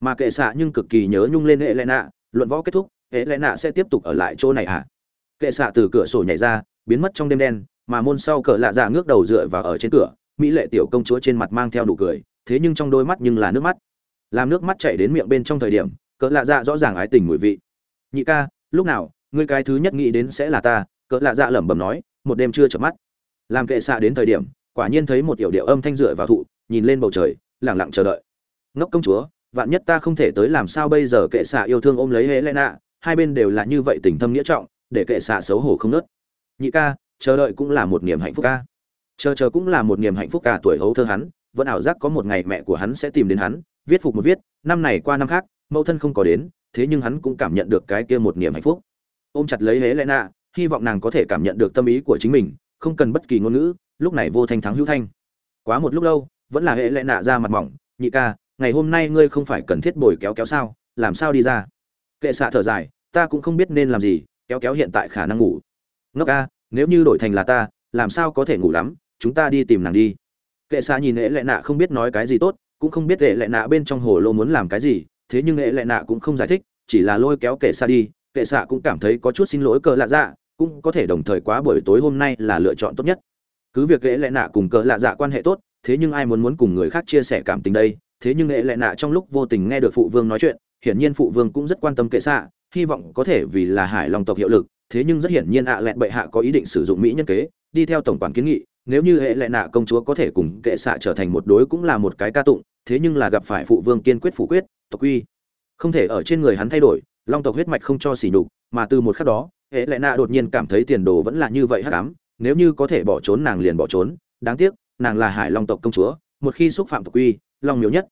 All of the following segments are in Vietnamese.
mà kệ xạ nhưng cực kỳ nhớ nhung lên hệ lẽ nạ luận võ kết thúc hệ lẽ nạ sẽ tiếp tục ở lại chỗ này à kệ xạ từ cửa sổ nhảy ra, biến mất trong đêm đen, mà môn sau cỡ lạ dạ ngước đầu dựa vào ở trên cửa, mỹ lệ tiểu công chúa trên mặt mang theo nụ cười, thế nhưng trong đôi mắt nhưng là nước mắt. Làm nước mắt chảy đến miệng bên trong thời điểm cỡ lạ dạ rõ ràng ái tình mùi vị. Nhị ca, lúc nào, ngươi cái thứ nhất nghĩ đến sẽ là ta? Cỡ lạ dạ lẩm bẩm nói, một đêm chưa chợp mắt. Làm kệ xạ đến thời điểm, quả nhiên thấy một yểu điệu âm thanh dựa vào thụ, nhìn lên bầu trời lẳng lặng chờ đợi. Ngốc công chúa vạn nhất ta không thể tới làm sao bây giờ kệ xạ yêu thương ôm lấy hễ lẽ nạ, hai bên đều là như vậy tình thâm nghĩa trọng, để kệ xạ xấu hổ không nớt. Nhị ca, chờ đợi cũng là một niềm hạnh phúc ca. Chờ chờ cũng là một niềm hạnh phúc cả tuổi hấu thơ hắn, vẫn ảo giác có một ngày mẹ của hắn sẽ tìm đến hắn, viết phục một viết, năm này qua năm khác, mẫu thân không có đến, thế nhưng hắn cũng cảm nhận được cái kia một niềm hạnh phúc. Ôm chặt lấy hễ lẽ nạ, hy vọng nàng có thể cảm nhận được tâm ý của chính mình, không cần bất kỳ ngôn ngữ, lúc này vô thanh thắng hữu thanh. Quá một lúc lâu, vẫn là hệ lẽ nạ ra mặt mỏng, nhị ca ngày hôm nay ngươi không phải cần thiết bồi kéo kéo sao, làm sao đi ra? Kệ xạ thở dài, ta cũng không biết nên làm gì, kéo kéo hiện tại khả năng ngủ. Ngốc ca nếu như đổi thành là ta, làm sao có thể ngủ lắm, chúng ta đi tìm nàng đi. Kệ xạ nhìn hệ lệ nạ không biết nói cái gì tốt, cũng không biết hệ lệ nạ bên trong hồ lô muốn làm cái gì, thế nhưng hệ lệ nạ cũng không giải thích, chỉ là lôi kéo kệ xạ đi, kệ xạ cũng cảm thấy có chút xin lỗi cờ lạ dạ cũng có thể đồng thời quá buổi tối hôm nay là lựa chọn tốt nhất. Cứ việc hệ lẽ nạ cùng cờ lạ dạ quan hệ tốt, thế nhưng ai muốn muốn cùng người khác chia sẻ cảm tình đây? Thế nhưng hệ lại nạ trong lúc vô tình nghe được phụ vương nói chuyện, hiển nhiên phụ vương cũng rất quan tâm kệ xạ hy vọng có thể vì là hải long tộc hiệu lực. Thế nhưng rất hiển nhiên ạ à lẹn bệ hạ có ý định sử dụng mỹ nhân kế, đi theo tổng quản kiến nghị, nếu như hệ lệ nạ công chúa có thể cùng kệ xạ trở thành một đối cũng là một cái ca tụng, thế nhưng là gặp phải phụ vương kiên quyết phủ quyết, tộc quy không thể ở trên người hắn thay đổi, long tộc huyết mạch không cho xỉ nhục, mà từ một khắc đó hệ lệ nạ đột nhiên cảm thấy tiền đồ vẫn là như vậy hắc ám, nếu như có thể bỏ trốn nàng liền bỏ trốn, đáng tiếc, nàng là hải long tộc công chúa, một khi xúc phạm tộc quy long miếu nhất.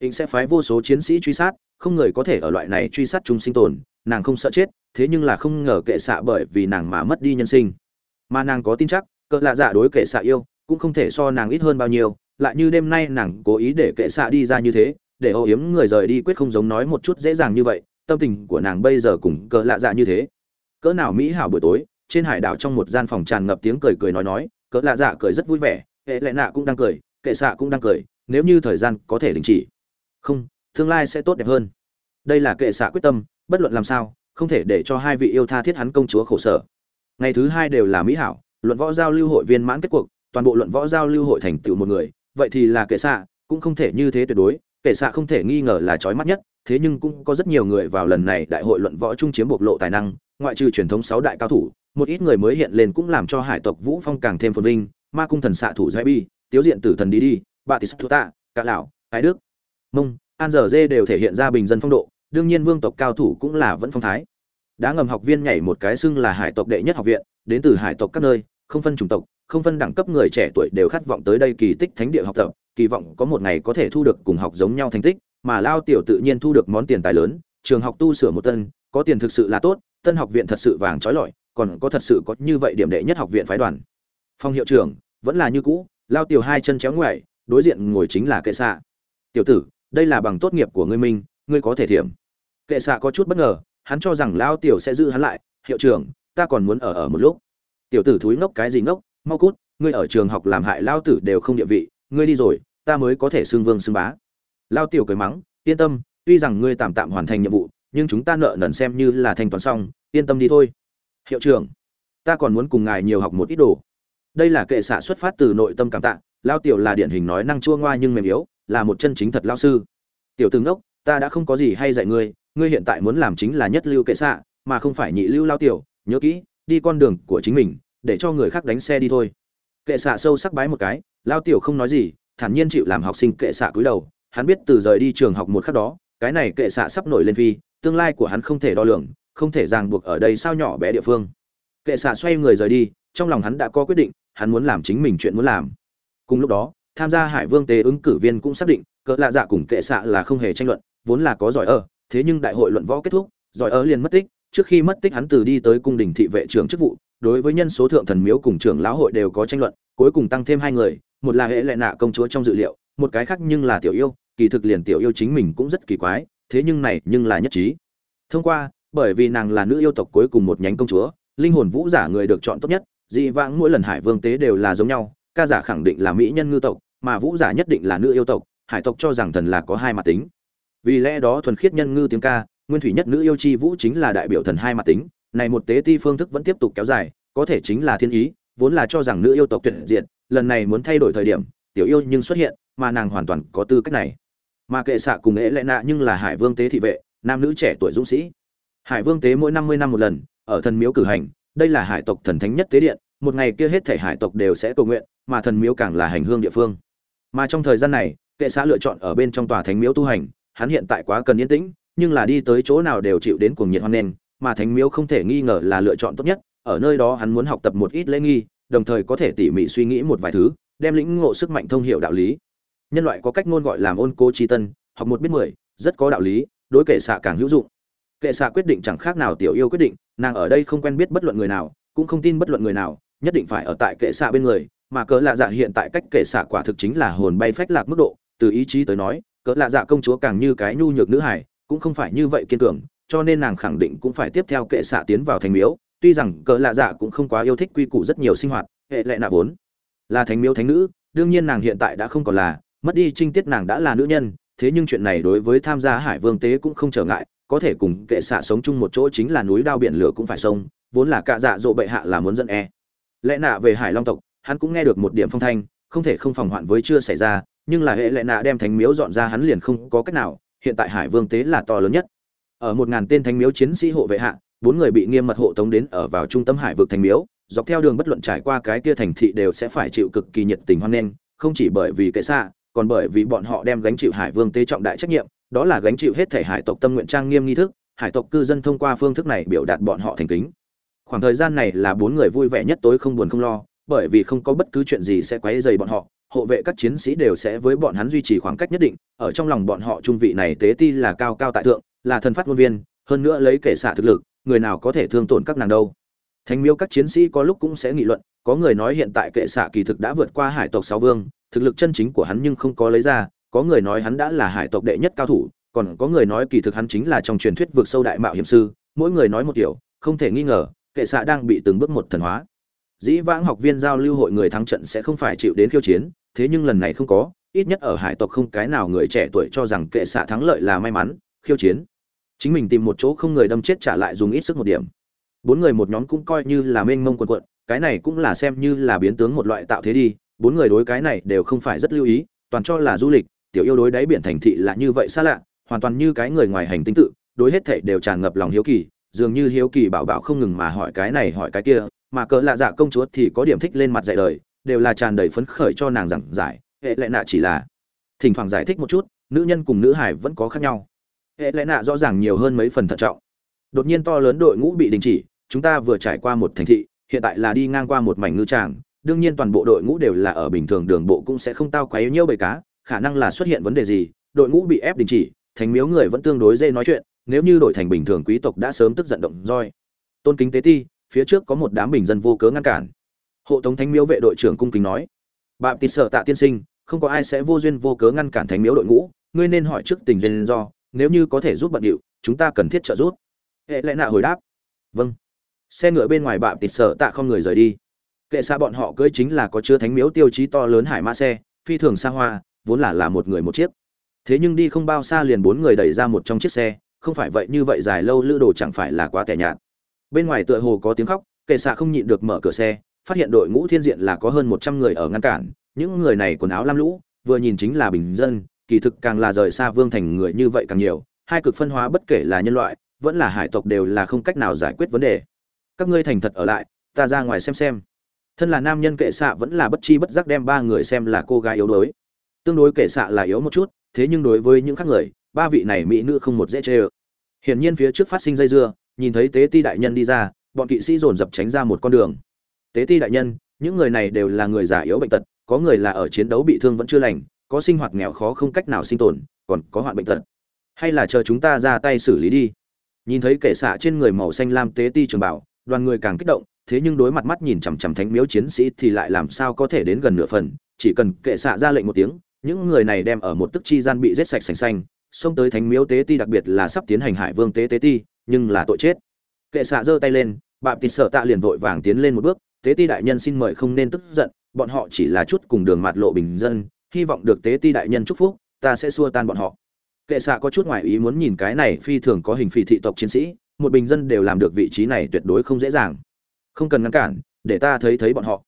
Định sẽ phái vô số chiến sĩ truy sát, không người có thể ở loại này truy sát chúng sinh tồn, nàng không sợ chết, thế nhưng là không ngờ kệ xạ bởi vì nàng mà mất đi nhân sinh. Mà nàng có tin chắc, cỡ lạ dạ đối kệ xạ yêu, cũng không thể so nàng ít hơn bao nhiêu, lại như đêm nay nàng cố ý để kệ xạ đi ra như thế, để âu yếm người rời đi quyết không giống nói một chút dễ dàng như vậy, tâm tình của nàng bây giờ cùng cỡ lạ dạ như thế. Cỡ nào mỹ hảo buổi tối, trên hải đảo trong một gian phòng tràn ngập tiếng cười cười nói nói, cỡ lạ dạ cười rất vui vẻ, hệ lệ nạ cũng đang cười, kệ xạ cũng đang cười nếu như thời gian có thể đình chỉ. Không, tương lai sẽ tốt đẹp hơn. Đây là kệ xạ quyết tâm, bất luận làm sao, không thể để cho hai vị yêu tha thiết hắn công chúa khổ sở. Ngày thứ hai đều là mỹ hảo, luận võ giao lưu hội viên mãn kết cuộc, toàn bộ luận võ giao lưu hội thành tựu một người, vậy thì là kệ xạ, cũng không thể như thế tuyệt đối, kệ xạ không thể nghi ngờ là trói mắt nhất, thế nhưng cũng có rất nhiều người vào lần này đại hội luận võ trung chiếm bộc lộ tài năng, ngoại trừ truyền thống sáu đại cao thủ, một ít người mới hiện lên cũng làm cho hải tộc vũ phong càng thêm phồn vinh, ma cung thần xạ thủ dai bi tiếu diện tử thần đi đi bà tis tạ, cả lão thái đức. Mông, an giờ dê đều thể hiện ra bình dân phong độ, đương nhiên vương tộc cao thủ cũng là vẫn phong thái. Đã ngầm học viên nhảy một cái xưng là hải tộc đệ nhất học viện, đến từ hải tộc các nơi, không phân chủng tộc, không phân đẳng cấp người trẻ tuổi đều khát vọng tới đây kỳ tích thánh địa học tập, kỳ vọng có một ngày có thể thu được cùng học giống nhau thành tích, mà lao tiểu tự nhiên thu được món tiền tài lớn, trường học tu sửa một tân, có tiền thực sự là tốt, tân học viện thật sự vàng trói lọi, còn có thật sự có như vậy điểm đệ nhất học viện phái đoàn. Phong hiệu trưởng, vẫn là như cũ, lao tiểu hai chân chéo ngoại đối diện ngồi chính là kệ xạ. Tiểu tử, đây là bằng tốt nghiệp của ngươi minh, ngươi có thể thiểm. Kệ xạ có chút bất ngờ, hắn cho rằng lao tiểu sẽ giữ hắn lại. Hiệu trưởng, ta còn muốn ở ở một lúc. Tiểu tử thúi ngốc cái gì ngốc, mau cút, ngươi ở trường học làm hại lao tử đều không địa vị, ngươi đi rồi, ta mới có thể xưng vương xưng bá. Lao tiểu cười mắng, yên tâm, tuy rằng ngươi tạm tạm hoàn thành nhiệm vụ, nhưng chúng ta nợ nần xem như là thanh toán xong, yên tâm đi thôi. Hiệu trưởng, ta còn muốn cùng ngài nhiều học một ít đồ. Đây là kệ xạ xuất phát từ nội tâm cảm tạ lao tiểu là điển hình nói năng chua ngoa nhưng mềm yếu, là một chân chính thật lao sư. Tiểu tướng đốc ta đã không có gì hay dạy ngươi ngươi hiện tại muốn làm chính là nhất lưu kệ xạ, mà không phải nhị lưu lao tiểu, nhớ kỹ, đi con đường của chính mình, để cho người khác đánh xe đi thôi. Kệ xạ sâu sắc bái một cái, lao tiểu không nói gì, thản nhiên chịu làm học sinh kệ xạ cúi đầu, hắn biết từ rời đi trường học một khắc đó, cái này kệ xạ sắp nổi lên phi, tương lai của hắn không thể đo lường, không thể ràng buộc ở đây sao nhỏ bé địa phương. Kệ xạ xoay người rời đi, trong lòng hắn đã có quyết định, hắn muốn làm chính mình chuyện muốn làm cùng lúc đó, tham gia hải vương tế ứng cử viên cũng xác định, cỡ lạ dạ cùng kệ xạ là không hề tranh luận, vốn là có giỏi ở, thế nhưng đại hội luận võ kết thúc, giỏi ở liền mất tích, trước khi mất tích hắn từ đi tới cung đình thị vệ trưởng chức vụ, đối với nhân số thượng thần miếu cùng trưởng lão hội đều có tranh luận, cuối cùng tăng thêm hai người, một là hệ lệ nạ công chúa trong dự liệu, một cái khác nhưng là tiểu yêu, kỳ thực liền tiểu yêu chính mình cũng rất kỳ quái, thế nhưng này nhưng là nhất trí. Thông qua, bởi vì nàng là nữ yêu tộc cuối cùng một nhánh công chúa, linh hồn vũ giả người được chọn tốt nhất, dị vãng mỗi lần hải vương tế đều là giống nhau ca giả khẳng định là mỹ nhân ngư tộc, mà vũ giả nhất định là nữ yêu tộc, hải tộc cho rằng thần là có hai mặt tính. Vì lẽ đó thuần khiết nhân ngư tiếng ca, nguyên thủy nhất nữ yêu chi vũ chính là đại biểu thần hai mặt tính, này một tế ti phương thức vẫn tiếp tục kéo dài, có thể chính là thiên ý, vốn là cho rằng nữ yêu tộc tuyệt diện lần này muốn thay đổi thời điểm, tiểu yêu nhưng xuất hiện, mà nàng hoàn toàn có tư cách này. Mà kệ xạ cùng ế lệ nạ nhưng là hải vương tế thị vệ, nam nữ trẻ tuổi dũng sĩ. Hải vương tế mỗi năm mươi năm một lần, ở thần miếu cử hành, đây là hải tộc thần thánh nhất tế điện một ngày kia hết thể hải tộc đều sẽ cầu nguyện, mà thần miếu càng là hành hương địa phương. Mà trong thời gian này, kệ xã lựa chọn ở bên trong tòa thánh miếu tu hành, hắn hiện tại quá cần yên tĩnh, nhưng là đi tới chỗ nào đều chịu đến cuồng nhiệt hoan nghênh mà thánh miếu không thể nghi ngờ là lựa chọn tốt nhất, ở nơi đó hắn muốn học tập một ít lễ nghi, đồng thời có thể tỉ mỉ suy nghĩ một vài thứ, đem lĩnh ngộ sức mạnh thông hiểu đạo lý. Nhân loại có cách ngôn gọi làm ôn cố chi tân, học một biết mười, rất có đạo lý, đối kệ xạ càng hữu dụng. Kệ xạ quyết định chẳng khác nào tiểu yêu quyết định, nàng ở đây không quen biết bất luận người nào, cũng không tin bất luận người nào nhất định phải ở tại kệ xạ bên người, mà cỡ lạ dạ hiện tại cách kệ xạ quả thực chính là hồn bay phách lạc mức độ, từ ý chí tới nói, cỡ lạ dạ công chúa càng như cái nhu nhược nữ hải cũng không phải như vậy kiên cường, cho nên nàng khẳng định cũng phải tiếp theo kệ xạ tiến vào thành miếu, tuy rằng cỡ lạ dạ cũng không quá yêu thích quy củ rất nhiều sinh hoạt, hệ lệ nạ vốn là thánh miếu thánh nữ, đương nhiên nàng hiện tại đã không còn là, mất đi trinh tiết nàng đã là nữ nhân, thế nhưng chuyện này đối với tham gia hải vương tế cũng không trở ngại, có thể cùng kệ xạ sống chung một chỗ chính là núi đao biển lửa cũng phải sông vốn là cạ dạ dỗ bệ hạ là muốn dẫn e lẽ nạ về hải long tộc, hắn cũng nghe được một điểm phong thanh, không thể không phòng hoạn với chưa xảy ra, nhưng là hệ lệ nạ đem thánh miếu dọn ra hắn liền không có cách nào, hiện tại hải vương tế là to lớn nhất. Ở một ngàn tên thánh miếu chiến sĩ hộ vệ hạ, bốn người bị nghiêm mật hộ tống đến ở vào trung tâm hải vực thánh miếu, dọc theo đường bất luận trải qua cái kia thành thị đều sẽ phải chịu cực kỳ nhiệt tình hoan nghênh, không chỉ bởi vì kệ xạ, còn bởi vì bọn họ đem gánh chịu hải vương tế trọng đại trách nhiệm, đó là gánh chịu hết thể hải tộc tâm nguyện trang nghiêm nghi thức, hải tộc cư dân thông qua phương thức này biểu đạt bọn họ thành kính khoảng thời gian này là bốn người vui vẻ nhất tối không buồn không lo, bởi vì không có bất cứ chuyện gì sẽ quấy dày bọn họ, hộ vệ các chiến sĩ đều sẽ với bọn hắn duy trì khoảng cách nhất định, ở trong lòng bọn họ trung vị này tế ti là cao cao tại thượng, là thần phát ngôn viên, hơn nữa lấy kể xạ thực lực, người nào có thể thương tổn các nàng đâu. Thánh miêu các chiến sĩ có lúc cũng sẽ nghị luận, có người nói hiện tại kệ xạ kỳ thực đã vượt qua hải tộc sáu vương, thực lực chân chính của hắn nhưng không có lấy ra, có người nói hắn đã là hải tộc đệ nhất cao thủ, còn có người nói kỳ thực hắn chính là trong truyền thuyết vượt sâu đại mạo hiểm sư, mỗi người nói một kiểu không thể nghi ngờ kệ xạ đang bị từng bước một thần hóa. Dĩ vãng học viên giao lưu hội người thắng trận sẽ không phải chịu đến khiêu chiến, thế nhưng lần này không có, ít nhất ở hải tộc không cái nào người trẻ tuổi cho rằng kệ xạ thắng lợi là may mắn, khiêu chiến. Chính mình tìm một chỗ không người đâm chết trả lại dùng ít sức một điểm. Bốn người một nhóm cũng coi như là mênh mông quần quận, cái này cũng là xem như là biến tướng một loại tạo thế đi, bốn người đối cái này đều không phải rất lưu ý, toàn cho là du lịch, tiểu yêu đối đáy biển thành thị là như vậy xa lạ, hoàn toàn như cái người ngoài hành tinh tự, đối hết thảy đều tràn ngập lòng hiếu kỳ dường như hiếu kỳ bảo bảo không ngừng mà hỏi cái này hỏi cái kia, mà cỡ lạ dạ công chúa thì có điểm thích lên mặt dạy đời, đều là tràn đầy phấn khởi cho nàng giảng giải, hệ lệ nạ chỉ là thỉnh thoảng giải thích một chút, nữ nhân cùng nữ hải vẫn có khác nhau. Hệ lệ nạ rõ ràng nhiều hơn mấy phần thận trọng. Đột nhiên to lớn đội ngũ bị đình chỉ, chúng ta vừa trải qua một thành thị, hiện tại là đi ngang qua một mảnh ngư tràng, đương nhiên toàn bộ đội ngũ đều là ở bình thường đường bộ cũng sẽ không tao quấy nhiễu bầy cá, khả năng là xuất hiện vấn đề gì, đội ngũ bị ép đình chỉ, thành miếu người vẫn tương đối dễ nói chuyện nếu như đổi thành bình thường quý tộc đã sớm tức giận động roi. Tôn kính tế ti, phía trước có một đám bình dân vô cớ ngăn cản. Hộ tống thánh miếu vệ đội trưởng cung kính nói bạm tịt sợ tạ tiên sinh, không có ai sẽ vô duyên vô cớ ngăn cản thánh miếu đội ngũ, ngươi nên hỏi trước tình duyên do, nếu như có thể giúp bận điệu, chúng ta cần thiết trợ giúp. Hệ lẽ nạ hồi đáp vâng. Xe ngựa bên ngoài bạm tịt sợ tạ không người rời đi. Kệ xa bọn họ cưỡi chính là có chứa thánh miếu tiêu chí to lớn hải mã xe, phi thường xa hoa, vốn là là một người một chiếc. Thế nhưng đi không bao xa liền bốn người đẩy ra một trong chiếc xe không phải vậy như vậy dài lâu lữ đồ chẳng phải là quá tẻ nhạt. Bên ngoài tựa hồ có tiếng khóc, kệ xạ không nhịn được mở cửa xe, phát hiện đội ngũ thiên diện là có hơn một trăm người ở ngăn cản, những người này quần áo lam lũ, vừa nhìn chính là bình dân, kỳ thực càng là rời xa vương thành người như vậy càng nhiều, hai cực phân hóa bất kể là nhân loại, vẫn là hải tộc đều là không cách nào giải quyết vấn đề. Các ngươi thành thật ở lại, ta ra ngoài xem xem. Thân là nam nhân kệ xạ vẫn là bất chi bất giác đem ba người xem là cô gái yếu đuối. Tương đối kệ xạ là yếu một chút, thế nhưng đối với những khác người ba vị này mỹ nữ không một dễ chê ơ. Hiển nhiên phía trước phát sinh dây dưa, nhìn thấy tế ti đại nhân đi ra, bọn kỵ sĩ dồn dập tránh ra một con đường. Tế ti đại nhân, những người này đều là người già yếu bệnh tật, có người là ở chiến đấu bị thương vẫn chưa lành, có sinh hoạt nghèo khó không cách nào sinh tồn, còn có hoạn bệnh tật. Hay là chờ chúng ta ra tay xử lý đi. Nhìn thấy kẻ xạ trên người màu xanh lam tế ti trường bảo, đoàn người càng kích động, thế nhưng đối mặt mắt nhìn chằm chằm thánh miếu chiến sĩ thì lại làm sao có thể đến gần nửa phần, chỉ cần kệ xạ ra lệnh một tiếng, những người này đem ở một tức chi gian bị giết sạch sành xanh xông tới thánh miếu tế ti đặc biệt là sắp tiến hành hải vương tế tế ti, nhưng là tội chết. Kệ xạ giơ tay lên bạm tịt sợ tạ liền vội vàng tiến lên một bước, tế ti đại nhân xin mời không nên tức giận, bọn họ chỉ là chút cùng đường mặt lộ bình dân, hy vọng được tế ti đại nhân chúc phúc, ta sẽ xua tan bọn họ. Kệ xạ có chút ngoại ý muốn nhìn cái này phi thường có hình phi thị tộc chiến sĩ, một bình dân đều làm được vị trí này tuyệt đối không dễ dàng. Không cần ngăn cản, để ta thấy thấy bọn họ.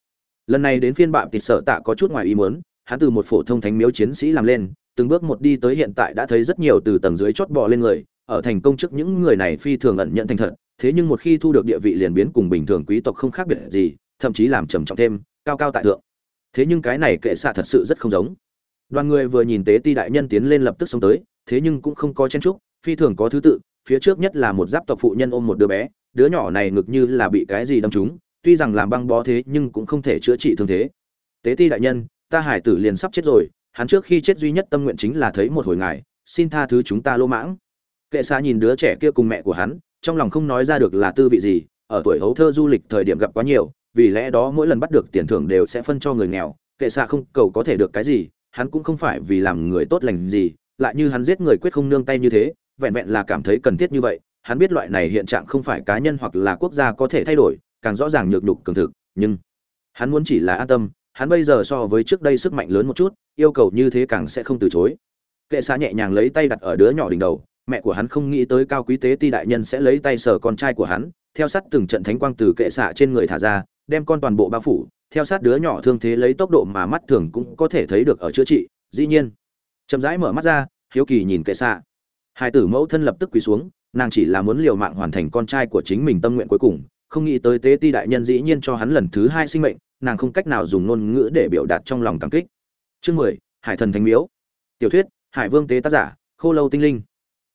Lần này đến phiên bạm tịt sợ tạ có chút ngoài ý muốn, hắn từ một phổ thông thánh miếu chiến sĩ làm lên từng bước một đi tới hiện tại đã thấy rất nhiều từ tầng dưới chót bò lên người, ở thành công trước những người này phi thường ẩn nhận thành thật, thế nhưng một khi thu được địa vị liền biến cùng bình thường quý tộc không khác biệt gì, thậm chí làm trầm trọng thêm, cao cao tại thượng. Thế nhưng cái này kệ xạ thật sự rất không giống. Đoàn người vừa nhìn tế ti đại nhân tiến lên lập tức xông tới, thế nhưng cũng không có chen trúc phi thường có thứ tự, phía trước nhất là một giáp tộc phụ nhân ôm một đứa bé, đứa nhỏ này ngực như là bị cái gì đâm trúng, tuy rằng làm băng bó thế nhưng cũng không thể chữa trị thương thế. Tế ti đại nhân, ta hải tử liền sắp chết rồi hắn trước khi chết duy nhất tâm nguyện chính là thấy một hồi ngài, xin tha thứ chúng ta lỗ mãng. Kệ xa nhìn đứa trẻ kia cùng mẹ của hắn, trong lòng không nói ra được là tư vị gì, ở tuổi hấu thơ du lịch thời điểm gặp quá nhiều, vì lẽ đó mỗi lần bắt được tiền thưởng đều sẽ phân cho người nghèo, kệ xa không cầu có thể được cái gì, hắn cũng không phải vì làm người tốt lành gì, lại như hắn giết người quyết không nương tay như thế, vẹn vẹn là cảm thấy cần thiết như vậy, hắn biết loại này hiện trạng không phải cá nhân hoặc là quốc gia có thể thay đổi, càng rõ ràng nhược nhục cường thực, nhưng hắn muốn chỉ là an tâm hắn bây giờ so với trước đây sức mạnh lớn một chút, yêu cầu như thế càng sẽ không từ chối. Kệ xạ nhẹ nhàng lấy tay đặt ở đứa nhỏ đỉnh đầu, mẹ của hắn không nghĩ tới cao quý tế ti đại nhân sẽ lấy tay sờ con trai của hắn, theo sát từng trận thánh quang từ kệ xạ trên người thả ra, đem con toàn bộ bao phủ, theo sát đứa nhỏ thương thế lấy tốc độ mà mắt thường cũng có thể thấy được ở chữa trị, dĩ nhiên. Chậm rãi mở mắt ra, hiếu kỳ nhìn kệ xạ. Hai tử mẫu thân lập tức quỳ xuống, nàng chỉ là muốn liều mạng hoàn thành con trai của chính mình tâm nguyện cuối cùng, không nghĩ tới tế ti đại nhân dĩ nhiên cho hắn lần thứ hai sinh mệnh nàng không cách nào dùng ngôn ngữ để biểu đạt trong lòng cảm kích. Chương mười, hải thần thánh miếu. Tiểu thuyết, hải vương tế tác giả, khô lâu tinh linh.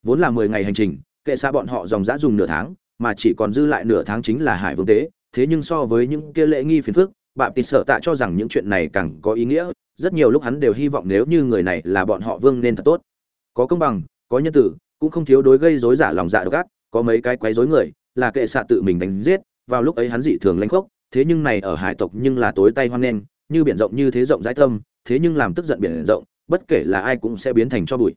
Vốn là mười ngày hành trình, kệ xa bọn họ dòng dã dùng nửa tháng, mà chỉ còn dư lại nửa tháng chính là hải vương tế. Thế nhưng so với những kia lễ nghi phiền phức bạn tịt sợ tạ cho rằng những chuyện này càng có ý nghĩa. Rất nhiều lúc hắn đều hy vọng nếu như người này là bọn họ vương nên thật tốt. Có công bằng, có nhân tử, cũng không thiếu đối gây dối giả lòng dạ độc ác. Có mấy cái quấy rối người, là kệ xạ tự mình đánh giết. Vào lúc ấy hắn dị thường lãnh khốc thế nhưng này ở hải tộc nhưng là tối tay hoang nên, như biển rộng như thế rộng rãi tâm thế nhưng làm tức giận biển rộng bất kể là ai cũng sẽ biến thành cho bụi.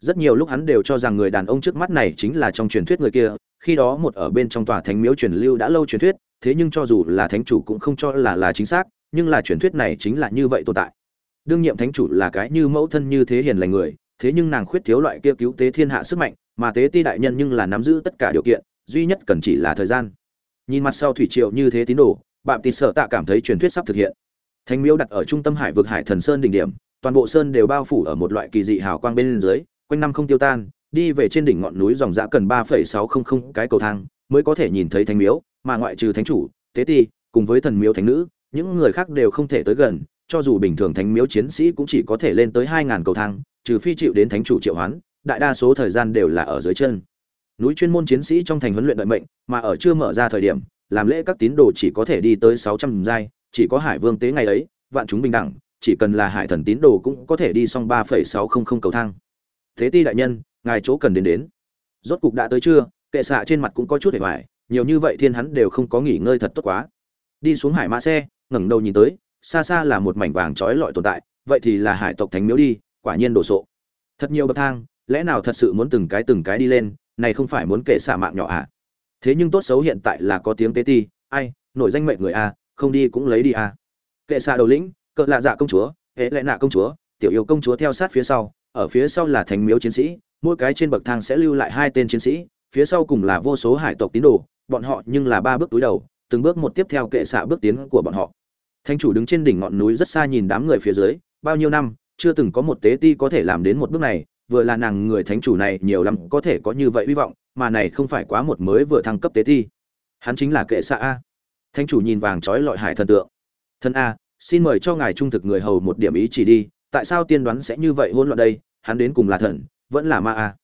Rất nhiều lúc hắn đều cho rằng người đàn ông trước mắt này chính là trong truyền thuyết người kia khi đó một ở bên trong tòa thánh miếu truyền lưu đã lâu truyền thuyết thế nhưng cho dù là thánh chủ cũng không cho là là chính xác nhưng là truyền thuyết này chính là như vậy tồn tại. Đương nhiệm thánh chủ là cái như mẫu thân như thế hiền lành người thế nhưng nàng khuyết thiếu loại kia cứu tế thiên hạ sức mạnh mà tế ti đại nhân nhưng là nắm giữ tất cả điều kiện duy nhất cần chỉ là thời gian. Nhìn mặt sau thủy triệu như thế tín đồ bạn tịt sợ tạ cảm thấy truyền thuyết sắp thực hiện. Thánh miếu đặt ở trung tâm hải vực hải thần sơn đỉnh điểm, toàn bộ sơn đều bao phủ ở một loại kỳ dị hào quang bên dưới, quanh năm không tiêu tan, đi về trên đỉnh ngọn núi dòng dã cần ba phẩy sáu không không cái cầu thang, mới có thể nhìn thấy thánh miếu, mà ngoại trừ thánh chủ, tế ti, cùng với thần miếu thánh nữ, những người khác đều không thể tới gần, cho dù bình thường thánh miếu chiến sĩ cũng chỉ có thể lên tới hai ngàn cầu thang, trừ phi chịu đến thánh chủ triệu hoán, đại đa số thời gian đều là ở dưới chân. Núi chuyên môn chiến sĩ trong thành huấn luyện đợi mệnh, mà ở chưa mở ra thời điểm làm lễ các tín đồ chỉ có thể đi tới sáu trăm giai chỉ có hải vương tế ngày ấy vạn chúng bình đẳng chỉ cần là hải thần tín đồ cũng có thể đi xong ba phẩy sáu không không cầu thang. Thế ti đại nhân ngài chỗ cần đến đến. Rốt cục đã tới chưa kệ xạ trên mặt cũng có chút hề bại, nhiều như vậy thiên hắn đều không có nghỉ ngơi thật tốt quá. Đi xuống hải mã xe ngẩng đầu nhìn tới xa xa là một mảnh vàng trói lọi tồn tại vậy thì là hải tộc thánh miếu đi quả nhiên đồ sộ. Thật nhiều bậc thang lẽ nào thật sự muốn từng cái từng cái đi lên này không phải muốn kệ xạ mạng nhỏ à thế nhưng tốt xấu hiện tại là có tiếng tế ti, ai, nổi danh mệnh người a, không đi cũng lấy đi a. Kệ xạ đầu lĩnh, cỡ lạ dạ công chúa hễ lẽ nạ công chúa, tiểu yêu công chúa theo sát phía sau, ở phía sau là thánh miếu chiến sĩ, mỗi cái trên bậc thang sẽ lưu lại hai tên chiến sĩ, phía sau cùng là vô số hải tộc tín đồ, bọn họ nhưng là ba bước túi đầu, từng bước một tiếp theo kệ xạ bước tiến của bọn họ. Thánh chủ đứng trên đỉnh ngọn núi rất xa nhìn đám người phía dưới, bao nhiêu năm, chưa từng có một tế ti có thể làm đến một bước này vừa là nàng người thánh chủ này nhiều lắm có thể có như vậy hy vọng, mà này không phải quá một mới vừa thăng cấp tế thi. Hắn chính là kệ xạ a. Thánh chủ nhìn vàng trói lọi hải thần tượng. Thân a, xin mời cho ngài trung thực người hầu một điểm ý chỉ đi, tại sao tiên đoán sẽ như vậy hỗn loạn đây? Hắn đến cùng là thần, vẫn là ma a.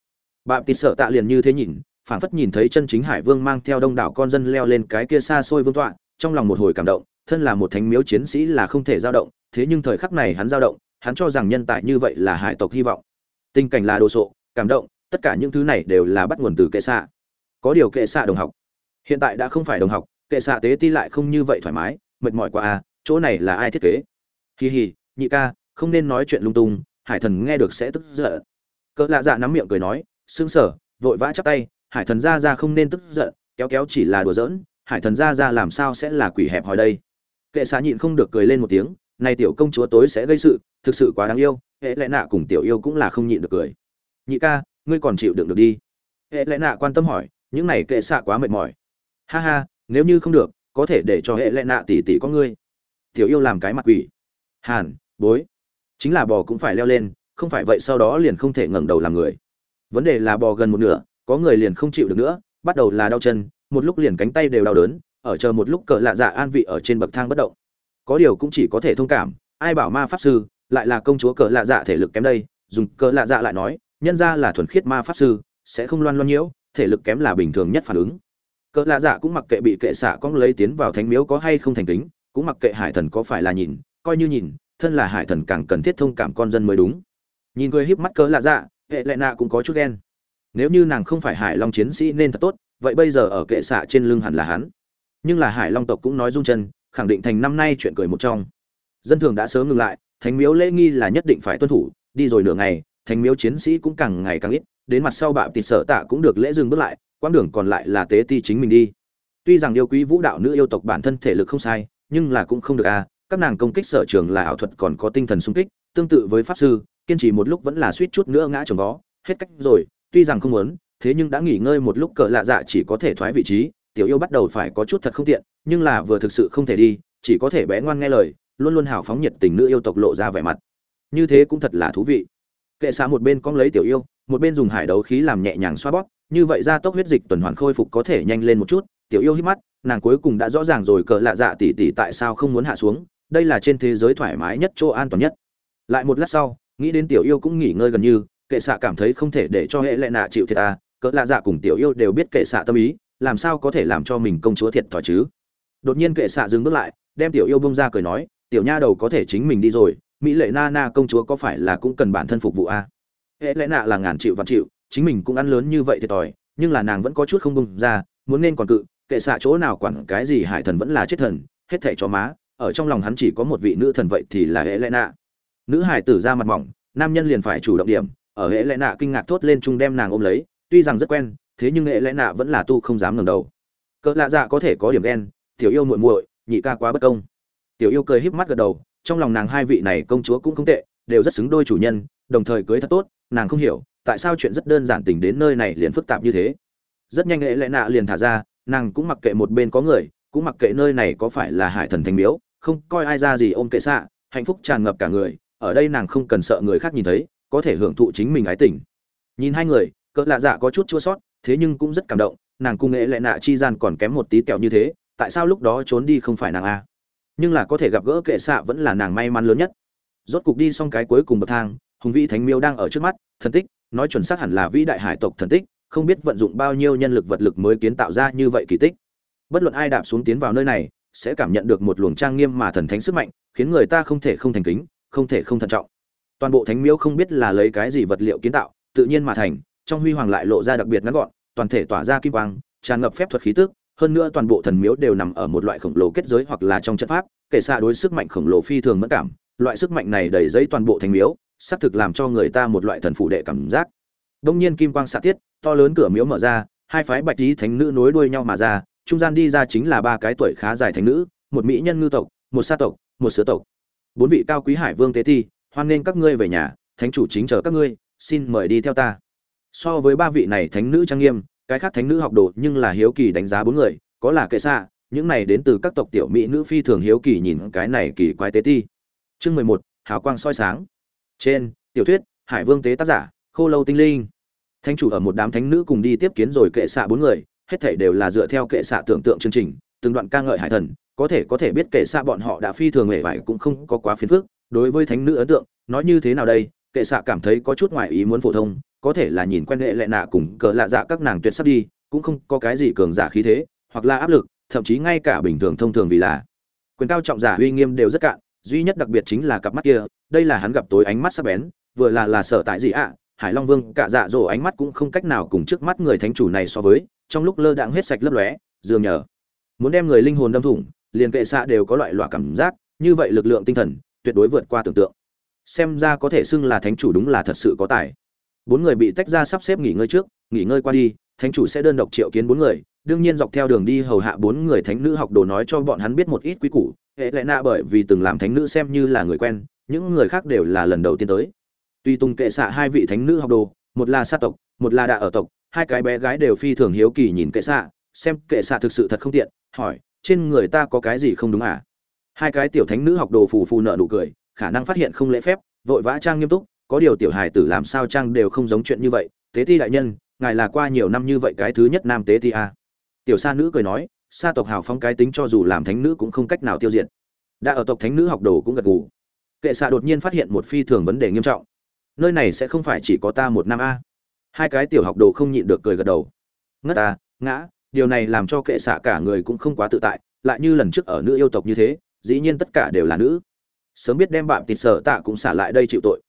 Bạn tịt sợ tạ liền như thế nhìn, phảng phất nhìn thấy chân chính hải vương mang theo đông đảo con dân leo lên cái kia xa xôi vương tọa, trong lòng một hồi cảm động, thân là một thánh miếu chiến sĩ là không thể dao động, thế nhưng thời khắc này hắn dao động, hắn cho rằng nhân tài như vậy là hải tộc hy vọng tình cảnh là đồ sộ, cảm động, tất cả những thứ này đều là bắt nguồn từ kệ xạ. Có điều kệ xạ đồng học. Hiện tại đã không phải đồng học, kệ xạ tế ti lại không như vậy thoải mái, mệt mỏi quá à chỗ này là ai thiết kế? Hì hì nhị ca, không nên nói chuyện lung tung, hải thần nghe được sẽ tức giận. Cỡ lạ dạ nắm miệng cười nói sững sờ vội vã chắp tay, hải thần ra ra không nên tức giận, kéo kéo chỉ là đùa giỡn, hải thần ra ra làm sao sẽ là quỷ hẹp hòi đây? Kệ xạ nhịn không được cười lên một tiếng, này tiểu công chúa tối sẽ gây sự, thực sự quá đáng yêu hệ lẽ nạ cùng tiểu yêu cũng là không nhịn được cười. Nhị ca, ngươi còn chịu đựng được đi. Hệ lẽ nạ quan tâm hỏi, những này kệ xạ quá mệt mỏi. Ha ha, nếu như không được, có thể để cho hệ lẽ nạ tỉ tỉ có ngươi. Tiểu yêu làm cái mặt quỷ. Hàn, bối. Chính là bò cũng phải leo lên, không phải vậy sau đó liền không thể ngẩng đầu làm người. Vấn đề là bò gần một nửa, có người liền không chịu được nữa, bắt đầu là đau chân, một lúc liền cánh tay đều đau đớn, ở chờ một lúc cỡ lạ dạ an vị ở trên bậc thang bất động. Có điều cũng chỉ có thể thông cảm, ai bảo ma pháp sư lại là công chúa cỡ lạ dạ thể lực kém đây, dùng cỡ lạ dạ lại nói, nhân ra là thuần khiết ma pháp sư, sẽ không loan loan nhiễu, thể lực kém là bình thường nhất phản ứng. Cỡ lạ dạ cũng mặc kệ bị kệ xạ cong lấy tiến vào thánh miếu có hay không thành kính, cũng mặc kệ hải thần có phải là nhìn, coi như nhìn, thân là hải thần càng cần thiết thông cảm con dân mới đúng. Nhìn cười híp mắt cỡ lạ dạ hệ lệ nạ cũng có chút ghen. Nếu như nàng không phải hải long chiến sĩ nên thật tốt, vậy bây giờ ở kệ xạ trên lưng hẳn là hắn. Nhưng là hải long tộc cũng nói rung chân, khẳng định thành năm nay chuyện cười một trong. Dân thường đã sớm ngừng lại thánh miếu lễ nghi là nhất định phải tuân thủ, đi rồi nửa ngày, thánh miếu chiến sĩ cũng càng ngày càng ít, đến mặt sau bạo tịt sở tạ cũng được lễ dừng bước lại, quãng đường còn lại là tế ti chính mình đi. Tuy rằng yêu quý vũ đạo nữ yêu tộc bản thân thể lực không sai, nhưng là cũng không được à. các nàng công kích sở trường là ảo thuật còn có tinh thần sung kích, tương tự với pháp sư, kiên trì một lúc vẫn là suýt chút nữa ngã trồng vó, hết cách rồi, tuy rằng không muốn, thế nhưng đã nghỉ ngơi một lúc cỡ lạ dạ chỉ có thể thoái vị trí, tiểu yêu bắt đầu phải có chút thật không tiện, nhưng là vừa thực sự không thể đi, chỉ có thể bé ngoan nghe lời luôn luôn hào phóng nhiệt tình nữ yêu tộc lộ ra vẻ mặt. Như thế cũng thật là thú vị. Kệ xạ một bên cong lấy tiểu yêu, một bên dùng hải đấu khí làm nhẹ nhàng xoa bóp, như vậy ra tốc huyết dịch tuần hoàn khôi phục có thể nhanh lên một chút, tiểu yêu hít mắt, nàng cuối cùng đã rõ ràng rồi cỡ lạ dạ tỉ tỉ tại sao không muốn hạ xuống, đây là trên thế giới thoải mái nhất chỗ an toàn nhất. Lại một lát sau, nghĩ đến tiểu yêu cũng nghỉ ngơi gần như, kệ xạ cảm thấy không thể để cho hệ lệ nạ chịu thiệt à cỡ lạ dạ cùng tiểu yêu đều biết kệ xạ tâm ý, làm sao có thể làm cho mình công chúa thiệt thòi chứ? Đột nhiên kệ xạ dừng bước lại, đem tiểu yêu bông ra cười nói tiểu nha đầu có thể chính mình đi rồi, mỹ lệ na na công chúa có phải là cũng cần bản thân phục vụ a à? lẽ nạ là ngàn chịu vạn chịu, chính mình cũng ăn lớn như vậy thiệt thòi nhưng là nàng vẫn có chút không bông ra, muốn nên còn cự, kệ xạ chỗ nào quản cái gì hải thần vẫn là chết thần, hết thảy cho má, ở trong lòng hắn chỉ có một vị nữ thần vậy thì là hễ lẽ nạ nữ hải tử ra mặt mỏng, nam nhân liền phải chủ động điểm, ở hễ lẽ nạ kinh ngạc thốt lên chung đem nàng ôm lấy, tuy rằng rất quen, thế nhưng hễ lẽ nạ vẫn là tu không dám ngẩng đầu. Cỡ lạ dạ có thể có điểm đen tiểu yêu muội muội, nhị ca quá bất công tiểu yêu cười híp mắt gật đầu, trong lòng nàng hai vị này công chúa cũng không tệ, đều rất xứng đôi chủ nhân, đồng thời cưới thật tốt, nàng không hiểu, tại sao chuyện rất đơn giản tình đến nơi này liền phức tạp như thế. Rất nhanh lễ lẽ nạ liền thả ra, nàng cũng mặc kệ một bên có người, cũng mặc kệ nơi này có phải là hải thần thành miếu, không coi ai ra gì ôm kệ xạ, hạnh phúc tràn ngập cả người, ở đây nàng không cần sợ người khác nhìn thấy, có thể hưởng thụ chính mình ái tình. Nhìn hai người, cỡ lạ dạ có chút chua sót, thế nhưng cũng rất cảm động, nàng cung nghệ lệ nạ chi gian còn kém một tí kẹo như thế, tại sao lúc đó trốn đi không phải nàng a? Nhưng là có thể gặp gỡ kệ xạ vẫn là nàng may mắn lớn nhất. Rốt cục đi xong cái cuối cùng bậc thang, hùng vĩ thánh miêu đang ở trước mắt, thần tích, nói chuẩn xác hẳn là vĩ đại hải tộc thần tích, không biết vận dụng bao nhiêu nhân lực vật lực mới kiến tạo ra như vậy kỳ tích. Bất luận ai đạp xuống tiến vào nơi này, sẽ cảm nhận được một luồng trang nghiêm mà thần thánh sức mạnh, khiến người ta không thể không thành kính, không thể không thận trọng. Toàn bộ thánh miếu không biết là lấy cái gì vật liệu kiến tạo, tự nhiên mà thành, trong huy hoàng lại lộ ra đặc biệt ngắn gọn, toàn thể tỏa ra kim quang, tràn ngập phép thuật khí tức hơn nữa toàn bộ thần miếu đều nằm ở một loại khổng lồ kết giới hoặc là trong trận pháp, kể xa đối sức mạnh khổng lồ phi thường mất cảm, loại sức mạnh này đầy giấy toàn bộ thành miếu, xác thực làm cho người ta một loại thần phụ đệ cảm giác. Đông nhiên kim quang xạ tiết, to lớn cửa miếu mở ra, hai phái bạch lý thánh nữ nối đuôi nhau mà ra, trung gian đi ra chính là ba cái tuổi khá dài thánh nữ, một mỹ nhân ngư tộc, một sa tộc, một sứa tộc. Bốn vị cao quý hải vương tế thi, hoan nghênh các ngươi về nhà, thánh chủ chính chờ các ngươi, xin mời đi theo ta. So với ba vị này thánh nữ trang nghiêm cái khác thánh nữ học đồ nhưng là hiếu kỳ đánh giá bốn người, có là kệ xạ, những này đến từ các tộc tiểu mỹ nữ phi thường hiếu kỳ nhìn cái này kỳ quái tế ti. Chương mười một, hào quang soi sáng. Trên, tiểu thuyết, hải vương tế tác giả, khô lâu tinh linh. Thánh chủ ở một đám thánh nữ cùng đi tiếp kiến rồi kệ xạ bốn người, hết thảy đều là dựa theo kệ xạ tưởng tượng chương trình, từng đoạn ca ngợi hải thần, có thể có thể biết kệ xạ bọn họ đã phi thường hề vải cũng không có quá phiền phức. Đối với thánh nữ ấn tượng, nói như thế nào đây? Kệ xạ cảm thấy có chút ngoại ý muốn phổ thông có thể là nhìn quen hệ lệ nạ cùng cờ lạ dạ các nàng tuyệt sắp đi, cũng không có cái gì cường giả khí thế, hoặc là áp lực, thậm chí ngay cả bình thường thông thường vì là. Quyền cao trọng giả uy nghiêm đều rất cạn, duy nhất đặc biệt chính là cặp mắt kia, đây là hắn gặp tối ánh mắt sắc bén, vừa là là sở tại gì ạ, hải long vương, cả dạ dỗ ánh mắt cũng không cách nào cùng trước mắt người thánh chủ này so với, trong lúc lơ đãng hết sạch lấp lóe, dường nhờ. Muốn đem người linh hồn đâm thủng, liền kệ xạ đều có loại loại cảm giác, như vậy lực lượng tinh thần, tuyệt đối vượt qua tưởng tượng. Xem ra có thể xưng là thánh chủ đúng là thật sự có tài bốn người bị tách ra sắp xếp nghỉ ngơi trước, nghỉ ngơi qua đi, thánh chủ sẽ đơn độc triệu kiến bốn người. Đương nhiên dọc theo đường đi hầu hạ bốn người thánh nữ học đồ nói cho bọn hắn biết một ít quý củ. Hệ lệ nạ bởi vì từng làm thánh nữ xem như là người quen, những người khác đều là lần đầu tiên tới. Tuy tùng kệ xạ hai vị thánh nữ học đồ, một là sa tộc, một là đạ ở tộc, hai cái bé gái đều phi thường hiếu kỳ nhìn kệ xạ, xem kệ xạ thực sự thật không tiện, hỏi, trên người ta có cái gì không đúng à? Hai cái tiểu thánh nữ học đồ phù phù nợ nụ cười, khả năng phát hiện không lễ phép, vội vã trang nghiêm túc có điều tiểu hài tử làm sao trang đều không giống chuyện như vậy, tế ti đại nhân, ngài là qua nhiều năm như vậy cái thứ nhất nam tế ti a. Tiểu sa nữ cười nói, sa tộc hào phong cái tính cho dù làm thánh nữ cũng không cách nào tiêu diệt. Đã ở tộc thánh nữ học đồ cũng gật gù. Kệ xạ đột nhiên phát hiện một phi thường vấn đề nghiêm trọng. Nơi này sẽ không phải chỉ có ta một năm a. Hai cái tiểu học đồ không nhịn được cười gật đầu. Ngất ta, ngã, điều này làm cho kệ xạ cả người cũng không quá tự tại, lại như lần trước ở nữ yêu tộc như thế, dĩ nhiên tất cả đều là nữ. Sớm biết đem bạn tịt sở tạ cũng xả lại đây chịu tội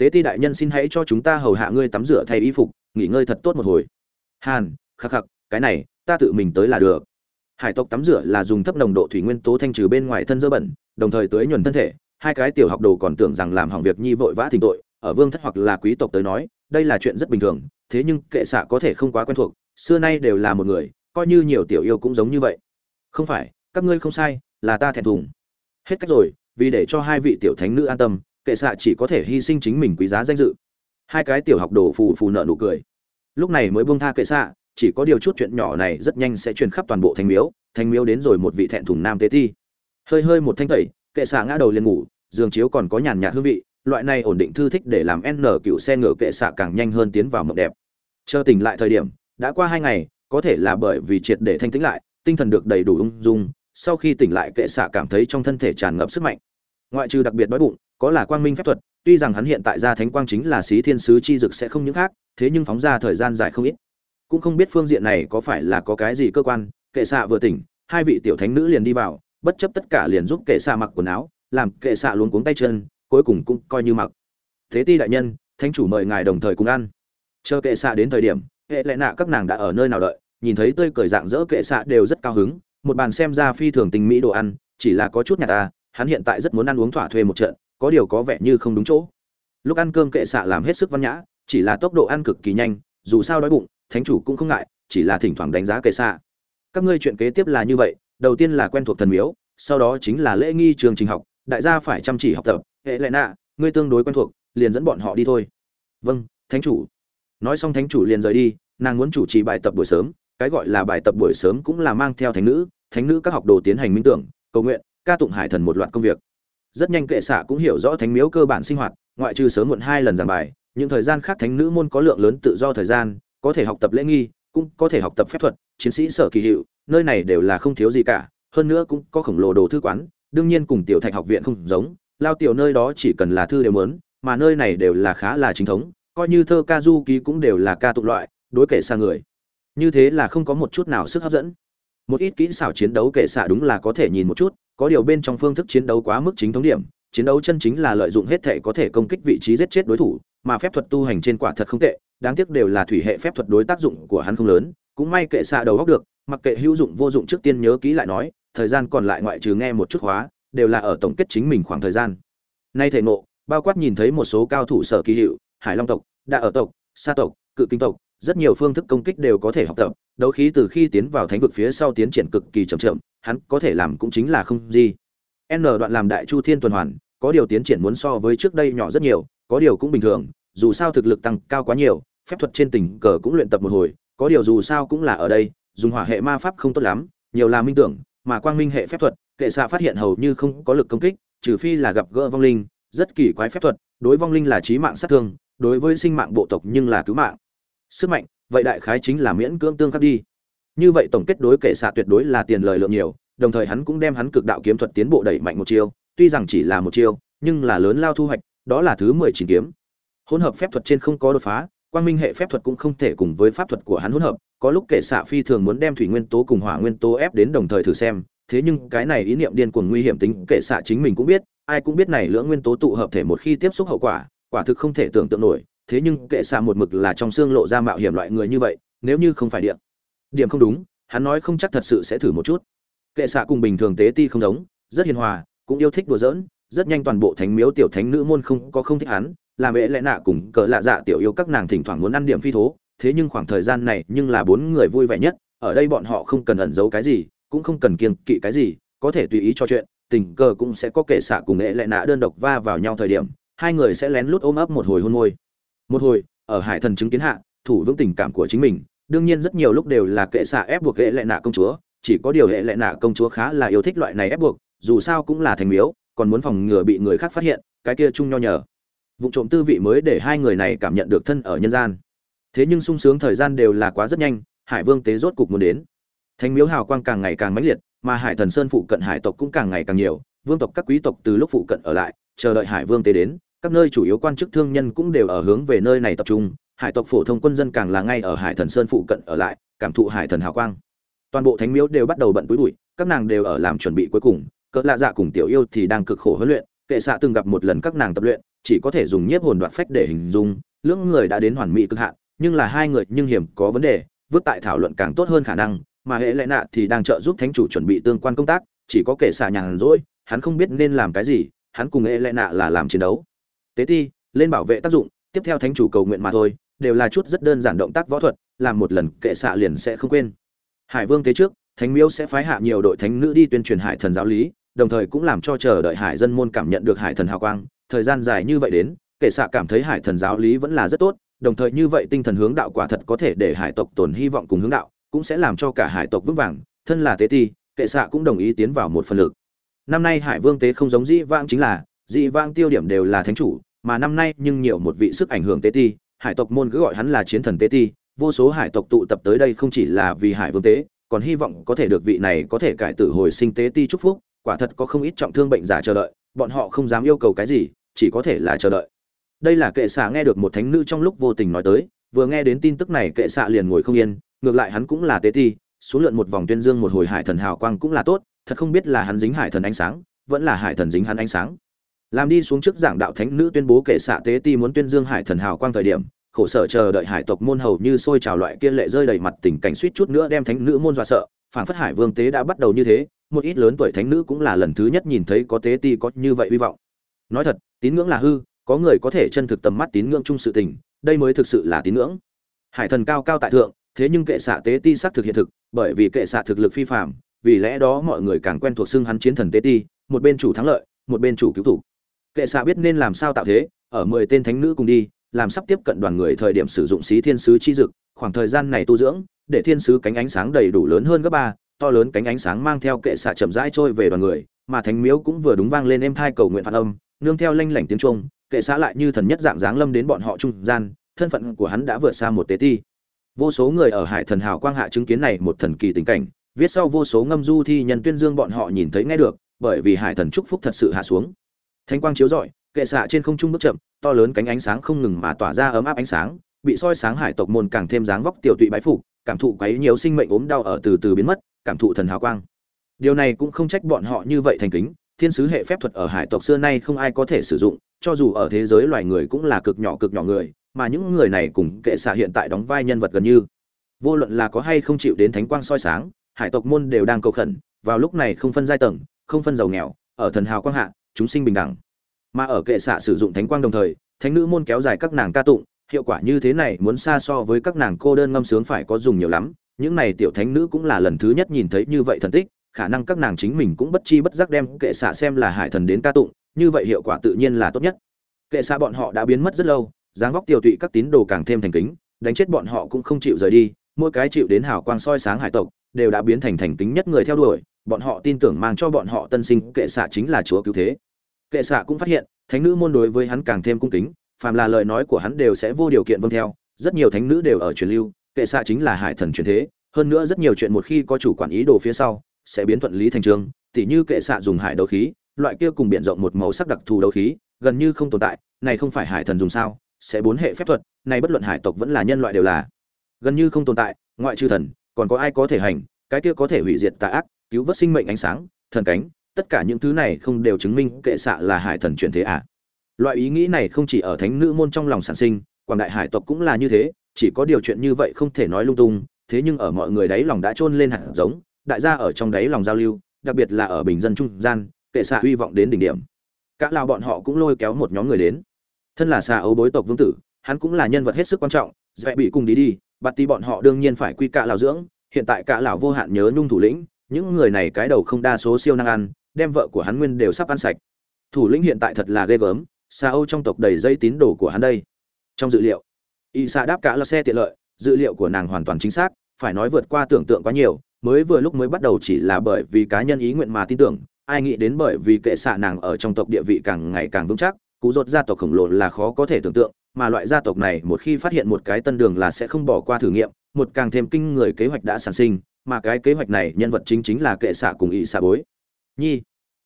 tế ti đại nhân xin hãy cho chúng ta hầu hạ ngươi tắm rửa thay y phục, nghỉ ngơi thật tốt một hồi. Hàn, khắc khắc, cái này, ta tự mình tới là được. Hải tộc tắm rửa là dùng thấp nồng độ thủy nguyên tố thanh trừ bên ngoài thân dơ bẩn, đồng thời tưới nhuần thân thể. Hai cái tiểu học đồ còn tưởng rằng làm hỏng việc nhi vội vã thỉnh tội, ở vương thất hoặc là quý tộc tới nói, đây là chuyện rất bình thường, thế nhưng kệ xạ có thể không quá quen thuộc, xưa nay đều là một người, coi như nhiều tiểu yêu cũng giống như vậy. Không phải, các ngươi không sai, là ta thẹn thùng. Hết cách rồi, vì để cho hai vị tiểu thánh nữ an tâm kệ xạ chỉ có thể hy sinh chính mình quý giá danh dự. Hai cái tiểu học đồ phù phù nợ nụ cười. Lúc này mới buông tha kệ xạ, chỉ có điều chút chuyện nhỏ này rất nhanh sẽ truyền khắp toàn bộ thành miếu thành miếu đến rồi một vị thẹn thùng nam tế thi. Hơi hơi một thanh tẩy, kệ xạ ngã đầu liền ngủ, giường chiếu còn có nhàn nhạt hương vị, loại này ổn định thư thích để làm n cựu xe ngựa kệ xạ càng nhanh hơn tiến vào mộng đẹp. Chờ tỉnh lại thời điểm, đã qua hai ngày, có thể là bởi vì triệt để thanh tĩnh lại, tinh thần được đầy đủ ung dung, sau khi tỉnh lại kệ xạ cảm thấy trong thân thể tràn ngập sức mạnh. Ngoại trừ đặc biệt đói bụng có là quang minh phép thuật, tuy rằng hắn hiện tại ra thánh quang chính là xí thiên sứ chi dực sẽ không những khác, thế nhưng phóng ra thời gian dài không ít. Cũng không biết phương diện này có phải là có cái gì cơ quan, kệ xạ vừa tỉnh, hai vị tiểu thánh nữ liền đi vào, bất chấp tất cả liền giúp kệ xạ mặc quần áo, làm kệ xạ luôn cuống tay chân, cuối cùng cũng coi như mặc. Thế ti đại nhân, thánh chủ mời ngài đồng thời cùng ăn. Chờ kệ xạ đến thời điểm, hệ lệ nạ các nàng đã ở nơi nào đợi, nhìn thấy tươi cười dạng dỡ kệ xạ đều rất cao hứng, một bàn xem ra phi thường tình mỹ đồ ăn, chỉ là có chút nhạt ta hắn hiện tại rất muốn ăn uống thỏa thuê một trận có điều có vẻ như không đúng chỗ. Lúc ăn cơm kệ xạ làm hết sức văn nhã, chỉ là tốc độ ăn cực kỳ nhanh, dù sao đói bụng, thánh chủ cũng không ngại, chỉ là thỉnh thoảng đánh giá kệ xạ. Các ngươi chuyện kế tiếp là như vậy, đầu tiên là quen thuộc thần miếu, sau đó chính là lễ nghi trường trình học, đại gia phải chăm chỉ học tập, hệ lệ nạ, ngươi tương đối quen thuộc, liền dẫn bọn họ đi thôi. Vâng thánh chủ. Nói xong thánh chủ liền rời đi, nàng muốn chủ trì bài tập buổi sớm, cái gọi là bài tập buổi sớm cũng là mang theo thánh nữ thánh nữ các học đồ tiến hành minh tưởng, cầu nguyện, ca tụng hải thần một loạt công việc rất nhanh kệ xạ cũng hiểu rõ thánh miếu cơ bản sinh hoạt, ngoại trừ sớm muộn hai lần giảng bài, những thời gian khác thánh nữ môn có lượng lớn tự do thời gian, có thể học tập lễ nghi, cũng có thể học tập phép thuật, chiến sĩ sở kỳ hiệu, nơi này đều là không thiếu gì cả, hơn nữa cũng có khổng lồ đồ thư quán, đương nhiên cùng tiểu thạch học viện không giống, lao tiểu nơi đó chỉ cần là thư đều muốn, mà nơi này đều là khá là chính thống, coi như thơ ca du ký cũng đều là ca tụng loại, đối kể xa người. Như thế là không có một chút nào sức hấp dẫn. Một ít kỹ xảo chiến đấu kệ xạ đúng là có thể nhìn một chút có điều bên trong phương thức chiến đấu quá mức chính thống điểm, chiến đấu chân chính là lợi dụng hết thể có thể công kích vị trí giết chết đối thủ, mà phép thuật tu hành trên quả thật không tệ, đáng tiếc đều là thủy hệ phép thuật đối tác dụng của hắn không lớn. Cũng may kệ xạ đầu góc được, mặc kệ hữu dụng vô dụng trước tiên nhớ kỹ lại nói, thời gian còn lại ngoại trừ nghe một chút hóa, đều là ở tổng kết chính mình khoảng thời gian. Nay thể ngộ, bao quát nhìn thấy một số cao thủ sở kỳ hiệu, hải long tộc đa ở tộc, sa tộc, cự kinh tộc, rất nhiều phương thức công kích đều có thể học tập, đấu khí từ khi tiến vào thánh vực phía sau tiến triển cực kỳ chậm chậm hắn có thể làm cũng chính là không gì. N đoạn làm đại chu thiên tuần hoàn, có điều tiến triển muốn so với trước đây nhỏ rất nhiều, có điều cũng bình thường, dù sao thực lực tăng cao quá nhiều, phép thuật trên tình cờ cũng luyện tập một hồi, có điều dù sao cũng là ở đây, dùng hỏa hệ ma pháp không tốt lắm, nhiều là minh tưởng, mà quang minh hệ phép thuật, kệ xạ phát hiện hầu như không có lực công kích, trừ phi là gặp gỡ vong linh, rất kỳ quái phép thuật, đối vong linh là chí mạng sát thương, đối với sinh mạng bộ tộc nhưng là cứu mạng. Sức mạnh, vậy đại khái chính là miễn cưỡng tương khắc đi như vậy tổng kết đối kệ xạ tuyệt đối là tiền lời lượng nhiều, đồng thời hắn cũng đem hắn cực đạo kiếm thuật tiến bộ đẩy mạnh một chiêu, tuy rằng chỉ là một chiêu, nhưng là lớn lao thu hoạch, đó là thứ mười chín kiếm. Hỗn hợp phép thuật trên không có đột phá, quang minh hệ phép thuật cũng không thể cùng với pháp thuật của hắn hỗn hợp, có lúc kệ xạ phi thường muốn đem thủy nguyên tố cùng hỏa nguyên tố ép đến đồng thời thử xem, thế nhưng cái này ý niệm điên cuồng nguy hiểm tính, kệ xạ chính mình cũng biết, ai cũng biết này lưỡng nguyên tố tụ hợp thể một khi tiếp xúc hậu quả quả thực không thể tưởng tượng nổi, thế nhưng kệ xạ một mực là trong xương lộ ra mạo hiểm loại người như vậy, nếu như không phải điện điểm không đúng, hắn nói không chắc thật sự sẽ thử một chút. Kệ xạ cùng bình thường tế ti không giống, rất hiền hòa, cũng yêu thích đùa giỡn, rất nhanh toàn bộ thánh miếu tiểu thánh nữ môn không có không thích hắn, làm ễ lẽ nạ cùng cỡ lạ dạ tiểu yêu các nàng thỉnh thoảng muốn ăn điểm phi thố, thế nhưng khoảng thời gian này nhưng là bốn người vui vẻ nhất, ở đây bọn họ không cần ẩn giấu cái gì, cũng không cần kiêng kỵ cái gì, có thể tùy ý cho chuyện, tình cờ cũng sẽ có kệ xạ cùng ễ lẽ nạ đơn độc va vào nhau thời điểm, hai người sẽ lén lút ôm ấp một hồi hôn môi. Một hồi, ở hải thần chứng kiến hạ, thủ vững tình cảm của chính mình đương nhiên rất nhiều lúc đều là kệ xạ ép buộc hệ lệ nạ công chúa, chỉ có điều hệ lệ nạ công chúa khá là yêu thích loại này ép buộc, dù sao cũng là thành miếu, còn muốn phòng ngừa bị người khác phát hiện, cái kia chung nho nhờ. Vụ trộm tư vị mới để hai người này cảm nhận được thân ở nhân gian. Thế nhưng sung sướng thời gian đều là quá rất nhanh, hải vương tế rốt cục muốn đến. Thánh miếu hào quang càng ngày càng mãnh liệt, mà hải thần sơn phụ cận hải tộc cũng càng ngày càng nhiều, vương tộc các quý tộc từ lúc phụ cận ở lại, chờ đợi hải vương tế đến các nơi chủ yếu quan chức thương nhân cũng đều ở hướng về nơi này tập trung, hải tộc phổ thông quân dân càng là ngay ở hải thần sơn phụ cận ở lại, cảm thụ hải thần hào quang. Toàn bộ thánh miếu đều bắt đầu bận túi bụi, các nàng đều ở làm chuẩn bị cuối cùng, cỡ lạ dạ cùng tiểu yêu thì đang cực khổ huấn luyện, kệ xạ từng gặp một lần các nàng tập luyện, chỉ có thể dùng nhiếp hồn đoạt phách để hình dung, lưỡng người đã đến hoàn mỹ cực hạn, nhưng là hai người nhưng hiểm có vấn đề, vứt tại thảo luận càng tốt hơn khả năng, mà hệ lệ nạ thì đang trợ giúp thánh chủ chuẩn bị tương quan công tác, chỉ có kệ xạ nhàn rỗi, hắn không biết nên làm cái gì, hắn cùng hệ lệ nạ là làm chiến đấu tế ti, lên bảo vệ tác dụng, tiếp theo thánh chủ cầu nguyện mà thôi, đều là chút rất đơn giản động tác võ thuật, làm một lần kệ xạ liền sẽ không quên. Hải vương tế trước, thánh miếu sẽ phái hạ nhiều đội thánh nữ đi tuyên truyền hải thần giáo lý, đồng thời cũng làm cho chờ đợi hải dân môn cảm nhận được hải thần hào quang. Thời gian dài như vậy đến, kệ xạ cảm thấy hải thần giáo lý vẫn là rất tốt, đồng thời như vậy tinh thần hướng đạo quả thật có thể để hải tộc tồn hy vọng cùng hướng đạo, cũng sẽ làm cho cả hải tộc vững vàng. Thân là tế ti, kệ xạ cũng đồng ý tiến vào một phần lực. Năm nay hải vương tế không giống dĩ vãng chính là, dĩ vãng tiêu điểm đều là thánh chủ mà năm nay nhưng nhiều một vị sức ảnh hưởng tế ti, hải tộc môn cứ gọi hắn là chiến thần tế ti, vô số hải tộc tụ tập tới đây không chỉ là vì hải vương tế, còn hy vọng có thể được vị này có thể cải tử hồi sinh tế ti chúc phúc, quả thật có không ít trọng thương bệnh giả chờ đợi, bọn họ không dám yêu cầu cái gì, chỉ có thể là chờ đợi. Đây là kệ xạ nghe được một thánh nữ trong lúc vô tình nói tới, vừa nghe đến tin tức này kệ xạ liền ngồi không yên, ngược lại hắn cũng là tế ti, xuống lượn một vòng tuyên dương một hồi hải thần hào quang cũng là tốt, thật không biết là hắn dính hải thần ánh sáng, vẫn là hải thần dính hắn ánh sáng làm đi xuống trước giảng đạo thánh nữ tuyên bố kệ xạ tế ti muốn tuyên dương hải thần hào quang thời điểm, khổ sở chờ đợi hải tộc môn hầu như sôi trào loại kia lệ rơi đầy mặt tình cảnh suýt chút nữa đem thánh nữ môn dọa sợ, phản phất hải vương tế đã bắt đầu như thế, một ít lớn tuổi thánh nữ cũng là lần thứ nhất nhìn thấy có tế ti có như vậy hy vọng. Nói thật, tín ngưỡng là hư, có người có thể chân thực tầm mắt tín ngưỡng chung sự tình, đây mới thực sự là tín ngưỡng. Hải thần cao cao tại thượng, thế nhưng kệ xạ tế ti xác thực hiện thực, bởi vì kệ xạ thực lực phi phạm vì lẽ đó mọi người càng quen thuộc xưng hắn chiến thần tế ti, một bên chủ thắng lợi, một bên chủ cứu thủ kệ xạ biết nên làm sao tạo thế, ở mười tên thánh nữ cùng đi, làm sắp tiếp cận đoàn người thời điểm sử dụng xí thiên sứ chi dực, khoảng thời gian này tu dưỡng, để thiên sứ cánh ánh sáng đầy đủ lớn hơn gấp ba, to lớn cánh ánh sáng mang theo kệ xạ chậm rãi trôi về đoàn người, mà thánh miếu cũng vừa đúng vang lên êm thai cầu nguyện phản âm, nương theo lanh lảnh tiếng trung kệ xạ lại như thần nhất dạng dáng lâm đến bọn họ trung gian, thân phận của hắn đã vượt xa một tế ti. Vô số người ở hải thần hào quang hạ chứng kiến này một thần kỳ tình cảnh, viết sau vô số ngâm du thi nhân tuyên dương bọn họ nhìn thấy nghe được, bởi vì hải thần chúc phúc thật sự hạ xuống. Thánh quang chiếu rọi, kệ xạ trên không trung bước chậm, to lớn cánh ánh sáng không ngừng mà tỏa ra ấm áp ánh sáng, bị soi sáng hải tộc môn càng thêm dáng vóc tiểu tụy bái phục, cảm thụ quấy nhiều sinh mệnh ốm đau ở từ từ biến mất, cảm thụ thần hào quang. Điều này cũng không trách bọn họ như vậy thành kính, thiên sứ hệ phép thuật ở hải tộc xưa nay không ai có thể sử dụng, cho dù ở thế giới loài người cũng là cực nhỏ cực nhỏ người, mà những người này cùng kệ xạ hiện tại đóng vai nhân vật gần như. Vô luận là có hay không chịu đến thánh quang soi sáng, hải tộc môn đều đang cầu khẩn, vào lúc này không phân giai tầng, không phân giàu nghèo, ở thần hào quang hạ chúng sinh bình đẳng. Mà ở kệ xạ sử dụng thánh quang đồng thời, thánh nữ môn kéo dài các nàng ca tụng, hiệu quả như thế này muốn xa so với các nàng cô đơn ngâm sướng phải có dùng nhiều lắm, những này tiểu thánh nữ cũng là lần thứ nhất nhìn thấy như vậy thần tích, khả năng các nàng chính mình cũng bất chi bất giác đem kệ xạ xem là hải thần đến ca tụng, như vậy hiệu quả tự nhiên là tốt nhất. Kệ xạ bọn họ đã biến mất rất lâu, dáng vóc tiêu tụy các tín đồ càng thêm thành kính, đánh chết bọn họ cũng không chịu rời đi, mỗi cái chịu đến hào quang soi sáng hải tộc, đều đã biến thành thành kính nhất người theo đuổi bọn họ tin tưởng mang cho bọn họ tân sinh, kệ xạ chính là chúa cứu thế. Kệ xạ cũng phát hiện, thánh nữ môn đối với hắn càng thêm cung kính, phàm là lời nói của hắn đều sẽ vô điều kiện vâng theo, rất nhiều thánh nữ đều ở truyền lưu, kệ xạ chính là hải thần truyền thế, hơn nữa rất nhiều chuyện một khi có chủ quản ý đồ phía sau, sẽ biến thuận lý thành trường tỉ như kệ xạ dùng hải đấu khí, loại kia cùng biển rộng một màu sắc đặc thù đấu khí, gần như không tồn tại, này không phải hải thần dùng sao, sẽ bốn hệ phép thuật, này bất luận hải tộc vẫn là nhân loại đều là. Gần như không tồn tại, ngoại trừ thần, còn có ai có thể hành, cái kia có thể hủy diệt tà ác cứu vớt sinh mệnh ánh sáng, thần cánh, tất cả những thứ này không đều chứng minh kệ xạ là hải thần truyền thế à. Loại ý nghĩ này không chỉ ở thánh nữ môn trong lòng sản sinh, quảng đại hải tộc cũng là như thế, chỉ có điều chuyện như vậy không thể nói lung tung, thế nhưng ở mọi người đáy lòng đã chôn lên hạt giống, đại gia ở trong đáy lòng giao lưu, đặc biệt là ở bình dân trung gian, kệ xạ hy vọng đến đỉnh điểm. Cả lào bọn họ cũng lôi kéo một nhóm người đến. Thân là xà ấu bối tộc vương tử, hắn cũng là nhân vật hết sức quan trọng, dễ bị cùng đi đi bạt tí bọn họ đương nhiên phải quy cả lào dưỡng, hiện tại cả lào vô hạn nhớ nhung thủ lĩnh những người này cái đầu không đa số siêu năng ăn, đem vợ của hắn nguyên đều sắp ăn sạch. Thủ lĩnh hiện tại thật là ghê gớm xa âu trong tộc đầy dây tín đồ của hắn đây. Trong dự liệu y xạ đáp cả là xe tiện lợi dữ liệu của nàng hoàn toàn chính xác, phải nói vượt qua tưởng tượng quá nhiều, mới vừa lúc mới bắt đầu chỉ là bởi vì cá nhân ý nguyện mà tin tưởng, ai nghĩ đến bởi vì kệ xạ nàng ở trong tộc địa vị càng ngày càng vững chắc, cú rột gia tộc khổng lồ là khó có thể tưởng tượng, mà loại gia tộc này một khi phát hiện một cái tân đường là sẽ không bỏ qua thử nghiệm, một càng thêm kinh người kế hoạch đã sản sinh mà cái kế hoạch này nhân vật chính chính là kệ xạ cùng ỵ xạ bối. Nhi,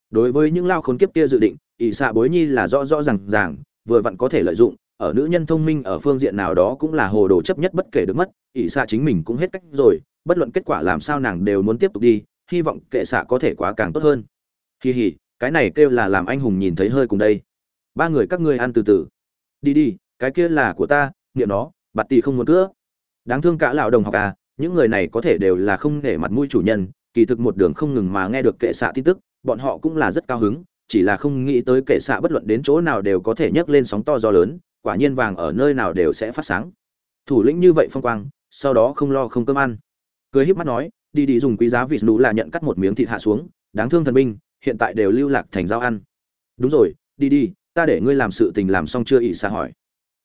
đối với những lao khốn kiếp kia dự định ỵ xạ bối nhi là rõ rõ ràng ràng, vừa vặn có thể lợi dụng, ở nữ nhân thông minh ở phương diện nào đó cũng là hồ đồ chấp nhất bất kể được mất ỵ xạ chính mình cũng hết cách rồi, bất luận kết quả làm sao nàng đều muốn tiếp tục đi, hy vọng kệ xạ có thể quá càng tốt hơn. Kỳ hỉ cái này kêu là làm anh hùng nhìn thấy hơi cùng đây. Ba người các ngươi ăn từ từ. Đi đi, cái kia là của ta niệm nó, bạt tỷ không muốn cữa đáng thương cả lão đồng học à những người này có thể đều là không nể mặt mũi chủ nhân, kỳ thực một đường không ngừng mà nghe được kệ xạ tin tức, bọn họ cũng là rất cao hứng, chỉ là không nghĩ tới kệ xạ bất luận đến chỗ nào đều có thể nhấc lên sóng to gió lớn, quả nhiên vàng ở nơi nào đều sẽ phát sáng. Thủ lĩnh như vậy phong quang, sau đó không lo không cơm ăn. Cười híp mắt nói, đi đi dùng quý giá vịt nụ là nhận cắt một miếng thịt hạ xuống, đáng thương thần binh, hiện tại đều lưu lạc thành giao ăn. Đúng rồi, đi đi, ta để ngươi làm sự tình làm xong chưa ỉ xa hỏi.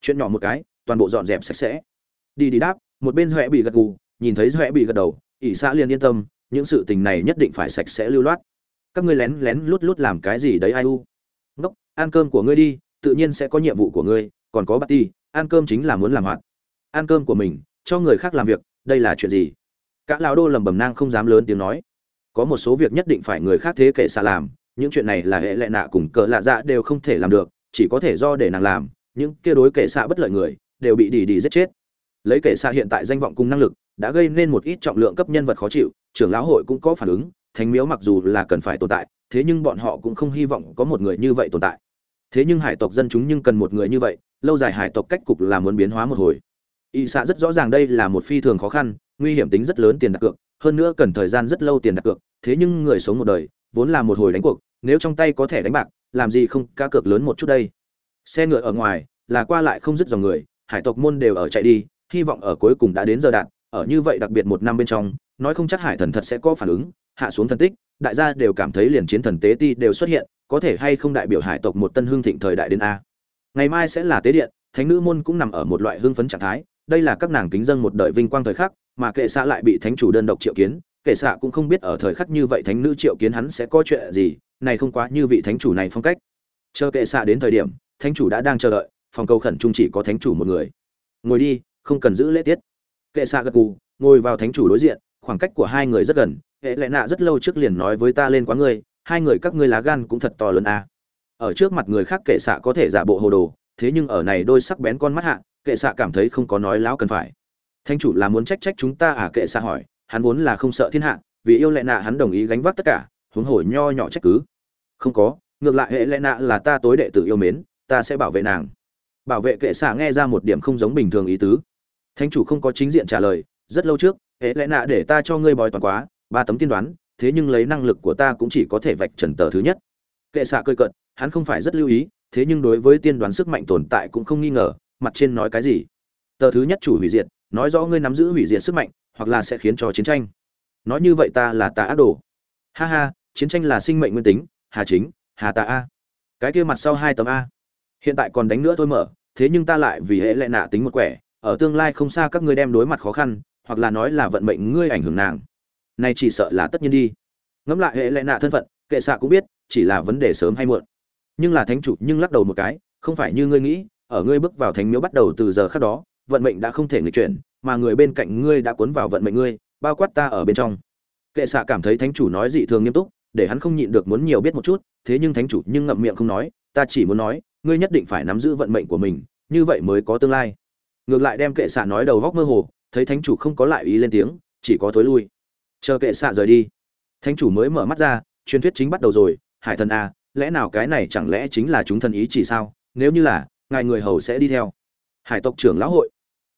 Chuyện nhỏ một cái, toàn bộ dọn dẹp sạch sẽ. Đi đi đáp, một bên huệ bị gật gù nhìn thấy rẽ bị gật đầu, ỷ xã liền yên tâm, những sự tình này nhất định phải sạch sẽ lưu loát. Các ngươi lén lén lút lút làm cái gì đấy ai u? Ngốc, ăn cơm của ngươi đi, tự nhiên sẽ có nhiệm vụ của ngươi, còn có bà ti, ăn cơm chính là muốn làm hoạt. Ăn cơm của mình, cho người khác làm việc, đây là chuyện gì? Cả lão đô lầm bầm nang không dám lớn tiếng nói. Có một số việc nhất định phải người khác thế kệ xa làm, những chuyện này là hệ lệ nạ cùng cờ lạ dạ đều không thể làm được, chỉ có thể do để nàng làm, những kia đối kệ xạ bất lợi người, đều bị đi đi giết chết. Lấy kệ xạ hiện tại danh vọng cùng năng lực đã gây nên một ít trọng lượng cấp nhân vật khó chịu, trưởng lão hội cũng có phản ứng, thánh miếu mặc dù là cần phải tồn tại, thế nhưng bọn họ cũng không hy vọng có một người như vậy tồn tại. Thế nhưng hải tộc dân chúng nhưng cần một người như vậy, lâu dài hải tộc cách cục là muốn biến hóa một hồi. Y xạ rất rõ ràng đây là một phi thường khó khăn, nguy hiểm tính rất lớn tiền đặt cược, hơn nữa cần thời gian rất lâu tiền đặt cược, thế nhưng người sống một đời, vốn là một hồi đánh cuộc, nếu trong tay có thể đánh bạc, làm gì không cá cược lớn một chút đây? Xe ngựa ở ngoài, là qua lại không dứt dòng người, hải tộc môn đều ở chạy đi, hy vọng ở cuối cùng đã đến giờ đạn ở như vậy đặc biệt một năm bên trong, nói không chắc hải thần thật sẽ có phản ứng, hạ xuống thần tích, đại gia đều cảm thấy liền chiến thần tế ti đều xuất hiện, có thể hay không đại biểu hải tộc một tân hương thịnh thời đại đến a. Ngày mai sẽ là tế điện, thánh nữ môn cũng nằm ở một loại hưng phấn trạng thái, đây là các nàng kính dân một đời vinh quang thời khắc, mà kệ xạ lại bị thánh chủ đơn độc triệu kiến, kệ xạ cũng không biết ở thời khắc như vậy thánh nữ triệu kiến hắn sẽ có chuyện gì, này không quá như vị thánh chủ này phong cách. Chờ kệ xạ đến thời điểm, thánh chủ đã đang chờ đợi, phòng cầu khẩn trung chỉ có thánh chủ một người. Ngồi đi, không cần giữ lễ tiết kệ xạ gật cù ngồi vào thánh chủ đối diện, khoảng cách của hai người rất gần, hệ lệ nạ rất lâu trước liền nói với ta lên quá ngươi, hai người các ngươi lá gan cũng thật to lớn a ở trước mặt người khác kệ xạ có thể giả bộ hồ đồ, thế nhưng ở này đôi sắc bén con mắt hạ, kệ xạ cảm thấy không có nói láo cần phải. Thánh chủ là muốn trách trách chúng ta à kệ xạ hỏi, hắn vốn là không sợ thiên hạ, vì yêu lệ nạ hắn đồng ý gánh vác tất cả, huống hồ nho nhỏ trách cứ. Không có, ngược lại hệ lệ nạ là ta tối đệ tử yêu mến, ta sẽ bảo vệ nàng. Bảo vệ kệ xạ nghe ra một điểm không giống bình thường ý tứ thánh chủ không có chính diện trả lời, rất lâu trước, hệ lệ nạ để ta cho ngươi bói toàn quá, ba tấm tiên đoán, thế nhưng lấy năng lực của ta cũng chỉ có thể vạch trần tờ thứ nhất. Kệ xạ cơi cận hắn không phải rất lưu ý, thế nhưng đối với tiên đoán sức mạnh tồn tại cũng không nghi ngờ, mặt trên nói cái gì? Tờ thứ nhất chủ hủy diệt, nói rõ ngươi nắm giữ hủy diệt sức mạnh, hoặc là sẽ khiến cho chiến tranh. Nói như vậy ta là tà ác đồ. Ha ha, chiến tranh là sinh mệnh nguyên tính, hà chính, hà tà a. Cái kia mặt sau hai tấm a. Hiện tại còn đánh nữa thôi mở, thế nhưng ta lại vì hệ lệ nạ tính một quẻ ở tương lai không xa các ngươi đem đối mặt khó khăn, hoặc là nói là vận mệnh ngươi ảnh hưởng nàng. Này chỉ sợ là tất nhiên đi. Ngẫm lại hệ lệ nạ thân phận, kệ xạ cũng biết, chỉ là vấn đề sớm hay muộn. Nhưng là thánh chủ nhưng lắc đầu một cái, không phải như ngươi nghĩ, ở ngươi bước vào thánh miếu bắt đầu từ giờ khác đó, vận mệnh đã không thể nghịch chuyển, mà người bên cạnh ngươi đã cuốn vào vận mệnh ngươi, bao quát ta ở bên trong. Kệ xạ cảm thấy thánh chủ nói dị thường nghiêm túc, để hắn không nhịn được muốn nhiều biết một chút, thế nhưng thánh chủ nhưng ngậm miệng không nói, ta chỉ muốn nói, ngươi nhất định phải nắm giữ vận mệnh của mình, như vậy mới có tương lai ngược lại đem kệ xạ nói đầu góc mơ hồ, thấy thánh chủ không có lại ý lên tiếng, chỉ có thối lui. Chờ kệ xạ rời đi. Thánh chủ mới mở mắt ra, truyền thuyết chính bắt đầu rồi, hải thần a lẽ nào cái này chẳng lẽ chính là chúng thần ý chỉ sao? Nếu như là, ngài người hầu sẽ đi theo. Hải tộc trưởng lão hội.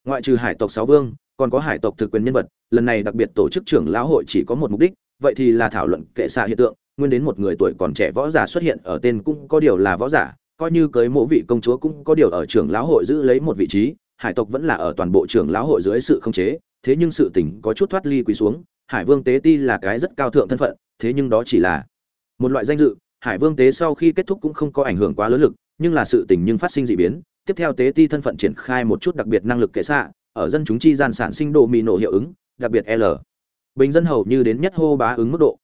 Ngoại trừ hải tộc sáu vương, còn có hải tộc thực quyền nhân vật, lần này đặc biệt tổ chức trưởng lão hội chỉ có một mục đích, vậy thì là thảo luận kệ xạ hiện tượng, nguyên đến một người tuổi còn trẻ võ giả xuất hiện ở tên cũng có điều là võ giả, coi như cưới mộ vị công chúa cũng có điều ở trưởng lão hội giữ lấy một vị trí hải tộc vẫn là ở toàn bộ trưởng lão hội dưới sự khống chế, thế nhưng sự tình có chút thoát ly quý xuống, hải vương tế ti là cái rất cao thượng thân phận, thế nhưng đó chỉ là một loại danh dự. Hải vương tế sau khi kết thúc cũng không có ảnh hưởng quá lớn lực, nhưng là sự tình nhưng phát sinh dị biến. Tiếp theo tế ti thân phận triển khai một chút đặc biệt năng lực kệ xạ, ở dân chúng chi gian sản sinh độ mì nổ hiệu ứng, đặc biệt l. Bình dân hầu như đến nhất hô bá ứng mức độ.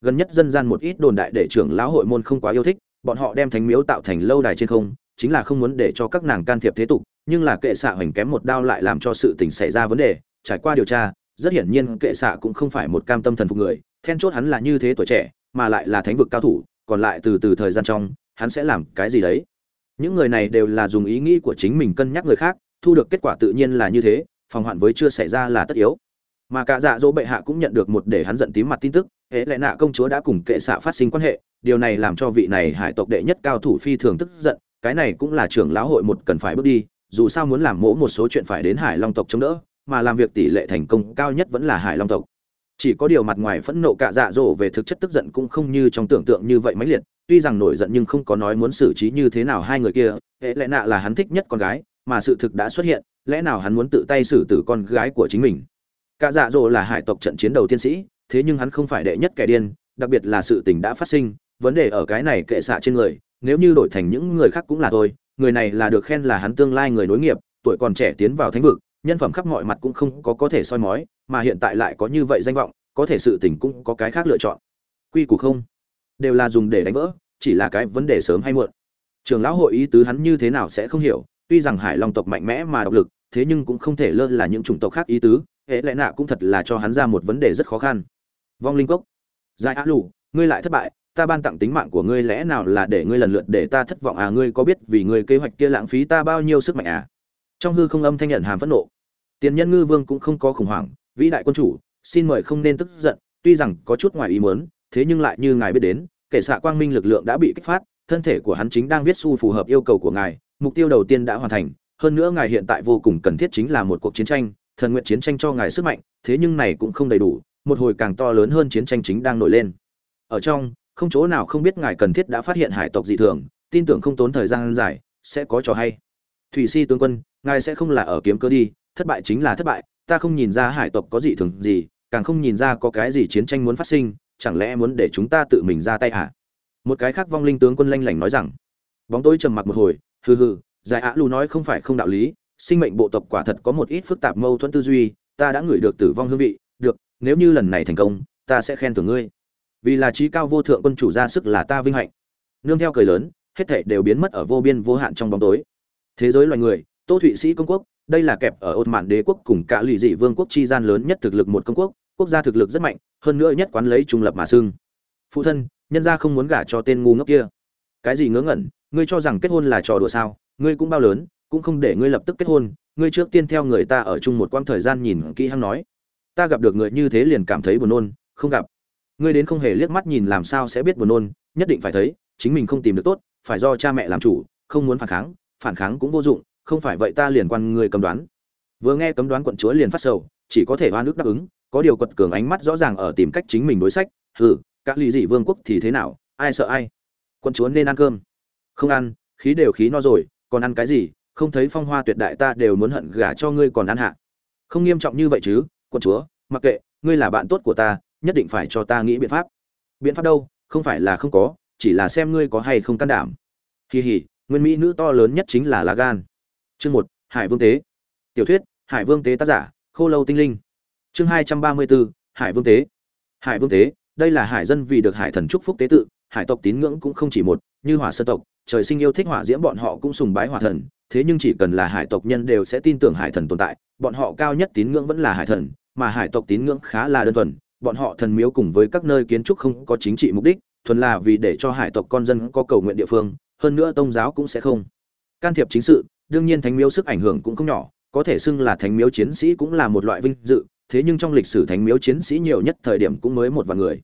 Gần nhất dân gian một ít đồn đại để trưởng lão hội môn không quá yêu thích, bọn họ đem thánh miếu tạo thành lâu đài trên không, chính là không muốn để cho các nàng can thiệp thế tục nhưng là kệ xạ hoành kém một đao lại làm cho sự tình xảy ra vấn đề, trải qua điều tra, rất hiển nhiên kệ xạ cũng không phải một cam tâm thần phục người, then chốt hắn là như thế tuổi trẻ, mà lại là thánh vực cao thủ, còn lại từ từ thời gian trong, hắn sẽ làm cái gì đấy? Những người này đều là dùng ý nghĩ của chính mình cân nhắc người khác, thu được kết quả tự nhiên là như thế, phòng hoạn với chưa xảy ra là tất yếu. Mà cả dạ dỗ bệ hạ cũng nhận được một để hắn giận tím mặt tin tức, hễ lẽ nạ công chúa đã cùng kệ xạ phát sinh quan hệ, điều này làm cho vị này hải tộc đệ nhất cao thủ phi thường tức giận, cái này cũng là trưởng lão hội một cần phải bước đi dù sao muốn làm mỗ một số chuyện phải đến hải long tộc chống đỡ, mà làm việc tỷ lệ thành công cao nhất vẫn là hải long tộc. Chỉ có điều mặt ngoài phẫn nộ cả dạ dỗ về thực chất tức giận cũng không như trong tưởng tượng như vậy mãnh liệt, tuy rằng nổi giận nhưng không có nói muốn xử trí như thế nào hai người kia, hệ lẽ nạ là hắn thích nhất con gái, mà sự thực đã xuất hiện, lẽ nào hắn muốn tự tay xử tử con gái của chính mình? Cả dạ dỗ là hải tộc trận chiến đầu tiên sĩ, thế nhưng hắn không phải đệ nhất kẻ điên, đặc biệt là sự tình đã phát sinh, vấn đề ở cái này kệ xạ trên người, nếu như đổi thành những người khác cũng là thôi người này là được khen là hắn tương lai người nối nghiệp tuổi còn trẻ tiến vào thánh vực nhân phẩm khắp mọi mặt cũng không có có thể soi mói mà hiện tại lại có như vậy danh vọng có thể sự tình cũng có cái khác lựa chọn. Quy củ không? Đều là dùng để đánh vỡ chỉ là cái vấn đề sớm hay muộn. Trường lão hội ý tứ hắn như thế nào sẽ không hiểu tuy rằng hải long tộc mạnh mẽ mà độc lực thế nhưng cũng không thể lơ là những chủng tộc khác ý tứ hệ lẽ nạ cũng thật là cho hắn ra một vấn đề rất khó khăn. Vong linh cốc. Giải á Lũ, ngươi lại thất bại ta ban tặng tính mạng của ngươi lẽ nào là để ngươi lần lượt để ta thất vọng à? Ngươi có biết vì ngươi kế hoạch kia lãng phí ta bao nhiêu sức mạnh à? Trong hư không âm thanh nhận hàm phẫn nộ. Tiền nhân ngư vương cũng không có khủng hoảng, vĩ đại quân chủ, xin mời không nên tức giận, tuy rằng có chút ngoài ý muốn, thế nhưng lại như ngài biết đến kể xạ quang minh lực lượng đã bị kích phát, thân thể của hắn chính đang viết su phù hợp yêu cầu của ngài, mục tiêu đầu tiên đã hoàn thành, hơn nữa ngài hiện tại vô cùng cần thiết chính là một cuộc chiến tranh, thần nguyện chiến tranh cho ngài sức mạnh, thế nhưng này cũng không đầy đủ, một hồi càng to lớn hơn chiến tranh chính đang nổi lên. Ở trong không chỗ nào không biết ngài cần thiết đã phát hiện hải tộc dị thường, tin tưởng không tốn thời gian dài, sẽ có trò hay. Thủy si tướng quân, ngài sẽ không là ở kiếm cơ đi, thất bại chính là thất bại, ta không nhìn ra hải tộc có dị thường gì, càng không nhìn ra có cái gì chiến tranh muốn phát sinh, chẳng lẽ muốn để chúng ta tự mình ra tay hả? Một cái khác vong linh tướng quân lanh lảnh nói rằng. Bóng tối trầm mặc một hồi, hừ hừ, giải ạ lù nói không phải không đạo lý, sinh mệnh bộ tộc quả thật có một ít phức tạp mâu thuẫn tư duy, ta đã ngửi được tử vong hương vị, được, nếu như lần này thành công, ta sẽ khen thưởng ngươi vì là trí cao vô thượng quân chủ ra sức là ta vinh hạnh. Nương theo cười lớn, hết thảy đều biến mất ở vô biên vô hạn trong bóng tối. Thế giới loài người, tô thụy sĩ công quốc, đây là kẹp ở ột mạn đế quốc cùng cả lụy dị vương quốc chi gian lớn nhất thực lực một công quốc quốc gia thực lực rất mạnh, hơn nữa nhất quán lấy trung lập mà xưng. Phụ thân, nhân gia không muốn gả cho tên ngu ngốc kia. Cái gì ngớ ngẩn, ngươi cho rằng kết hôn là trò đùa sao? Ngươi cũng bao lớn, cũng không để ngươi lập tức kết hôn, ngươi trước tiên theo người ta ở chung một quãng thời gian nhìn kỹ hăng nói. Ta gặp được người như thế liền cảm thấy buồn nôn, không gặp ngươi đến không hề liếc mắt nhìn làm sao sẽ biết buồn nôn, nhất định phải thấy, chính mình không tìm được tốt, phải do cha mẹ làm chủ, không muốn phản kháng phản kháng cũng vô dụng, không phải vậy ta liền quan người cấm đoán. Vừa nghe cấm đoán quận chúa liền phát sầu, chỉ có thể oan ức đáp ứng, có điều quật cường ánh mắt rõ ràng ở tìm cách chính mình đối sách, hừ các ly dị vương quốc thì thế nào, ai sợ ai? Quận chúa nên ăn cơm. Không ăn, khí đều khí no rồi, còn ăn cái gì, không thấy phong hoa tuyệt đại ta đều muốn hận gả cho ngươi còn ăn hạ. Không nghiêm trọng như vậy chứ, quận chúa, mặc kệ, ngươi là bạn tốt của ta nhất định phải cho ta nghĩ biện pháp. Biện pháp đâu? Không phải là không có, chỉ là xem ngươi có hay không can đảm. Kỳ hỉ, nguyên mỹ nữ to lớn nhất chính là lá gan. Chương một, hải vương tế. Tiểu thuyết, hải vương tế tác giả, khô lâu tinh linh. Chương hai trăm ba mươi bốn, hải vương tế. Hải vương tế, đây là hải dân vì được hải thần chúc phúc tế tự, hải tộc tín ngưỡng cũng không chỉ một, như hỏa sơ tộc, trời sinh yêu thích hỏa diễm bọn họ cũng sùng bái hỏa thần, thế nhưng chỉ cần là hải tộc nhân đều sẽ tin tưởng hải thần tồn tại, bọn họ cao nhất tín ngưỡng vẫn là hải thần, mà hải tộc tín ngưỡng khá là đơn thuần bọn họ thần miếu cùng với các nơi kiến trúc không có chính trị mục đích, thuần là vì để cho hải tộc con dân có cầu nguyện địa phương, hơn nữa tôn giáo cũng sẽ không. Can thiệp chính sự, đương nhiên thánh miếu sức ảnh hưởng cũng không nhỏ, có thể xưng là thánh miếu chiến sĩ cũng là một loại vinh dự, thế nhưng trong lịch sử thánh miếu chiến sĩ nhiều nhất thời điểm cũng mới một vài người.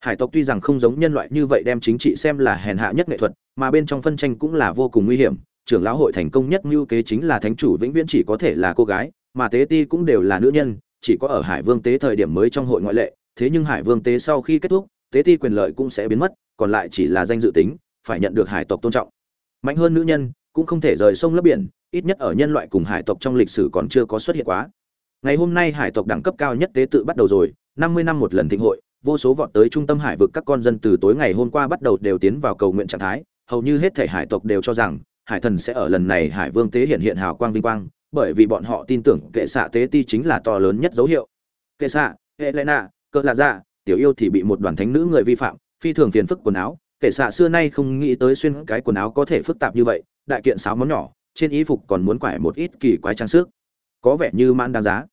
Hải tộc tuy rằng không giống nhân loại như vậy đem chính trị xem là hèn hạ nhất nghệ thuật, mà bên trong phân tranh cũng là vô cùng nguy hiểm, trưởng lão hội thành công nhất mưu kế chính là thánh chủ vĩnh viễn chỉ có thể là cô gái, mà tế ti cũng đều là nữ nhân, chỉ có ở hải vương tế thời điểm mới trong hội ngoại lệ thế nhưng hải vương tế sau khi kết thúc, tế ti quyền lợi cũng sẽ biến mất, còn lại chỉ là danh dự tính, phải nhận được hải tộc tôn trọng. Mạnh hơn nữ nhân, cũng không thể rời sông lấp biển, ít nhất ở nhân loại cùng hải tộc trong lịch sử còn chưa có xuất hiện quá. Ngày hôm nay hải tộc đẳng cấp cao nhất tế tự bắt đầu rồi, năm mươi năm một lần thịnh hội, vô số vọt tới trung tâm hải vực các con dân từ tối ngày hôm qua bắt đầu đều tiến vào cầu nguyện trạng thái, hầu như hết thể hải tộc đều cho rằng, hải thần sẽ ở lần này hải vương tế hiện hiện hào quang vinh quang, bởi vì bọn họ tin tưởng kệ xạ tế ti chính là to lớn nhất dấu hiệu. Kệ xạ, helena cỡ lạ dạ tiểu yêu thì bị một đoàn thánh nữ người vi phạm, phi thường phiền phức quần áo. Kệ xạ xưa nay không nghĩ tới xuyên cái quần áo có thể phức tạp như vậy, đại kiện sáo món nhỏ, trên y phục còn muốn quải một ít kỳ quái trang sức. Có vẻ như man đáng giá.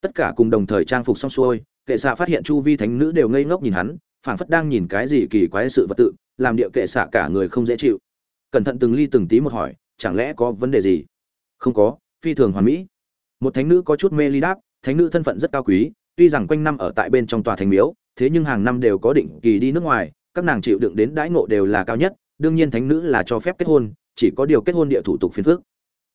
Tất cả cùng đồng thời trang phục xong xuôi kệ xạ phát hiện chu vi thánh nữ đều ngây ngốc nhìn hắn, phảng phất đang nhìn cái gì kỳ quái sự vật tự, làm địa kệ xạ cả người không dễ chịu. Cẩn thận từng ly từng tí một hỏi, chẳng lẽ có vấn đề gì? Không có, phi thường hoàn mỹ. Một thánh nữ có chút mê ly đáp, thánh nữ thân phận rất cao quý tuy rằng quanh năm ở tại bên trong tòa thánh miếu, thế nhưng hàng năm đều có định kỳ đi nước ngoài, các nàng chịu đựng đến đãi ngộ đều là cao nhất, đương nhiên thánh nữ là cho phép kết hôn, chỉ có điều kết hôn địa thủ tục phiền phức.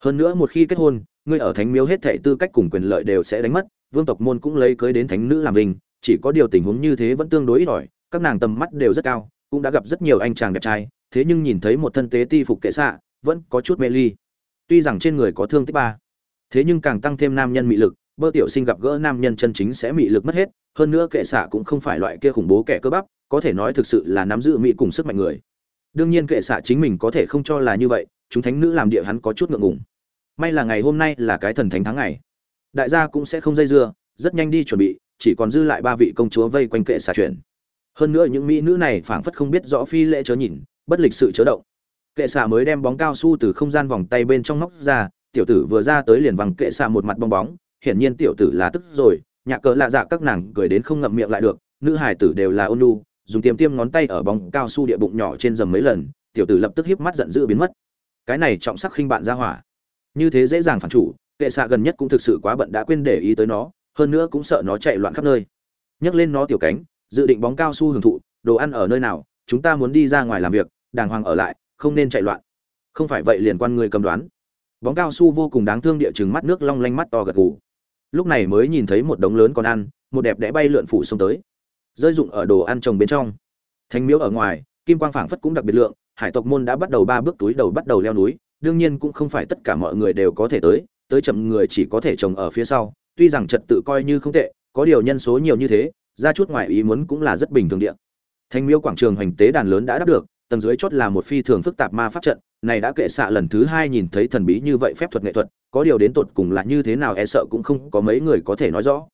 Hơn nữa một khi kết hôn ngươi ở thánh miếu hết thệ tư cách cùng quyền lợi đều sẽ đánh mất, vương tộc môn cũng lấy cưới đến thánh nữ làm mình chỉ có điều tình huống như thế vẫn tương đối ít ỏi, các nàng tầm mắt đều rất cao, cũng đã gặp rất nhiều anh chàng đẹp trai, thế nhưng nhìn thấy một thân tế ti phục kệ xạ, vẫn có chút mê ly. Tuy rằng trên người có thương tích ba, thế nhưng càng tăng thêm nam nhân mị lực bơ tiểu sinh gặp gỡ nam nhân chân chính sẽ mị lực mất hết, hơn nữa kệ xạ cũng không phải loại kia khủng bố kẻ cơ bắp, có thể nói thực sự là nắm giữ mỹ cùng sức mạnh người. Đương nhiên kệ xạ chính mình có thể không cho là như vậy, chúng thánh nữ làm địa hắn có chút ngượng ngùng. May là ngày hôm nay là cái thần thánh tháng ngày. Đại gia cũng sẽ không dây dưa, rất nhanh đi chuẩn bị, chỉ còn dư lại ba vị công chúa vây quanh kệ xạ chuyển hơn nữa những mỹ nữ này phảng phất không biết rõ phi lễ chớ nhìn, bất lịch sự chớ động. Kệ xạ mới đem bóng cao su từ không gian vòng tay bên trong móc ra, tiểu tử vừa ra tới liền văng kệ xạ một mặt bong bóng hiển nhiên tiểu tử là tức rồi, nhạc cỡ lạ dạ các nàng cười đến không ngậm miệng lại được, nữ hải tử đều là ôn lu dùng tiêm tiêm ngón tay ở bóng cao su địa bụng nhỏ trên dầm mấy lần, tiểu tử lập tức hiếp mắt giận dữ biến mất. Cái này trọng sắc khinh bạn ra hỏa. Như thế dễ dàng phản chủ, kệ xạ gần nhất cũng thực sự quá bận đã quên để ý tới nó, hơn nữa cũng sợ nó chạy loạn khắp nơi. Nhấc lên nó tiểu cánh, dự định bóng cao su hưởng thụ, đồ ăn ở nơi nào, chúng ta muốn đi ra ngoài làm việc, đàng hoàng ở lại, không nên chạy loạn. Không phải vậy liền quan người cầm đoán. Bóng cao su vô cùng đáng thương địa chừng mắt nước long lanh mắt to gật gù lúc này mới nhìn thấy một đống lớn con ăn, một đẹp đẽ bay lượn phủ xông tới. Rơi dụng ở đồ ăn trồng bên trong. Thánh miếu ở ngoài, kim quang phảng phất cũng đặc biệt lượng, hải tộc môn đã bắt đầu ba bước túi đầu bắt đầu leo núi, đương nhiên cũng không phải tất cả mọi người đều có thể tới tới chậm người chỉ có thể trồng ở phía sau. Tuy rằng trật tự coi như không tệ, có điều nhân số nhiều như thế, ra chút ngoài ý muốn cũng là rất bình thường địa. Thanh miếu quảng trường hoành tế đàn lớn đã đáp được, tầng dưới chốt là một phi thường phức tạp ma pháp trận, này đã kệ xạ lần thứ hai nhìn thấy thần bí như vậy phép thuật nghệ thuật có điều đến tột cùng là như thế nào e sợ cũng không có mấy người có thể nói rõ.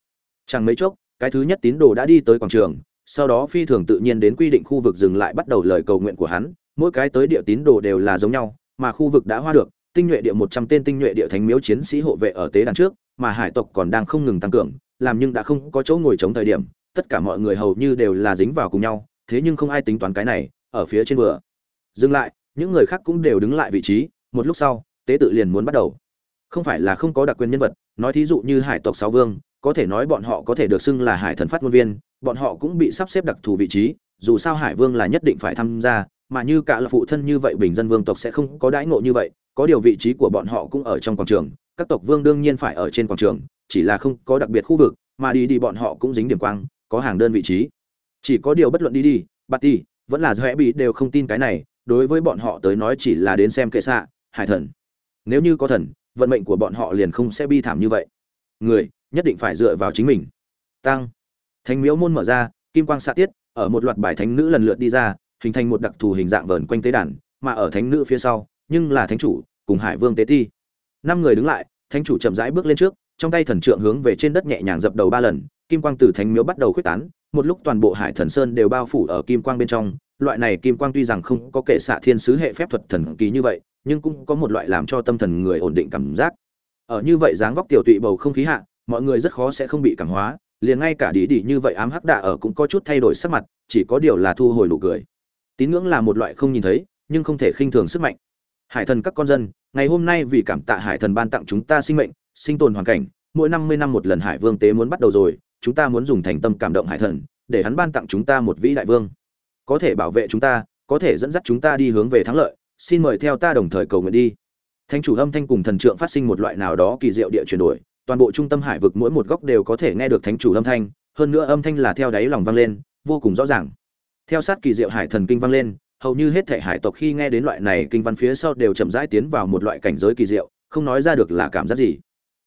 Chẳng mấy chốc, cái thứ nhất tín đồ đã đi tới quảng trường, sau đó phi thường tự nhiên đến quy định khu vực dừng lại bắt đầu lời cầu nguyện của hắn. Mỗi cái tới địa tín đồ đều là giống nhau, mà khu vực đã hoa được, tinh nhuệ địa một trăm tên tinh nhuệ địa thánh miếu chiến sĩ hộ vệ ở tế đàn trước, mà hải tộc còn đang không ngừng tăng cường, làm nhưng đã không có chỗ ngồi chống thời điểm, tất cả mọi người hầu như đều là dính vào cùng nhau, thế nhưng không ai tính toán cái này, ở phía trên vừa dừng lại, những người khác cũng đều đứng lại vị trí, một lúc sau, tế tự liền muốn bắt đầu không phải là không có đặc quyền nhân vật, nói thí dụ như hải tộc sáu vương, có thể nói bọn họ có thể được xưng là hải thần phát ngôn viên, bọn họ cũng bị sắp xếp đặc thù vị trí, dù sao hải vương là nhất định phải tham gia, mà như cả là phụ thân như vậy bình dân vương tộc sẽ không có đãi ngộ như vậy, có điều vị trí của bọn họ cũng ở trong quảng trường, các tộc vương đương nhiên phải ở trên quảng trường, chỉ là không có đặc biệt khu vực, mà đi đi bọn họ cũng dính điểm quang, có hàng đơn vị trí. Chỉ có điều bất luận đi đi bạt ti vẫn là do bị đều không tin cái này, đối với bọn họ tới nói chỉ là đến xem kệ xạ, hải thần. Nếu như có thần vận mệnh của bọn họ liền không sẽ bi thảm như vậy. Người, nhất định phải dựa vào chính mình. Tăng. Thánh miếu môn mở ra, kim quang xạ tiết, ở một loạt bài thánh nữ lần lượt đi ra, hình thành một đặc thù hình dạng vờn quanh tế đàn, mà ở thánh nữ phía sau, nhưng là thánh chủ, cùng hải vương tế ti. Năm người đứng lại, thánh chủ chậm rãi bước lên trước, trong tay thần trượng hướng về trên đất nhẹ nhàng dập đầu ba lần, kim quang từ thánh miếu bắt đầu khuếch tán, một lúc toàn bộ hải thần sơn đều bao phủ ở kim quang bên trong. Loại này kim quang tuy rằng không có kệ xạ thiên sứ hệ phép thuật thần kỳ như vậy nhưng cũng có một loại làm cho tâm thần người ổn định cảm giác. Ở như vậy dáng vóc tiểu tụy bầu không khí hạ, mọi người rất khó sẽ không bị cảm hóa, liền ngay cả đi đi như vậy ám hắc đạ ở cũng có chút thay đổi sắc mặt, chỉ có điều là thu hồi nụ cười. Tín ngưỡng là một loại không nhìn thấy, nhưng không thể khinh thường sức mạnh. Hải thần các con dân, ngày hôm nay vì cảm tạ hải thần ban tặng chúng ta sinh mệnh, sinh tồn hoàn cảnh, mỗi năm mươi năm một lần hải vương tế muốn bắt đầu rồi, chúng ta muốn dùng thành tâm cảm động hải thần, để hắn ban tặng chúng ta một vĩ đại vương. Có thể bảo vệ chúng ta, có thể dẫn dắt chúng ta đi hướng về thắng lợi xin mời theo ta đồng thời cầu nguyện đi. Thánh chủ âm thanh cùng thần trượng phát sinh một loại nào đó kỳ diệu địa chuyển đổi, toàn bộ trung tâm hải vực mỗi một góc đều có thể nghe được thánh chủ âm thanh, hơn nữa âm thanh là theo đáy lòng vang lên, vô cùng rõ ràng. Theo sát kỳ diệu hải thần kinh vang lên, hầu như hết thể hải tộc khi nghe đến loại này kinh văn phía sau đều chậm rãi tiến vào một loại cảnh giới kỳ diệu, không nói ra được là cảm giác gì.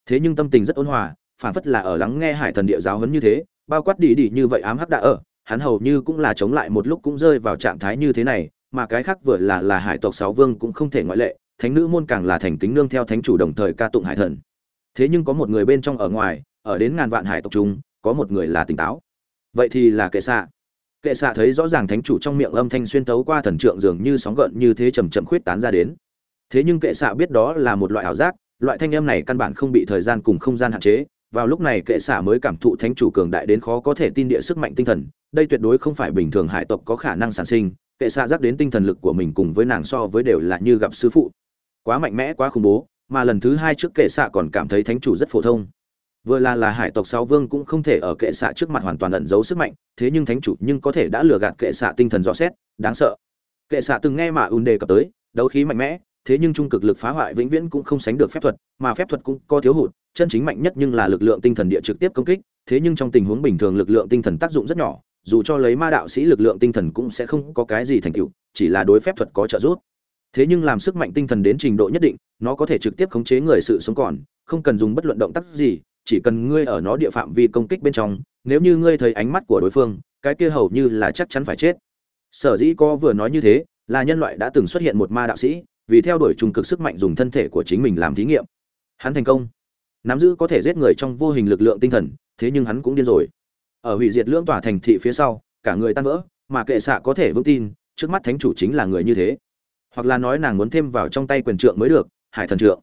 Thế nhưng tâm tình rất ôn hòa phản phất là ở lắng nghe hải thần địa giáo huấn như thế, bao quát đi đi như vậy ám hắc đã ở, hắn hầu như cũng là chống lại một lúc cũng rơi vào trạng thái như thế này mà cái khác vừa là là hải tộc sáu vương cũng không thể ngoại lệ, thánh nữ môn càng là thành kính nương theo thánh chủ đồng thời ca tụng hải thần. Thế nhưng có một người bên trong ở ngoài, ở đến ngàn vạn hải tộc chúng có một người là tỉnh táo. Vậy thì là kệ xạ. Kệ xạ thấy rõ ràng thánh chủ trong miệng âm thanh xuyên tấu qua thần trượng dường như sóng gợn như thế chầm chậm khuyết tán ra đến. Thế nhưng kệ xạ biết đó là một loại ảo giác, loại thanh âm này căn bản không bị thời gian cùng không gian hạn chế. Vào lúc này kệ xạ mới cảm thụ thánh chủ cường đại đến khó có thể tin địa sức mạnh tinh thần, đây tuyệt đối không phải bình thường hải tộc có khả năng sản sinh kệ xạ giác đến tinh thần lực của mình cùng với nàng so với đều là như gặp sư phụ. Quá mạnh mẽ, quá khủng bố, mà lần thứ hai trước kệ xạ còn cảm thấy thánh chủ rất phổ thông. Vừa là là hải tộc sáu vương cũng không thể ở kệ xạ trước mặt hoàn toàn ẩn giấu sức mạnh, thế nhưng thánh chủ nhưng có thể đã lừa gạt kệ xạ tinh thần rõ xét, đáng sợ. Kệ xạ từng nghe mà ùn đề cập tới, đấu khí mạnh mẽ, thế nhưng trung cực lực phá hoại vĩnh viễn cũng không sánh được phép thuật, mà phép thuật cũng có thiếu hụt, chân chính mạnh nhất nhưng là lực lượng tinh thần địa trực tiếp công kích, thế nhưng trong tình huống bình thường lực lượng tinh thần tác dụng rất nhỏ dù cho lấy ma đạo sĩ lực lượng tinh thần cũng sẽ không có cái gì thành tựu, chỉ là đối phép thuật có trợ giúp. Thế nhưng làm sức mạnh tinh thần đến trình độ nhất định, nó có thể trực tiếp khống chế người sự sống còn, không cần dùng bất luận động tác gì, chỉ cần ngươi ở nó địa phạm vi công kích bên trong, nếu như ngươi thấy ánh mắt của đối phương, cái kia hầu như là chắc chắn phải chết. Sở dĩ có vừa nói như thế, là nhân loại đã từng xuất hiện một ma đạo sĩ, vì theo đuổi trung cực sức mạnh dùng thân thể của chính mình làm thí nghiệm. Hắn thành công. Nắm giữ có thể giết người trong vô hình lực lượng tinh thần, thế nhưng hắn cũng điên rồi ở hủy diệt lưỡng tòa thành thị phía sau, cả người tan vỡ, mà kệ xạ có thể vững tin, trước mắt thánh chủ chính là người như thế. Hoặc là nói nàng muốn thêm vào trong tay quyền trượng mới được, hải thần trượng.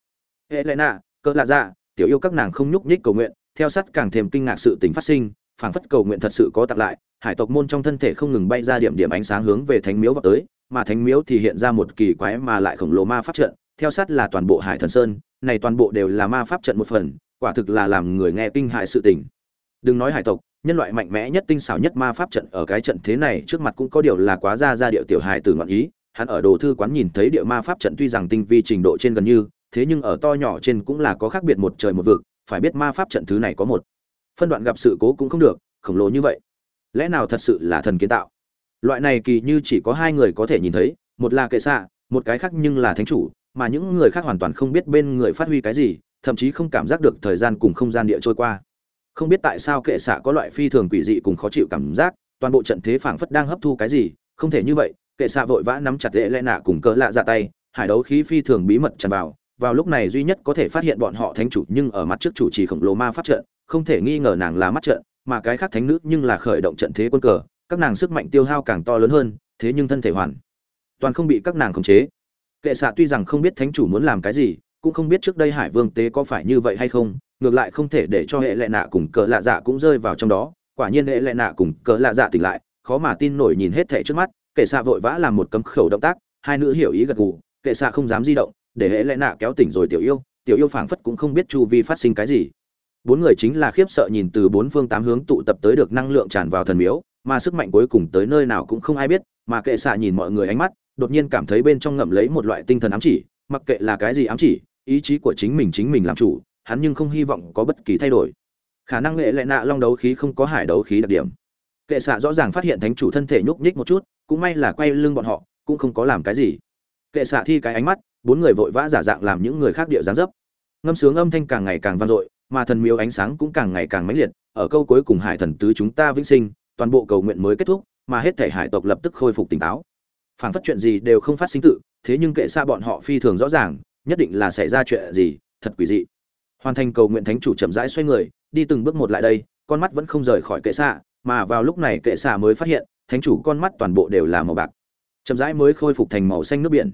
Hệ lệ nạ cỡ lạ dạ tiểu yêu các nàng không nhúc nhích cầu nguyện, theo sắt càng thêm kinh ngạc sự tình phát sinh, phảng phất cầu nguyện thật sự có tặng lại, hải tộc môn trong thân thể không ngừng bay ra điểm điểm ánh sáng hướng về thánh miếu vào tới, mà thánh miếu thì hiện ra một kỳ quái mà lại khổng lồ ma pháp trận, theo sát là toàn bộ hải thần sơn, này toàn bộ đều là ma pháp trận một phần, quả thực là làm người nghe kinh hại sự tình. Đừng nói hải tộc nhân loại mạnh mẽ nhất tinh xảo nhất ma pháp trận ở cái trận thế này trước mặt cũng có điều là quá ra ra điệu tiểu hài từ ngọn ý. Hắn ở đồ thư quán nhìn thấy địa ma pháp trận tuy rằng tinh vi trình độ trên gần như, thế nhưng ở to nhỏ trên cũng là có khác biệt một trời một vực, phải biết ma pháp trận thứ này có một. Phân đoạn gặp sự cố cũng không được, khổng lồ như vậy. Lẽ nào thật sự là thần kiến tạo? Loại này kỳ như chỉ có hai người có thể nhìn thấy, một là kệ xạ, một cái khác nhưng là thánh chủ, mà những người khác hoàn toàn không biết bên người phát huy cái gì, thậm chí không cảm giác được thời gian cùng không gian địa trôi qua không biết tại sao kệ xạ có loại phi thường quỷ dị cùng khó chịu cảm giác, toàn bộ trận thế phảng phất đang hấp thu cái gì, không thể như vậy, kệ xạ vội vã nắm chặt lệ lẽ nạ cùng cỡ lạ ra tay, hải đấu khí phi thường bí mật tràn vào vào lúc này duy nhất có thể phát hiện bọn họ thánh chủ nhưng ở mặt trước chủ trì khổng lồ ma pháp trận, không thể nghi ngờ nàng là mắt trận, mà cái khác thánh nữ nhưng là khởi động trận thế quân cờ, các nàng sức mạnh tiêu hao càng to lớn hơn, thế nhưng thân thể hoàn toàn không bị các nàng khống chế. Kệ xạ tuy rằng không biết thánh chủ muốn làm cái gì cũng không biết trước đây hải vương tế có phải như vậy hay không, ngược lại không thể để cho hệ lệ nạ cùng cờ lạ dạ cũng rơi vào trong đó. Quả nhiên hệ lệ nạ cùng cờ lạ dạ tỉnh lại, khó mà tin nổi nhìn hết thẻ trước mắt. Kệ xạ vội vã làm một cấm khẩu động tác, hai nữ hiểu ý gật gù. Kệ xạ không dám di động, để hệ lệ nạ kéo tỉnh rồi tiểu yêu. Tiểu yêu phảng phất cũng không biết chu vi phát sinh cái gì. Bốn người chính là khiếp sợ nhìn từ bốn phương tám hướng tụ tập tới được năng lượng tràn vào thần miếu, mà sức mạnh cuối cùng tới nơi nào cũng không ai biết, mà kệ xạ nhìn mọi người ánh mắt, đột nhiên cảm thấy bên trong ngậm lấy một loại tinh thần ám chỉ. Mặc kệ là cái gì ám chỉ ý chí của chính mình chính mình làm chủ, hắn nhưng không hy vọng có bất kỳ thay đổi. Khả năng nghệ lại nạ long đấu khí không có hải đấu khí đặc điểm. Kệ xạ rõ ràng phát hiện thánh chủ thân thể nhúc nhích một chút, cũng may là quay lưng bọn họ, cũng không có làm cái gì. Kệ xạ thi cái ánh mắt, bốn người vội vã giả dạng làm những người khác địa dáng dấp. Ngâm sướng âm thanh càng ngày càng vang dội, mà thần miếu ánh sáng cũng càng ngày càng mãnh liệt, ở câu cuối cùng hải thần tứ chúng ta vĩnh sinh, toàn bộ cầu nguyện mới kết thúc, mà hết thể hải tộc lập tức khôi phục tỉnh táo. Phảng phất chuyện gì đều không phát sinh tự, thế nhưng kệ xa bọn họ phi thường rõ ràng nhất định là xảy ra chuyện gì, thật quỷ dị. Hoàn thành cầu nguyện thánh chủ chậm rãi xoay người, đi từng bước một lại đây, con mắt vẫn không rời khỏi kệ xạ, mà vào lúc này kệ xạ mới phát hiện, thánh chủ con mắt toàn bộ đều là màu bạc. Chậm rãi mới khôi phục thành màu xanh nước biển.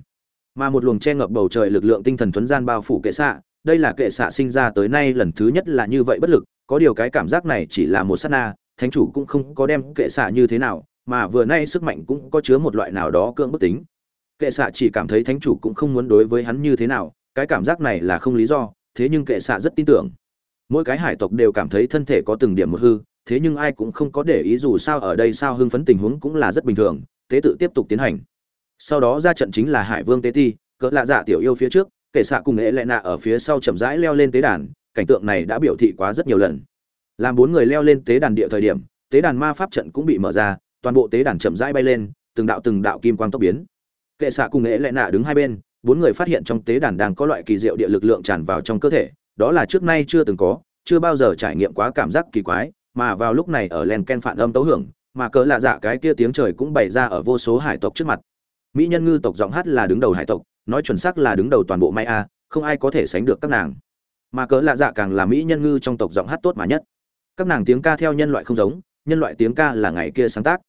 Mà một luồng che ngập bầu trời lực lượng tinh thần thuấn gian bao phủ kệ xạ, đây là kệ xạ sinh ra tới nay lần thứ nhất là như vậy bất lực, có điều cái cảm giác này chỉ là một sát na, thánh chủ cũng không có đem kệ xạ như thế nào, mà vừa nay sức mạnh cũng có chứa một loại nào đó cưỡng bức tính kệ xạ chỉ cảm thấy thánh chủ cũng không muốn đối với hắn như thế nào, cái cảm giác này là không lý do, thế nhưng kệ xạ rất tin tưởng. Mỗi cái hải tộc đều cảm thấy thân thể có từng điểm một hư, thế nhưng ai cũng không có để ý dù sao ở đây sao hưng phấn tình huống cũng là rất bình thường, tế tự tiếp tục tiến hành. Sau đó ra trận chính là hải vương tế ti, cỡ lạ dạ tiểu yêu phía trước, kệ xạ cùng nghệ lệ nạ ở phía sau chậm rãi leo lên tế đàn, cảnh tượng này đã biểu thị quá rất nhiều lần. Làm bốn người leo lên tế đàn địa thời điểm, tế đàn ma pháp trận cũng bị mở ra, toàn bộ tế đàn chậm rãi bay lên, từng đạo từng đạo kim quang tốc biến kệ xạ cùng nghệ lại nạ đứng hai bên, bốn người phát hiện trong tế đàn đang có loại kỳ diệu địa lực lượng tràn vào trong cơ thể, đó là trước nay chưa từng có, chưa bao giờ trải nghiệm quá cảm giác kỳ quái, mà vào lúc này ở len ken phản âm tấu hưởng, mà cỡ lạ dạ cái kia tiếng trời cũng bày ra ở vô số hải tộc trước mặt. Mỹ nhân ngư tộc giọng hát là đứng đầu hải tộc, nói chuẩn xác là đứng đầu toàn bộ may a không ai có thể sánh được các nàng. Mà cỡ lạ dạ càng là mỹ nhân ngư trong tộc giọng hát tốt mà nhất. Các nàng tiếng ca theo nhân loại không giống, nhân loại tiếng ca là ngày kia sáng tác.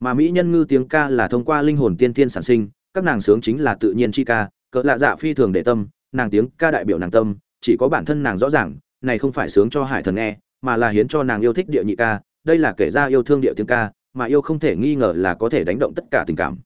Mà mỹ nhân ngư tiếng ca là thông qua linh hồn tiên tiên sản sinh các nàng sướng chính là tự nhiên chi ca, cỡ lạ dạ phi thường để tâm, nàng tiếng ca đại biểu nàng tâm, chỉ có bản thân nàng rõ ràng, này không phải sướng cho hải thần nghe, mà là hiến cho nàng yêu thích địa nhị ca, đây là kể ra yêu thương địa tiếng ca, mà yêu không thể nghi ngờ là có thể đánh động tất cả tình cảm.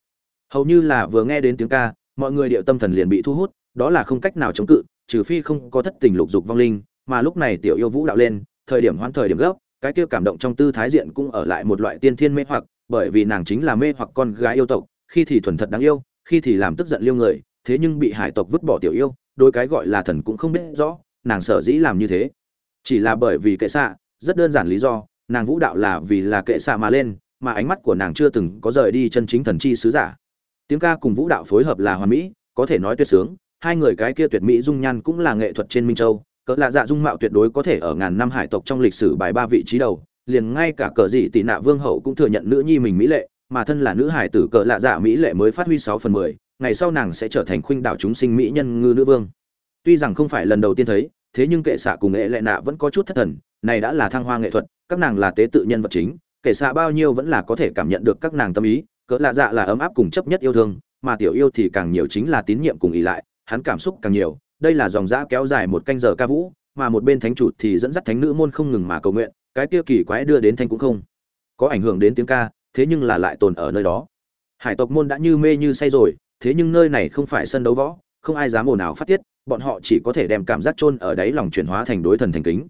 Hầu như là vừa nghe đến tiếng ca, mọi người địa tâm thần liền bị thu hút, đó là không cách nào chống cự, trừ phi không có thất tình lục dục vong linh, mà lúc này tiểu yêu vũ đạo lên, thời điểm hoãn thời điểm gấp, cái kia cảm động trong tư thái diện cũng ở lại một loại tiên thiên mê hoặc, bởi vì nàng chính là mê hoặc con gái yêu tộc, khi thì thuần thật đáng yêu khi thì làm tức giận liêu người, thế nhưng bị hải tộc vứt bỏ tiểu yêu, đôi cái gọi là thần cũng không biết rõ, nàng sở dĩ làm như thế. Chỉ là bởi vì kệ xạ, rất đơn giản lý do, nàng vũ đạo là vì là kệ xạ mà lên, mà ánh mắt của nàng chưa từng có rời đi chân chính thần chi sứ giả. Tiếng ca cùng vũ đạo phối hợp là hoàn mỹ, có thể nói tuyệt sướng, hai người cái kia tuyệt mỹ dung nhan cũng là nghệ thuật trên minh châu, cỡ lạ dạ dung mạo tuyệt đối có thể ở ngàn năm hải tộc trong lịch sử bài ba vị trí đầu, liền ngay cả cờ dị tỷ nạ vương hậu cũng thừa nhận nữ nhi mình mỹ lệ mà thân là nữ hải tử cỡ lạ dạ mỹ lệ mới phát huy sáu phần mười, ngày sau nàng sẽ trở thành khuynh đảo chúng sinh mỹ nhân ngư nữ vương. Tuy rằng không phải lần đầu tiên thấy, thế nhưng kệ xạ cùng nghệ lệ nạ vẫn có chút thất thần, này đã là thăng hoa nghệ thuật, các nàng là tế tự nhân vật chính, kệ xạ bao nhiêu vẫn là có thể cảm nhận được các nàng tâm ý, cỡ lạ dạ là ấm áp cùng chấp nhất yêu thương, mà tiểu yêu thì càng nhiều chính là tín nhiệm cùng ý lại, hắn cảm xúc càng nhiều, đây là dòng dã kéo dài một canh giờ ca vũ, mà một bên thánh chủ thì dẫn dắt thánh nữ môn không ngừng mà cầu nguyện, cái kia kỳ quái đưa đến thanh cũng không có ảnh hưởng đến tiếng ca thế nhưng là lại tồn ở nơi đó. Hải tộc môn đã như mê như say rồi, thế nhưng nơi này không phải sân đấu võ, không ai dám ồn ào phát tiết, bọn họ chỉ có thể đem cảm giác chôn ở đáy lòng chuyển hóa thành đối thần thành kính.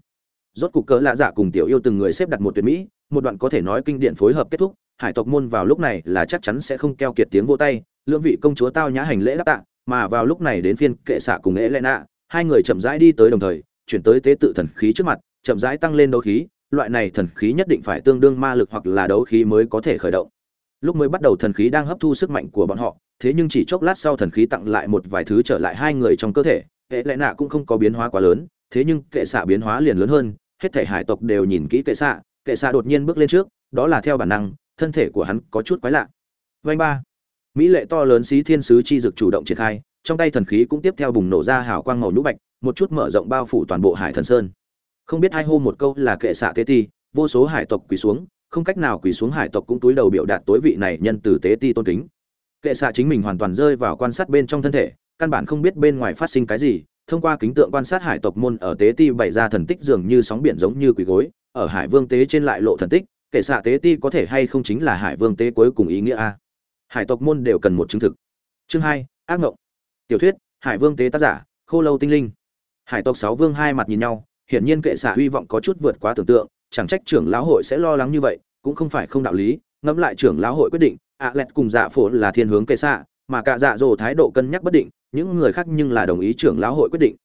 Rốt cục cỡ lạ dạ cùng tiểu yêu từng người xếp đặt một tuyệt mỹ, một đoạn có thể nói kinh điển phối hợp kết thúc, hải tộc môn vào lúc này là chắc chắn sẽ không keo kiệt tiếng vô tay, lưỡng vị công chúa tao nhã hành lễ đáp tạ, mà vào lúc này đến phiên kệ xạ cùng ế lẽ nạ, hai người chậm rãi đi tới đồng thời, chuyển tới tế tự thần khí trước mặt, chậm rãi tăng lên đấu khí loại này thần khí nhất định phải tương đương ma lực hoặc là đấu khí mới có thể khởi động. Lúc mới bắt đầu thần khí đang hấp thu sức mạnh của bọn họ, thế nhưng chỉ chốc lát sau thần khí tặng lại một vài thứ trở lại hai người trong cơ thể, hệ lẽ nạ cũng không có biến hóa quá lớn, thế nhưng kệ xạ biến hóa liền lớn hơn, hết thể hải tộc đều nhìn kỹ kệ xạ kệ xạ đột nhiên bước lên trước, đó là theo bản năng, thân thể của hắn có chút quái lạ. Vanh ba. Mỹ lệ to lớn xí thiên sứ chi dực chủ động triển khai, trong tay thần khí cũng tiếp theo bùng nổ ra hào quang màu nhũ bạch, một chút mở rộng bao phủ toàn bộ hải thần sơn không biết hai hô một câu là kệ xạ tế ti, vô số hải tộc quỳ xuống, không cách nào quỳ xuống hải tộc cũng túi đầu biểu đạt tối vị này nhân từ tế ti tôn kính. Kệ xạ chính mình hoàn toàn rơi vào quan sát bên trong thân thể, căn bản không biết bên ngoài phát sinh cái gì, thông qua kính tượng quan sát hải tộc môn ở tế ti bày ra thần tích dường như sóng biển giống như quỳ gối, ở hải vương tế trên lại lộ thần tích, kệ xạ tế ti có thể hay không chính là hải vương tế cuối cùng ý nghĩa a? Hải tộc môn đều cần một chứng thực. Chương hai, ác ngộng. Tiểu thuyết, hải vương tế tác giả, khô lâu tinh linh. Hải tộc sáu vương hai mặt nhìn nhau hiển nhiên kệ xạ hy vọng có chút vượt quá tưởng tượng, chẳng trách trưởng lão hội sẽ lo lắng như vậy, cũng không phải không đạo lý, ngẫm lại trưởng lão hội quyết định, ạ lẹt cùng dạ phổ là thiên hướng kệ xạ, mà cả dạ dỗ thái độ cân nhắc bất định, những người khác nhưng là đồng ý trưởng lão hội quyết định.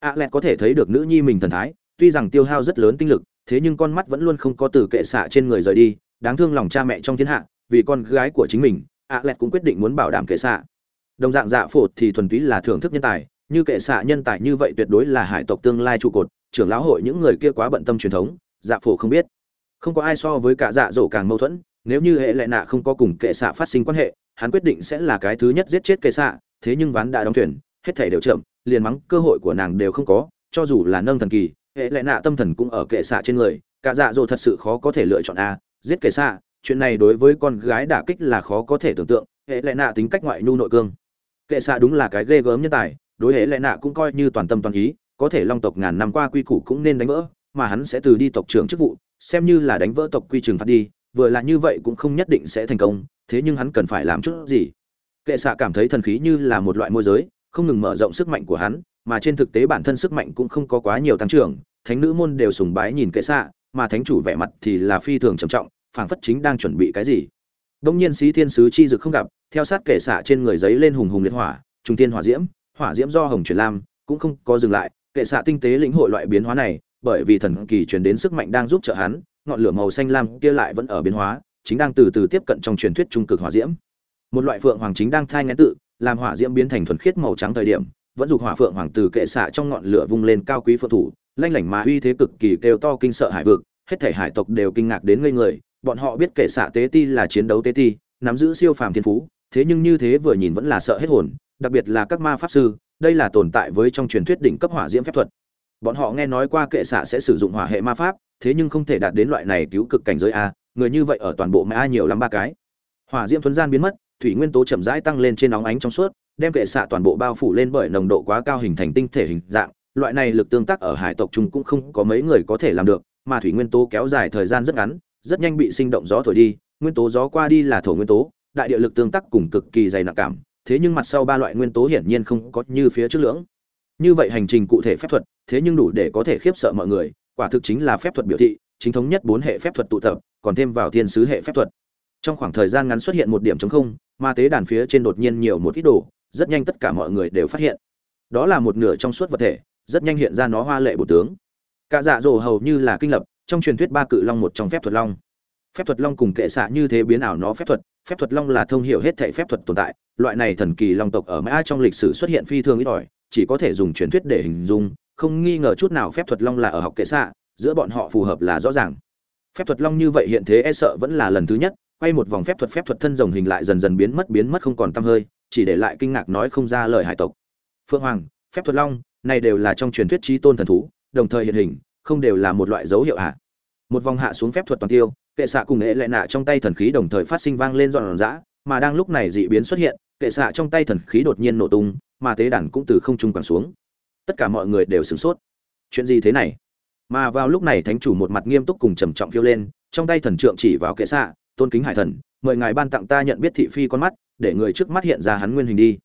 ạ lẹt có thể thấy được nữ nhi mình thần thái, tuy rằng tiêu hao rất lớn tinh lực, thế nhưng con mắt vẫn luôn không có từ kệ xạ trên người rời đi, đáng thương lòng cha mẹ trong thiên hạ, vì con gái của chính mình, ạ lẹt cũng quyết định muốn bảo đảm kệ xạ. Đồng dạng dạ phổ thì thuần túy là thưởng thức nhân tài, như kệ xạ nhân tài như vậy tuyệt đối là hải tộc tương lai trụ cột trưởng lão hội những người kia quá bận tâm truyền thống dạ phổ không biết. Không có ai so với cả dạ dỗ càng mâu thuẫn, nếu như hệ lệ nạ không có cùng kệ xạ phát sinh quan hệ, hắn quyết định sẽ là cái thứ nhất giết chết kệ xạ, thế nhưng ván đã đóng thuyền, hết thể đều chậm, liền mắng cơ hội của nàng đều không có, cho dù là nâng thần kỳ, hệ lệ nạ tâm thần cũng ở kệ xạ trên người, cả dạ dỗ thật sự khó có thể lựa chọn a, giết kệ xạ, chuyện này đối với con gái đả kích là khó có thể tưởng tượng, hệ lệ nạ tính cách ngoại nhu nội cương. Kệ xạ đúng là cái ghê gớm nhân tài, đối hệ lệ nạ cũng coi như toàn tâm toàn ý có thể long tộc ngàn năm qua quy củ cũng nên đánh vỡ, mà hắn sẽ từ đi tộc trưởng chức vụ, xem như là đánh vỡ tộc quy trường phạt đi, vừa là như vậy cũng không nhất định sẽ thành công, thế nhưng hắn cần phải làm chút gì. Kệ xạ cảm thấy thần khí như là một loại môi giới, không ngừng mở rộng sức mạnh của hắn, mà trên thực tế bản thân sức mạnh cũng không có quá nhiều tăng trưởng, thánh nữ môn đều sùng bái nhìn kệ xạ mà thánh chủ vẻ mặt thì là phi thường trầm trọng, phảng phất chính đang chuẩn bị cái gì. Đông nhiên sĩ thiên sứ chi dực không gặp, theo sát kệ xạ trên người giấy lên hùng hùng liệt hỏa trung tiên hỏa diễm hỏa diễm do hồng truyền lam, cũng không có dừng lại kệ xạ tinh tế lĩnh hội loại biến hóa này, bởi vì thần kỳ truyền đến sức mạnh đang giúp trợ hắn, ngọn lửa màu xanh lam kia lại vẫn ở biến hóa, chính đang từ từ tiếp cận trong truyền thuyết trung cực hỏa diễm. Một loại phượng hoàng chính đang thai ngén tự, làm hỏa diễm biến thành thuần khiết màu trắng thời điểm, vẫn dục hỏa phượng hoàng từ kệ xạ trong ngọn lửa vung lên cao quý phượng thủ, lanh lảnh mà uy thế cực kỳ kêu to kinh sợ hải vực, hết thể hải tộc đều kinh ngạc đến ngây người, bọn họ biết kệ xạ tế ti là chiến đấu tế ti, nắm giữ siêu phàm thiên phú, thế nhưng như thế vừa nhìn vẫn là sợ hết hồn, đặc biệt là các ma pháp sư đây là tồn tại với trong truyền thuyết đỉnh cấp hỏa diễm phép thuật. Bọn họ nghe nói qua kệ xạ sẽ sử dụng hỏa hệ ma pháp, thế nhưng không thể đạt đến loại này cứu cực cảnh giới a, người như vậy ở toàn bộ mã nhiều lắm ba cái. Hỏa diễm thuấn gian biến mất, thủy nguyên tố chậm rãi tăng lên trên nóng ánh trong suốt, đem kệ xạ toàn bộ bao phủ lên bởi nồng độ quá cao hình thành tinh thể hình dạng. Loại này lực tương tác ở hải tộc chúng cũng không có mấy người có thể làm được, mà thủy nguyên tố kéo dài thời gian rất ngắn, rất nhanh bị sinh động gió thổi đi, nguyên tố gió qua đi là thổ nguyên tố, đại địa lực tương tác cùng cực kỳ dày nặng cảm thế nhưng mặt sau ba loại nguyên tố hiển nhiên không có như phía trước lưỡng. Như vậy hành trình cụ thể phép thuật, thế nhưng đủ để có thể khiếp sợ mọi người, quả thực chính là phép thuật biểu thị, chính thống nhất bốn hệ phép thuật tụ tập, còn thêm vào thiên sứ hệ phép thuật. Trong khoảng thời gian ngắn xuất hiện một điểm chống không, ma tế đàn phía trên đột nhiên nhiều một ít đồ, rất nhanh tất cả mọi người đều phát hiện. Đó là một nửa trong suốt vật thể, rất nhanh hiện ra nó hoa lệ bổ tướng. Cả dạ dỗ hầu như là kinh lập, trong truyền thuyết ba cự long một trong phép thuật long. Phép thuật long cùng kệ xạ như thế biến ảo nó phép thuật phép thuật long là thông hiểu hết thảy phép thuật tồn tại loại này thần kỳ long tộc ở mã trong lịch sử xuất hiện phi thường ít ỏi, chỉ có thể dùng truyền thuyết để hình dung, không nghi ngờ chút nào phép thuật long là ở học kệ xạ, giữa bọn họ phù hợp là rõ ràng. Phép thuật long như vậy hiện thế e sợ vẫn là lần thứ nhất, quay một vòng phép thuật phép thuật thân rồng hình lại dần dần biến mất biến mất không còn tăm hơi, chỉ để lại kinh ngạc nói không ra lời hải tộc. Phượng hoàng, phép thuật long, này đều là trong truyền thuyết trí tôn thần thú, đồng thời hiện hình, không đều là một loại dấu hiệu ạ. Một vòng hạ xuống phép thuật toàn tiêu, kệ xạ cùng nghệ lệ nạ trong tay thần khí đồng thời phát sinh vang lên dọn dã mà đang lúc này dị biến xuất hiện, kệ xạ trong tay thần khí đột nhiên nổ tung, mà tế đàn cũng từ không trung quẳng xuống. Tất cả mọi người đều sửng sốt. Chuyện gì thế này? Mà vào lúc này thánh chủ một mặt nghiêm túc cùng trầm trọng phiêu lên, trong tay thần trượng chỉ vào kệ xạ, tôn kính hải thần, mời ngài ban tặng ta nhận biết thị phi con mắt, để người trước mắt hiện ra hắn nguyên hình đi.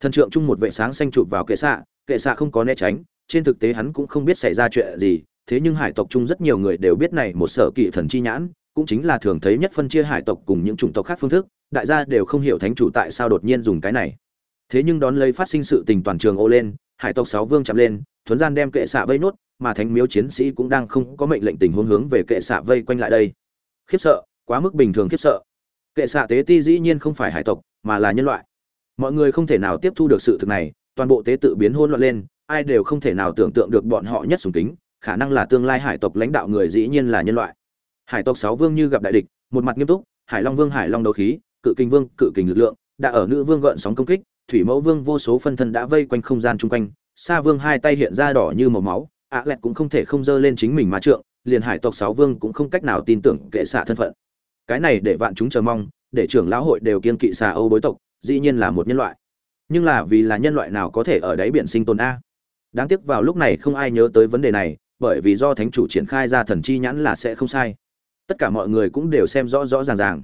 Thần trượng chung một vệ sáng xanh chụp vào kệ xạ kệ xạ không có né tránh, trên thực tế hắn cũng không biết xảy ra chuyện gì, thế nhưng hải tộc chung rất nhiều người đều biết này một sở kỵ thần chi nhãn, cũng chính là thường thấy nhất phân chia hải tộc cùng những chủng tộc khác phương thức đại gia đều không hiểu thánh chủ tại sao đột nhiên dùng cái này. Thế nhưng đón lấy phát sinh sự tình toàn trường ô lên, hải tộc sáu vương chạm lên, thuấn gian đem kệ xạ vây nốt, mà thánh miếu chiến sĩ cũng đang không có mệnh lệnh tình huống hướng về kệ xạ vây quanh lại đây. Khiếp sợ, quá mức bình thường khiếp sợ. Kệ xạ tế ti dĩ nhiên không phải hải tộc, mà là nhân loại. Mọi người không thể nào tiếp thu được sự thực này, toàn bộ tế tự biến hỗn loạn lên, ai đều không thể nào tưởng tượng được bọn họ nhất sùng kính, khả năng là tương lai hải tộc lãnh đạo người dĩ nhiên là nhân loại. Hải tộc sáu vương như gặp đại địch, một mặt nghiêm túc, hải long vương, hải long đấu khí cự kình vương, cự kình lực lượng, đã ở nữ vương gợn sóng công kích, thủy mẫu vương vô số phân thân đã vây quanh không gian chung quanh, sa vương hai tay hiện ra đỏ như màu máu, ạ lẹt cũng không thể không dơ lên chính mình mà trượng, liền hải tộc sáu vương cũng không cách nào tin tưởng kệ xạ thân phận. Cái này để vạn chúng chờ mong, để trưởng lão hội đều kiên kỵ xà âu bối tộc, dĩ nhiên là một nhân loại. Nhưng là vì là nhân loại nào có thể ở đáy biển sinh tồn a? Đáng tiếc vào lúc này không ai nhớ tới vấn đề này, bởi vì do thánh chủ triển khai ra thần chi nhãn là sẽ không sai. Tất cả mọi người cũng đều xem rõ rõ ràng ràng.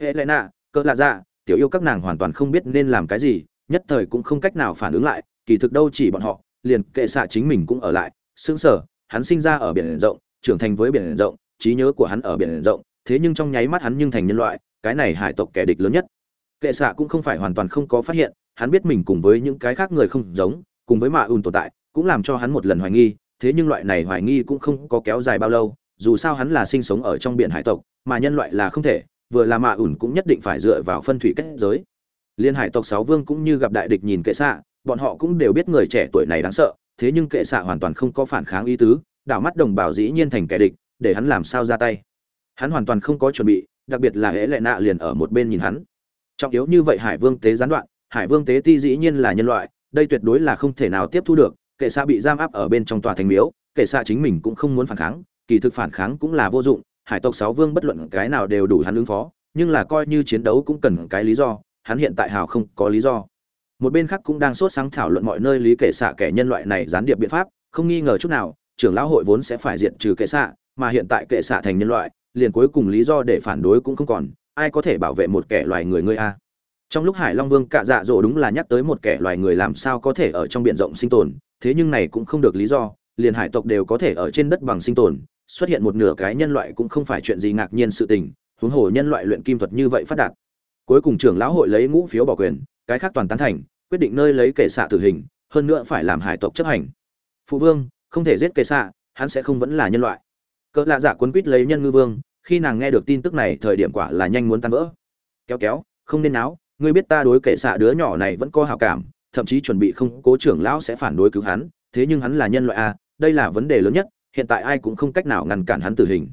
Hệ lẽ nạ cỡ lạ dạ tiểu yêu các nàng hoàn toàn không biết nên làm cái gì, nhất thời cũng không cách nào phản ứng lại, kỳ thực đâu chỉ bọn họ, liền kệ xạ chính mình cũng ở lại xứng sở hắn sinh ra ở biển rộng, trưởng thành với biển rộng, trí nhớ của hắn ở biển rộng, thế nhưng trong nháy mắt hắn nhưng thành nhân loại, cái này hải tộc kẻ địch lớn nhất. Kệ xạ cũng không phải hoàn toàn không có phát hiện, hắn biết mình cùng với những cái khác người không giống, cùng với mạ ùn tồn tại, cũng làm cho hắn một lần hoài nghi, thế nhưng loại này hoài nghi cũng không có kéo dài bao lâu, dù sao hắn là sinh sống ở trong biển hải tộc, mà nhân loại là không thể vừa là mạ ủn cũng nhất định phải dựa vào phân thủy kết giới. Liên hải tộc sáu vương cũng như gặp đại địch nhìn kệ xạ, bọn họ cũng đều biết người trẻ tuổi này đáng sợ, thế nhưng kệ xạ hoàn toàn không có phản kháng ý tứ, đảo mắt đồng bào dĩ nhiên thành kẻ địch, để hắn làm sao ra tay. Hắn hoàn toàn không có chuẩn bị, đặc biệt là hễ lệ nạ liền ở một bên nhìn hắn. Trọng yếu như vậy hải vương tế gián đoạn, hải vương tế ti dĩ nhiên là nhân loại, đây tuyệt đối là không thể nào tiếp thu được, kệ xạ bị giam áp ở bên trong tòa thành miếu, kệ xạ chính mình cũng không muốn phản kháng, kỳ thực phản kháng cũng là vô dụng hải tộc sáu vương bất luận cái nào đều đủ hắn ứng phó, nhưng là coi như chiến đấu cũng cần cái lý do, hắn hiện tại hào không có lý do. Một bên khác cũng đang sốt sáng thảo luận mọi nơi lý kệ xạ kẻ nhân loại này gián điệp biện pháp, không nghi ngờ chút nào, trưởng lão hội vốn sẽ phải diện trừ kệ xạ, mà hiện tại kệ xạ thành nhân loại, liền cuối cùng lý do để phản đối cũng không còn, ai có thể bảo vệ một kẻ loài người ngươi a? Trong lúc hải long vương cạ dạ dỗ đúng là nhắc tới một kẻ loài người làm sao có thể ở trong biển rộng sinh tồn, thế nhưng này cũng không được lý do, liền hải tộc đều có thể ở trên đất bằng sinh tồn xuất hiện một nửa cái nhân loại cũng không phải chuyện gì ngạc nhiên sự tình, huống hồ nhân loại luyện kim thuật như vậy phát đạt. Cuối cùng trưởng lão hội lấy ngũ phiếu bỏ quyền, cái khác toàn tán thành, quyết định nơi lấy kệ xạ tử hình, hơn nữa phải làm hải tộc chấp hành. Phụ vương, không thể giết kệ xạ, hắn sẽ không vẫn là nhân loại. Cỡ lạ dạ giả quấn quýt lấy nhân ngư vương, khi nàng nghe được tin tức này, thời điểm quả là nhanh muốn tan vỡ. Kéo kéo, không nên náo, ngươi biết ta đối kệ xạ đứa nhỏ này vẫn có hào cảm, thậm chí chuẩn bị không, cố trưởng lão sẽ phản đối cứu hắn, thế nhưng hắn là nhân loại a đây là vấn đề lớn nhất hiện tại ai cũng không cách nào ngăn cản hắn tử hình.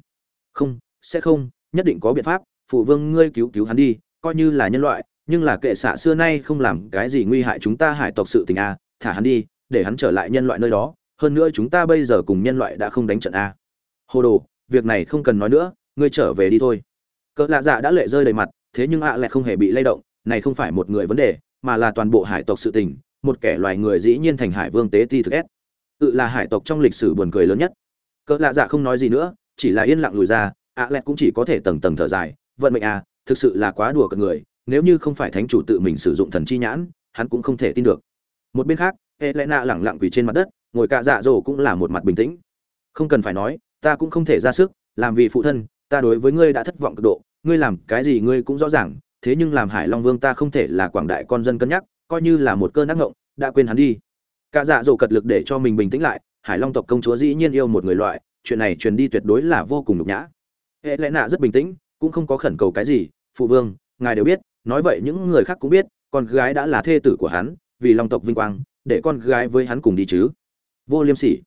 Không, sẽ không, nhất định có biện pháp, phụ vương ngươi cứu cứu hắn đi, coi như là nhân loại, nhưng là kệ xạ xưa nay không làm cái gì nguy hại chúng ta hải tộc sự tình a, thả hắn đi, để hắn trở lại nhân loại nơi đó, hơn nữa chúng ta bây giờ cùng nhân loại đã không đánh trận a. Hồ đồ, việc này không cần nói nữa, ngươi trở về đi thôi. Cỡ lạ dạ đã lệ rơi đầy mặt, thế nhưng ạ lại không hề bị lay động, này không phải một người vấn đề, mà là toàn bộ hải tộc sự tình, một kẻ loài người dĩ nhiên thành hải vương tế ti thực ép tự là hải tộc trong lịch sử buồn cười lớn nhất cỡ lạ dạ không nói gì nữa, chỉ là yên lặng lùi ra, ạ lẹt cũng chỉ có thể tầng tầng thở dài, vận mệnh à thực sự là quá đùa cợt người, nếu như không phải thánh chủ tự mình sử dụng thần chi nhãn, hắn cũng không thể tin được. Một bên khác, hệ lẽ nạ lẳng lặng quỳ trên mặt đất, ngồi cạ dạ dỗ cũng là một mặt bình tĩnh. Không cần phải nói, ta cũng không thể ra sức, làm vì phụ thân, ta đối với ngươi đã thất vọng cực độ, ngươi làm cái gì ngươi cũng rõ ràng, thế nhưng làm hải long vương ta không thể là quảng đại con dân cân nhắc, coi như là một cơn ác ngộng đã quên hắn đi. Cạ dạ dỗ cật lực để cho mình bình tĩnh lại hải long tộc công chúa dĩ nhiên yêu một người loại, chuyện này truyền đi tuyệt đối là vô cùng nhục nhã. Hệ lẽ nạ rất bình tĩnh, cũng không có khẩn cầu cái gì, phụ vương, ngài đều biết, nói vậy những người khác cũng biết, con gái đã là thê tử của hắn, vì long tộc vinh quang, để con gái với hắn cùng đi chứ. Vô liêm sỉ.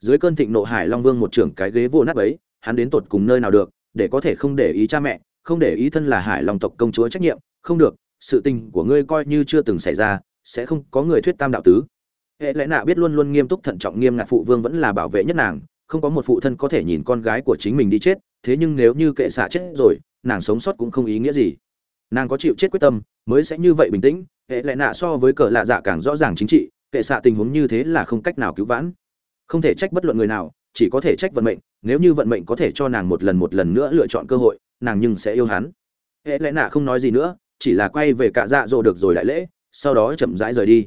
Dưới cơn thịnh nộ hải long vương một trưởng cái ghế vô nát ấy, hắn đến tột cùng nơi nào được, để có thể không để ý cha mẹ, không để ý thân là hải long tộc công chúa trách nhiệm, không được, sự tình của ngươi coi như chưa từng xảy ra, sẽ không có người thuyết tam đạo tứ hệ lẽ nạ biết luôn luôn nghiêm túc thận trọng nghiêm ngặt phụ vương vẫn là bảo vệ nhất nàng, không có một phụ thân có thể nhìn con gái của chính mình đi chết, thế nhưng nếu như kệ xạ chết rồi, nàng sống sót cũng không ý nghĩa gì. Nàng có chịu chết quyết tâm, mới sẽ như vậy bình tĩnh, hệ lẽ nạ so với cờ lạ dạ càng rõ ràng chính trị, kệ xạ tình huống như thế là không cách nào cứu vãn. Không thể trách bất luận người nào, chỉ có thể trách vận mệnh, nếu như vận mệnh có thể cho nàng một lần một lần nữa lựa chọn cơ hội, nàng nhưng sẽ yêu hắn. Hệ lẽ nạ không nói gì nữa, chỉ là quay về cạ dạ dỗ được rồi đại lễ, sau đó chậm rãi rời đi.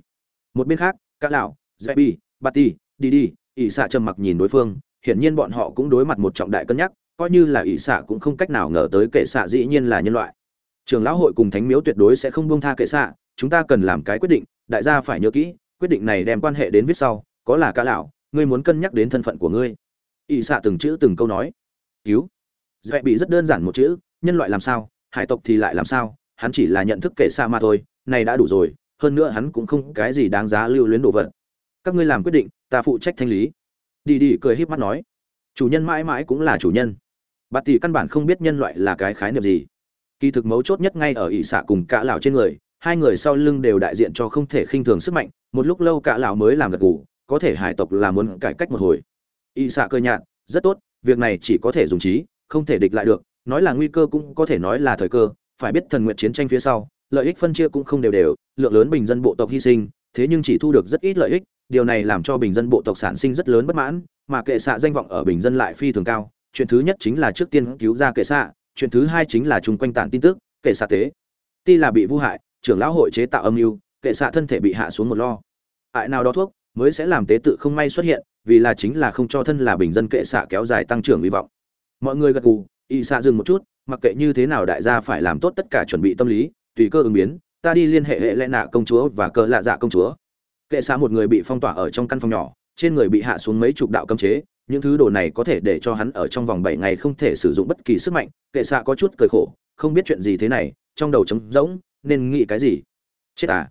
Một bên khác Cả lão Zebi, bati đi đi ỷ xạ trầm mặc nhìn đối phương hiển nhiên bọn họ cũng đối mặt một trọng đại cân nhắc coi như là ỷ xạ cũng không cách nào ngờ tới kệ xạ dĩ nhiên là nhân loại. Trường lão hội cùng thánh miếu tuyệt đối sẽ không buông tha kệ xạ chúng ta cần làm cái quyết định đại gia phải nhớ kỹ quyết định này đem quan hệ đến viết sau có là cả lão ngươi muốn cân nhắc đến thân phận của ngươi. Ỷ xạ từng chữ từng câu nói. Cứu. Dễ bị rất đơn giản một chữ nhân loại làm sao hải tộc thì lại làm sao hắn chỉ là nhận thức kệ xạ mà thôi này đã đủ rồi hơn nữa hắn cũng không cái gì đáng giá lưu luyến đồ vật. Các ngươi làm quyết định, ta phụ trách thanh lý. Đi đi, cười híp mắt nói. Chủ nhân mãi mãi cũng là chủ nhân. Bạt tỷ căn bản không biết nhân loại là cái khái niệm gì. Kỳ thực mấu chốt nhất ngay ở ỷ xạ cùng cả lão trên người, hai người sau lưng đều đại diện cho không thể khinh thường sức mạnh, một lúc lâu cả lão mới làm gật gù, có thể hải tộc là muốn cải cách một hồi. Ỷ xạ cơ nhạt, rất tốt, việc này chỉ có thể dùng trí, không thể địch lại được, nói là nguy cơ cũng có thể nói là thời cơ, phải biết thần nguyện chiến tranh phía sau lợi ích phân chia cũng không đều đều, lượng lớn bình dân bộ tộc hy sinh, thế nhưng chỉ thu được rất ít lợi ích, điều này làm cho bình dân bộ tộc sản sinh rất lớn bất mãn, mà kệ xạ danh vọng ở bình dân lại phi thường cao. Chuyện thứ nhất chính là trước tiên cứu ra kệ xạ, chuyện thứ hai chính là chung quanh tản tin tức, kệ xạ tế. Ti là bị vu hại, trưởng lão hội chế tạo âm mưu, kệ xạ thân thể bị hạ xuống một lo. Hại nào đó thuốc mới sẽ làm tế tự không may xuất hiện, vì là chính là không cho thân là bình dân kệ xạ kéo dài tăng trưởng hy vọng. Mọi người gật gù, y xạ dừng một chút, mặc kệ như thế nào đại gia phải làm tốt tất cả chuẩn bị tâm lý tùy cơ ứng biến, ta đi liên hệ hệ lẽ nạ công chúa và cờ lạ dạ công chúa. Kệ xạ một người bị phong tỏa ở trong căn phòng nhỏ, trên người bị hạ xuống mấy chục đạo cấm chế, những thứ đồ này có thể để cho hắn ở trong vòng bảy ngày không thể sử dụng bất kỳ sức mạnh. Kệ xạ có chút cười khổ, không biết chuyện gì thế này, trong đầu trống rỗng, nên nghĩ cái gì? Chết à?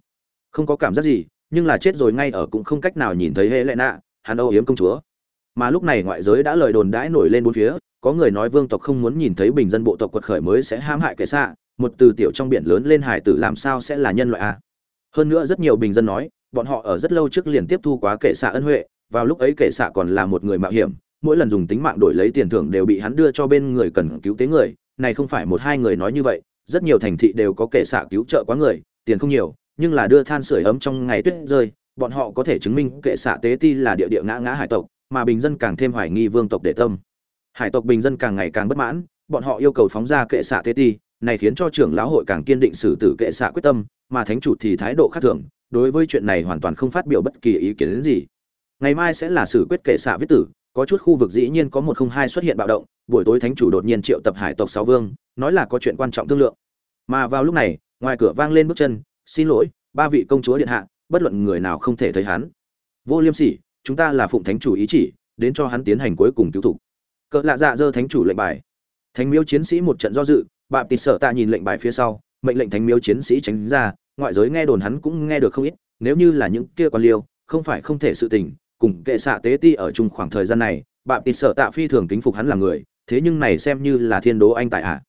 Không có cảm giác gì, nhưng là chết rồi ngay ở cũng không cách nào nhìn thấy hệ lẽ nạ, hắn âu yếm công chúa. Mà lúc này ngoại giới đã lời đồn đãi nổi lên bốn phía, có người nói vương tộc không muốn nhìn thấy bình dân bộ tộc quật khởi mới sẽ hãm hại kệ xạ một từ tiểu trong biển lớn lên hải tử làm sao sẽ là nhân loại a à? hơn nữa rất nhiều bình dân nói, bọn họ ở rất lâu trước liền tiếp thu quá kệ xạ ân huệ, vào lúc ấy kệ xạ còn là một người mạo hiểm, mỗi lần dùng tính mạng đổi lấy tiền thưởng đều bị hắn đưa cho bên người cần cứu tế người, này không phải một hai người nói như vậy, rất nhiều thành thị đều có kệ xạ cứu trợ quá người, tiền không nhiều, nhưng là đưa than sửa ấm trong ngày tuyết rơi, bọn họ có thể chứng minh kệ xạ tế ti là địa địa ngã ngã hải tộc, mà bình dân càng thêm hoài nghi vương tộc để tâm hải tộc bình dân càng ngày càng bất mãn, bọn họ yêu cầu phóng ra kệ xạ tế ti này khiến cho trưởng lão hội càng kiên định xử tử kệ xạ quyết tâm, mà thánh chủ thì thái độ khác thường, đối với chuyện này hoàn toàn không phát biểu bất kỳ ý kiến đến gì. Ngày mai sẽ là xử quyết kệ xạ viết tử, có chút khu vực dĩ nhiên có một không hai xuất hiện bạo động, buổi tối thánh chủ đột nhiên triệu tập hải tộc sáu vương, nói là có chuyện quan trọng thương lượng. Mà vào lúc này, ngoài cửa vang lên bước chân, xin lỗi, ba vị công chúa điện hạ, bất luận người nào không thể thấy hắn. Vô liêm sỉ, chúng ta là phụng thánh chủ ý chỉ, đến cho hắn tiến hành cuối cùng cứu thục cỡ lạ dạ dơ thánh chủ lệnh bài. Thánh miếu chiến sĩ một trận do dự bạp tịt sợ tạ nhìn lệnh bài phía sau, mệnh lệnh thánh miếu chiến sĩ tránh ra, ngoại giới nghe đồn hắn cũng nghe được không ít, nếu như là những kia quan liêu, không phải không thể sự tình, cùng kệ xạ tế ti ở chung khoảng thời gian này, bạp tịt sợ tạ phi thường kính phục hắn là người, thế nhưng này xem như là thiên đố anh tại ạ. À.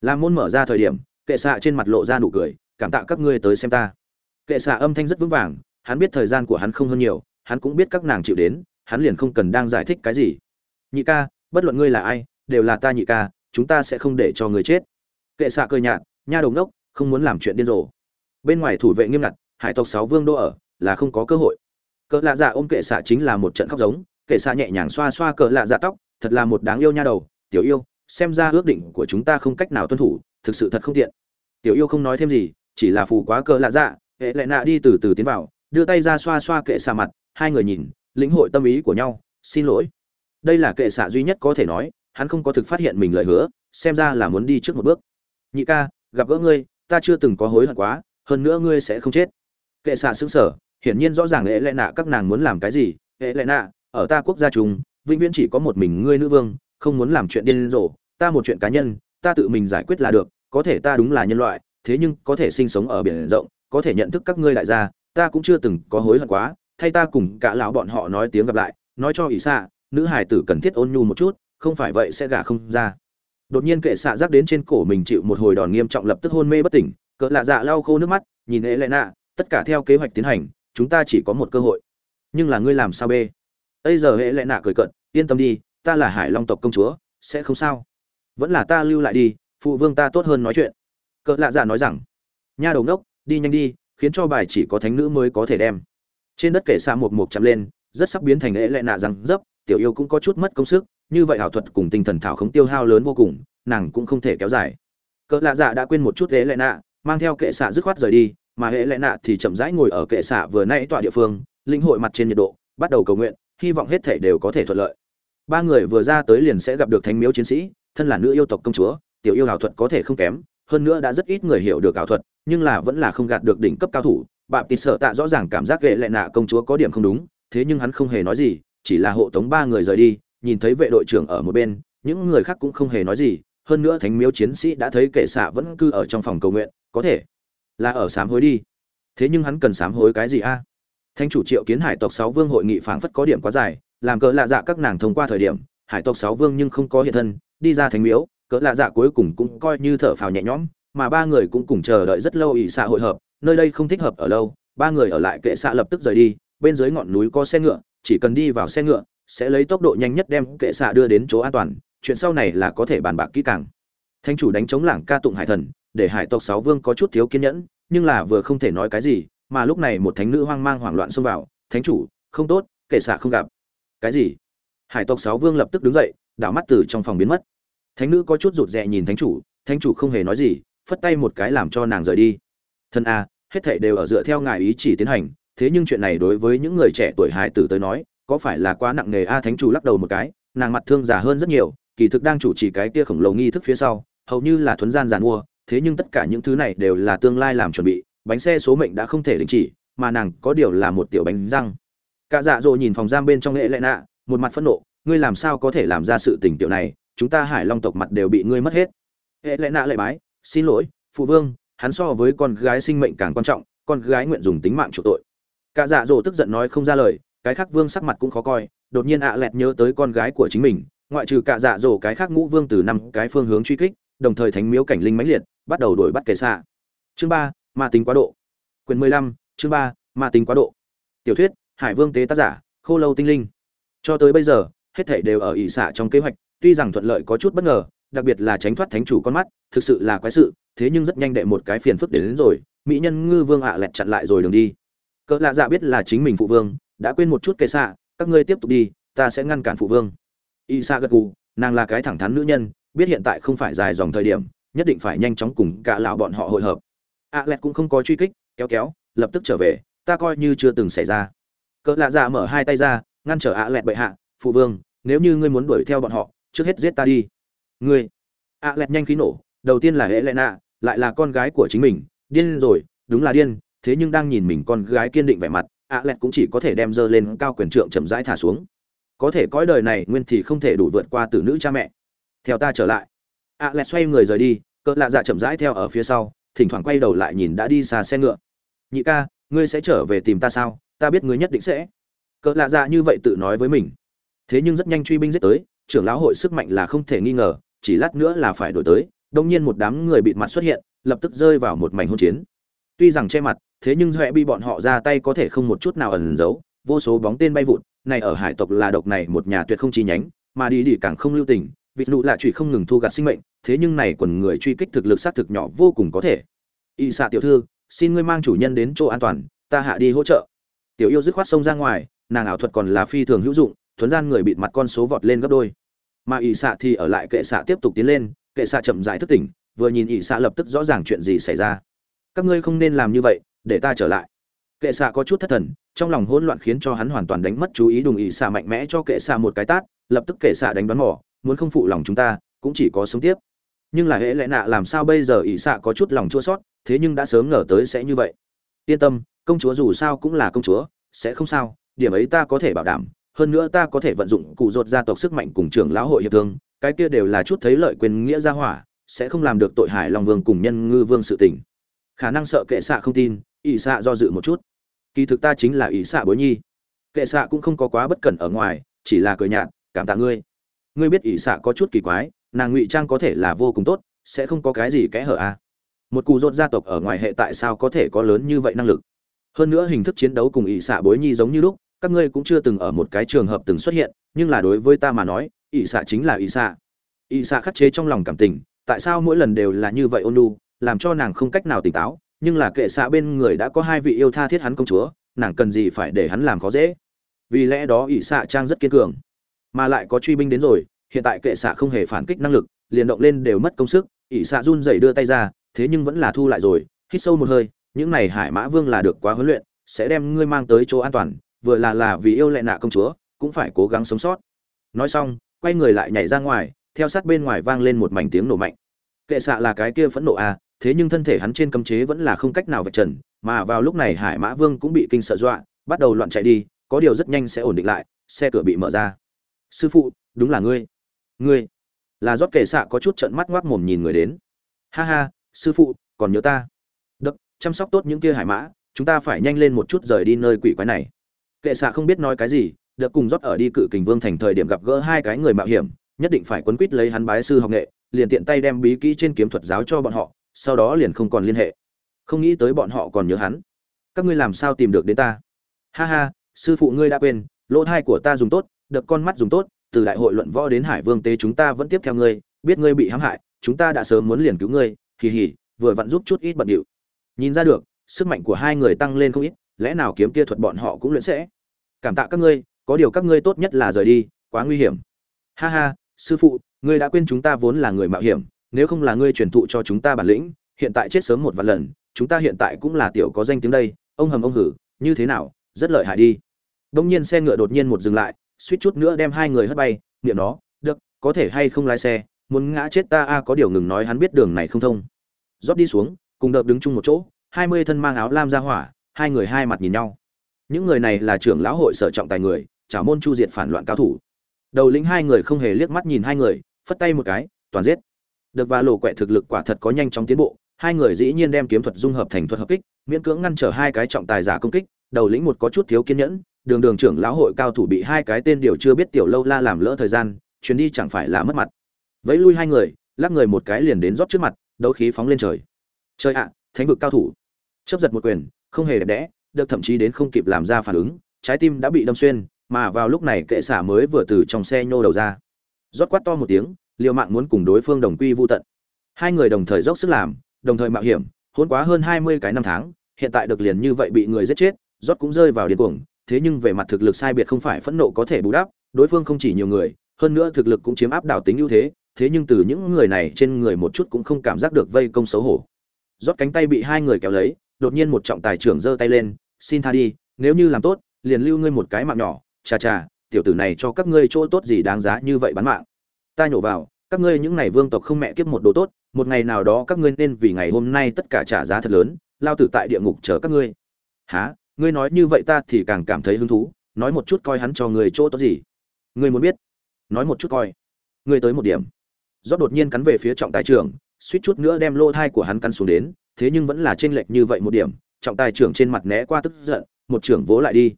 làm môn mở ra thời điểm, kệ xạ trên mặt lộ ra nụ cười, cảm tạ các ngươi tới xem ta. Kệ xạ âm thanh rất vững vàng, hắn biết thời gian của hắn không hơn nhiều, hắn cũng biết các nàng chịu đến, hắn liền không cần đang giải thích cái gì. Nhị ca, bất luận ngươi là ai, đều là ta nhị ca, chúng ta sẽ không để cho người chết kệ xạ cười nhạt, nha đồng đốc không muốn làm chuyện điên rồ. Bên ngoài thủ vệ nghiêm ngặt, hải tộc sáu vương đô ở, là không có cơ hội. Cỡ lạ dạ ôm kệ xạ chính là một trận khóc giống, kệ xạ nhẹ nhàng xoa xoa cỡ lạ dạ tóc, thật là một đáng yêu nha đầu, tiểu yêu, xem ra ước định của chúng ta không cách nào tuân thủ, thực sự thật không tiện. Tiểu yêu không nói thêm gì, chỉ là phù quá cỡ lạ dạ hệ lệ nạ đi từ từ tiến vào, đưa tay ra xoa xoa kệ xạ mặt, hai người nhìn, lĩnh hội tâm ý của nhau, xin lỗi. Đây là kệ xạ duy nhất có thể nói, hắn không có thực phát hiện mình lời hứa, xem ra là muốn đi trước một bước nhị ca, gặp gỡ ngươi, ta chưa từng có hối hận quá, hơn nữa ngươi sẽ không chết. Kệ xạ xứng sở hiển nhiên rõ ràng ế lẽ nạ các nàng muốn làm cái gì. Ế lẽ nạ, ở ta quốc gia chúng, vĩnh viễn chỉ có một mình ngươi nữ vương, không muốn làm chuyện điên rồ. Ta một chuyện cá nhân, ta tự mình giải quyết là được, có thể ta đúng là nhân loại, thế nhưng có thể sinh sống ở biển rộng, có thể nhận thức các ngươi đại gia, ta cũng chưa từng có hối hận quá. Thay ta cùng cả lão bọn họ nói tiếng gặp lại, nói cho ỷ xạ, nữ hải tử cần thiết ôn nhu một chút, không phải vậy sẽ gả không ra đột nhiên kệ xạ rác đến trên cổ mình chịu một hồi đòn nghiêm trọng lập tức hôn mê bất tỉnh, cỡ lạ dạ lau khô nước mắt, nhìn ế lẽ nạ, tất cả theo kế hoạch tiến hành, chúng ta chỉ có một cơ hội. Nhưng là ngươi làm sao bê? Bây giờ ế lẽ nạ cười cận yên tâm đi, ta là hải long tộc công chúa, sẽ không sao. Vẫn là ta lưu lại đi, phụ vương ta tốt hơn nói chuyện. Cỡ lạ dạ nói rằng, nha đầu ngốc, đi nhanh đi, khiến cho bài chỉ có thánh nữ mới có thể đem. Trên đất kệ xạ một một chạm lên, rất sắp biến thành ế lẽ nạ rằng, dấp, tiểu yêu cũng có chút mất công sức như vậy ảo thuật cùng tinh thần thảo không tiêu hao lớn vô cùng, nàng cũng không thể kéo dài. Cỡ lạ dạ đã quên một chút thế lệ nạ, mang theo kệ xạ dứt khoát rời đi, mà hệ lệ nạ thì chậm rãi ngồi ở kệ xạ vừa nãy tọa địa phương linh hội mặt trên nhiệt độ, bắt đầu cầu nguyện, hy vọng hết thể đều có thể thuận lợi. Ba người vừa ra tới liền sẽ gặp được thánh miếu chiến sĩ, thân là nữ yêu tộc công chúa, tiểu yêu ảo thuật có thể không kém, hơn nữa đã rất ít người hiểu được ảo thuật, nhưng là vẫn là không gạt được đỉnh cấp cao thủ. Bạm tịt sợ tạ rõ ràng cảm giác ghệ lệ nạ công chúa có điểm không đúng, thế nhưng hắn không hề nói gì, chỉ là hộ tống ba người rời đi nhìn thấy vệ đội trưởng ở một bên, những người khác cũng không hề nói gì, hơn nữa thánh miếu chiến sĩ đã thấy kệ xạ vẫn cư ở trong phòng cầu nguyện, có thể là ở sám hối đi thế nhưng hắn cần sám hối cái gì a à? thánh chủ triệu kiến hải tộc sáu vương hội nghị phảng phất có điểm quá dài, làm cỡ lạ dạ các nàng thông qua thời điểm, hải tộc sáu vương nhưng không có hiện thân, đi ra thánh miếu, cỡ lạ dạ cuối cùng cũng coi như thở phào nhẹ nhõm, mà ba người cũng cùng chờ đợi rất lâu ỷ xạ hội hợp, nơi đây không thích hợp ở lâu, ba người ở lại kệ xạ lập tức rời đi, bên dưới ngọn núi có xe ngựa, chỉ cần đi vào xe ngựa sẽ lấy tốc độ nhanh nhất đem kệ xạ đưa đến chỗ an toàn, chuyện sau này là có thể bàn bạc kỹ càng. Thanh chủ đánh chống lảng ca tụng hải thần, để hải tộc sáu vương có chút thiếu kiên nhẫn, nhưng là vừa không thể nói cái gì, mà lúc này một thánh nữ hoang mang hoảng loạn xông vào, thánh chủ, không tốt, kệ xạ không gặp. Cái gì? Hải tộc sáu vương lập tức đứng dậy, đảo mắt từ trong phòng biến mất. Thánh nữ có chút rụt rè nhìn thánh chủ thánh chủ không hề nói gì, phất tay một cái làm cho nàng rời đi. Thân a à, hết thảy đều ở dựa theo ngài ý chỉ tiến hành, thế nhưng chuyện này đối với những người trẻ tuổi hải tử tới nói có phải là quá nặng nề a thánh chủ lắc đầu một cái, nàng mặt thương già hơn rất nhiều, kỳ thực đang chủ trì cái kia khổng lồ nghi thức phía sau, hầu như là thuấn gian giàn mua, thế nhưng tất cả những thứ này đều là tương lai làm chuẩn bị, bánh xe số mệnh đã không thể đình chỉ, mà nàng có điều là một tiểu bánh răng. Cả dạ dỗ nhìn phòng giam bên trong nghệ lệ nạ, một mặt phẫn nộ, ngươi làm sao có thể làm ra sự tình tiểu này, chúng ta hải long tộc mặt đều bị ngươi mất hết. Hệ lệ nạ lệ bái, xin lỗi, phụ vương, hắn so với con gái sinh mệnh càng quan trọng, con gái nguyện dùng tính mạng chuộc tội. Cả dạ dỗ tức giận nói không ra lời cái khác vương sắc mặt cũng khó coi đột nhiên ạ lẹt nhớ tới con gái của chính mình ngoại trừ cả dạ dỗ cái khác ngũ vương từ năm cái phương hướng truy kích đồng thời thánh miếu cảnh linh mãnh liệt bắt đầu đuổi bắt kẻ xạ. Chương ba ma tính quá độ. Quyền mười lăm chương ba ma tính quá độ. Tiểu thuyết hải vương tế tác giả khô lâu tinh linh. Cho tới bây giờ hết thảy đều ở ỷ xạ trong kế hoạch tuy rằng thuận lợi có chút bất ngờ đặc biệt là tránh thoát thánh chủ con mắt thực sự là quái sự thế nhưng rất nhanh đệ một cái phiền phức đến, đến rồi mỹ nhân ngư vương ạ lẹt chặn lại rồi đường đi. Cỡ lạ dạ biết là chính mình phụ vương đã quên một chút kệ xạ, các ngươi tiếp tục đi, ta sẽ ngăn cản phụ vương. Y sa gật gù, nàng là cái thẳng thắn nữ nhân, biết hiện tại không phải dài dòng thời điểm, nhất định phải nhanh chóng cùng cả lão bọn họ hội hợp. A lẹt cũng không có truy kích, kéo kéo, lập tức trở về, ta coi như chưa từng xảy ra. Cỡ lạ dạ mở hai tay ra, ngăn trở a lẹt bệ hạ, phụ vương, nếu như ngươi muốn đuổi theo bọn họ, trước hết giết ta đi. Ngươi? A lẹt nhanh khí nổ, đầu tiên là hệ lệ nạ lại là con gái của chính mình. Điên rồi, đúng là điên, thế nhưng đang nhìn mình con gái kiên định vẻ mặt ạ lẹt e cũng chỉ có thể đem dơ lên cao quyền trượng chậm rãi thả xuống. Có thể cõi đời này nguyên thì không thể đủ vượt qua từ nữ cha mẹ. Theo ta trở lại. Ạ lẹt e xoay người rời đi, cỡ lạ dạ chậm rãi theo ở phía sau, thỉnh thoảng quay đầu lại nhìn đã đi xa xe ngựa. Nhị ca, ngươi sẽ trở về tìm ta sao? Ta biết ngươi nhất định sẽ. Cỡ lạ dạ như vậy tự nói với mình. Thế nhưng rất nhanh truy binh giết tới, trưởng lão hội sức mạnh là không thể nghi ngờ, chỉ lát nữa là phải đổi tới. Đông nhiên một đám người bịt mặt xuất hiện, lập tức rơi vào một mảnh hôn chiến. Tuy rằng che mặt thế nhưng huệ bị bọn họ ra tay có thể không một chút nào ẩn giấu, vô số bóng tên bay vụt, này ở hải tộc là độc này một nhà tuyệt không chi nhánh, mà đi đi càng không lưu tình, Vị nụ lạ trụy không ngừng thu gặt sinh mệnh, thế nhưng này quần người truy kích thực lực sát thực nhỏ vô cùng có thể. Y xạ tiểu thư, xin ngươi mang chủ nhân đến chỗ an toàn, ta hạ đi hỗ trợ. Tiểu yêu dứt khoát xông ra ngoài, nàng ảo thuật còn là phi thường hữu dụng, thuấn gian người bịt mặt con số vọt lên gấp đôi. Mà ỷ xạ thì ở lại kệ xạ tiếp tục tiến lên, kệ xạ chậm rãi thức tỉnh, vừa nhìn ỷ xạ lập tức rõ ràng chuyện gì xảy ra. Các ngươi không nên làm như vậy để ta trở lại. Kệ xạ có chút thất thần, trong lòng hỗn loạn khiến cho hắn hoàn toàn đánh mất chú ý đùng ỷ xạ mạnh mẽ cho kệ xạ một cái tát, lập tức kệ xạ đánh đoán mỏ muốn không phụ lòng chúng ta, cũng chỉ có sống tiếp. Nhưng là hễ lẽ nạ làm sao bây giờ ỷ xạ có chút lòng chua sót thế nhưng đã sớm ngờ tới sẽ như vậy. Yên tâm, công chúa dù sao cũng là công chúa, sẽ không sao, điểm ấy ta có thể bảo đảm, hơn nữa ta có thể vận dụng cụ rột gia tộc sức mạnh cùng trưởng lão hội hiệp thương, cái kia đều là chút thấy lợi quyền nghĩa gia hỏa, sẽ không làm được tội hải long vương cùng nhân ngư vương sự tình. Khả năng sợ kệ xạ không tin ỷ xạ do dự một chút. Kỳ thực ta chính là ỷ xạ bối nhi. Kệ xạ cũng không có quá bất cẩn ở ngoài, chỉ là cười nhạt, cảm tạ ngươi. Ngươi biết ỷ xạ có chút kỳ quái, nàng ngụy trang có thể là vô cùng tốt, sẽ không có cái gì kẽ hở à. một cù rột gia tộc ở ngoài hệ tại sao có thể có lớn như vậy năng lực? Hơn nữa hình thức chiến đấu cùng ỷ xạ bối nhi giống như lúc, các ngươi cũng chưa từng ở một cái trường hợp từng xuất hiện, nhưng là đối với ta mà nói, ỷ xạ chính là ỷ xạ. Ỷ xạ khắc chế trong lòng cảm tình, tại sao mỗi lần đều là như vậy ôn lu làm cho nàng không cách nào tỉnh táo nhưng là kệ xạ bên người đã có hai vị yêu tha thiết hắn công chúa, nàng cần gì phải để hắn làm khó dễ. Vì lẽ đó ỷ xạ trang rất kiên cường, mà lại có truy binh đến rồi, hiện tại kệ xạ không hề phản kích năng lực, liền động lên đều mất công sức, ỷ xạ run rẩy đưa tay ra, thế nhưng vẫn là thu lại rồi, hít sâu một hơi, những này hải mã vương là được quá huấn luyện, sẽ đem ngươi mang tới chỗ an toàn, vừa là là vì yêu lệ nạ công chúa, cũng phải cố gắng sống sót. Nói xong, quay người lại nhảy ra ngoài, theo sát bên ngoài vang lên một mảnh tiếng nổ mạnh. Kệ xạ là cái kia phẫn nộ à thế nhưng thân thể hắn trên cấm chế vẫn là không cách nào vạch trần mà vào lúc này hải mã vương cũng bị kinh sợ dọa bắt đầu loạn chạy đi có điều rất nhanh sẽ ổn định lại xe cửa bị mở ra. Sư phụ đúng là ngươi. Ngươi. Là rót kệ xạ có chút trận mắt ngoác mồm nhìn người đến. Ha ha sư phụ còn nhớ ta. Được, chăm sóc tốt những kia hải mã chúng ta phải nhanh lên một chút rời đi nơi quỷ quái này. Kệ xạ không biết nói cái gì được cùng rót ở đi cự kình vương thành thời điểm gặp gỡ hai cái người mạo hiểm nhất định phải quấn quýt lấy hắn bái sư học nghệ liền tiện tay đem bí kỹ trên kiếm thuật giáo cho bọn họ sau đó liền không còn liên hệ. Không nghĩ tới bọn họ còn nhớ hắn. Các ngươi làm sao tìm được đến ta? Ha ha, sư phụ ngươi đã quên, lỗ thai của ta dùng tốt, được con mắt dùng tốt, từ đại hội luận võ đến hải vương tế chúng ta vẫn tiếp theo ngươi, biết ngươi bị hãm hại, chúng ta đã sớm muốn liền cứu ngươi, hì hì, vừa vặn giúp chút ít bận điệu. Nhìn ra được, sức mạnh của hai người tăng lên không ít, lẽ nào kiếm kia thuật bọn họ cũng luyện sẽ? Cảm tạ các ngươi, có điều các ngươi tốt nhất là rời đi, quá nguy hiểm. Ha ha, sư phụ, ngươi đã quên chúng ta vốn là người mạo hiểm nếu không là ngươi truyền thụ cho chúng ta bản lĩnh, hiện tại chết sớm một vạn lần, chúng ta hiện tại cũng là tiểu có danh tiếng đây, ông hầm ông hử, như thế nào, rất lợi hại đi. Đông nhiên xe ngựa đột nhiên một dừng lại, suýt chút nữa đem hai người hất bay miệng nó, được, có thể hay không lái xe, muốn ngã chết ta, a, có điều ngừng nói hắn biết đường này không thông. Rót đi xuống, cùng đợt đứng chung một chỗ, hai mươi thân mang áo lam ra hỏa, hai người hai mặt nhìn nhau. Những người này là trưởng lão hội sở trọng tài người trả môn chu diệt phản loạn cao thủ. Đầu lĩnh hai người không hề liếc mắt nhìn hai người, phất tay một cái, toàn giết được và lộ quẹ thực lực quả thật có nhanh chóng tiến bộ, hai người dĩ nhiên đem kiếm thuật dung hợp thành thuật hợp kích, miễn cưỡng ngăn trở hai cái trọng tài giả công kích, đầu lĩnh một có chút thiếu kiên nhẫn, đường đường trưởng lão hội cao thủ bị hai cái tên điều chưa biết tiểu lâu la làm lỡ thời gian, chuyến đi chẳng phải là mất mặt. Vẫy lui hai người, lắc người một cái liền đến rót trước mặt, đấu khí phóng lên trời. Trời ạ, thánh vực cao thủ. Chấp giật một quyền, không hề đẹp đẽ, được thậm chí đến không kịp làm ra phản ứng, trái tim đã bị đâm xuyên, mà vào lúc này kệ xả mới vừa từ trong xe nhô đầu ra. Rót quát to một tiếng liều mạng muốn cùng đối phương đồng quy vô tận. Hai người đồng thời dốc sức làm, đồng thời mạo hiểm hôn quá hơn hai mươi cái năm tháng, hiện tại được liền như vậy bị người giết chết rót cũng rơi vào điên cuồng, thế nhưng về mặt thực lực sai biệt không phải phẫn nộ có thể bù đắp, đối phương không chỉ nhiều người, hơn nữa thực lực cũng chiếm áp đảo tính ưu thế thế nhưng từ những người này trên người một chút cũng không cảm giác được vây công xấu hổ. Rót cánh tay bị hai người kéo lấy, đột nhiên một trọng tài trưởng giơ tay lên, xin tha đi, nếu như làm tốt, liền lưu ngươi một cái mạng nhỏ, chà chà, tiểu tử này cho các ngươi chỗ tốt gì đáng giá như vậy bán mạng ta nhổ vào, các ngươi những này vương tộc không mẹ kiếp một đồ tốt, một ngày nào đó các ngươi nên vì ngày hôm nay tất cả trả giá thật lớn, lao tử tại địa ngục chờ các ngươi. Há ngươi nói như vậy ta thì càng cảm thấy hứng thú, nói một chút coi hắn cho người chỗ tốt gì. Ngươi muốn biết? Nói một chút coi. Ngươi tới một điểm. Rót đột nhiên cắn về phía trọng tài trưởng, suýt chút nữa đem lô thai của hắn cắn xuống đến, thế nhưng vẫn là trên lệch như vậy một điểm, trọng tài trưởng trên mặt né qua tức giận, một trưởng vỗ lại đi.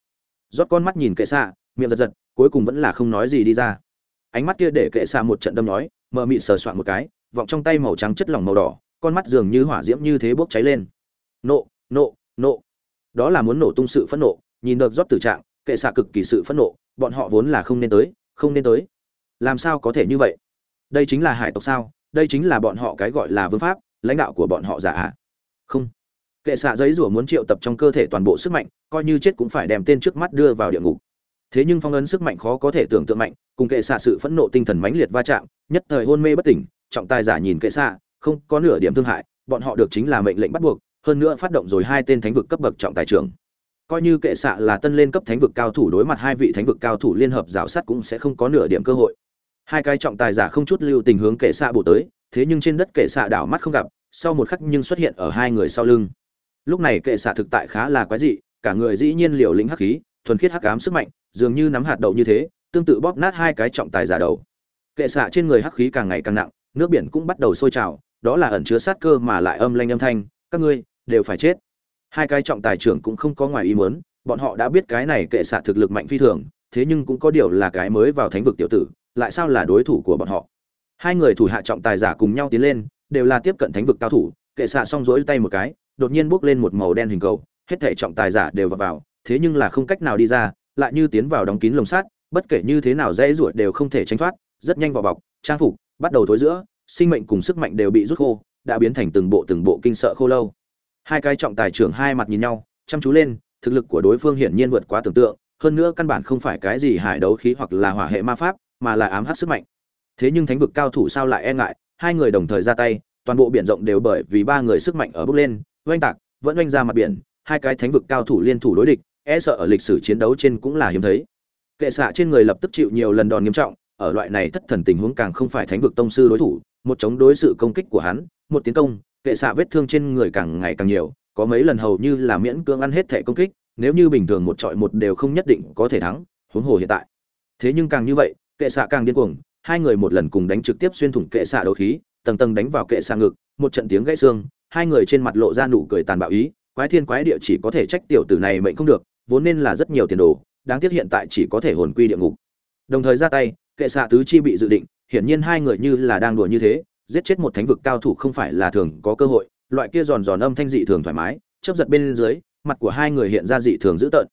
Rót con mắt nhìn kệ xạ, miệng giật giật, cuối cùng vẫn là không nói gì đi ra ánh mắt kia để kệ xạ một trận đâm nói, mờ mịt sờ soạn một cái, vọng trong tay màu trắng chất lỏng màu đỏ, con mắt dường như hỏa diễm như thế bốc cháy lên. Nộ nộ nộ. Đó là muốn nổ tung sự phẫn nộ, nhìn được rót tử trạng, kệ xạ cực kỳ sự phẫn nộ, bọn họ vốn là không nên tới, không nên tới. Làm sao có thể như vậy? Đây chính là hải tộc sao? Đây chính là bọn họ cái gọi là vương pháp, lãnh đạo của bọn họ giả ạ. Không. Kệ xạ giấy rủa muốn triệu tập trong cơ thể toàn bộ sức mạnh, coi như chết cũng phải đem tên trước mắt đưa vào địa ngục thế nhưng phong ấn sức mạnh khó có thể tưởng tượng mạnh, cùng kệ xạ sự phẫn nộ tinh thần mãnh liệt va chạm, nhất thời hôn mê bất tỉnh, trọng tài giả nhìn kệ xạ, không có nửa điểm thương hại, bọn họ được chính là mệnh lệnh bắt buộc, hơn nữa phát động rồi hai tên thánh vực cấp bậc trọng tài trưởng. Coi như kệ xạ là tân lên cấp thánh vực cao thủ đối mặt hai vị thánh vực cao thủ liên hợp rào sát cũng sẽ không có nửa điểm cơ hội. Hai cái trọng tài giả không chút lưu tình hướng kệ xạ bổ tới, thế nhưng trên đất kệ xạ đảo mắt không gặp, sau một khắc nhưng xuất hiện ở hai người sau lưng. Lúc này kệ xạ thực tại khá là quái dị, cả người dĩ nhiên liều lĩnh hắc khí, thuần khiết hắc ám sức mạnh dường như nắm hạt đậu như thế tương tự bóp nát hai cái trọng tài giả đầu. Kệ xạ trên người hắc khí càng ngày càng nặng nước biển cũng bắt đầu sôi trào đó là ẩn chứa sát cơ mà lại âm lanh âm thanh các ngươi đều phải chết. Hai cái trọng tài trưởng cũng không có ngoài ý muốn bọn họ đã biết cái này kệ xạ thực lực mạnh phi thường thế nhưng cũng có điều là cái mới vào thánh vực tiểu tử lại sao là đối thủ của bọn họ? Hai người thủ hạ trọng tài giả cùng nhau tiến lên đều là tiếp cận thánh vực cao thủ kệ xạ xong rỗi tay một cái đột nhiên bước lên một màu đen hình cầu hết thể trọng tài giả đều vào, vào thế nhưng là không cách nào đi ra lại như tiến vào đóng kín lồng sắt, bất kể như thế nào dễ ruột đều không thể tránh thoát, rất nhanh vào bọc, trang phục bắt đầu thối giữa, sinh mệnh cùng sức mạnh đều bị rút khô, đã biến thành từng bộ từng bộ kinh sợ khô lâu. Hai cái trọng tài trưởng hai mặt nhìn nhau, chăm chú lên, thực lực của đối phương hiển nhiên vượt quá tưởng tượng, hơn nữa căn bản không phải cái gì hải đấu khí hoặc là hỏa hệ ma pháp, mà là ám hắc sức mạnh. Thế nhưng thánh vực cao thủ sao lại e ngại, hai người đồng thời ra tay, toàn bộ biển rộng đều bởi vì ba người sức mạnh ở bước lên, oanh tạc, vẫn oanh ra mặt biển, hai cái thánh vực cao thủ liên thủ đối địch e sợ ở lịch sử chiến đấu trên cũng là hiếm thấy. Kệ xạ trên người lập tức chịu nhiều lần đòn nghiêm trọng, ở loại này thất thần tình huống càng không phải thánh vực tông sư đối thủ, một chống đối sự công kích của hắn, một tiến công, kệ xạ vết thương trên người càng ngày càng nhiều, có mấy lần hầu như là miễn cưỡng ăn hết thể công kích, nếu như bình thường một trọi một đều không nhất định có thể thắng, huống hồ hiện tại. Thế nhưng càng như vậy, kệ xạ càng điên cuồng, hai người một lần cùng đánh trực tiếp xuyên thủng kệ xạ đấu khí, tầng tầng đánh vào kệ xạ ngực, một trận tiếng gãy xương, hai người trên mặt lộ ra nụ cười tàn bạo ý, quái thiên quái địa chỉ có thể trách tiểu tử này mệnh không được vốn nên là rất nhiều tiền đồ, đáng tiếc hiện tại chỉ có thể hồn quy địa ngục. Đồng thời ra tay, kệ xạ tứ chi bị dự định, hiển nhiên hai người như là đang đùa như thế, giết chết một thánh vực cao thủ không phải là thường có cơ hội, loại kia giòn giòn âm thanh dị thường thoải mái chấp giật bên dưới, mặt của hai người hiện ra dị thường dữ tợn.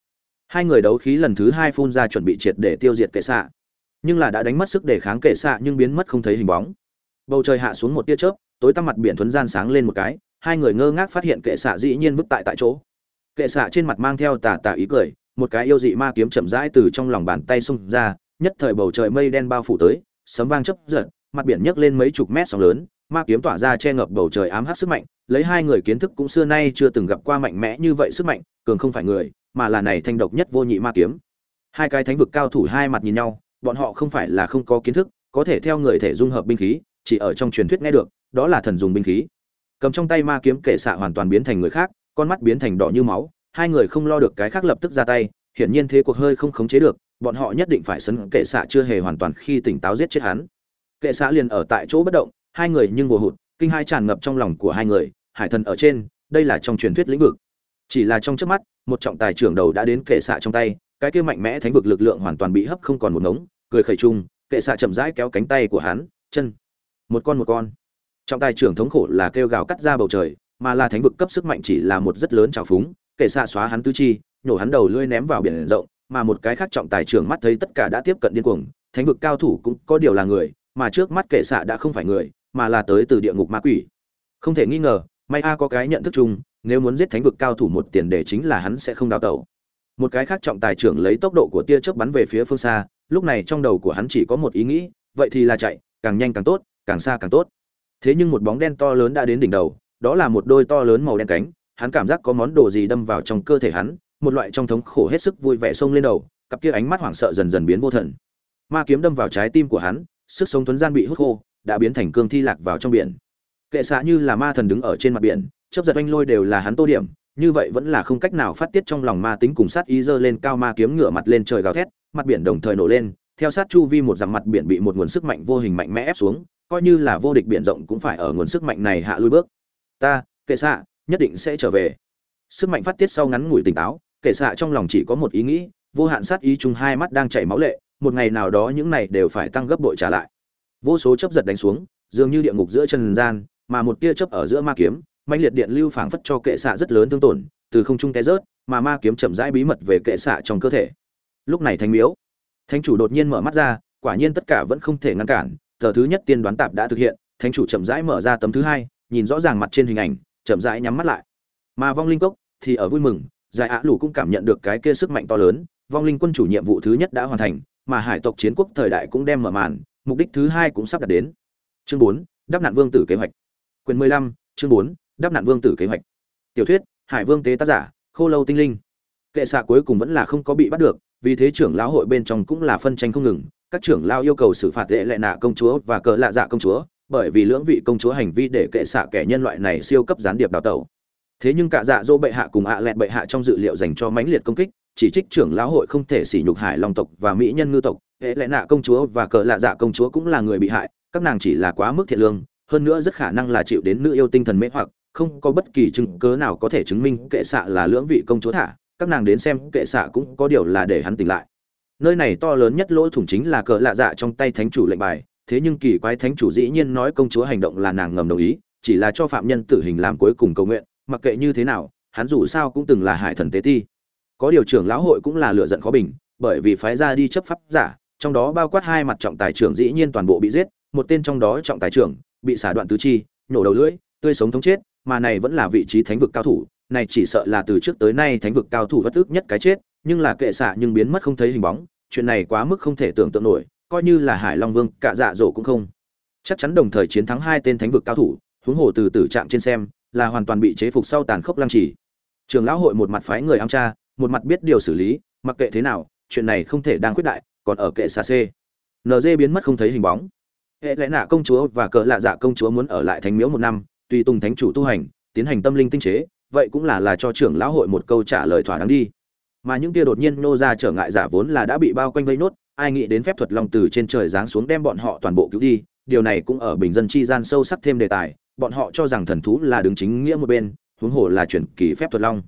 Hai người đấu khí lần thứ hai phun ra chuẩn bị triệt để tiêu diệt kệ xạ. Nhưng là đã đánh mất sức để kháng kệ xạ nhưng biến mất không thấy hình bóng. Bầu trời hạ xuống một tia chớp, tối tăm mặt biển thuấn gian sáng lên một cái, hai người ngơ ngác phát hiện kệ xạ dĩ nhiên vứt tại tại chỗ kệ xạ trên mặt mang theo tà tà ý cười, một cái yêu dị ma kiếm chậm rãi từ trong lòng bàn tay xung ra, nhất thời bầu trời mây đen bao phủ tới, sấm vang chấp giật, mặt biển nhấc lên mấy chục mét sóng lớn, ma kiếm tỏa ra che ngập bầu trời ám hắc sức mạnh, lấy hai người kiến thức cũng xưa nay chưa từng gặp qua mạnh mẽ như vậy sức mạnh, cường không phải người, mà là này thanh độc nhất vô nhị ma kiếm. Hai cái thánh vực cao thủ hai mặt nhìn nhau, bọn họ không phải là không có kiến thức, có thể theo người thể dung hợp binh khí, chỉ ở trong truyền thuyết nghe được, đó là thần dùng binh khí. Cầm trong tay ma kiếm kệ xạ hoàn toàn biến thành người khác con mắt biến thành đỏ như máu, hai người không lo được cái khác lập tức ra tay, hiển nhiên thế cuộc hơi không khống chế được, bọn họ nhất định phải sấn kệ xạ chưa hề hoàn toàn khi tỉnh táo giết chết hắn. Kệ xạ liền ở tại chỗ bất động, hai người nhưng vừa hụt, kinh hai tràn ngập trong lòng của hai người, hải thần ở trên, đây là trong truyền thuyết lĩnh vực. Chỉ là trong trước mắt, một trọng tài trưởng đầu đã đến kệ xạ trong tay, cái kia mạnh mẽ thánh vực lực lượng hoàn toàn bị hấp không còn một ngống, cười khẩy chung, kệ xạ chậm rãi kéo cánh tay của hắn, chân, một con một con. Trọng tài trưởng thống khổ là kêu gào cắt ra bầu trời mà là thánh vực cấp sức mạnh chỉ là một rất lớn trào phúng, kể xạ xóa hắn tư chi, nhổ hắn đầu lưỡi ném vào biển rộng, mà một cái khác trọng tài trưởng mắt thấy tất cả đã tiếp cận điên cuồng, thánh vực cao thủ cũng có điều là người, mà trước mắt kệ xạ đã không phải người, mà là tới từ địa ngục ma quỷ. Không thể nghi ngờ, may a có cái nhận thức chung, nếu muốn giết thánh vực cao thủ một tiền đề chính là hắn sẽ không đào tẩu. Một cái khác trọng tài trưởng lấy tốc độ của tia chớp bắn về phía phương xa, lúc này trong đầu của hắn chỉ có một ý nghĩ, vậy thì là chạy, càng nhanh càng tốt, càng xa càng tốt. Thế nhưng một bóng đen to lớn đã đến đỉnh đầu đó là một đôi to lớn màu đen cánh, hắn cảm giác có món đồ gì đâm vào trong cơ thể hắn, một loại trong thống khổ hết sức vui vẻ xông lên đầu, cặp kia ánh mắt hoảng sợ dần dần biến vô thần. Ma kiếm đâm vào trái tim của hắn, sức sống tuấn gian bị hút khô, đã biến thành cương thi lạc vào trong biển. Kệ xạ như là ma thần đứng ở trên mặt biển chấp giật oanh lôi đều là hắn tô điểm, như vậy vẫn là không cách nào phát tiết trong lòng ma tính cùng sát ý dơ lên cao ma kiếm ngửa mặt lên trời gào thét, mặt biển đồng thời nổ lên, theo sát chu vi một dặm mặt biển bị một nguồn sức mạnh vô hình mạnh mẽ ép xuống, coi như là vô địch biển rộng cũng phải ở nguồn sức mạnh này hạ lui bước ta, kệ xạ, nhất định sẽ trở về. Sức mạnh phát tiết sau ngắn ngủi tỉnh táo, kệ xạ trong lòng chỉ có một ý nghĩ, vô hạn sát ý chung hai mắt đang chảy máu lệ, một ngày nào đó những này đều phải tăng gấp bội trả lại. Vô số chấp giật đánh xuống, dường như địa ngục giữa chân gian, mà một tia chớp ở giữa ma kiếm mạnh liệt điện lưu phảng phất cho kệ xạ rất lớn thương tổn, từ không trung té rớt, mà ma kiếm chậm rãi bí mật về kệ xạ trong cơ thể. Lúc này thánh miếu, thánh chủ đột nhiên mở mắt ra, quả nhiên tất cả vẫn không thể ngăn cản, tờ thứ nhất tiên đoán tạp đã thực hiện, thánh chủ chậm rãi mở ra tấm thứ hai nhìn rõ ràng mặt trên hình ảnh, chậm rãi nhắm mắt lại. Mà vong linh cốc thì ở vui mừng, giải ạ lù cũng cảm nhận được cái kia sức mạnh to lớn, vong linh quân chủ nhiệm vụ thứ nhất đã hoàn thành, mà hải tộc chiến quốc thời đại cũng đem mở màn, mục đích thứ hai cũng sắp đạt đến. Chương bốn đắp nạn vương tử kế hoạch. Quyền mười lăm, chương bốn đắp nạn vương tử kế hoạch. Tiểu thuyết, hải vương tế tác giả, khô lâu tinh linh. Kệ xạ cuối cùng vẫn là không có bị bắt được, vì thế trưởng lão hội bên trong cũng là phân tranh không ngừng, các trưởng lao yêu cầu xử phạt tệ lệ nạ công chúa và cờ lạ dạ công chúa bởi vì lưỡng vị công chúa hành vi để kệ xạ kẻ nhân loại này siêu cấp gián điệp đào tẩu. Thế nhưng cả dạ dỗ bệ hạ cùng ạ à lẹt bệ hạ trong dự liệu dành cho mãnh liệt công kích, chỉ trích trưởng lão hội không thể sỉ nhục hải long tộc và mỹ nhân ngư tộc, hệ lệ nạ công chúa và cờ lạ dạ công chúa cũng là người bị hại, các nàng chỉ là quá mức thiện lương, hơn nữa rất khả năng là chịu đến nữ yêu tinh thần mê hoặc, không có bất kỳ chứng cớ nào có thể chứng minh kệ xạ là lưỡng vị công chúa thả, các nàng đến xem kệ xạ cũng có điều là để hắn tỉnh lại. Nơi này to lớn nhất lỗ thủng chính là cờ lạ dạ trong tay thánh chủ lệnh bài thế nhưng kỳ quái thánh chủ dĩ nhiên nói công chúa hành động là nàng ngầm đồng ý, chỉ là cho phạm nhân tử hình làm cuối cùng cầu nguyện, mặc kệ như thế nào, hắn dù sao cũng từng là hải thần tế ti. Có điều trưởng lão hội cũng là lựa giận khó bình, bởi vì phái ra đi chấp pháp giả, trong đó bao quát hai mặt trọng tài trưởng dĩ nhiên toàn bộ bị giết, một tên trong đó trọng tài trưởng, bị xả đoạn tứ chi nhổ đầu lưỡi, tươi sống thống chết, mà này vẫn là vị trí thánh vực cao thủ, này chỉ sợ là từ trước tới nay thánh vực cao thủ bất tức nhất cái chết, nhưng là kệ xạ nhưng biến mất không thấy hình bóng, chuyện này quá mức không thể tưởng tượng nổi coi như là hải long vương cả dạ dỗ cũng không. Chắc chắn đồng thời chiến thắng hai tên thánh vực cao thủ huống hồ từ tử trạng trên xem là hoàn toàn bị chế phục sau tàn khốc lăng trì. Trường lão hội một mặt phái người Am Cha, một mặt biết điều xử lý mặc kệ thế nào chuyện này không thể đang quyết đại còn ở kệ xa c nd biến mất không thấy hình bóng. Hệ lẽ nạ công chúa và cỡ lạ dạ công chúa muốn ở lại thánh miếu một năm tùy tùng thánh chủ tu hành tiến hành tâm linh tinh chế vậy cũng là là cho trưởng lão hội một câu trả lời thỏa đáng đi. Mà những kia đột nhiên nô ra trở ngại giả vốn là đã bị bao quanh vây nốt ai nghĩ đến phép thuật long từ trên trời giáng xuống đem bọn họ toàn bộ cứu đi, điều này cũng ở bình dân chi gian sâu sắc thêm đề tài, bọn họ cho rằng thần thú là đứng chính nghĩa một bên, huống hồ là chuyển kỳ phép thuật long.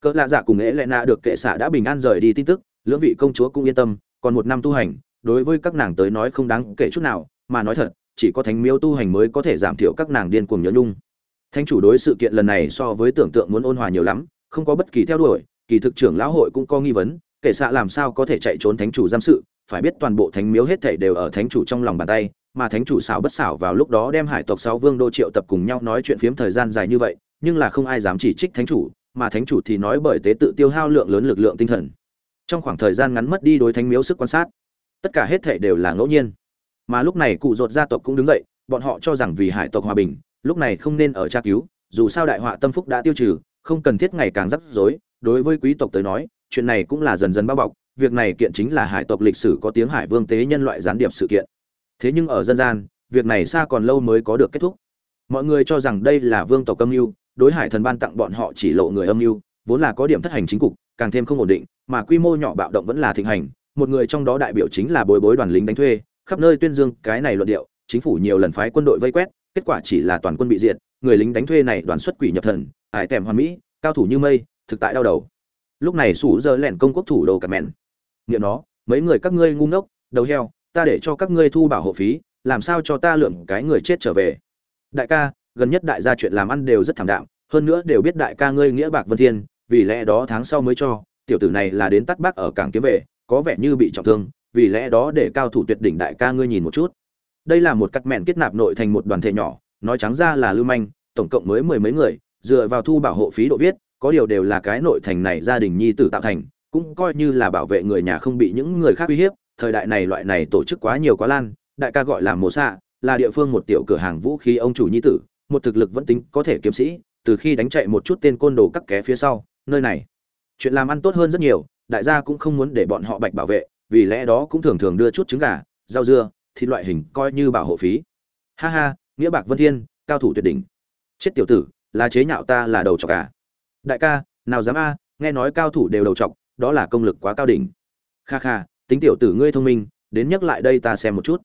Cỡ lạ dạ cùng ế lệ nạ được kệ xạ đã bình an rời đi tin tức, lưỡng vị công chúa cũng yên tâm, còn một năm tu hành, đối với các nàng tới nói không đáng kể chút nào, mà nói thật, chỉ có thánh miếu tu hành mới có thể giảm thiểu các nàng điên cuồng nhớ nhung. Thánh chủ đối sự kiện lần này so với tưởng tượng muốn ôn hòa nhiều lắm, không có bất kỳ theo đuổi, kỳ thực trưởng lão hội cũng có nghi vấn, kệ xạ làm sao có thể chạy trốn thánh chủ giam sự phải biết toàn bộ thánh miếu hết thảy đều ở thánh chủ trong lòng bàn tay, mà thánh chủ xảo bất xảo vào lúc đó đem hải tộc sáu vương đô triệu tập cùng nhau nói chuyện phiếm thời gian dài như vậy, nhưng là không ai dám chỉ trích thánh chủ, mà thánh chủ thì nói bởi tế tự tiêu hao lượng lớn lực lượng tinh thần. Trong khoảng thời gian ngắn mất đi đối thánh miếu sức quan sát, tất cả hết thảy đều là ngẫu nhiên. Mà lúc này cụ rột gia tộc cũng đứng dậy, bọn họ cho rằng vì hải tộc hòa bình, lúc này không nên ở tra cứu, dù sao đại họa tâm phúc đã tiêu trừ, không cần thiết ngày càng rắc rối, đối với quý tộc tới nói, chuyện này cũng là dần dần bao bọc việc này kiện chính là hải tộc lịch sử có tiếng hải vương tế nhân loại gián điệp sự kiện. Thế nhưng ở dân gian, việc này xa còn lâu mới có được kết thúc. Mọi người cho rằng đây là vương tộc âm mưu, đối hải thần ban tặng bọn họ chỉ lộ người âm mưu, vốn là có điểm thất hành chính cục, càng thêm không ổn định, mà quy mô nhỏ bạo động vẫn là thịnh hành. Một người trong đó đại biểu chính là bối bối đoàn lính đánh thuê, khắp nơi tuyên dương cái này luận điệu, chính phủ nhiều lần phái quân đội vây quét, kết quả chỉ là toàn quân bị diệt, người lính đánh thuê này đoàn xuất quỷ nhập thần, ải tèm hoàn mỹ, cao thủ như mây, thực tại đau đầu lúc này sủ giờ lẻn công quốc thủ đầu cả mẹn. Nghiệm nó, mấy người các ngươi ngu ngốc, đầu heo, ta để cho các ngươi thu bảo hộ phí, làm sao cho ta lượm cái người chết trở về? Đại ca, gần nhất đại gia chuyện làm ăn đều rất thảm đạm, hơn nữa đều biết đại ca ngươi nghĩa bạc vân thiên, vì lẽ đó tháng sau mới cho, tiểu tử này là đến tắt bác ở cảng kiếm về, có vẻ như bị trọng thương, vì lẽ đó để cao thủ tuyệt đỉnh đại ca ngươi nhìn một chút. Đây là một cắt mẹn kết nạp nội thành một đoàn thể nhỏ, nói trắng ra là lưu manh, tổng cộng mới mười mấy người, dựa vào thu bảo hộ phí độ viết có điều đều là cái nội thành này gia đình nhi tử tạo thành, cũng coi như là bảo vệ người nhà không bị những người khác uy hiếp, thời đại này loại này tổ chức quá nhiều quá lan, đại ca gọi là mồ xạ là địa phương một tiểu cửa hàng vũ khí ông chủ nhi tử, một thực lực vẫn tính có thể kiếm sĩ, từ khi đánh chạy một chút tên côn đồ cắt ké phía sau, nơi này, chuyện làm ăn tốt hơn rất nhiều, đại gia cũng không muốn để bọn họ bạch bảo vệ, vì lẽ đó cũng thường thường đưa chút trứng gà, rau dưa, thịt loại hình coi như bảo hộ phí. Ha ha, nghĩa bạc vân thiên, cao thủ tuyệt đỉnh. Chết tiểu tử, là chế nhạo ta là đầu trọc gà đại ca, nào dám a, nghe nói cao thủ đều đầu chọc, đó là công lực quá cao đỉnh. Kha kha, tính tiểu tử ngươi thông minh, đến nhắc lại đây ta xem một chút.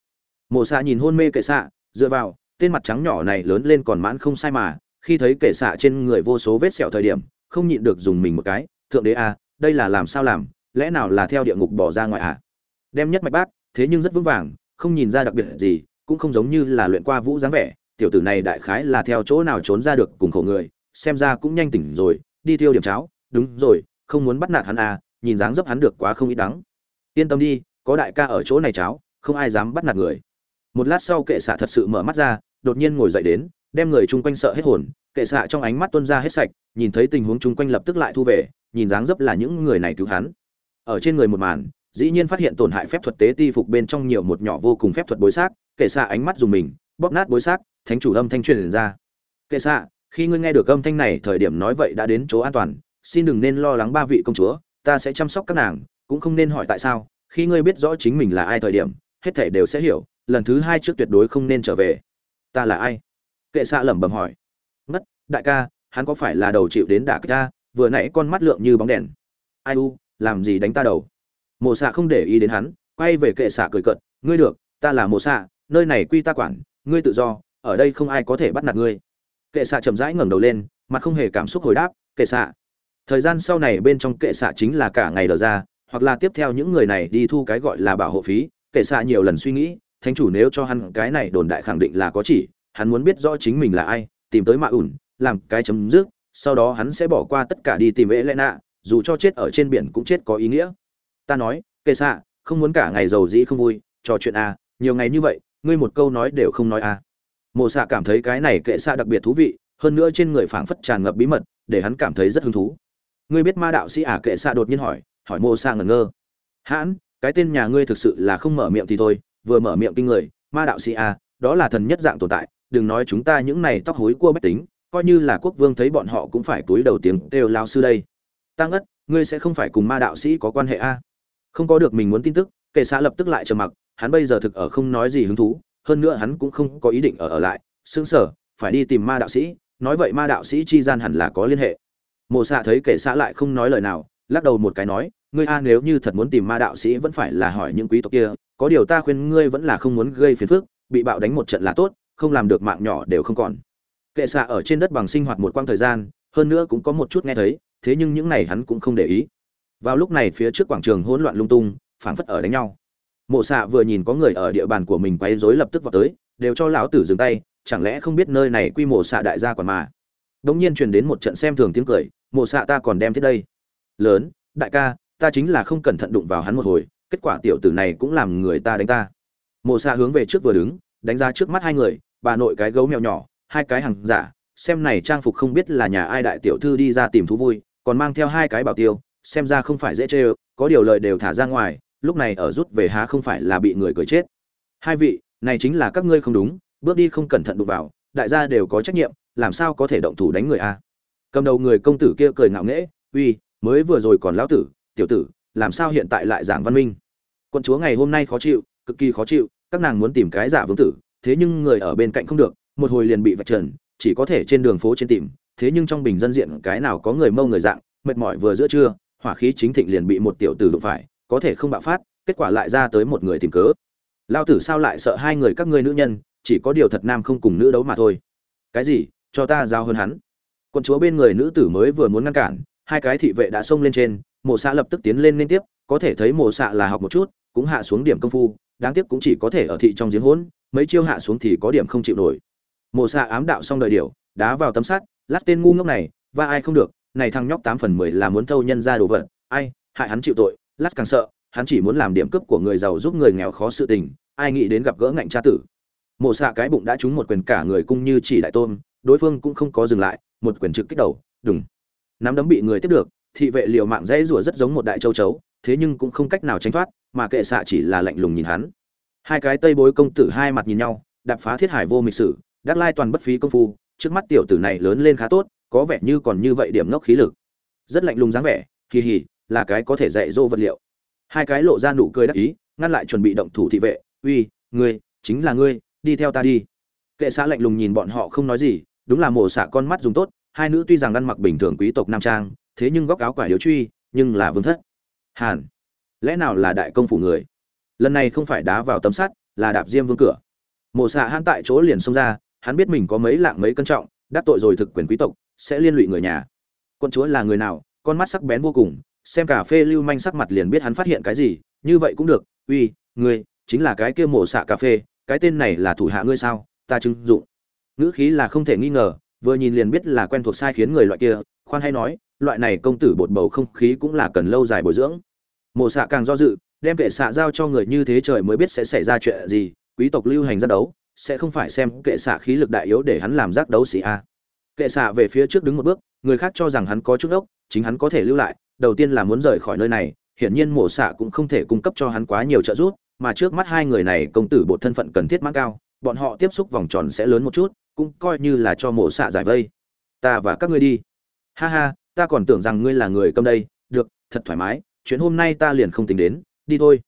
Mộ xạ nhìn hôn mê kệ xạ, dựa vào, tên mặt trắng nhỏ này lớn lên còn mãn không sai mà, khi thấy kệ xạ trên người vô số vết sẹo thời điểm, không nhịn được dùng mình một cái, thượng đế a, đây là làm sao làm, lẽ nào là theo địa ngục bỏ ra ngoài à? Đem nhất mạch bác, thế nhưng rất vững vàng, không nhìn ra đặc biệt gì, cũng không giống như là luyện qua vũ dáng vẻ, tiểu tử này đại khái là theo chỗ nào trốn ra được cùng khổ người xem ra cũng nhanh tỉnh rồi, đi tiêu điểm cháo. Đúng rồi, không muốn bắt nạt hắn à nhìn dáng dấp hắn được quá không ít đắng. Yên tâm đi, có đại ca ở chỗ này cháo, không ai dám bắt nạt người. Một lát sau kệ xạ thật sự mở mắt ra, đột nhiên ngồi dậy đến, đem người chung quanh sợ hết hồn. Kệ xạ trong ánh mắt tuân ra hết sạch, nhìn thấy tình huống chung quanh lập tức lại thu về, nhìn dáng dấp là những người này cứu hắn. Ở trên người một màn, dĩ nhiên phát hiện tổn hại phép thuật tế ti phục bên trong nhiều một nhỏ vô cùng phép thuật bối xác. Kệ xạ ánh mắt dùng mình, bóp nát bối xác, thánh chủ âm thanh truyền ra. Kệ xạ khi ngươi nghe được âm thanh này, thời điểm nói vậy đã đến chỗ an toàn. Xin đừng nên lo lắng ba vị công chúa, ta sẽ chăm sóc các nàng, cũng không nên hỏi tại sao. Khi ngươi biết rõ chính mình là ai thời điểm, hết thể đều sẽ hiểu. Lần thứ hai trước tuyệt đối không nên trở về. Ta là ai? Kệ xạ lẩm bẩm hỏi. Ngất, đại ca, hắn có phải là đầu chịu đến đả kích ta? Vừa nãy con mắt lượng như bóng đèn. Ai u, làm gì đánh ta đầu? Mộ xạ không để ý đến hắn, quay về kệ xạ cười cận ngươi được, ta là mộ xạ, nơi này quy ta quản, ngươi tự do, ở đây không ai có thể bắt nạt ngươi kệ xạ chậm rãi ngẩng đầu lên mặt không hề cảm xúc hồi đáp kệ xạ thời gian sau này bên trong kệ xạ chính là cả ngày đờ ra hoặc là tiếp theo những người này đi thu cái gọi là bảo hộ phí kệ xạ nhiều lần suy nghĩ thánh chủ nếu cho hắn cái này đồn đại khẳng định là có chỉ hắn muốn biết rõ chính mình là ai tìm tới mạ ủn làm cái chấm dứt sau đó hắn sẽ bỏ qua tất cả đi tìm ế lẽ nạ dù cho chết ở trên biển cũng chết có ý nghĩa ta nói kệ xạ không muốn cả ngày giàu dĩ không vui trò chuyện à, nhiều ngày như vậy ngươi một câu nói đều không nói à mộ xạ cảm thấy cái này kệ xạ đặc biệt thú vị, hơn nữa trên người phảng phất tràn ngập bí mật, để hắn cảm thấy rất hứng thú. Ngươi biết ma đạo sĩ ả à kệ xạ đột nhiên hỏi hỏi mộ xạ ngẩn ngơ. Hãn, cái tên nhà ngươi thực sự là không mở miệng thì thôi, vừa mở miệng kinh người, ma đạo sĩ a đó là thần nhất dạng tồn tại, đừng nói chúng ta những này tóc hối cua bách tính, coi như là quốc vương thấy bọn họ cũng phải túi đầu tiếng đều lao sư đây. Tăng ất ngươi sẽ không phải cùng ma đạo sĩ có quan hệ a? Không có được mình muốn tin tức. Kệ xạ lập tức lại trầm mặc, hắn bây giờ thực ở không nói gì hứng thú hơn nữa hắn cũng không có ý định ở ở lại. Xứng sở, phải đi tìm ma đạo sĩ. Nói vậy ma đạo sĩ chi gian hẳn là có liên hệ. Mộ xạ thấy kệ xã lại không nói lời nào, lắc đầu một cái nói, ngươi a, nếu như thật muốn tìm ma đạo sĩ vẫn phải là hỏi những quý tộc kia. Có điều ta khuyên ngươi vẫn là không muốn gây phiền phức. Bị bạo đánh một trận là tốt, không làm được mạng nhỏ đều không còn. Kệ xạ ở trên đất bằng sinh hoạt một quãng thời gian, hơn nữa cũng có một chút nghe thấy, thế nhưng những này hắn cũng không để ý. Vào lúc này phía trước quảng trường hỗn loạn lung tung, phảng phất ở đánh nhau mộ xạ vừa nhìn có người ở địa bàn của mình quấy rối lập tức vào tới, đều cho lão tử dừng tay, chẳng lẽ không biết nơi này quy mộ xạ đại gia quản mà. Đống nhiên truyền đến một trận xem thường tiếng cười, mộ xạ ta còn đem thế đây. Lớn, đại ca, ta chính là không cẩn thận đụng vào hắn một hồi, kết quả tiểu tử này cũng làm người ta đánh ta. Mộ xạ hướng về trước vừa đứng, đánh ra trước mắt hai người, bà nội cái gấu mèo nhỏ, hai cái hàng giả, xem này trang phục không biết là nhà ai đại tiểu thư đi ra tìm thú vui, còn mang theo hai cái bảo tiêu, xem ra không phải dễ chê có điều lời đều thả ra ngoài lúc này ở rút về há không phải là bị người cười chết. Hai vị, này chính là các ngươi không đúng, bước đi không cẩn thận đụng vào, đại gia đều có trách nhiệm, làm sao có thể động thủ đánh người a? Cầm đầu người công tử kia cười ngạo nghễ, uy, mới vừa rồi còn lão tử, tiểu tử, làm sao hiện tại lại giảng văn minh? Quân chúa ngày hôm nay khó chịu, cực kỳ khó chịu, các nàng muốn tìm cái giả vương tử, thế nhưng người ở bên cạnh không được, một hồi liền bị vạch trần, chỉ có thể trên đường phố trên tìm, thế nhưng trong bình dân diện cái nào có người mâu người dạng, mệt mỏi vừa giữa trưa, hỏa khí chính thịnh liền bị một tiểu tử đụng phải có thể không bạo phát, kết quả lại ra tới một người tìm cớ. Lao tử sao lại sợ hai người các ngươi nữ nhân, chỉ có điều thật nam không cùng nữ đấu mà thôi. Cái gì? Cho ta giao hơn hắn. Quân chúa bên người nữ tử mới vừa muốn ngăn cản, hai cái thị vệ đã xông lên trên, mộ xạ lập tức tiến lên liên tiếp, có thể thấy mộ xạ là học một chút, cũng hạ xuống điểm công phu, đáng tiếc cũng chỉ có thể ở thị trong giếng hỗn, mấy chiêu hạ xuống thì có điểm không chịu nổi. Mộ xạ ám đạo xong đời điều đá vào tấm sắt, lát tên ngu ngốc này và ai không được, này thằng nhóc tám phần mười là muốn thâu nhân ra đồ vật, ai, hại hắn chịu tội lát càng sợ, hắn chỉ muốn làm điểm cướp của người giàu giúp người nghèo khó sự tình, ai nghĩ đến gặp gỡ ngạnh cha tử. Mộ xạ cái bụng đã trúng một quyền cả người cung như chỉ đại tôn, đối phương cũng không có dừng lại, một quyền trực kích đầu đừng nắm đấm bị người tiếp được, thị vệ liều mạng dễ rủa rất giống một đại châu chấu, thế nhưng cũng không cách nào tránh thoát, mà kệ xạ chỉ là lạnh lùng nhìn hắn. Hai cái tây bối công tử hai mặt nhìn nhau, đạp phá thiết hải vô mịch sử, đắc lai toàn bất phí công phu, trước mắt tiểu tử này lớn lên khá tốt, có vẻ như còn như vậy điểm ngốc khí lực. Rất lạnh lùng dáng vẻ, kỳ hỉ là cái có thể dạy dỗ vật liệu. Hai cái lộ ra nụ cười đắc ý, ngăn lại chuẩn bị động thủ thị vệ. Uy, ngươi, chính là ngươi, đi theo ta đi. Kệ xã lạnh lùng nhìn bọn họ không nói gì, đúng là mổ xạ con mắt dùng tốt. Hai nữ tuy rằng ăn mặc bình thường quý tộc nam trang, thế nhưng góc áo quả điếu truy, nhưng là vương thất. Hàn, lẽ nào là đại công phủ người? Lần này không phải đá vào tấm sắt, là đạp diêm vương cửa. Mộ xạ hắn tại chỗ liền xông ra, hắn biết mình có mấy lạng mấy cân trọng, đắc tội rồi thực quyền quý tộc, sẽ liên lụy người nhà. Quân chúa là người nào, con mắt sắc bén vô cùng xem cà phê lưu manh sắc mặt liền biết hắn phát hiện cái gì, như vậy cũng được, uy, ngươi, chính là cái kia mổ xạ cà phê, cái tên này là thủ hạ ngươi sao, ta chứng dụng. Ngữ khí là không thể nghi ngờ, vừa nhìn liền biết là quen thuộc sai khiến người loại kia, khoan hay nói, loại này công tử bột bầu không khí cũng là cần lâu dài bồi dưỡng. Mổ xạ càng do dự, đem kệ xạ giao cho người như thế trời mới biết sẽ xảy ra chuyện gì, quý tộc lưu hành giác đấu, sẽ không phải xem kệ xạ khí lực đại yếu để hắn làm giác đấu xì a. Kệ xạ về phía trước đứng một bước, người khác cho rằng hắn có chút ốc, chính hắn có thể lưu lại đầu tiên là muốn rời khỏi nơi này, hiển nhiên mổ xạ cũng không thể cung cấp cho hắn quá nhiều trợ giúp, mà trước mắt hai người này công tử bột thân phận cần thiết mãn cao, bọn họ tiếp xúc vòng tròn sẽ lớn một chút, cũng coi như là cho mổ xạ giải vây. Ta và các ngươi đi. Ha ha, ta còn tưởng rằng ngươi là người cầm đây, được, thật thoải mái, chuyện hôm nay ta liền không tính đến, đi thôi.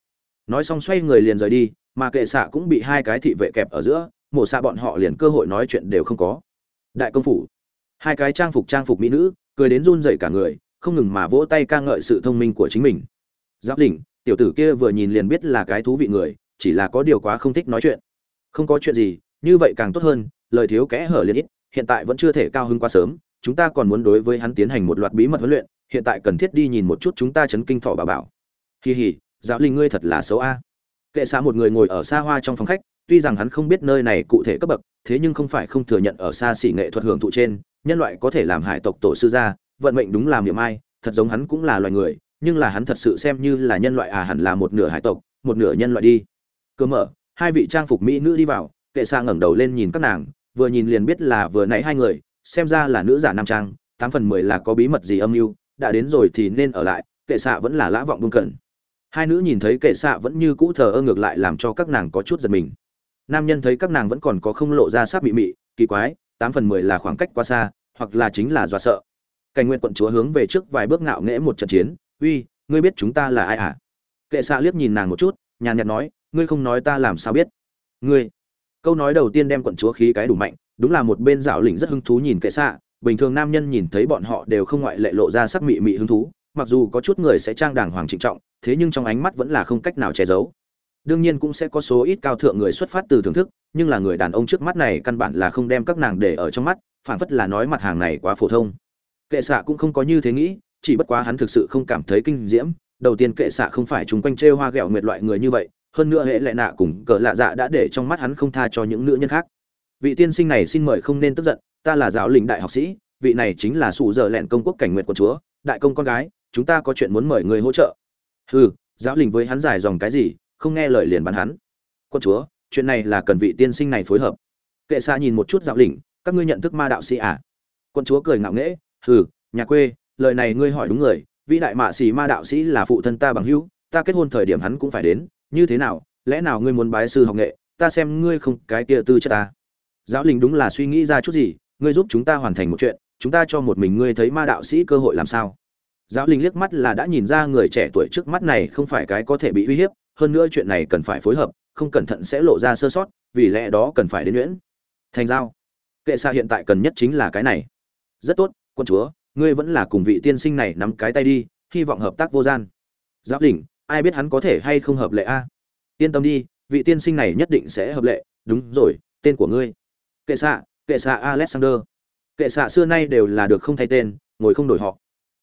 Nói xong xoay người liền rời đi, mà kệ xạ cũng bị hai cái thị vệ kẹp ở giữa, mổ xạ bọn họ liền cơ hội nói chuyện đều không có. Đại công phủ. Hai cái trang phục trang phục mỹ nữ, cười đến run rẩy cả người không ngừng mà vỗ tay ca ngợi sự thông minh của chính mình. Giáp đỉnh tiểu tử kia vừa nhìn liền biết là cái thú vị người, chỉ là có điều quá không thích nói chuyện. Không có chuyện gì, như vậy càng tốt hơn, lời thiếu kẽ hở liền ít, hiện tại vẫn chưa thể cao hơn quá sớm, chúng ta còn muốn đối với hắn tiến hành một loạt bí mật huấn luyện, hiện tại cần thiết đi nhìn một chút chúng ta chấn kinh thọ bà bảo. Kỳ hỉ giáo linh ngươi thật là xấu a. Kệ xã một người ngồi ở xa hoa trong phòng khách, tuy rằng hắn không biết nơi này cụ thể cấp bậc, thế nhưng không phải không thừa nhận ở xa xỉ nghệ thuật hưởng thụ trên, nhân loại có thể làm hải tộc tổ sư gia vận mệnh đúng là miệng ai, thật giống hắn cũng là loài người, nhưng là hắn thật sự xem như là nhân loại à hẳn là một nửa hải tộc, một nửa nhân loại đi. Cơ mở, hai vị trang phục mỹ nữ đi vào, kệ xa ngẩng đầu lên nhìn các nàng, vừa nhìn liền biết là vừa nãy hai người, xem ra là nữ giả nam trang, tám phần mười là có bí mật gì âm mưu, đã đến rồi thì nên ở lại, kệ xạ vẫn là lã vọng buông cẩn. Hai nữ nhìn thấy kệ xạ vẫn như cũ thờ ơ ngược lại làm cho các nàng có chút giật mình. Nam nhân thấy các nàng vẫn còn có không lộ ra sát mị mị, kỳ quái, tám phần mười là khoảng cách quá xa, hoặc là chính là do sợ cảnh nguyện quận chúa hướng về trước vài bước ngạo nghễ một trận chiến, uy, ngươi biết chúng ta là ai à? Kệ xạ liếc nhìn nàng một chút, nhàn nhạt nói, ngươi không nói ta làm sao biết? Ngươi. Câu nói đầu tiên đem quận chúa khí cái đủ mạnh, đúng là một bên dạo lĩnh rất hứng thú nhìn kệ xạ bình thường nam nhân nhìn thấy bọn họ đều không ngoại lệ lộ ra sắc mị mị hứng thú, mặc dù có chút người sẽ trang đàng hoàng trịnh trọng, thế nhưng trong ánh mắt vẫn là không cách nào che giấu. Đương nhiên cũng sẽ có số ít cao thượng người xuất phát từ thưởng thức, nhưng là người đàn ông trước mắt này căn bản là không đem các nàng để ở trong mắt phản phất là nói mặt hàng này quá phổ thông kệ xạ cũng không có như thế nghĩ, chỉ bất quá hắn thực sự không cảm thấy kinh diễm. Đầu tiên kệ xạ không phải chung quanh trêu hoa ghẹo nguyệt loại người như vậy, hơn nữa hệ lệ nạ cùng cờ lạ dạ đã để trong mắt hắn không tha cho những nữ nhân khác. Vị tiên sinh này xin mời không nên tức giận, ta là giáo lĩnh đại học sĩ, vị này chính là sụ dở lẹn công quốc cảnh nguyện của chúa, đại công con gái, chúng ta có chuyện muốn mời người hỗ trợ. Hừ, giáo lĩnh với hắn giải dòng cái gì, không nghe lời liền bắn hắn. Quân chúa, chuyện này là cần vị tiên sinh này phối hợp. Kệ xa nhìn một chút giáo lĩnh, các ngươi nhận thức ma đạo sĩ à? Quân chúa cười ngạo nghễ hừ nhà quê, lời này ngươi hỏi đúng người, vĩ đại mạ sĩ ma đạo sĩ là phụ thân ta bằng hữu, ta kết hôn thời điểm hắn cũng phải đến, như thế nào, lẽ nào ngươi muốn bái sư học nghệ, ta xem ngươi không, cái kia tư chất ta. Giáo linh đúng là suy nghĩ ra chút gì, ngươi giúp chúng ta hoàn thành một chuyện, chúng ta cho một mình ngươi thấy ma đạo sĩ cơ hội làm sao. Giáo linh liếc mắt là đã nhìn ra người trẻ tuổi trước mắt này không phải cái có thể bị uy hiếp, hơn nữa chuyện này cần phải phối hợp, không cẩn thận sẽ lộ ra sơ sót, vì lẽ đó cần phải đến nhuyễn. Thành giao. Kệ xa hiện tại cần nhất chính là cái này. Rất tốt quân chúa, ngươi vẫn là cùng vị tiên sinh này nắm cái tay đi, hy vọng hợp tác vô gian. Giáp đỉnh, ai biết hắn có thể hay không hợp lệ a? Yên tâm đi, vị tiên sinh này nhất định sẽ hợp lệ. Đúng rồi, tên của ngươi. Kệ xạ kệ xạ alexander. Kệ xạ xưa nay đều là được không thay tên, ngồi không đổi họ.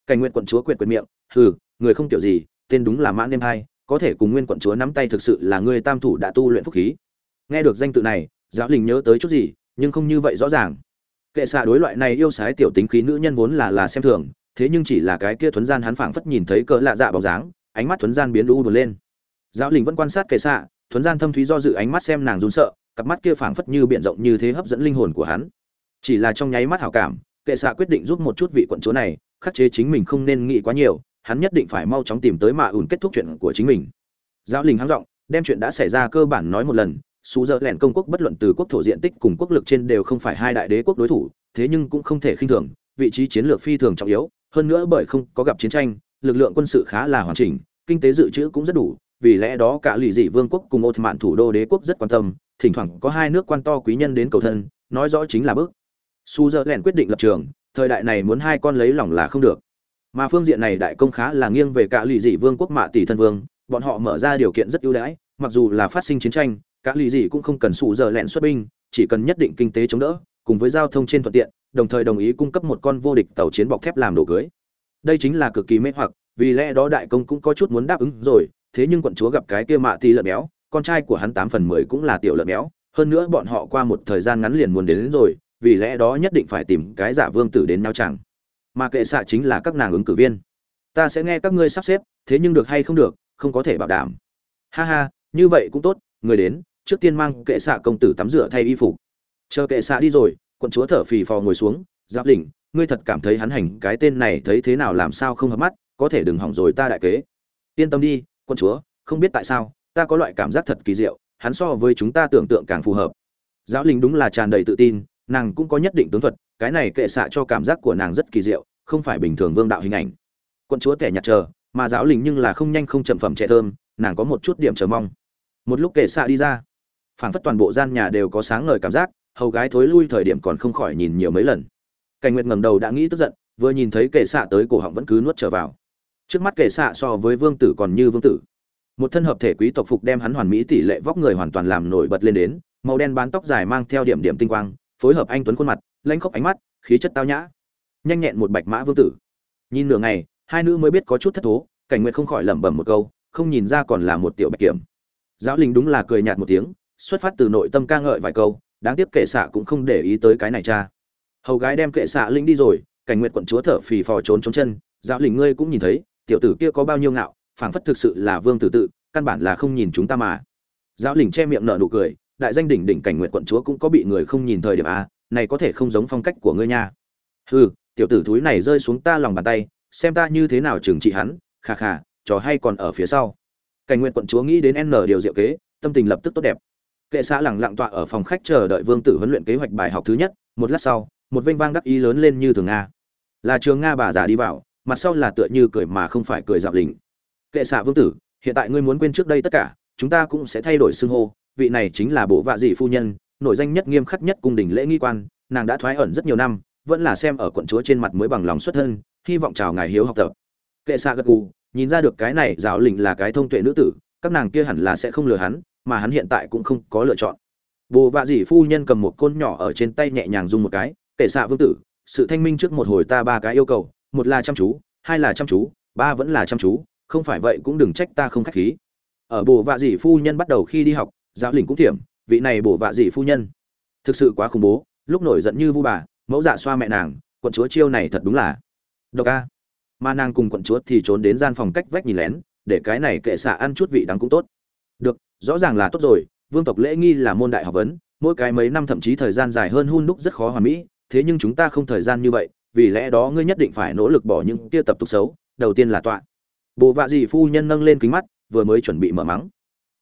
Cảnh nguyện quận chúa quyệt quyệt miệng, hừ, người không kiểu gì, tên đúng là mãn đêm hai, có thể cùng nguyên quận chúa nắm tay thực sự là ngươi tam thủ đã tu luyện phúc khí. Nghe được danh tự này giáo đình nhớ tới chút gì, nhưng không như vậy rõ ràng kệ xạ đối loại này yêu sái tiểu tính khí nữ nhân vốn là là xem thường, thế nhưng chỉ là cái kia thuấn gian hắn phảng phất nhìn thấy cỡ lạ dạ bóng dáng, ánh mắt thuấn gian biến u buồn lên. Giáo linh vẫn quan sát kệ xạ, thuấn gian thâm thúy do dự ánh mắt xem nàng run sợ, cặp mắt kia phảng phất như biển rộng như thế hấp dẫn linh hồn của hắn. Chỉ là trong nháy mắt hảo cảm, kệ xạ quyết định giúp một chút vị quận chúa này, khắc chế chính mình không nên nghĩ quá nhiều, hắn nhất định phải mau chóng tìm tới mạ ủn kết thúc chuyện của chính mình. Giáo linh hắng giọng, đem chuyện đã xảy ra cơ bản nói một lần xú dơ lẻn công quốc bất luận từ quốc thổ diện tích cùng quốc lực trên đều không phải hai đại đế quốc đối thủ, thế nhưng cũng không thể khinh thường, vị trí chiến lược phi thường trọng yếu, hơn nữa bởi không có gặp chiến tranh, lực lượng quân sự khá là hoàn chỉnh, kinh tế dự trữ cũng rất đủ, vì lẽ đó cả lì dị vương quốc cùng Ottoman thủ đô đế quốc rất quan tâm, thỉnh thoảng có hai nước quan to quý nhân đến cầu thân, nói rõ chính là bước. Sú dơ lẻn quyết định lập trường, thời đại này muốn hai con lấy lòng là không được. Mà phương diện này đại công khá là nghiêng về cả lì dị vương quốc mạ tỷ thân vương, bọn họ mở ra điều kiện rất ưu đãi, mặc dù là phát sinh chiến tranh, cả lì gì cũng không cần sụ giờ lẹn xuất binh chỉ cần nhất định kinh tế chống đỡ cùng với giao thông trên thuận tiện đồng thời đồng ý cung cấp một con vô địch tàu chiến bọc thép làm đồ cưới. Đây chính là cực kỳ mê hoặc vì lẽ đó đại công cũng có chút muốn đáp ứng rồi thế nhưng quận chúa gặp cái kia mạ thì lợn béo con trai của hắn tám phần mười cũng là tiểu lợn béo hơn nữa bọn họ qua một thời gian ngắn liền muốn đến, đến rồi vì lẽ đó nhất định phải tìm cái giả vương tử đến nhau chẳng. Mà kệ xạ chính là các nàng ứng cử viên. Ta sẽ nghe các ngươi sắp xếp thế nhưng được hay không được không có thể bảo đảm. Ha ha như vậy cũng tốt người đến trước tiên mang kệ xạ công tử tắm rửa thay y phục. Chờ kệ xạ đi rồi, quận chúa thở phì phò ngồi xuống, giáp đỉnh ngươi thật cảm thấy hắn hành cái tên này thấy thế nào làm sao không hợp mắt, có thể đừng hỏng rồi ta đại kế. Yên tâm đi quân chúa, không biết tại sao, ta có loại cảm giác thật kỳ diệu, hắn so với chúng ta tưởng tượng càng phù hợp. Giáo linh đúng là tràn đầy tự tin, nàng cũng có nhất định tướng thuật, cái này kệ xạ cho cảm giác của nàng rất kỳ diệu, không phải bình thường vương đạo hình ảnh. Quân chúa kẻ nhặt chờ, mà giáo linh nhưng là không nhanh không chậm phẩm trẻ thơm, nàng có một chút điểm chờ mong. Một lúc kệ xạ đi ra phảng phất toàn bộ gian nhà đều có sáng ngời cảm giác, hầu gái thối lui thời điểm còn không khỏi nhìn nhiều mấy lần. Cảnh nguyệt ngẩng đầu đã nghĩ tức giận, vừa nhìn thấy kệ xạ tới cổ họng vẫn cứ nuốt trở vào. Trước mắt kệ xạ so với vương tử còn như vương tử. Một thân hợp thể quý tộc phục đem hắn hoàn mỹ tỷ lệ vóc người hoàn toàn làm nổi bật lên đến, màu đen bán tóc dài mang theo điểm điểm tinh quang, phối hợp anh tuấn khuôn mặt, lãnh khóc ánh mắt, khí chất tao nhã. Nhanh nhẹn một bạch mã vương tử. Nhìn nửa ngày, hai nữ mới biết có chút thất thố, cảnh nguyệt không khỏi lẩm bẩm một câu, không nhìn ra còn là một tiểu bạch kiểm. Giáo linh đúng là cười nhạt một tiếng xuất phát từ nội tâm ca ngợi vài câu, đáng tiếc kệ xạ cũng không để ý tới cái này cha. Hầu gái đem kệ xạ linh đi rồi, cảnh nguyệt quận chúa thở phì phò trốn trốn chân, giáo lĩnh ngươi cũng nhìn thấy, tiểu tử kia có bao nhiêu ngạo, phảng phất thực sự là vương tử tự, căn bản là không nhìn chúng ta mà. Giáo lĩnh che miệng nở nụ cười, đại danh đỉnh đỉnh cảnh nguyệt quận chúa cũng có bị người không nhìn thời điểm a này có thể không giống phong cách của ngươi nha. Hừ, tiểu tử thúi này rơi xuống ta lòng bàn tay, xem ta như thế nào trừng trị hắn, khà khà, trò hay còn ở phía sau. Cảnh nguyện quận chúa nghĩ đến n điều diệu kế, tâm tình lập tức tốt đẹp kệ xã lẳng lặng tọa ở phòng khách chờ đợi vương tử huấn luyện kế hoạch bài học thứ nhất, một lát sau, một vênh vang đắc ý lớn lên như thường nga. Là trường nga bà già đi vào, mặt sau là tựa như cười mà không phải cười dạo đình kệ xạ vương tử, hiện tại ngươi muốn quên trước đây tất cả, chúng ta cũng sẽ thay đổi xưng hô, vị này chính là bộ vạ dị phu nhân, nổi danh nhất nghiêm khắc nhất cung đình lễ nghi quan, nàng đã thoái ẩn rất nhiều năm, vẫn là xem ở quận chúa trên mặt mới bằng lòng xuất thân, hy vọng chào ngài hiếu học tập. Kệ xạ gật gù, nhìn ra được cái này dạo lình là cái thông tuệ nữ tử, các nàng kia hẳn là sẽ không lừa hắn mà hắn hiện tại cũng không có lựa chọn. Bồ vạ dì phu nhân cầm một côn nhỏ ở trên tay nhẹ nhàng dùng một cái, kể xạ vương tử, sự thanh minh trước một hồi ta ba cái yêu cầu, một là chăm chú, hai là chăm chú, ba vẫn là chăm chú, không phải vậy cũng đừng trách ta không khách khí. Ở bồ vạ dì phu nhân bắt đầu khi đi học, giáo lĩnh cũng thiểm, vị này bồ vạ dì phu nhân. Thực sự quá khủng bố, lúc nổi giận như vu bà, mẫu dạ xoa mẹ nàng, quận chúa chiêu này thật đúng là độc a. Mà nàng cùng quận chúa thì trốn đến gian phòng cách vách nhìn lén, để cái này kệ xạ ăn chút vị đắng cũng tốt rõ ràng là tốt rồi, vương tộc lễ nghi là môn đại học vấn, mỗi cái mấy năm thậm chí thời gian dài hơn hun đúc rất khó hoàn mỹ, thế nhưng chúng ta không thời gian như vậy, vì lẽ đó ngươi nhất định phải nỗ lực bỏ những kia tập tục xấu, đầu tiên là tọa. Bộ vạ dị phu nhân nâng lên kính mắt, vừa mới chuẩn bị mở mắng.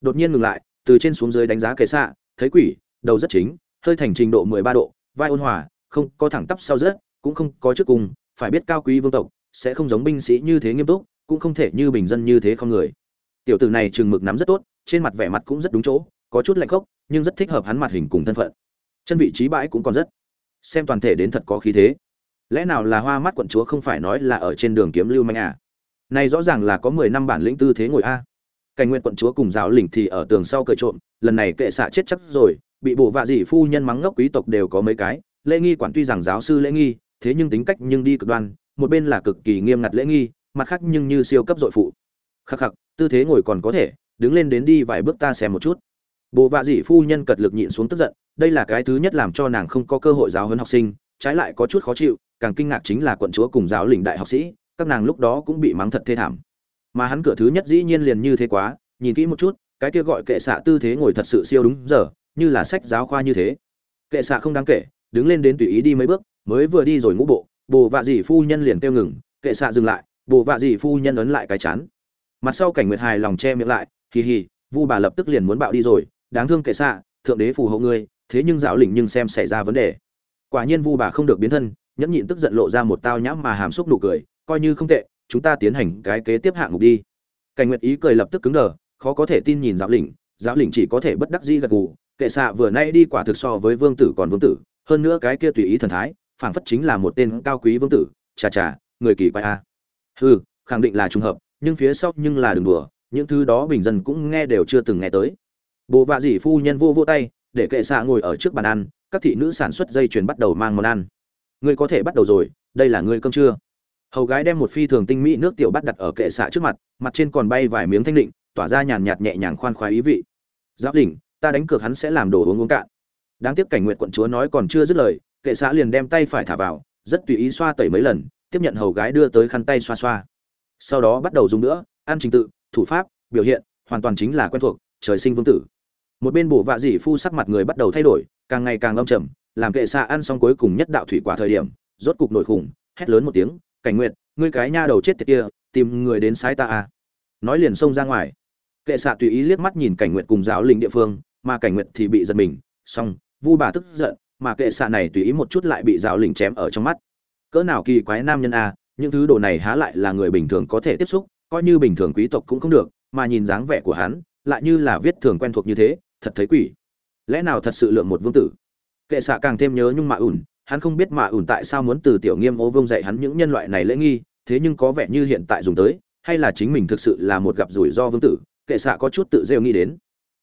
Đột nhiên ngừng lại, từ trên xuống dưới đánh giá kệ xạ thấy quỷ, đầu rất chính, hơi thành trình độ mười ba độ, vai ôn hòa, không có thẳng tắp sau rất cũng không có trước cùng, phải biết cao quý vương tộc, sẽ không giống binh sĩ như thế nghiêm túc, cũng không thể như bình dân như thế không người. Tiểu tử này chừng mực nắm rất tốt trên mặt vẻ mặt cũng rất đúng chỗ, có chút lạnh khốc, nhưng rất thích hợp hắn mặt hình cùng thân phận. Chân vị trí bãi cũng còn rất. Xem toàn thể đến thật có khí thế. Lẽ nào là hoa mắt quận chúa không phải nói là ở trên đường kiếm lưu manh à? Này rõ ràng là có mười năm bản lĩnh tư thế ngồi a. Cảnh nguyện quận chúa cùng giáo lĩnh thì ở tường sau cởi trộm, lần này kệ xạ chết chắc rồi, bị bộ vạ dị phu nhân mắng ngốc quý tộc đều có mấy cái, lễ nghi quản tuy rằng giáo sư lễ nghi, thế nhưng tính cách nhưng đi cực đoan, một bên là cực kỳ nghiêm ngặt lễ nghi, mặt khác nhưng như siêu cấp dội phụ. Khắc khắc, tư thế ngồi còn có thể đứng lên đến đi vài bước ta xem một chút. Bộ vạ dị phu nhân cật lực nhịn xuống tức giận, đây là cái thứ nhất làm cho nàng không có cơ hội giáo huấn học sinh, trái lại có chút khó chịu, càng kinh ngạc chính là quận chúa cùng giáo lĩnh đại học sĩ, các nàng lúc đó cũng bị mắng thật thê thảm. Mà hắn cửa thứ nhất dĩ nhiên liền như thế quá, nhìn kỹ một chút, cái kia gọi kệ xạ tư thế ngồi thật sự siêu đúng giờ, như là sách giáo khoa như thế. Kệ xạ không đáng kể, đứng lên đến tùy ý đi mấy bước, mới vừa đi rồi ngũ bộ, bồ vạ dị phu nhân liền kêu ngừng, kệ xạ dừng lại, bồ vạ dị phu nhân ấn lại cái chán. Mặt sau cảnh nguyệt hài lòng che miệng lại hì hì, vu bà lập tức liền muốn bạo đi rồi, đáng thương kệ xạ, thượng đế phù hộ ngươi, thế nhưng dạo lĩnh nhưng xem xảy ra vấn đề quả nhiên vu bà không được biến thân, nhẫn nhịn tức giận lộ ra một tao nhãm mà hàm xúc nụ cười, coi như không tệ, chúng ta tiến hành cái kế tiếp hạng mục đi cảnh nguyệt ý cười lập tức cứng đờ, khó có thể tin nhìn giáo lĩnh giáo lĩnh chỉ có thể bất đắc dĩ gật gù, kệ xạ vừa nay đi quả thực so với vương tử còn vương tử, hơn nữa cái kia tùy ý thần thái, phảng phất chính là một tên cao quý vương tử, chà chà, người kỳ quái a à. hừ, khẳng định là trùng hợp, nhưng phía sau nhưng là đường đùa những thứ đó bình dân cũng nghe đều chưa từng nghe tới. Bộ vạ dĩ phu nhân vô vô tay, để kệ xạ ngồi ở trước bàn ăn, các thị nữ sản xuất dây chuyền bắt đầu mang món ăn. Ngươi có thể bắt đầu rồi, đây là ngươi cơm trưa. Hầu gái đem một phi thường tinh mỹ nước tiểu bắt đặt ở kệ xạ trước mặt mặt trên còn bay vài miếng thanh định, tỏa ra nhàn nhạt nhẹ nhàng khoan khoái ý vị. Giáp đỉnh, ta đánh cược hắn sẽ làm đồ uống uống cạn. Đáng tiếc cảnh nguyện quận chúa nói còn chưa dứt lời, kệ xạ liền đem tay phải thả vào, rất tùy ý xoa tẩy mấy lần, tiếp nhận hầu gái đưa tới khăn tay xoa xoa. Sau đó bắt đầu dùng nữa ăn trình tự thủ pháp biểu hiện hoàn toàn chính là quen thuộc trời sinh vương tử. Một bên bổ vạ dĩ phu sắc mặt người bắt đầu thay đổi càng ngày càng âm trầm làm kệ xạ ăn xong cuối cùng nhất đạo thủy quả thời điểm rốt cục nổi khủng hét lớn một tiếng cảnh nguyện ngươi cái nha đầu chết tiệt kia tìm người đến sái ta à. nói liền xông ra ngoài. Kệ xạ tùy ý liếc mắt nhìn cảnh nguyện cùng giáo linh địa phương mà cảnh nguyện thì bị giật mình xong vu bà tức giận mà kệ xạ này tùy ý một chút lại bị giáo linh chém ở trong mắt. Cỡ nào kỳ quái nam nhân a à, những thứ đồ này há lại là người bình thường có thể tiếp xúc coi như bình thường quý tộc cũng không được, mà nhìn dáng vẻ của hắn, lại như là viết thường quen thuộc như thế, thật thấy quỷ. Lẽ nào thật sự lượng một vương tử? Kệ xạ càng thêm nhớ nhung mạ ủn hắn không biết mạ ủn tại sao muốn từ tiểu nghiêm ô vương dạy hắn những nhân loại này lễ nghi, thế nhưng có vẻ như hiện tại dùng tới, hay là chính mình thực sự là một gặp rủi ro vương tử, kệ xạ có chút tự rêu nghĩ đến.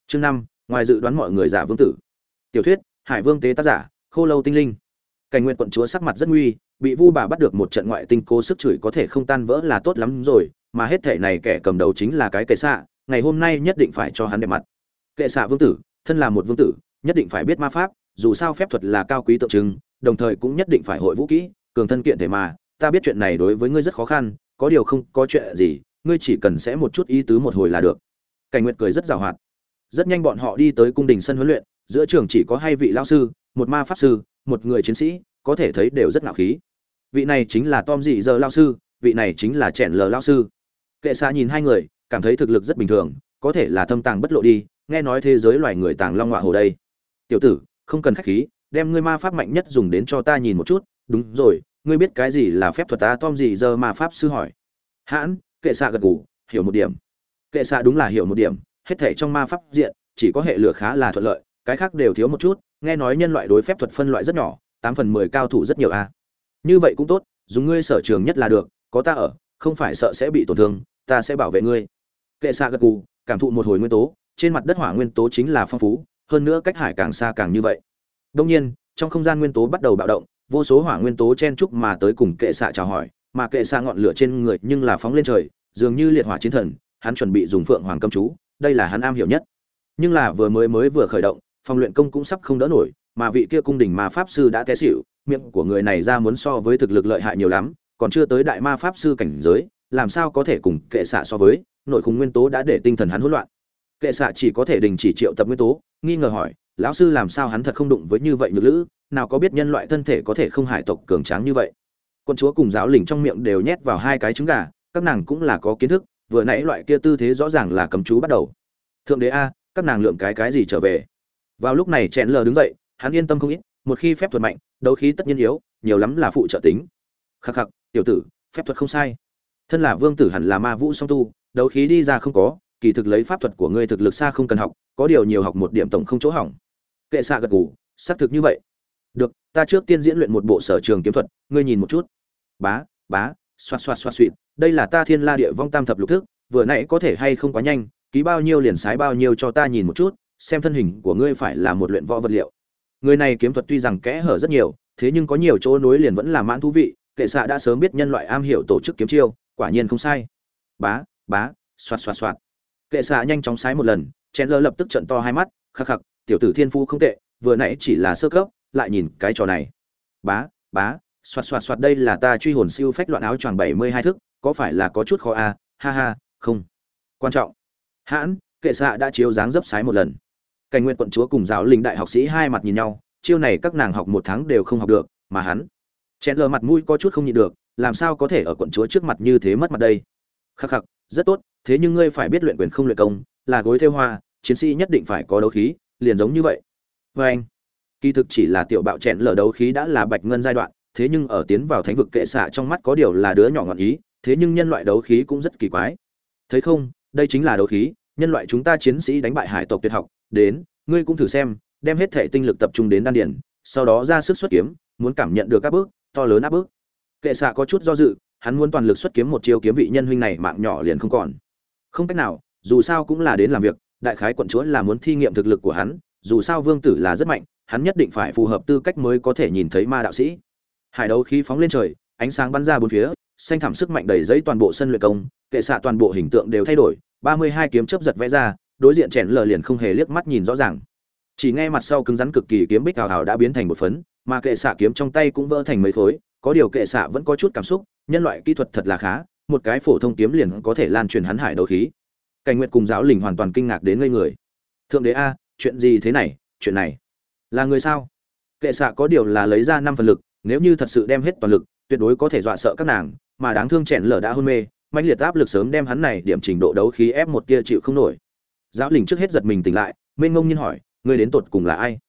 Chương năm, ngoài dự đoán mọi người giả vương tử. Tiểu thuyết, hải vương tế tác giả, khô lâu tinh linh. Cảnh nguyện quận chúa sắc mặt rất nguy, bị vu bà bắt được một trận ngoại tinh cố sức chửi có thể không tan vỡ là tốt lắm rồi mà hết thể này kẻ cầm đầu chính là cái kệ xạ, ngày hôm nay nhất định phải cho hắn đẹp mặt. Kệ xạ vương tử, thân là một vương tử, nhất định phải biết ma pháp, dù sao phép thuật là cao quý tượng trưng, đồng thời cũng nhất định phải hội vũ kỹ, cường thân kiện thể mà, ta biết chuyện này đối với ngươi rất khó khăn, có điều không có chuyện gì, ngươi chỉ cần sẽ một chút ý tứ một hồi là được. Cảnh nguyệt cười rất giàu hoạt. Rất nhanh bọn họ đi tới cung đình sân huấn luyện, giữa trường chỉ có hai vị lao sư, một ma pháp sư, một người chiến sĩ, có thể thấy đều rất ngạo khí. Vị này chính là tom dị giờ lao sư, vị này chính là chèn lờ lao sư kệ xạ nhìn hai người, cảm thấy thực lực rất bình thường, có thể là thâm tàng bất lộ đi, nghe nói thế giới loài người tàng long họa hồ đây. Tiểu tử, không cần khách khí, đem ngươi ma pháp mạnh nhất dùng đến cho ta nhìn một chút. Đúng rồi, ngươi biết cái gì là phép thuật ta tom gì giờ ma pháp sư hỏi. Hãn, kệ xạ gật gù, hiểu một điểm. Kệ xạ đúng là hiểu một điểm, hết thể trong ma pháp diện, chỉ có hệ lửa khá là thuận lợi, cái khác đều thiếu một chút, nghe nói nhân loại đối phép thuật phân loại rất nhỏ, tám phần mười cao thủ rất nhiều a. Như vậy cũng tốt, dùng ngươi sở trường nhất là được, có ta ở, không phải sợ sẽ bị tổn thương ta sẽ bảo vệ ngươi. Kệ xạ gật gù, cảm thụ một hồi nguyên tố, trên mặt đất hỏa nguyên tố chính là phong phú, hơn nữa cách hải càng xa càng như vậy. Đông nhiên, trong không gian nguyên tố bắt đầu bạo động, vô số hỏa nguyên tố chen chúc mà tới cùng kệ xạ chào hỏi, mà kệ xạ ngọn lửa trên người nhưng là phóng lên trời, dường như liệt hỏa chiến thần, hắn chuẩn bị dùng phượng hoàng cầm chú, đây là hắn am hiểu nhất. Nhưng là vừa mới mới vừa khởi động, phòng luyện công cũng sắp không đỡ nổi, mà vị kia cung đình ma pháp sư đã té xỉu, miệng của người này ra muốn so với thực lực lợi hại nhiều lắm, còn chưa tới đại ma pháp sư cảnh giới làm sao có thể cùng kệ xạ so với, nội khung nguyên tố đã để tinh thần hắn hỗn loạn. Kệ xạ chỉ có thể đình chỉ triệu tập nguyên tố, nghi ngờ hỏi, lão sư làm sao hắn thật không đụng với như vậy nhược lữ, nào có biết nhân loại thân thể có thể không hải tộc cường tráng như vậy? Quân chúa cùng giáo lình trong miệng đều nhét vào hai cái trứng gà, các nàng cũng là có kiến thức, vừa nãy loại kia tư thế rõ ràng là cấm chú bắt đầu. Thượng đế a, các nàng lượm cái cái gì trở về? Vào lúc này chẹn lờ đứng dậy, hắn yên tâm không ít, một khi phép thuật mạnh, đấu khí tất nhiên yếu, nhiều lắm là phụ trợ tính. Khắc khắc, tiểu tử, phép thuật không sai thân là vương tử hẳn là ma vũ song tu, đấu khí đi ra không có, kỳ thực lấy pháp thuật của ngươi thực lực xa không cần học, có điều nhiều học một điểm tổng không chỗ hỏng. Kệ xạ gật gù, xác thực như vậy. Được, ta trước tiên diễn luyện một bộ sở trường kiếm thuật, ngươi nhìn một chút. Bá bá, xoạt xoạt xoạt suỵt đây là ta thiên la địa vong tam thập lục thức, vừa nãy có thể hay không quá nhanh, ký bao nhiêu liền sái bao nhiêu cho ta nhìn một chút, xem thân hình của ngươi phải là một luyện võ vật liệu. Người này kiếm thuật tuy rằng kẽ hở rất nhiều, thế nhưng có nhiều chỗ nối liền vẫn là mãn thú vị, kệ xạ đã sớm biết nhân loại am hiểu tổ chức kiếm chiêu quả nhiên không sai. Bá bá, xoạt xoạt xoạt. Kệ xạ nhanh chóng sái một lần chén lơ lập tức trận to hai mắt, khắc khắc, tiểu tử thiên phu không tệ, vừa nãy chỉ là sơ cấp, lại nhìn cái trò này. Bá bá, xoạt xoạt xoạt đây là ta truy hồn siêu phách loạn áo choàng bảy mươi hai thức, có phải là có chút khó a à? ha ha, không. Quan trọng. Hãn, kệ xạ đã chiếu dáng dấp sái một lần. Cảnh nguyện quận chúa cùng giáo linh đại học sĩ hai mặt nhìn nhau, chiêu này các nàng học một tháng đều không học được, mà hắn. Chén lơ mặt mũi có chút không nhịn được làm sao có thể ở quận chúa trước mặt như thế mất mặt đây? Khắc khắc, rất tốt, thế nhưng ngươi phải biết luyện quyền không luyện công, là gối theo hoa, chiến sĩ nhất định phải có đấu khí, liền giống như vậy. Vê anh, kỳ thực chỉ là tiểu bạo chẹn lở đấu khí đã là bạch ngân giai đoạn, thế nhưng ở tiến vào thánh vực kệ xạ trong mắt có điều là đứa nhỏ ngọn ý, thế nhưng nhân loại đấu khí cũng rất kỳ quái. Thấy không, đây chính là đấu khí, nhân loại chúng ta chiến sĩ đánh bại hải tộc tuyệt học, đến, ngươi cũng thử xem, đem hết thể tinh lực tập trung đến đan điển sau đó ra sức xuất kiếm, muốn cảm nhận được các bước, to lớn áp bước kệ xạ có chút do dự, hắn muốn toàn lực xuất kiếm một chiêu kiếm vị nhân huynh này mạng nhỏ liền không còn. Không cách nào, dù sao cũng là đến làm việc, đại khái quận chúa là muốn thi nghiệm thực lực của hắn, dù sao vương tử là rất mạnh, hắn nhất định phải phù hợp tư cách mới có thể nhìn thấy ma đạo sĩ. Hải đấu khí phóng lên trời, ánh sáng bắn ra bốn phía, xanh thảm sức mạnh đầy giấy toàn bộ sân luyện công, kệ xạ toàn bộ hình tượng đều thay đổi, ba mươi hai kiếm chấp giật vẽ ra, đối diện chèn lờ liền không hề liếc mắt nhìn rõ ràng. Chỉ nghe mặt sau cứng rắn cực kỳ kiếm bích hào hào đã biến thành một phấn, mà kệ xạ kiếm trong tay cũng vỡ thành mấy khối có điều kệ xạ vẫn có chút cảm xúc, nhân loại kỹ thuật thật là khá, một cái phổ thông kiếm liền có thể lan truyền hắn hải đấu khí. Cảnh nguyện cùng giáo lình hoàn toàn kinh ngạc đến ngây người. Thượng đế a, chuyện gì thế này, chuyện này? Là người sao? Kệ xạ có điều là lấy ra năm phần lực, nếu như thật sự đem hết toàn lực, tuyệt đối có thể dọa sợ các nàng, mà đáng thương chèn lở đã hôn mê mạnh liệt áp lực sớm đem hắn này điểm trình độ đấu khí ép một tia chịu không nổi. Giáo lình trước hết giật mình tỉnh lại, mênh ngông nhiên hỏi, ngươi đến tột cùng là ai?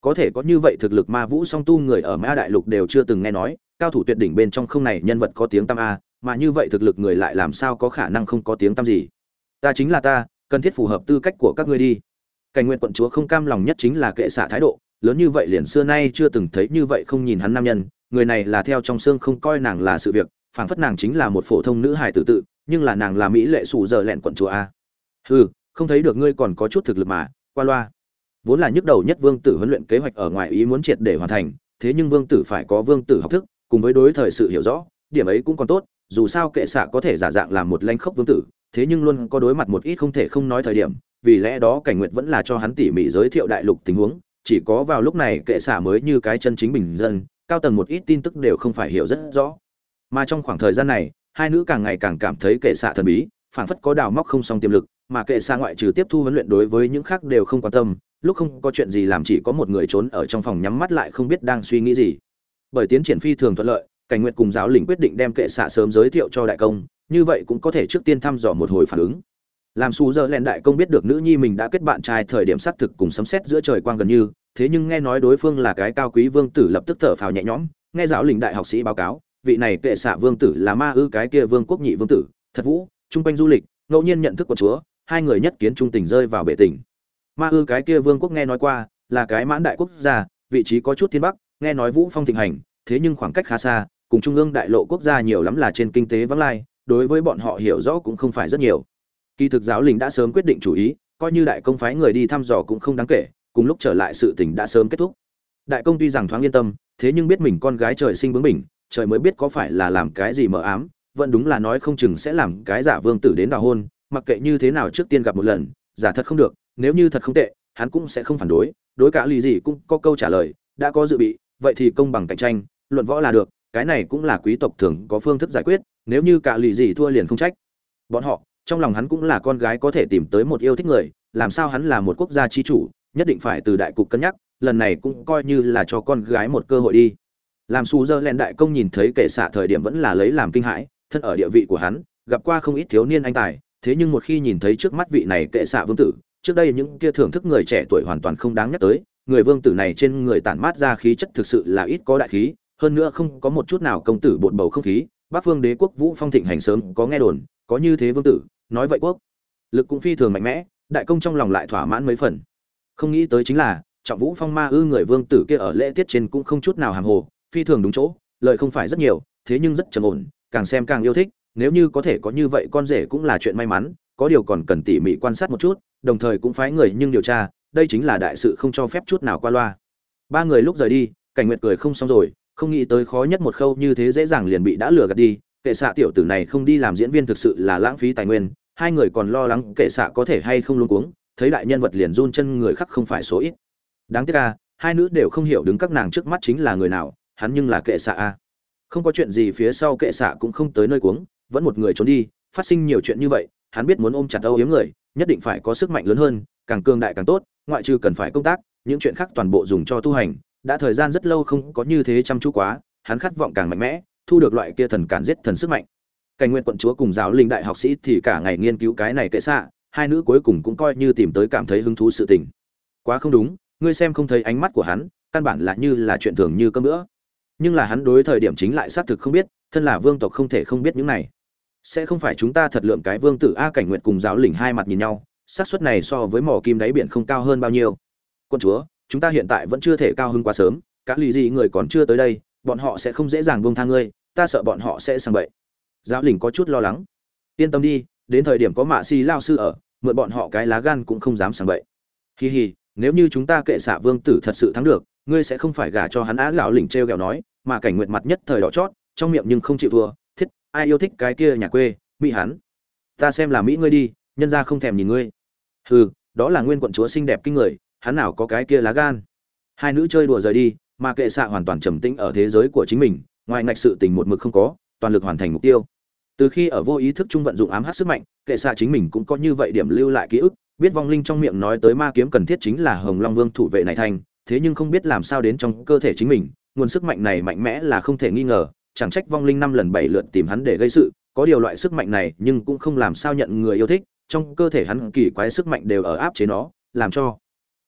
Có thể có như vậy thực lực ma vũ song tu người ở ma đại lục đều chưa từng nghe nói cao thủ tuyệt đỉnh bên trong không này nhân vật có tiếng tam a, mà như vậy thực lực người lại làm sao có khả năng không có tiếng tam gì? Ta chính là ta, cần thiết phù hợp tư cách của các ngươi đi. Cảnh nguyện quận chúa không cam lòng nhất chính là kệ xạ thái độ, lớn như vậy liền xưa nay chưa từng thấy như vậy không nhìn hắn nam nhân, người này là theo trong xương không coi nàng là sự việc, phảng phất nàng chính là một phổ thông nữ hài tử tự, nhưng là nàng là mỹ lệ sủ giờ lẹn quận chúa a. Hừ, không thấy được ngươi còn có chút thực lực mà, qua loa. Vốn là nhức đầu nhất vương tử huấn luyện kế hoạch ở ngoài ý muốn triệt để hoàn thành, thế nhưng vương tử phải có vương tử học thức cùng với đối thời sự hiểu rõ, điểm ấy cũng còn tốt, dù sao kệ xạ có thể giả dạng làm một lanh khốc vương tử, thế nhưng luôn có đối mặt một ít không thể không nói thời điểm, vì lẽ đó cảnh nguyện vẫn là cho hắn tỉ mỉ giới thiệu đại lục tình huống, chỉ có vào lúc này kệ xạ mới như cái chân chính bình dân, cao tầng một ít tin tức đều không phải hiểu rất rõ. Mà trong khoảng thời gian này, hai nữ càng ngày càng cảm thấy kệ xạ thần bí, phảng phất có đào móc không song tiềm lực, mà kệ xạ ngoại trừ tiếp thu huấn luyện đối với những khác đều không quan tâm, lúc không có chuyện gì làm chỉ có một người trốn ở trong phòng nhắm mắt lại không biết đang suy nghĩ gì bởi tiến triển phi thường thuận lợi, cảnh nguyện cùng giáo lĩnh quyết định đem kệ xạ sớm giới thiệu cho đại công, như vậy cũng có thể trước tiên thăm dò một hồi phản ứng. Làm xù dơ len đại công biết được nữ nhi mình đã kết bạn trai thời điểm xác thực cùng sấm xét giữa trời quang gần như, thế nhưng nghe nói đối phương là cái cao quý vương tử lập tức thở phào nhẹ nhõm, nghe giáo lĩnh đại học sĩ báo cáo, vị này kệ xạ vương tử là ma ư cái kia vương quốc nhị vương tử, thật vũ chung quanh du lịch, ngẫu nhiên nhận thức của chúa, hai người nhất kiến trung tình rơi vào bể tình. Ma ư cái kia vương quốc nghe nói qua, là cái mãn đại quốc gia, vị trí có chút thiên bắc nghe nói vũ phong thịnh hành, thế nhưng khoảng cách khá xa, cùng trung ương đại lộ quốc gia nhiều lắm là trên kinh tế vắng lai, đối với bọn họ hiểu rõ cũng không phải rất nhiều. Kỳ thực giáo lình đã sớm quyết định chủ ý, coi như đại công phái người đi thăm dò cũng không đáng kể, cùng lúc trở lại sự tình đã sớm kết thúc. Đại công tuy rằng thoáng yên tâm, thế nhưng biết mình con gái trời sinh bướng mình trời mới biết có phải là làm cái gì mờ ám, vẫn đúng là nói không chừng sẽ làm cái giả vương tử đến đào hôn, mặc kệ như thế nào trước tiên gặp một lần, giả thật không được, nếu như thật không tệ, hắn cũng sẽ không phản đối đối cả lì gì cũng có câu trả lời, đã có dự bị vậy thì công bằng cạnh tranh, luận võ là được, cái này cũng là quý tộc thường có phương thức giải quyết, nếu như cả lì gì thua liền không trách. Bọn họ, trong lòng hắn cũng là con gái có thể tìm tới một yêu thích người, làm sao hắn là một quốc gia chi chủ, nhất định phải từ đại cục cân nhắc, lần này cũng coi như là cho con gái một cơ hội đi. Làm su dơ len đại công nhìn thấy kệ xạ thời điểm vẫn là lấy làm kinh hãi, thân ở địa vị của hắn, gặp qua không ít thiếu niên anh tài, thế nhưng một khi nhìn thấy trước mắt vị này kệ xạ vương tử, trước đây những kia thưởng thức người trẻ tuổi hoàn toàn không đáng nhắc tới người vương tử này trên người tản mát ra khí chất thực sự là ít có đại khí, hơn nữa không có một chút nào công tử bột bầu không khí. Bắc phương đế quốc vũ phong thịnh hành sớm, có nghe đồn, có như thế vương tử, nói vậy quốc lực cũng phi thường mạnh mẽ, đại công trong lòng lại thỏa mãn mấy phần. Không nghĩ tới chính là, trọng vũ phong ma ư người vương tử kia ở lễ tiết trên cũng không chút nào hàng hồ, phi thường đúng chỗ lợi không phải rất nhiều, thế nhưng rất trầm ổn, càng xem càng yêu thích, nếu như có thể có như vậy con rể cũng là chuyện may mắn, có điều còn cần tỉ mỉ quan sát một chút, đồng thời cũng phái người nhưng điều tra đây chính là đại sự không cho phép chút nào qua loa. Ba người lúc rời đi, cảnh nguyệt cười không xong rồi, không nghĩ tới khó nhất một khâu như thế dễ dàng liền bị đã lừa gạt đi, kệ xạ tiểu tử này không đi làm diễn viên thực sự là lãng phí tài nguyên, hai người còn lo lắng kệ xạ có thể hay không luôn cuống, thấy đại nhân vật liền run chân người khác không phải số ít. Đáng tiếc à hai nữ đều không hiểu đứng các nàng trước mắt chính là người nào, hắn nhưng là kệ xạ a không có chuyện gì phía sau kệ xạ cũng không tới nơi cuống, vẫn một người trốn đi, phát sinh nhiều chuyện như vậy, hắn biết muốn ôm chặt âu yếm người, nhất định phải có sức mạnh lớn hơn, càng cường đại càng tốt ngoại trừ cần phải công tác, những chuyện khác toàn bộ dùng cho tu hành, đã thời gian rất lâu không có như thế chăm chú quá, hắn khát vọng càng mạnh mẽ, thu được loại kia thần cản giết thần sức mạnh. Cảnh nguyện quận chúa cùng giáo linh đại học sĩ thì cả ngày nghiên cứu cái này kệ xạ, hai nữ cuối cùng cũng coi như tìm tới cảm thấy hứng thú sự tình. Quá không đúng, ngươi xem không thấy ánh mắt của hắn, căn bản là như là chuyện thường như cơm nữa nhưng là hắn đối thời điểm chính lại xác thực không biết, thân là vương tộc không thể không biết những này. Sẽ không phải chúng ta thật lượng cái vương tử a cảnh nguyện cùng giáo lĩnh hai mặt nhìn nhau xác suất này so với mỏ kim đáy biển không cao hơn bao nhiêu. Quân chúa, chúng ta hiện tại vẫn chưa thể cao hơn quá sớm các lì gì người còn chưa tới đây, bọn họ sẽ không dễ dàng buông tha ngươi, ta sợ bọn họ sẽ sang bậy. Giáo lĩnh có chút lo lắng. Yên tâm đi, đến thời điểm có mạ si lao sư ở, mượn bọn họ cái lá gan cũng không dám sang bậy. Hì hì nếu như chúng ta kệ xạ vương tử thật sự thắng được, ngươi sẽ không phải gả cho hắn á lão lĩnh ẹ o nói, mà cảnh nguyện mặt nhất thời đỏ chót, trong miệng nhưng không chịu thua, thiết, ai yêu thích cái kia nhà quê, mỹ hắn. Ta xem là mỹ ngươi đi, nhân ra không thèm nhìn ngươi hừ, đó là nguyên quận chúa xinh đẹp kinh người, hắn nào có cái kia lá gan. Hai nữ chơi đùa rời đi, mà kệ xạ hoàn toàn trầm tĩnh ở thế giới của chính mình, ngoài ngạch sự tình một mực không có, toàn lực hoàn thành mục tiêu. Từ khi ở vô ý thức trung vận dụng ám hát sức mạnh, kệ xạ chính mình cũng có như vậy điểm lưu lại ký ức, biết vong linh trong miệng nói tới ma kiếm cần thiết chính là hồng long vương thủ vệ này thành, thế nhưng không biết làm sao đến trong cơ thể chính mình, nguồn sức mạnh này mạnh mẽ là không thể nghi ngờ, chẳng trách vong linh năm lần bảy lượt tìm hắn để gây sự, có điều loại sức mạnh này nhưng cũng không làm sao nhận người yêu thích trong cơ thể hắn kỳ quái sức mạnh đều ở áp chế nó, làm cho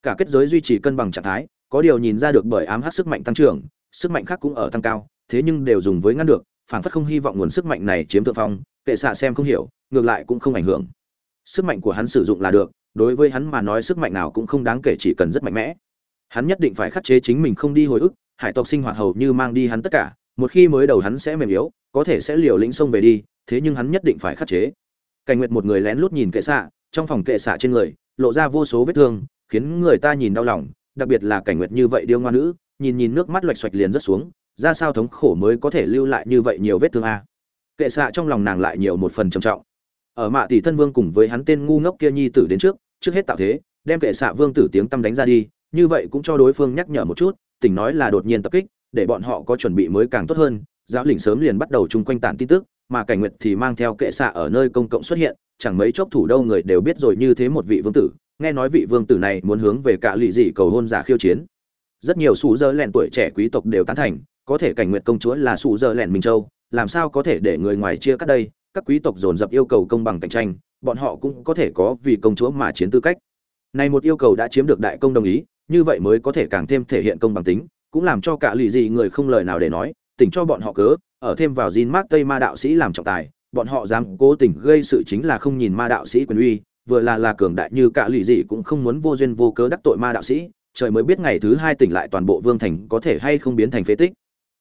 cả kết giới duy trì cân bằng trạng thái, có điều nhìn ra được bởi ám hắc sức mạnh tăng trưởng, sức mạnh khác cũng ở tăng cao, thế nhưng đều dùng với ngăn được phản phất không hy vọng nguồn sức mạnh này chiếm thượng phong, kệ xạ xem không hiểu, ngược lại cũng không ảnh hưởng. Sức mạnh của hắn sử dụng là được, đối với hắn mà nói sức mạnh nào cũng không đáng kể chỉ cần rất mạnh mẽ. Hắn nhất định phải khắc chế chính mình không đi hồi ức, hải tộc sinh hoạt hầu như mang đi hắn tất cả, một khi mới đầu hắn sẽ mềm yếu, có thể sẽ liều lĩnh xông về đi, thế nhưng hắn nhất định phải khắc chế cảnh nguyệt một người lén lút nhìn kệ xạ, trong phòng kệ xạ trên người, lộ ra vô số vết thương, khiến người ta nhìn đau lòng, đặc biệt là cảnh nguyệt như vậy điêu ngoan nữ, nhìn nhìn nước mắt loạch xoạch liền rất xuống, ra sao thống khổ mới có thể lưu lại như vậy nhiều vết thương a? Kệ xạ trong lòng nàng lại nhiều một phần trầm trọng. Ở mạ tỷ thân vương cùng với hắn tên ngu ngốc kia nhi tử đến trước trước hết tạo thế, đem kệ xạ vương tử tiếng tâm đánh ra đi, như vậy cũng cho đối phương nhắc nhở một chút tỉnh nói là đột nhiên tập kích, để bọn họ có chuẩn bị mới càng tốt hơn, giáo lĩnh sớm liền bắt đầu chung quanh tản tin tức mà cảnh nguyệt thì mang theo kệ xạ ở nơi công cộng xuất hiện, chẳng mấy chốc thủ đâu người đều biết rồi như thế một vị vương tử, nghe nói vị vương tử này muốn hướng về cả lụy dị cầu hôn giả khiêu chiến. Rất nhiều sủ dơ lẹn tuổi trẻ quý tộc đều tán thành, có thể cảnh nguyệt công chúa là sủ dơ lẹn minh châu, làm sao có thể để người ngoài chia cắt đây, các quý tộc dồn dập yêu cầu công bằng cạnh tranh, bọn họ cũng có thể có vì công chúa mà chiến tư cách. Này một yêu cầu đã chiếm được đại công đồng ý, như vậy mới có thể càng thêm thể hiện công bằng tính, cũng làm cho cả lụy dị người không lời nào để nói, tỉnh cho bọn họ cớ ở thêm vào Jin Mark Tây Ma đạo sĩ làm trọng tài, bọn họ dám cố tình gây sự chính là không nhìn ma đạo sĩ quyền uy, vừa là là cường đại như cả lụy gì cũng không muốn vô duyên vô cớ đắc tội ma đạo sĩ, trời mới biết ngày thứ hai tỉnh lại toàn bộ vương thành có thể hay không biến thành phế tích.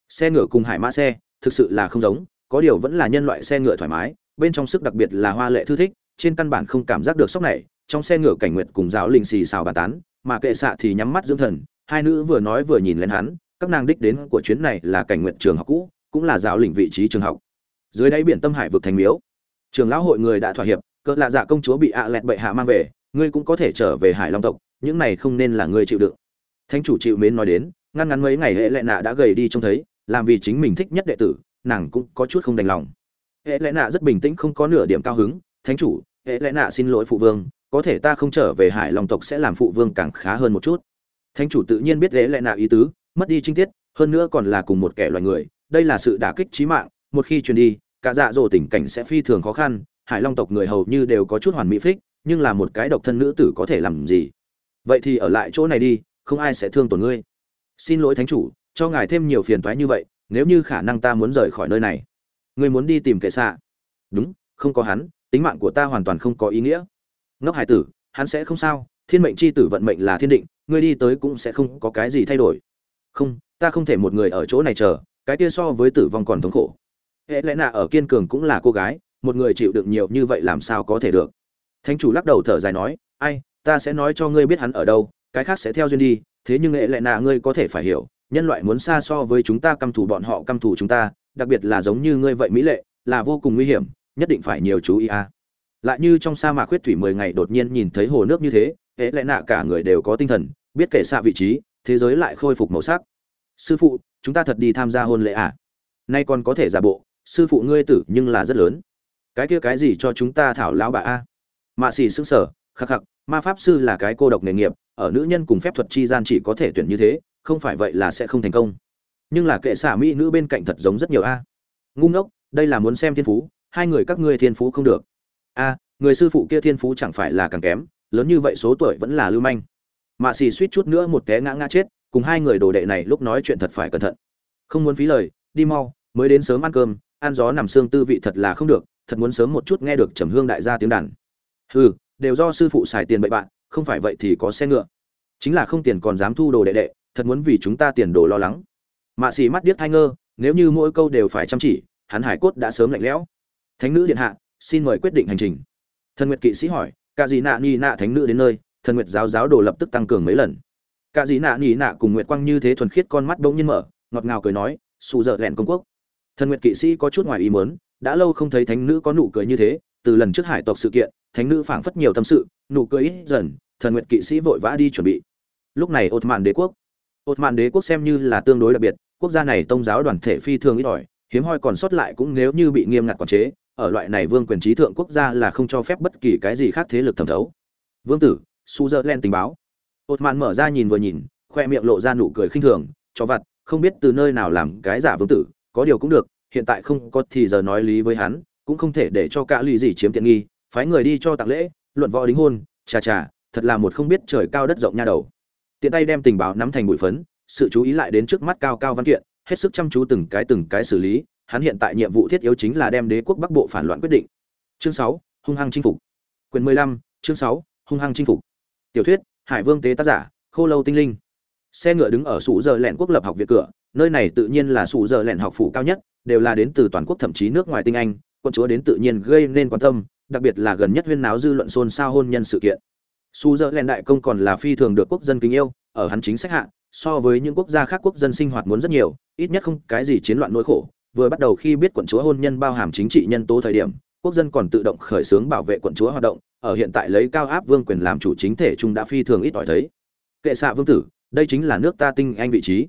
Xe ngựa cùng hải mã xe, thực sự là không giống, có điều vẫn là nhân loại xe ngựa thoải mái, bên trong sức đặc biệt là hoa lệ thư thích, trên căn bản không cảm giác được sốc này, trong xe ngựa cảnh nguyệt cùng giáo linh xì xào bàn tán, mà kệ xạ thì nhắm mắt dưỡng thần, hai nữ vừa nói vừa nhìn lên hắn, các nàng đích đến của chuyến này là cảnh nguyện trường học cũ, cũng là giáo lĩnh vị trí trường học. Dưới đáy biển tâm hải vực thành miếu, trường lão hội người đã thỏa hiệp, cỡ lạ dạ công chúa bị ạ lẹt bệ hạ mang về, ngươi cũng có thể trở về hải long tộc, những này không nên là ngươi chịu đựng. Thánh chủ chịu mến nói đến, ngăn ngắn mấy ngày hệ lệ nạ đã gầy đi trông thấy, làm vì chính mình thích nhất đệ tử, nàng cũng có chút không đành lòng. Hệ lệ nạ rất bình tĩnh không có nửa điểm cao hứng, thánh chủ, hệ lệ nạ xin lỗi phụ vương, có thể ta không trở về hải long tộc sẽ làm phụ vương càng khá hơn một chút. Thánh chủ tự nhiên biết hệ lệ nạ ý tứ, mất đi trinh tiết, hơn nữa còn là cùng một kẻ loài người đây là sự đả kích chí mạng, một khi truyền đi, cả dạ dỗ tình cảnh sẽ phi thường khó khăn, hải long tộc người hầu như đều có chút hoàn mỹ phích, nhưng là một cái độc thân nữ tử có thể làm gì? Vậy thì ở lại chỗ này đi, không ai sẽ thương tổn ngươi. Xin lỗi thánh chủ, cho ngài thêm nhiều phiền toái như vậy, nếu như khả năng ta muốn rời khỏi nơi này. Ngươi muốn đi tìm kệ xạ? Đúng, không có hắn, tính mạng của ta hoàn toàn không có ý nghĩa. Ngốc hải tử, hắn sẽ không sao, thiên mệnh c h i tử vận mệnh là thiên định, ngươi đi tới cũng sẽ không có cái gì thay đổi. Không, ta không thể một người ở chỗ này chờ cái kia so với tử vong còn thống khổ. Hệ lẽ nạ ở kiên cường cũng là cô gái, một người chịu đựng nhiều như vậy làm sao có thể được? Thánh chủ lắc đầu thở dài nói, ai, ta sẽ nói cho ngươi biết hắn ở đâu, cái khác sẽ theo duyên đi, thế nhưng hệ lẽ nạ ngươi có thể phải hiểu, nhân loại muốn xa so với chúng ta căm thù bọn họ căm thù chúng ta, đặc biệt là giống như ngươi vậy mỹ lệ, là vô cùng nguy hiểm, nhất định phải nhiều chú ý a. Lại như trong sa mạc khuyết thủy mười ngày đột nhiên nhìn thấy hồ nước như thế, hệ lẽ nạ cả người đều có tinh thần, biết kể xa vị trí, thế giới lại khôi phục màu sắc. Sư phụ chúng ta thật đi tham gia hôn lễ à? Nay còn có thể giả bộ, sư phụ ngươi tử nhưng là rất lớn. Cái kia cái gì cho chúng ta thảo lão bà a? Mạ xỉ sững sở, khắc khắc, ma pháp sư là cái cô độc nghề nghiệp, ở nữ nhân cùng phép thuật chi gian chỉ có thể tuyển như thế, không phải vậy là sẽ không thành công. Nhưng là kệ xả mỹ nữ bên cạnh thật giống rất nhiều a. Ngu ngốc, đây là muốn xem thiên phú, hai người các ngươi thiên phú không được. A, người sư phụ kia thiên phú chẳng phải là càng kém, lớn như vậy số tuổi vẫn là lưu manh. Mạ xỉ suýt chút nữa một té ngã ngã chết, cùng hai người đồ đệ này lúc nói chuyện thật phải cẩn thận. Không muốn phí lời, đi mau, mới đến sớm ăn cơm, ăn gió nằm xương tư vị thật là không được, thật muốn sớm một chút nghe được trầm hương đại gia tiếng đàn. Hừ, đều do sư phụ xài tiền bậy bạn, không phải vậy thì có xe ngựa. Chính là không tiền còn dám thu đồ đệ đệ, thật muốn vì chúng ta tiền đồ lo lắng. Mạ xì mắt điếc thai ngơ, nếu như mỗi câu đều phải chăm chỉ, hắn hải cốt đã sớm lạnh lẽo. Thánh nữ điện hạ, xin mời quyết định hành trình. Thần nguyệt kỵ sĩ hỏi cả gì nạ ni nạ thánh nữ đến nơi? Thần nguyệt giáo giáo đồ lập tức tăng cường mấy lần cả dĩ nạ nhị nạ cùng nguyệt quang như thế thuần khiết con mắt bỗng nhiên mở, ngọt ngào cười nói, xù dợ lẹn công quốc. Thần nguyệt kỵ sĩ có chút ngoài ý mớn đã lâu không thấy thánh nữ có nụ cười như thế, từ lần trước hải tộc sự kiện, thánh nữ phảng phất nhiều tâm sự, nụ cười ít dần, thần nguyệt kỵ sĩ vội vã đi chuẩn bị. Lúc này ột mạn đế quốc ột mạn đế quốc xem như là tương đối đặc biệt, quốc gia này tôn giáo đoàn thể phi thường ít ỏi, hiếm hoi còn sót lại cũng nếu như bị nghiêm ngặt quản chế, ở loại này vương quyền trí thượng quốc gia là không cho phép bất kỳ cái gì khác thế lực thẩm thấu. Vương tử su dơ len tình báo hột mạn mở ra nhìn vừa nhìn, khoe miệng lộ ra nụ cười khinh thường cho vặt, không biết từ nơi nào làm cái giả vương tử, có điều cũng được, hiện tại không có thì giờ nói lý với hắn, cũng không thể để cho cả lì gì chiếm tiện nghi, phái người đi cho tặng lễ, luận võ đính hôn, chà chà, thật là một không biết trời cao đất rộng nha đầu. Tiện tay đem tình báo nắm thành bụi phấn, sự chú ý lại đến trước mắt cao cao văn kiện, hết sức chăm chú từng cái từng cái xử lý, hắn hiện tại nhiệm vụ thiết yếu chính là đem đế quốc bắc bộ phản loạn quyết định. Chương sáu, hung hăng chinh phục. Quyền mười lăm, chương sáu, hung hăng chinh phục. Tiểu thuyết hải vương tế tác giả, khô lâu tinh linh. Xe ngựa đứng ở sủ giờ lẹn quốc lập học viện cửa, nơi này tự nhiên là sủ giờ lẹn học phủ cao nhất, đều là đến từ toàn quốc thậm chí nước ngoài tinh anh quân chúa đến tự nhiên gây nên quan tâm, đặc biệt là gần nhất huyên náo dư luận xôn xao hôn nhân sự kiện. Sủ giờ lẹn đại công còn là phi thường được quốc dân kính yêu, ở hắn chính sách hạ, so với những quốc gia khác quốc dân sinh hoạt muốn rất nhiều, ít nhất không cái gì chiến loạn nỗi khổ. Vừa bắt đầu khi biết quận chúa hôn nhân bao hàm chính trị nhân tố thời điểm, quốc dân còn tự động khởi xướng bảo vệ quận chúa hoạt động ở hiện tại lấy cao áp vương quyền làm chủ chính thể trung đã phi thường ít ỏi thấy. Kệ xạ vương tử, đây chính là nước ta tinh anh vị trí.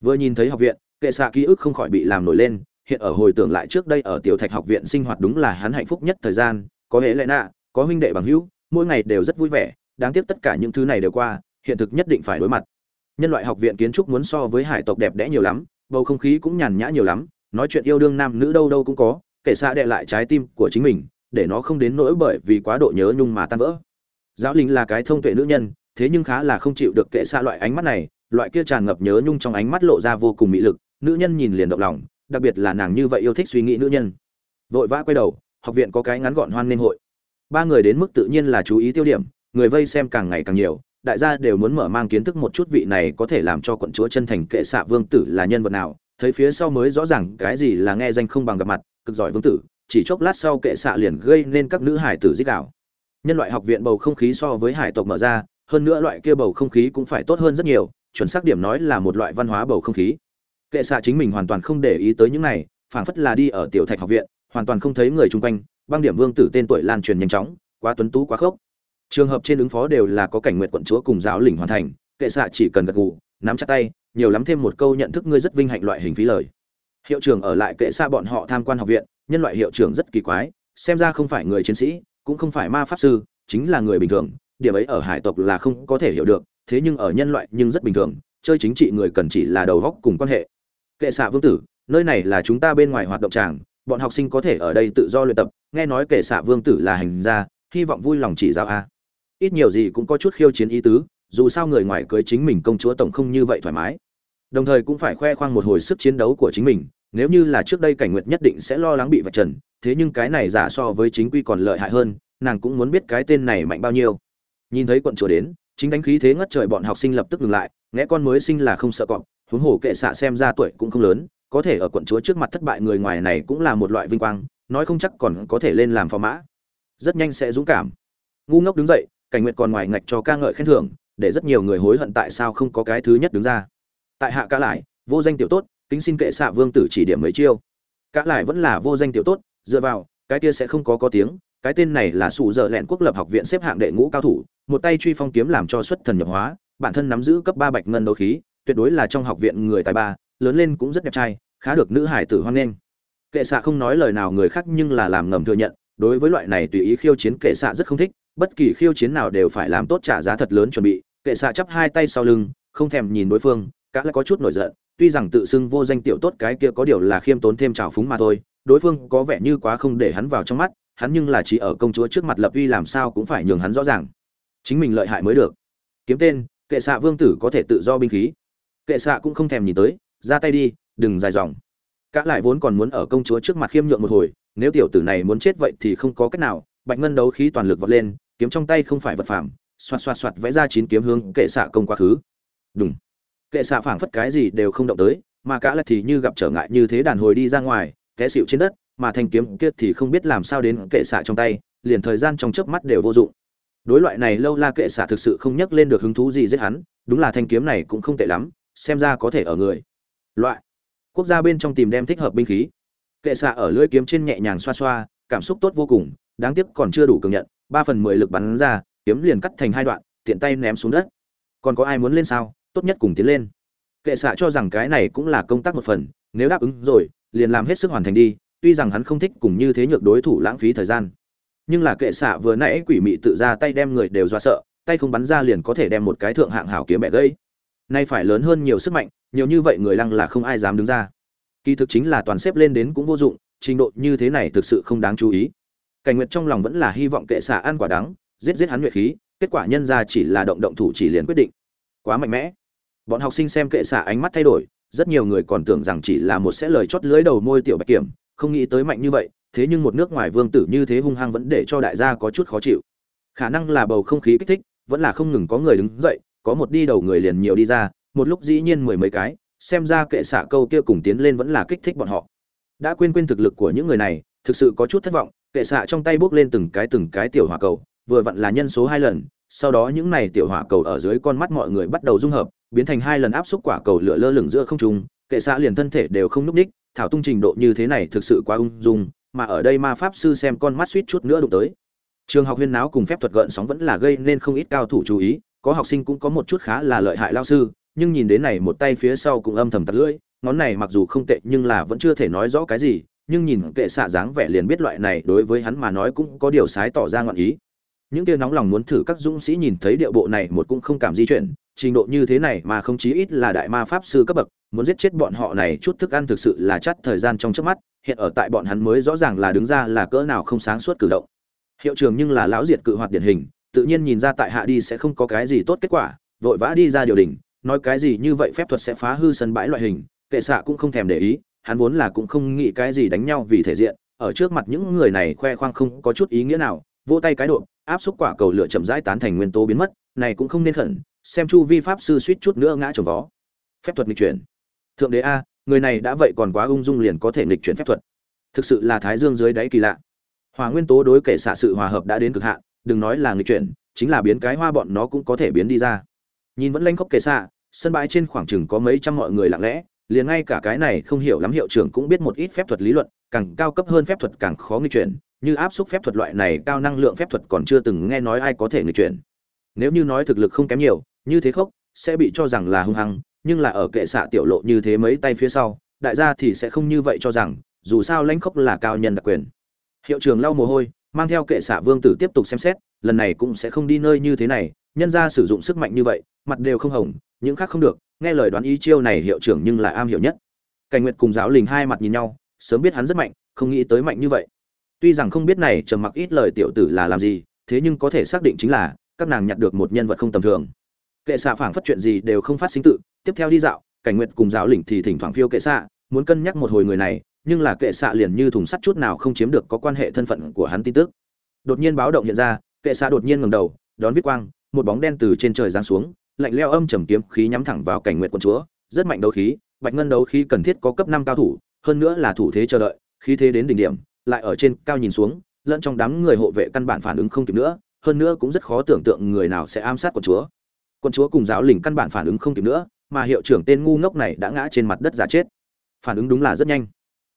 Vừa nhìn thấy học viện, kệ xạ ký ức không khỏi bị làm nổi lên, hiện ở hồi tưởng lại trước đây ở tiểu thạch học viện sinh hoạt đúng là hắn hạnh phúc nhất thời gian, có hệ lệ nạ, có huynh đệ bằng hữu, mỗi ngày đều rất vui vẻ, đáng tiếc tất cả những thứ này đều qua, hiện thực nhất định phải đối mặt. Nhân loại học viện kiến trúc muốn so với hải tộc đẹp đẽ nhiều lắm, bầu không khí cũng nhàn nhã nhiều lắm, nói chuyện yêu đương nam nữ đâu đâu cũng có kể xa đệ lại trái tim của chính mình để nó không đến nỗi bởi vì quá độ nhớ nhung mà tan vỡ. Giáo linh là cái thông tuệ nữ nhân, thế nhưng khá là không chịu được kệ xa loại ánh mắt này, loại kia tràn ngập nhớ nhung trong ánh mắt lộ ra vô cùng mị lực, nữ nhân nhìn liền động lòng, đặc biệt là nàng như vậy yêu thích suy nghĩ nữ nhân. Vội vã quay đầu, học viện có cái ngắn gọn hoan nên hội. Ba người đến mức tự nhiên là chú ý tiêu điểm, người vây xem càng ngày càng nhiều, đại gia đều muốn mở mang kiến thức một chút vị này có thể làm cho quận chúa chân thành kệ xạ vương tử là nhân vật nào, thấy phía sau mới rõ ràng cái gì là nghe danh không bằng gặp mặt, cực giỏi vương tử chỉ chốc lát sau kệ xạ liền gây nên các nữ hải tử dích đảo nhân loại học viện bầu không khí so với hải tộc mở ra, hơn nữa loại kia bầu không khí cũng phải tốt hơn rất nhiều, chuẩn xác điểm nói là một loại văn hóa bầu không khí. Kệ xạ chính mình hoàn toàn không để ý tới những này, phảng phất là đi ở tiểu thạch học viện, hoàn toàn không thấy người chung quanh, băng điểm vương tử tên tuổi lan truyền nhanh chóng, quá tuấn tú quá khốc. Trường hợp trên ứng phó đều là có cảnh nguyện quận chúa cùng giáo lĩnh hoàn thành, kệ xạ chỉ cần gật gù, nắm chặt tay, nhiều lắm thêm một câu nhận thức ngươi rất vinh hạnh loại hình phí lời. Hiệu trưởng ở lại kệ xa bọn họ tham quan học viện nhân loại hiệu trưởng rất kỳ quái, xem ra không phải người chiến sĩ, cũng không phải ma pháp sư, chính là người bình thường, điểm ấy ở hải tộc là không có thể hiểu được, thế nhưng ở nhân loại nhưng rất bình thường, chơi chính trị người cần chỉ là đầu góc cùng quan hệ. Kệ xạ vương tử, nơi này là chúng ta bên ngoài hoạt động tràng, bọn học sinh có thể ở đây tự do luyện tập, nghe nói kệ xạ vương tử là hành gia, hy vọng vui lòng chỉ giáo a. Ít nhiều gì cũng có chút khiêu chiến ý tứ, dù sao người ngoài cưới chính mình công chúa tổng không như vậy thoải mái. Đồng thời cũng phải khoe khoang một hồi sức chiến đấu của chính mình nếu như là trước đây cảnh nguyệt nhất định sẽ lo lắng bị vạch trần, thế nhưng cái này giả so với chính quy còn lợi hại hơn, nàng cũng muốn biết cái tên này mạnh bao nhiêu. Nhìn thấy quận chúa đến, chính đánh khí thế ngất trời bọn học sinh lập tức ngừng lại nghe con mới sinh là không sợ cọp, huống hồ kệ xạ xem ra tuổi cũng không lớn, có thể ở quận chúa trước mặt thất bại người ngoài này cũng là một loại vinh quang, nói không chắc còn có thể lên làm phò mã. Rất nhanh sẽ dũng cảm. Ngu ngốc đứng dậy, cảnh nguyệt còn ngoài ngạch cho ca ngợi khen thưởng, để rất nhiều người hối hận tại sao không có cái thứ nhất đứng ra. Tại hạ ca lại, vô danh tiểu tốt kính xin kệ xạ vương tử chỉ điểm mấy chiêu. Cả lại vẫn là vô danh tiểu tốt, dựa vào, cái kia sẽ không có có tiếng, cái tên này là sụ dở lẹn quốc lập học viện xếp hạng đệ ngũ cao thủ, một tay truy phong kiếm làm cho xuất thần nhập hóa, bản thân nắm giữ cấp ba bạch ngân đấu khí, tuyệt đối là trong học viện người tài ba, lớn lên cũng rất đẹp trai, khá được nữ hải tử hoan nghênh. Kệ xạ không nói lời nào người khác nhưng là làm ngầm thừa nhận, đối với loại này tùy ý khiêu chiến kệ xạ rất không thích, bất kỳ khiêu chiến nào đều phải làm tốt trả giá thật lớn chuẩn bị. Kệ xạ chắp hai tay sau lưng, không thèm nhìn đối phương, cả lại có chút nổi giận tuy rằng tự xưng vô danh tiểu tốt cái kia có điều là khiêm tốn thêm trào phúng mà thôi, đối phương có vẻ như quá không để hắn vào trong mắt, hắn nhưng là chỉ ở công chúa trước mặt lập uy làm sao cũng phải nhường hắn rõ ràng. Chính mình lợi hại mới được. Kiếm tên, kệ xạ vương tử có thể tự do binh khí. Kệ xạ cũng không thèm nhìn tới, ra tay đi, đừng dài dòng. Cả lại vốn còn muốn ở công chúa trước mặt khiêm nhượng một hồi, nếu tiểu tử này muốn chết vậy thì không có cách nào, bạch ngân đấu khí toàn lực vọt lên, kiếm trong tay không phải vật phẩm xoạt xoạt xoạt vẽ ra chín kiếm hướng kệ xạ công quá khứ. Đúng kệ xạ phảng phất cái gì đều không động tới, mà cả lại thì như gặp trở ngại như thế đàn hồi đi ra ngoài, té xịu trên đất, mà thanh kiếm kia thì không biết làm sao đến kệ xạ trong tay, liền thời gian trong chớp mắt đều vô dụng. Đối loại này lâu la kệ xạ thực sự không nhắc lên được hứng thú gì giết hắn, đúng là thanh kiếm này cũng không tệ lắm, xem ra có thể ở người. Loại quốc gia bên trong tìm đem thích hợp binh khí. Kệ xạ ở lưỡi kiếm trên nhẹ nhàng xoa xoa, cảm xúc tốt vô cùng, đáng tiếc còn chưa đủ cường nhận, ba phần mười lực bắn ra, kiếm liền cắt thành hai đoạn, tiện tay ném xuống đất. Còn có ai muốn lên sao? Tốt nhất cùng tiến lên. Kệ xạ cho rằng cái này cũng là công tác một phần, nếu đáp ứng rồi, liền làm hết sức hoàn thành đi, tuy rằng hắn không thích cùng như thế nhược đối thủ lãng phí thời gian. Nhưng là kệ xạ vừa nãy quỷ mị tự ra tay đem người đều dọa sợ, tay không bắn ra liền có thể đem một cái thượng hạng hảo kiếm mẹ gây nay phải lớn hơn nhiều sức mạnh, nhiều như vậy người lăng là không ai dám đứng ra. Kỳ thực chính là toàn xếp lên đến cũng vô dụng, trình độ như thế này thực sự không đáng chú ý. Cảnh nguyệt trong lòng vẫn là hy vọng kệ xạ ăn quả đắng, giết giết hắn nguyệt khí, kết quả nhân ra chỉ là động động thủ chỉ liền quyết định. Quá mạnh mẽ bọn học sinh xem kệ xạ ánh mắt thay đổi, rất nhiều người còn tưởng rằng chỉ là một sẽ lời chót lưới đầu môi tiểu bạch kiểm, không nghĩ tới mạnh như vậy, thế nhưng một nước ngoài vương tử như thế hung hăng vẫn để cho đại gia có chút khó chịu. Khả năng là bầu không khí kích thích, vẫn là không ngừng có người đứng dậy, có một đi đầu người liền nhiều đi ra, một lúc dĩ nhiên mười mấy cái, xem ra kệ xạ câu kia cùng tiến lên vẫn là kích thích bọn họ. Đã quên quên thực lực của những người này, thực sự có chút thất vọng, kệ xạ trong tay bước lên từng cái từng cái tiểu hỏa cầu, vừa vặn là nhân số hai lần, sau đó những này tiểu hỏa cầu ở dưới con mắt mọi người bắt đầu dung hợp biến thành hai lần áp xúc quả cầu lửa lơ lửng giữa không trung, kệ xạ liền thân thể đều không núc ních, thảo tung trình độ như thế này thực sự quá ung dung, mà ở đây ma pháp sư xem con mắt suýt chút nữa đụng tới. Trường học huyên náo cùng phép thuật gợn sóng vẫn là gây nên không ít cao thủ chú ý, có học sinh cũng có một chút khá là lợi hại lao sư, nhưng nhìn đến này một tay phía sau cũng âm thầm tật lưỡi, ngón này mặc dù không tệ nhưng là vẫn chưa thể nói rõ cái gì, nhưng nhìn kệ xạ dáng vẻ liền biết loại này đối với hắn mà nói cũng có điều sái tỏ ra ngọn ý những tia nóng lòng muốn thử các dũng sĩ nhìn thấy điệu bộ này một cũng không cảm di chuyển, trình độ như thế này mà không chí ít là đại ma pháp sư cấp bậc, muốn giết chết bọn họ này chút thức ăn thực sự là chắt thời gian trong trước mắt, hiện ở tại bọn hắn mới rõ ràng là đứng ra là cỡ nào không sáng suốt cử động. Hiệu trường nhưng là lão diệt cự hoạt điển hình, tự nhiên nhìn ra tại hạ đi sẽ không có cái gì tốt kết quả, vội vã đi ra điều đình, nói cái gì như vậy phép thuật sẽ phá hư sân bãi loại hình, kệ xạ cũng không thèm để ý, hắn vốn là cũng không nghĩ cái gì đánh nhau vì thể diện, ở trước mặt những người này khoe khoang không có chút ý nghĩa nào, vỗ tay cái độ áp xúc quả cầu lửa chậm rãi tán thành nguyên tố biến mất, này cũng không nên khẩn, xem chu vi pháp sư suýt chút nữa ngã trồng vó. Phép thuật nghịch chuyển. Thượng đế a, người này đã vậy còn quá ung dung liền có thể nghịch chuyển phép thuật. Thực sự là thái dương dưới đáy kỳ lạ. Hòa nguyên tố đối kể xạ sự hòa hợp đã đến cực hạn, đừng nói là nghịch chuyển, chính là biến cái hoa bọn nó cũng có thể biến đi ra. Nhìn vẫn lanh khóc kể xạ, sân bãi trên khoảng chừng có mấy trăm mọi người lặng lẽ liền ngay cả cái này không hiểu lắm hiệu trưởng cũng biết một ít phép thuật lý luận, càng cao cấp hơn phép thuật càng khó nghi chuyển như áp suất phép thuật loại này cao năng lượng phép thuật còn chưa từng nghe nói ai có thể nghi chuyển nếu như nói thực lực không kém nhiều, như thế khốc, sẽ bị cho rằng là hung hăng, nhưng là ở kệ xạ tiểu lộ như thế mấy tay phía sau, đại gia thì sẽ không như vậy cho rằng, dù sao lãnh khốc là cao nhân đặc quyền. Hiệu trưởng lau mồ hôi, mang theo kệ xạ vương tử tiếp tục xem xét, lần này cũng sẽ không đi nơi như thế này, nhân ra sử dụng sức mạnh như vậy, mặt đều không hồng, những khác không được nghe lời đoán ý chiêu này hiệu trưởng nhưng lại am hiểu nhất. Cảnh nguyệt cùng giáo lình hai mặt nhìn nhau, sớm biết hắn rất mạnh, không nghĩ tới mạnh như vậy. Tuy rằng không biết này trầm mặc ít lời tiểu tử là làm gì, thế nhưng có thể xác định chính là, các nàng nhặt được một nhân vật không tầm thường. Kệ xạ phảng phất chuyện gì đều không phát sinh tự, tiếp theo đi dạo, cảnh nguyệt cùng giáo lĩnh thì thỉnh thoảng phiêu kệ xạ, muốn cân nhắc một hồi người này, nhưng là kệ xạ liền như thùng sắt chút nào không chiếm được có quan hệ thân phận của hắn tin tức. Đột nhiên báo động hiện ra, kệ xạ đột nhiên ngẩng đầu, đón viết quang, một bóng đen từ trên trời giáng xuống lạnh leo âm trầm kiếm khí nhắm thẳng vào cảnh nguyện quân chúa, rất mạnh đấu khí, bạch ngân đấu khí cần thiết có cấp năm cao thủ, hơn nữa là thủ thế chờ đợi, khí thế đến đỉnh điểm, lại ở trên cao nhìn xuống, lẫn trong đám người hộ vệ căn bản phản ứng không kịp nữa, hơn nữa cũng rất khó tưởng tượng người nào sẽ ám sát quân chúa. Quân chúa cùng giáo lình căn bản phản ứng không kịp nữa, mà hiệu trưởng tên ngu ngốc này đã ngã trên mặt đất giả chết. Phản ứng đúng là rất nhanh.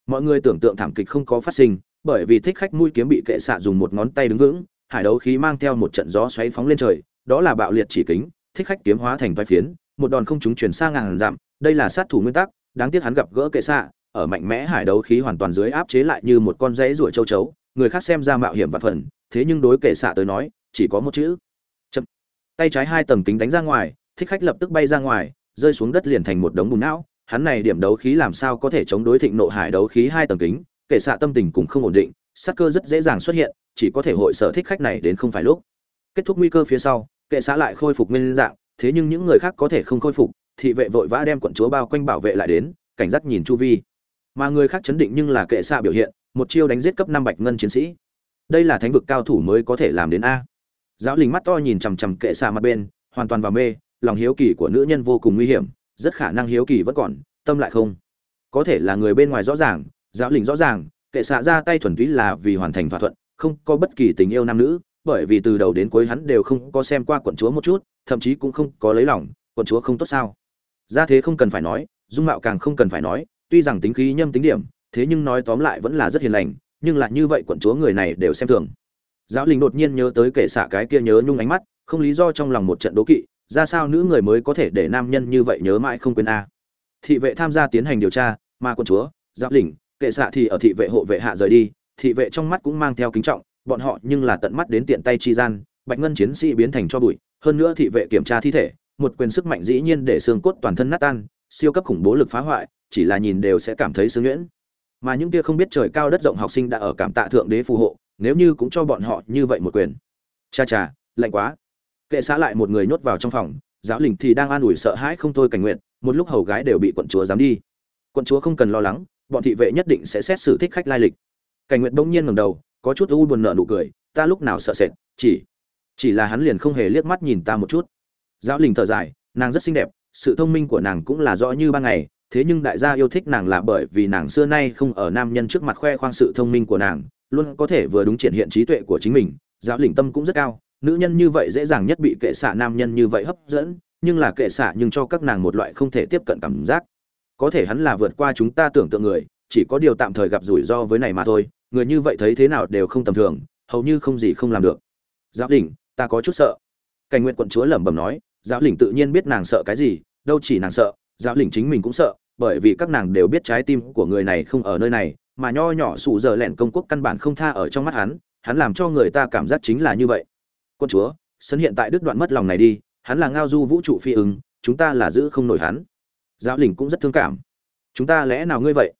Mọi người tưởng tượng thảm kịch không có phát sinh, bởi vì thích khách mũi kiếm bị kệ xạ dùng một ngón tay đứng vững, hải đấu khí mang theo một trận gió xoáy phóng lên trời, đó là bạo liệt chỉ kính thích khách kiếm hóa thành vai phiến, một đòn không trúng chuyển sang ngàn dặm, đây là sát thủ nguyên tắc, đáng tiếc hắn gặp gỡ kệ xạ, ở mạnh mẽ hải đấu khí hoàn toàn dưới áp chế lại như một con rẫy ruổi châu chấu, người khác xem ra mạo hiểm và phần, thế nhưng đối kệ xạ tới nói, chỉ có một chữ. Chậm. Tay trái hai tầng kính đánh ra ngoài, thích khách lập tức bay ra ngoài, rơi xuống đất liền thành một đống bùn não, hắn này điểm đấu khí làm sao có thể chống đối thịnh nộ hải đấu khí hai tầng kính, kệ xạ tâm tình cũng không ổn định, sát cơ rất dễ dàng xuất hiện, chỉ có thể hội sở thích khách này đến không phải lúc. Kết thúc nguy cơ phía sau kệ xã lại khôi phục nguyên dạng, thế nhưng những người khác có thể không khôi phục, thị vệ vội vã đem quận chúa bao quanh bảo vệ lại đến, cảnh giác nhìn chu vi. Mà người khác chấn định nhưng là kệ xạ biểu hiện, một chiêu đánh giết cấp năm bạch ngân chiến sĩ. Đây là thánh vực cao thủ mới có thể làm đến a. Giáo linh mắt to nhìn chằm chằm kệ xạ mặt bên, hoàn toàn vào mê, lòng hiếu kỳ của nữ nhân vô cùng nguy hiểm, rất khả năng hiếu kỳ vẫn còn, tâm lại không. Có thể là người bên ngoài rõ ràng, giáo linh rõ ràng, kệ xạ ra tay thuần túy là vì hoàn thành thỏa thuận, không có bất kỳ tình yêu nam nữ bởi vì từ đầu đến cuối hắn đều không có xem qua quận chúa một chút, thậm chí cũng không có lấy lòng, quận chúa không tốt sao? Ra thế không cần phải nói, dung mạo càng không cần phải nói, tuy rằng tính khí nhâm tính điểm, thế nhưng nói tóm lại vẫn là rất hiền lành, nhưng lại như vậy quận chúa người này đều xem thường. Giáo linh đột nhiên nhớ tới kệ xạ cái kia nhớ nhung ánh mắt, không lý do trong lòng một trận đố kỵ, ra sao nữ người mới có thể để nam nhân như vậy nhớ mãi không quên a? Thị vệ tham gia tiến hành điều tra, mà quận chúa, giáo linh kệ xạ thì ở thị vệ hộ vệ hạ rời đi, thị vệ trong mắt cũng mang theo kính trọng bọn họ nhưng là tận mắt đến tiện tay chi gian, bạch ngân chiến sĩ biến thành cho bụi, hơn nữa thị vệ kiểm tra thi thể, một quyền sức mạnh dĩ nhiên để xương cốt toàn thân nát tan, siêu cấp khủng bố lực phá hoại, chỉ là nhìn đều sẽ cảm thấy sướng nhuyễn. Mà những kia không biết trời cao đất rộng học sinh đã ở cảm tạ thượng đế phù hộ, nếu như cũng cho bọn họ như vậy một quyền. Cha cha, lạnh quá. Kệ xã lại một người nhốt vào trong phòng, giáo lình thì đang an ủi sợ hãi không thôi cảnh nguyện, một lúc hầu gái đều bị quận chúa dám đi. Quận chúa không cần lo lắng, bọn thị vệ nhất định sẽ xét xử thích khách lai lịch. Cảnh nguyện bỗng nhiên ngẩng đầu có chút u buồn nợ nụ cười, ta lúc nào sợ sệt, chỉ chỉ là hắn liền không hề liếc mắt nhìn ta một chút. Giáo lình thở dài, nàng rất xinh đẹp, sự thông minh của nàng cũng là rõ như ban ngày, thế nhưng đại gia yêu thích nàng là bởi vì nàng xưa nay không ở nam nhân trước mặt khoe khoang sự thông minh của nàng, luôn có thể vừa đúng triển hiện trí tuệ của chính mình. Giáo linh tâm cũng rất cao, nữ nhân như vậy dễ dàng nhất bị kệ xạ nam nhân như vậy hấp dẫn, nhưng là kệ xạ nhưng cho các nàng một loại không thể tiếp cận cảm giác. Có thể hắn là vượt qua chúng ta tưởng tượng người, chỉ có điều tạm thời gặp rủi ro với này mà thôi người như vậy thấy thế nào đều không tầm thường, hầu như không gì không làm được. Giáo đình, ta có chút sợ. Cảnh nguyện quận chúa lẩm bẩm nói, giáo lĩnh tự nhiên biết nàng sợ cái gì, đâu chỉ nàng sợ, giáo lĩnh chính mình cũng sợ, bởi vì các nàng đều biết trái tim của người này không ở nơi này, mà nho nhỏ sụ giờ lẹn công quốc căn bản không tha ở trong mắt hắn hắn làm cho người ta cảm giác chính là như vậy. Quân chúa, sân hiện tại đứt đoạn mất lòng này đi, hắn là ngao du vũ trụ phi ứng, chúng ta là giữ không nổi hắn. Giáo lĩnh cũng rất thương cảm. Chúng ta lẽ nào ngươi vậy?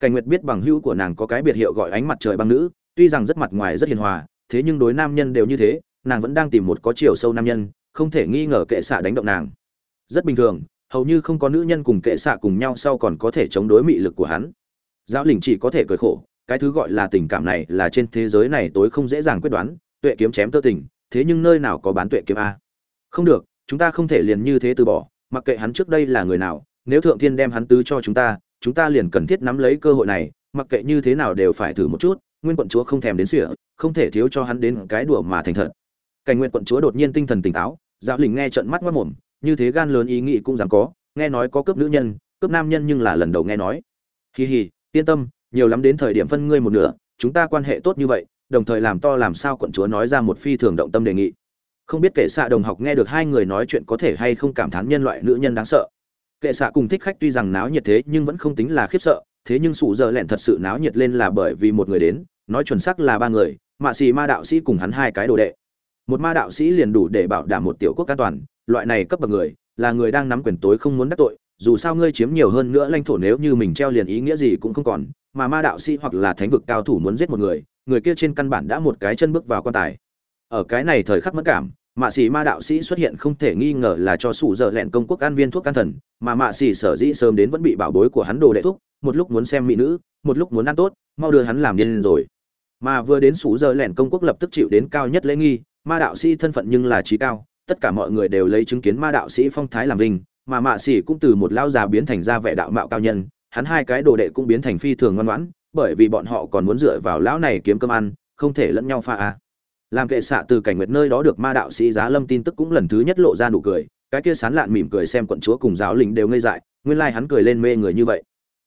Cảnh nguyệt biết bằng hữu của nàng có cái biệt hiệu gọi ánh mặt trời băng nữ, tuy rằng rất mặt ngoài rất hiền hòa, thế nhưng đối nam nhân đều như thế, nàng vẫn đang tìm một có chiều sâu nam nhân, không thể nghi ngờ kệ xạ đánh động nàng. Rất bình thường, hầu như không có nữ nhân cùng kệ xạ cùng nhau sau còn có thể chống đối mị lực của hắn. Giáo lĩnh chỉ có thể cười khổ, cái thứ gọi là tình cảm này là trên thế giới này tối không dễ dàng quyết đoán, tuệ kiếm chém tơ tình, thế nhưng nơi nào có bán tuệ kiếm a. Không được, chúng ta không thể liền như thế từ bỏ, mặc kệ hắn trước đây là người nào, nếu thượng thiên đem hắn tứ cho chúng ta chúng ta liền cần thiết nắm lấy cơ hội này, mặc kệ như thế nào đều phải thử một chút, nguyên quận chúa không thèm đến sỉa không thể thiếu cho hắn đến cái đùa mà thành thật. Cảnh nguyện quận chúa đột nhiên tinh thần tỉnh táo giáo lĩnh nghe trận mắt mất mồm, như thế gan lớn ý nghĩ cũng dám có, nghe nói có cướp nữ nhân, cướp nam nhân nhưng là lần đầu nghe nói. Hì hì yên tâm, nhiều lắm đến thời điểm phân ngươi một nửa, chúng ta quan hệ tốt như vậy, đồng thời làm to làm sao quận chúa nói ra một phi thường động tâm đề nghị. Không biết kể xạ đồng học nghe được hai người nói chuyện có thể hay không cảm thán nhân loại nữ nhân đáng sợ kệ xạ cùng thích khách tuy rằng náo nhiệt thế nhưng vẫn không tính là khiếp sợ, thế nhưng sụ giờ lẹn thật sự náo nhiệt lên là bởi vì một người đến, nói chuẩn xác là ba người mạ xì ma đạo sĩ cùng hắn hai cái đồ đệ. Một ma đạo sĩ liền đủ để bảo đảm một tiểu quốc an toàn, loại này cấp bậc người, là người đang nắm quyền tối không muốn đắc tội, dù sao ngươi chiếm nhiều hơn nữa lãnh thổ nếu như mình treo liền ý nghĩa gì cũng không còn, mà ma đạo sĩ hoặc là thánh vực cao thủ muốn giết một người người kia trên căn bản đã một cái chân bước vào quan tài. Ở cái này thời khắc mất cảm mạ xỉ ma đạo sĩ xuất hiện không thể nghi ngờ là cho sủ dở lẹn công quốc an viên thuốc can thần, mà mạ xỉ sở dĩ sớm đến vẫn bị bảo bối của hắn đồ đệ thúc. một lúc muốn xem mỹ nữ, một lúc muốn ăn tốt, mau đưa hắn làm điên rồi mà vừa đến sủ dở lẹn công quốc lập tức chịu đến cao nhất lễ nghi, ma đạo sĩ thân phận nhưng là trí cao, tất cả mọi người đều lấy chứng kiến ma đạo sĩ phong thái làm vinh, mà mạ xỉ cũng từ một lão già biến thành ra vẻ đạo mạo cao nhân, hắn hai cái đồ đệ cũng biến thành phi thường ngoan ngoãn, bởi vì bọn họ còn muốn dựa vào lão này kiếm cơm ăn, không thể lẫn nhau pha à làm kệ xạ từ cảnh nguyệt nơi đó được ma đạo sĩ giá lâm tin tức cũng lần thứ nhất lộ ra nụ cười, cái kia sán lạn mỉm cười xem quận chúa cùng giáo lĩnh đều ngây dại, nguyên lai hắn cười lên mê người như vậy.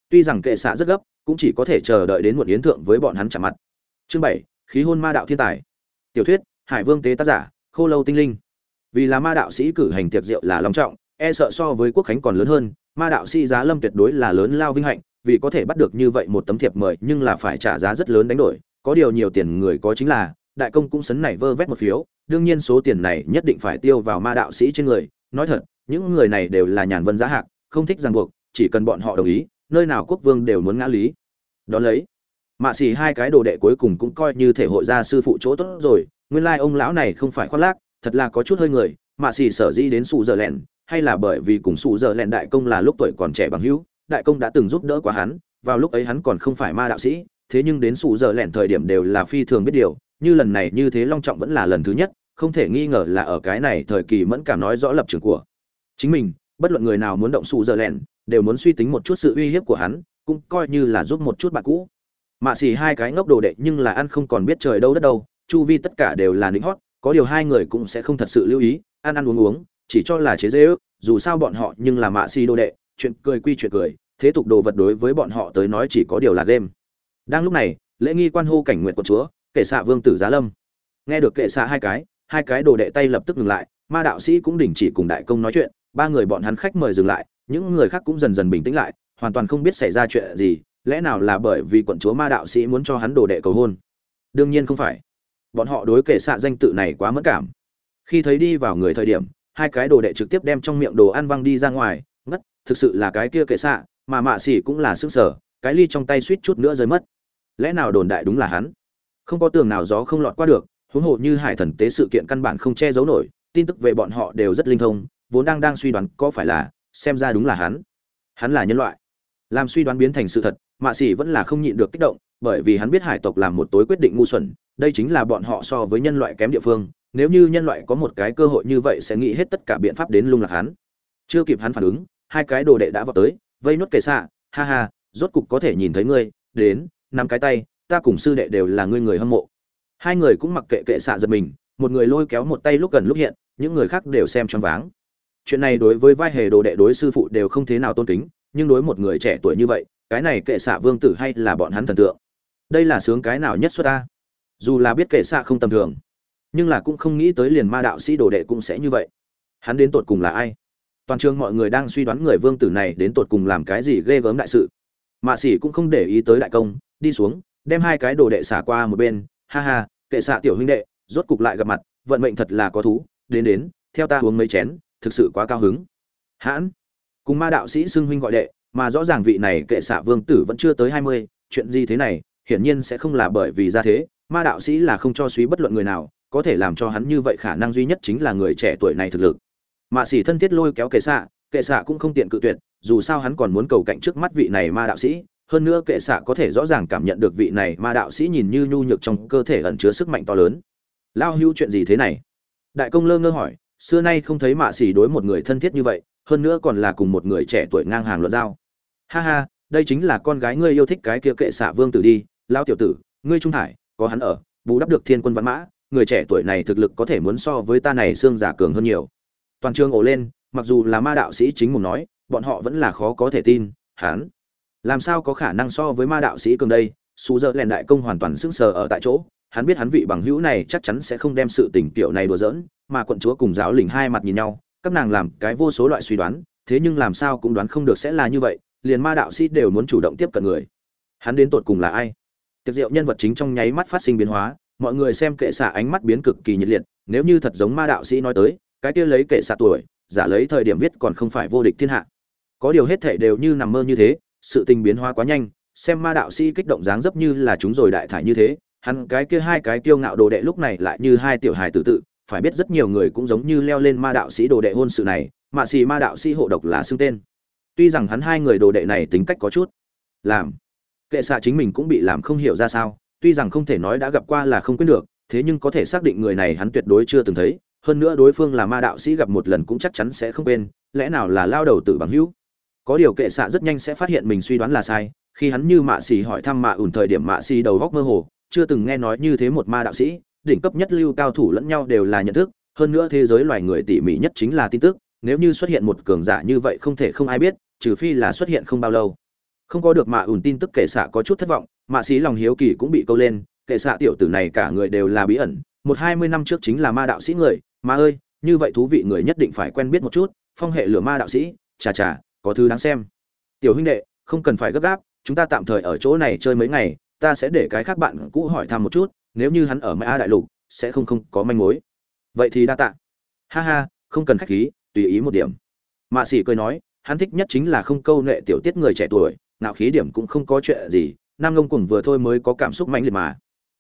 Tuy rằng kệ xạ rất gấp, cũng chỉ có thể chờ đợi đến một yến thượng với bọn hắn chạm mặt. Chương bảy, khí hôn ma đạo thiên tài. Tiểu thuyết, hải vương tế tác giả, khô lâu tinh linh. Vì là ma đạo sĩ cử hành tiệc rượu là long trọng e sợ so với quốc khánh còn lớn hơn, ma đạo sĩ giá lâm tuyệt đối là lớn lao vinh hạnh, vì có thể bắt được như vậy một tấm thiệp mời nhưng là phải trả giá rất lớn đánh đổi, có điều nhiều tiền người có chính là đại công cũng sấn này vơ vét một phiếu, đương nhiên số tiền này nhất định phải tiêu vào ma đạo sĩ trên người. Nói thật, những người này đều là nhàn vân giá hạc, không thích ràng buộc, chỉ cần bọn họ đồng ý, nơi nào quốc vương đều muốn ngã lý. Đón lấy, mạ xì hai cái đồ đệ cuối cùng cũng coi như thể hội ra sư phụ chỗ tốt rồi, nguyên lai ông lão này không phải khoác lác, thật là có chút hơi người, mạ xì sở dĩ đến sụ dở lẹn, hay là bởi vì cùng sụ dở lẹn đại công là lúc tuổi còn trẻ bằng hữu, đại công đã từng giúp đỡ quá hắn, vào lúc ấy hắn còn không phải ma đạo sĩ, thế nhưng đến sụ dở lẹn thời điểm đều là phi thường biết điều như lần này như thế long trọng vẫn là lần thứ nhất, không thể nghi ngờ là ở cái này thời kỳ mẫn cảm nói rõ lập trường của chính mình, bất luận người nào muốn động sụ giờ lẹn, đều muốn suy tính một chút sự uy hiếp của hắn, cũng coi như là giúp một chút bạn cũ. Mạ xì hai cái ngốc đồ đệ nhưng là ăn không còn biết trời đâu đất đâu, chu vi tất cả đều là nịnh hót, có điều hai người cũng sẽ không thật sự lưu ý, ăn ăn uống uống, chỉ cho là chế dễ ước, dù sao bọn họ nhưng là mạ xì đồ đệ, chuyện cười quy chuyện cười, thế tục đồ vật đối với bọn họ tới nói chỉ có điều là game. Đang lúc này, lễ nghi quan hô cảnh nguyện của chúa kệ xạ vương tử giá lâm. Nghe được kệ xạ hai cái hai cái đồ đệ tay lập tức ngừng lại, ma đạo sĩ cũng đình chỉ cùng đại công nói chuyện, ba người bọn hắn khách mời dừng lại, những người khác cũng dần dần bình tĩnh lại, hoàn toàn không biết xảy ra chuyện gì, lẽ nào là bởi vì quận chúa ma đạo sĩ muốn cho hắn đồ đệ cầu hôn? Đương nhiên không phải. Bọn họ đối kệ xạ danh tự này quá mất cảm. Khi thấy đi vào người thời điểm, hai cái đồ đệ trực tiếp đem trong miệng đồ ăn văng đi ra ngoài, ngất, thực sự là cái kia kệ xạ, mà mạ xỉ cũng là sức sở cái ly trong tay suýt chút nữa rơi mất. Lẽ nào đồn đại đúng là hắn? Không có tường nào gió không lọt qua được, huống hồ như hải thần tế sự kiện căn bản không che giấu nổi, tin tức về bọn họ đều rất linh thông, vốn đang đang suy đoán có phải là, xem ra đúng là hắn. Hắn là nhân loại. Làm suy đoán biến thành sự thật, mạ xỉ vẫn là không nhịn được kích động, bởi vì hắn biết hải tộc làm một tối quyết định ngu xuẩn, đây chính là bọn họ so với nhân loại kém địa phương, nếu như nhân loại có một cái cơ hội như vậy sẽ nghĩ hết tất cả biện pháp đến lung lạc hắn. Chưa kịp hắn phản ứng, hai cái đồ đệ đã vào tới, vây nốt kề xạ, ha ha, rốt cục có thể nhìn thấy ngươi, đến, nắm cái tay ta cùng sư đệ đều là ngươi người hâm mộ. Hai người cũng mặc kệ kệ xạ giật mình, một người lôi kéo một tay lúc gần lúc hiện, những người khác đều xem choáng váng. Chuyện này đối với vai hề đồ đệ đối sư phụ đều không thế nào tôn kính, nhưng đối một người trẻ tuổi như vậy, cái này kệ xạ vương tử hay là bọn hắn thần tượng. Đây là sướng cái nào nhất xuất ta? Dù là biết kệ xạ không tầm thường, nhưng là cũng không nghĩ tới liền ma đạo sĩ đồ đệ cũng sẽ như vậy. Hắn đến tột cùng là ai? Toàn trường mọi người đang suy đoán người vương tử này đến tột cùng làm cái gì ghê gớm đại sự. Mạ sĩ cũng không để ý tới đại công, đi xuống đem hai cái đồ đệ xả qua một bên, ha ha, kệ xạ tiểu huynh đệ, rốt cục lại gặp mặt, vận mệnh thật là có thú, đến đến, theo ta uống mấy chén, thực sự quá cao hứng. Hãn, cùng ma đạo sĩ xưng huynh gọi đệ, mà rõ ràng vị này kệ xạ vương tử vẫn chưa tới hai mươi, chuyện gì thế này, hiển nhiên sẽ không là bởi vì ra thế, ma đạo sĩ là không cho suý bất luận người nào, có thể làm cho hắn như vậy khả năng duy nhất chính là người trẻ tuổi này thực lực. Mạ xỉ thân thiết lôi kéo kệ xạ kệ xạ cũng không tiện cự tuyệt, dù sao hắn còn muốn cầu cạnh trước mắt vị này ma đạo sĩ hơn nữa kệ xạ có thể rõ ràng cảm nhận được vị này ma đạo sĩ nhìn như nhu nhược trong cơ thể ẩn chứa sức mạnh to lớn. Lao hưu chuyện gì thế này? Đại công lơ ngơ hỏi, xưa nay không thấy mạ xỉ đối một người thân thiết như vậy, hơn nữa còn là cùng một người trẻ tuổi ngang hàng luận giao. Ha ha, đây chính là con gái ngươi yêu thích cái kia kệ xạ vương tử đi, lao tiểu tử, ngươi trung thải, có hắn ở, bù đắp được thiên quân văn mã, người trẻ tuổi này thực lực có thể muốn so với ta này xương giả cường hơn nhiều. Toàn trường ổ lên, mặc dù là ma đạo sĩ chính mùng nói, bọn họ vẫn là khó có thể tin, hắn làm sao có khả năng so với ma đạo sĩ cường đây? Xù dơ lèn đại công hoàn toàn sững sờ ở tại chỗ. Hắn biết hắn vị bằng hữu này chắc chắn sẽ không đem sự tình tiểu này đùa giỡn, mà quận chúa cùng giáo lình hai mặt nhìn nhau, các nàng làm cái vô số loại suy đoán, thế nhưng làm sao cũng đoán không được sẽ là như vậy, liền ma đạo sĩ đều muốn chủ động tiếp cận người. Hắn đến tột cùng là ai? Tiệc diệu nhân vật chính trong nháy mắt phát sinh biến hóa, mọi người xem kệ xạ ánh mắt biến cực kỳ nhiệt liệt, nếu như thật giống ma đạo sĩ nói tới, cái kia lấy kệ xạ tuổi, giả lấy thời điểm viết còn không phải vô địch thiên hạ. Có điều hết thể đều như nằm mơ như thế sự tình biến hóa quá nhanh, xem ma đạo sĩ kích động dáng dấp như là chúng rồi đại thải như thế, hắn cái kia hai cái kiêu ngạo đồ đệ lúc này lại như hai tiểu hài tử tự, phải biết rất nhiều người cũng giống như leo lên ma đạo sĩ đồ đệ hôn sự này mạ xì ma đạo sĩ hộ độc là xưng tên. Tuy rằng hắn hai người đồ đệ này tính cách có chút làm kệ xạ chính mình cũng bị làm không hiểu ra sao, tuy rằng không thể nói đã gặp qua là không quyết được, thế nhưng có thể xác định người này hắn tuyệt đối chưa từng thấy, hơn nữa đối phương là ma đạo sĩ gặp một lần cũng chắc chắn sẽ không quên, lẽ nào là lao đầu tử bằng hữu? Có điều kệ xạ rất nhanh sẽ phát hiện mình suy đoán là sai, khi hắn như mạ xì hỏi thăm mạ ủn thời điểm mạ xì đầu góc mơ hồ, chưa từng nghe nói như thế một ma đạo sĩ, đỉnh cấp nhất lưu cao thủ lẫn nhau đều là nhận thức, hơn nữa thế giới loài người tỉ mỉ nhất chính là tin tức, nếu như xuất hiện một cường giả như vậy không thể không ai biết, trừ phi là xuất hiện không bao lâu. Không có được mạ ủn tin tức kệ xạ có chút thất vọng, mạ xì lòng hiếu kỳ cũng bị câu lên, kệ xạ tiểu tử này cả người đều là bí ẩn, một hai mươi năm trước chính là ma đạo sĩ người, mà ơi, như vậy thú vị người nhất định phải quen biết một chút, phong hệ lửa ma đạo sĩ, chà chà có thứ đáng xem. Tiểu huynh đệ, không cần phải gấp gáp, chúng ta tạm thời ở chỗ này chơi mấy ngày, ta sẽ để cái khác bạn cũ hỏi thăm một chút, nếu như hắn ở mã đại lục, sẽ không không có manh mối. Vậy thì đa tạ. Ha ha, không cần khách khí, tùy ý một điểm. Mạ sĩ cười nói, hắn thích nhất chính là không câu nệ tiểu tiết người trẻ tuổi nào khí điểm cũng không có chuyện gì, nam ngông cùng vừa thôi mới có cảm xúc mạnh liệt mà.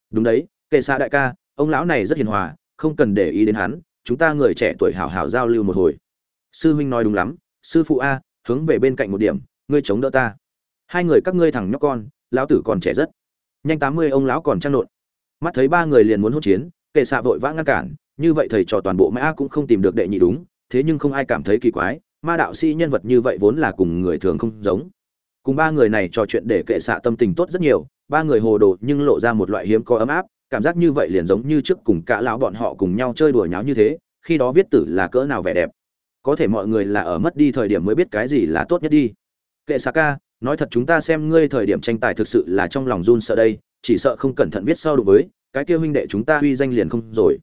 Đúng đấy, kệ xa đại ca, ông lão này rất hiền hòa, không cần để ý đến hắn, chúng ta người trẻ tuổi hảo hảo giao lưu một hồi. Sư huynh nói đúng lắm, sư phụ a hướng về bên cạnh một điểm, ngươi chống đỡ ta. Hai người các ngươi thằng nhóc con, lão tử còn trẻ rất. Nhanh tám mươi ông lão còn trăng nộn. Mắt thấy ba người liền muốn hỗn chiến, kệ xạ vội vã ngăn cản, như vậy thầy trò toàn bộ mã cũng không tìm được đệ nhị đúng, thế nhưng không ai cảm thấy kỳ quái, ma đạo sĩ nhân vật như vậy vốn là cùng người thường không giống. Cùng ba người này trò chuyện để kệ xạ tâm tình tốt rất nhiều, ba người hồ đồ nhưng lộ ra một loại hiếm có ấm áp, cảm giác như vậy liền giống như trước cùng cả lão bọn họ cùng nhau chơi đùa nháo như thế, khi đó viết tử là cỡ nào vẻ đẹp có thể mọi người là ở mất đi thời điểm mới biết cái gì là tốt nhất đi. Kệ xạ ca nói thật chúng ta xem ngươi thời điểm tranh tài thực sự là trong lòng run sợ đây, chỉ sợ không cẩn thận viết sau đối với, cái kia huynh đệ chúng ta uy danh liền không rồi.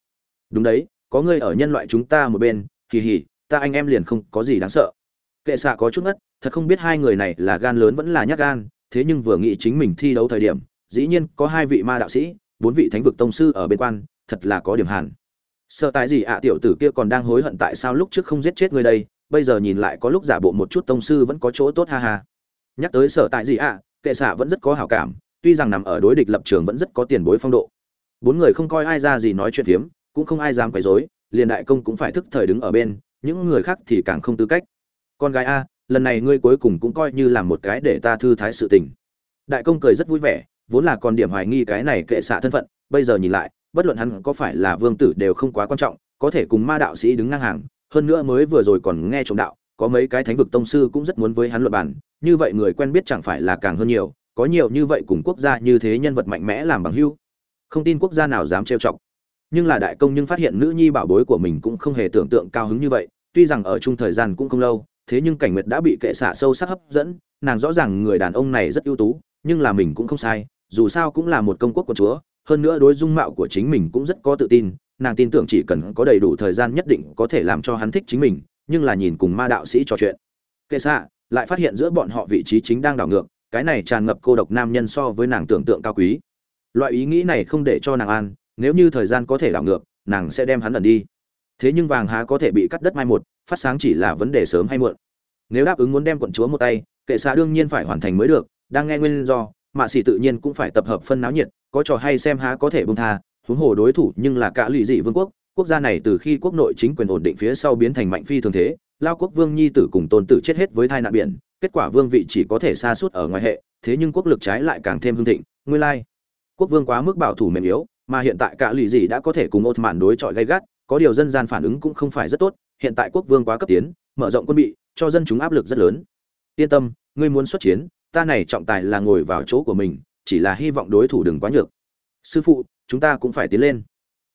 Đúng đấy, có ngươi ở nhân loại chúng ta một bên, hì hì, ta anh em liền không có gì đáng sợ. Kệ xạ có chút ngất, thật không biết hai người này là gan lớn vẫn là nhát gan, thế nhưng vừa nghĩ chính mình thi đấu thời điểm, dĩ nhiên có hai vị ma đạo sĩ, bốn vị thánh vực tông sư ở bên quan, thật là có điểm hàn sợ tại gì ạ à, tiểu tử kia còn đang hối hận tại sao lúc trước không giết chết người đây, bây giờ nhìn lại có lúc giả bộ một chút tông sư vẫn có chỗ tốt, ha ha. Nhắc tới sở tại gì ạ à, kệ xạ vẫn rất có hảo cảm, tuy rằng nằm ở đối địch lập trường vẫn rất có tiền bối phong độ. Bốn người không coi ai ra gì nói chuyện phiếm, cũng không ai dám quấy rối, liền đại công cũng phải thức thời đứng ở bên, những người khác thì càng không tư cách. Con gái a, lần này ngươi cuối cùng cũng coi như là một cái để ta thư thái sự tình. Đại công cười rất vui vẻ, vốn là còn điểm hoài nghi cái này kệ xạ thân phận, bây giờ nhìn lại bất luận hắn có phải là vương tử đều không quá quan trọng, có thể cùng ma đạo sĩ đứng ngang hàng, hơn nữa mới vừa rồi còn nghe trộm đạo, có mấy cái thánh vực tông sư cũng rất muốn với hắn luận bàn, như vậy người quen biết chẳng phải là càng hơn nhiều, có nhiều như vậy cùng quốc gia như thế nhân vật mạnh mẽ làm bằng hưu. Không tin quốc gia nào dám trêu chọc. Nhưng là đại công nhưng phát hiện nữ nhi bảo bối của mình cũng không hề tưởng tượng cao hứng như vậy, tuy rằng ở chung thời gian cũng không lâu, thế nhưng cảnh nguyệt đã bị kệ xả sâu sắc hấp dẫn, nàng rõ ràng người đàn ông này rất ưu tú, nhưng là mình cũng không sai, dù sao cũng là một công quốc của chúa hơn nữa đối dung mạo của chính mình cũng rất có tự tin, nàng tin tưởng chỉ cần có đầy đủ thời gian nhất định có thể làm cho hắn thích chính mình, nhưng là nhìn cùng ma đạo sĩ trò chuyện. Kệ xạ, lại phát hiện giữa bọn họ vị trí chính đang đảo ngược, cái này tràn ngập cô độc nam nhân so với nàng tưởng tượng cao quý. Loại ý nghĩ này không để cho nàng an, nếu như thời gian có thể đảo ngược, nàng sẽ đem hắn ẩn đi. Thế nhưng vàng há có thể bị cắt đất mai một, phát sáng chỉ là vấn đề sớm hay muộn. Nếu đáp ứng muốn đem quận chúa một tay, kệ xạ đương nhiên phải hoàn thành mới được, đang nghe nguyên do, mạ xỉ tự nhiên cũng phải tập hợp phân náo nhiệt có trò hay xem há có thể bông tha, huống hồ đối thủ nhưng là cả lụy dị vương quốc quốc gia này từ khi quốc nội chính quyền ổn định phía sau biến thành mạnh phi thường thế, lao quốc vương nhi tử cùng tôn tử chết hết với thai nạn biển, kết quả vương vị chỉ có thể xa suốt ở ngoài hệ, thế nhưng quốc lực trái lại càng thêm hưng thịnh, nguyên lai, quốc vương quá mức bảo thủ mềm yếu, mà hiện tại cả lụy dị đã có thể cùng ột mạn đối chọi gay gắt, có điều dân gian phản ứng cũng không phải rất tốt, hiện tại quốc vương quá cấp tiến, mở rộng quân bị, cho dân chúng áp lực rất lớn. Yên tâm, ngươi muốn xuất chiến, ta này trọng tài là ngồi vào chỗ của mình chỉ là hy vọng đối thủ đừng quá nhược. Sư phụ, chúng ta cũng phải tiến lên.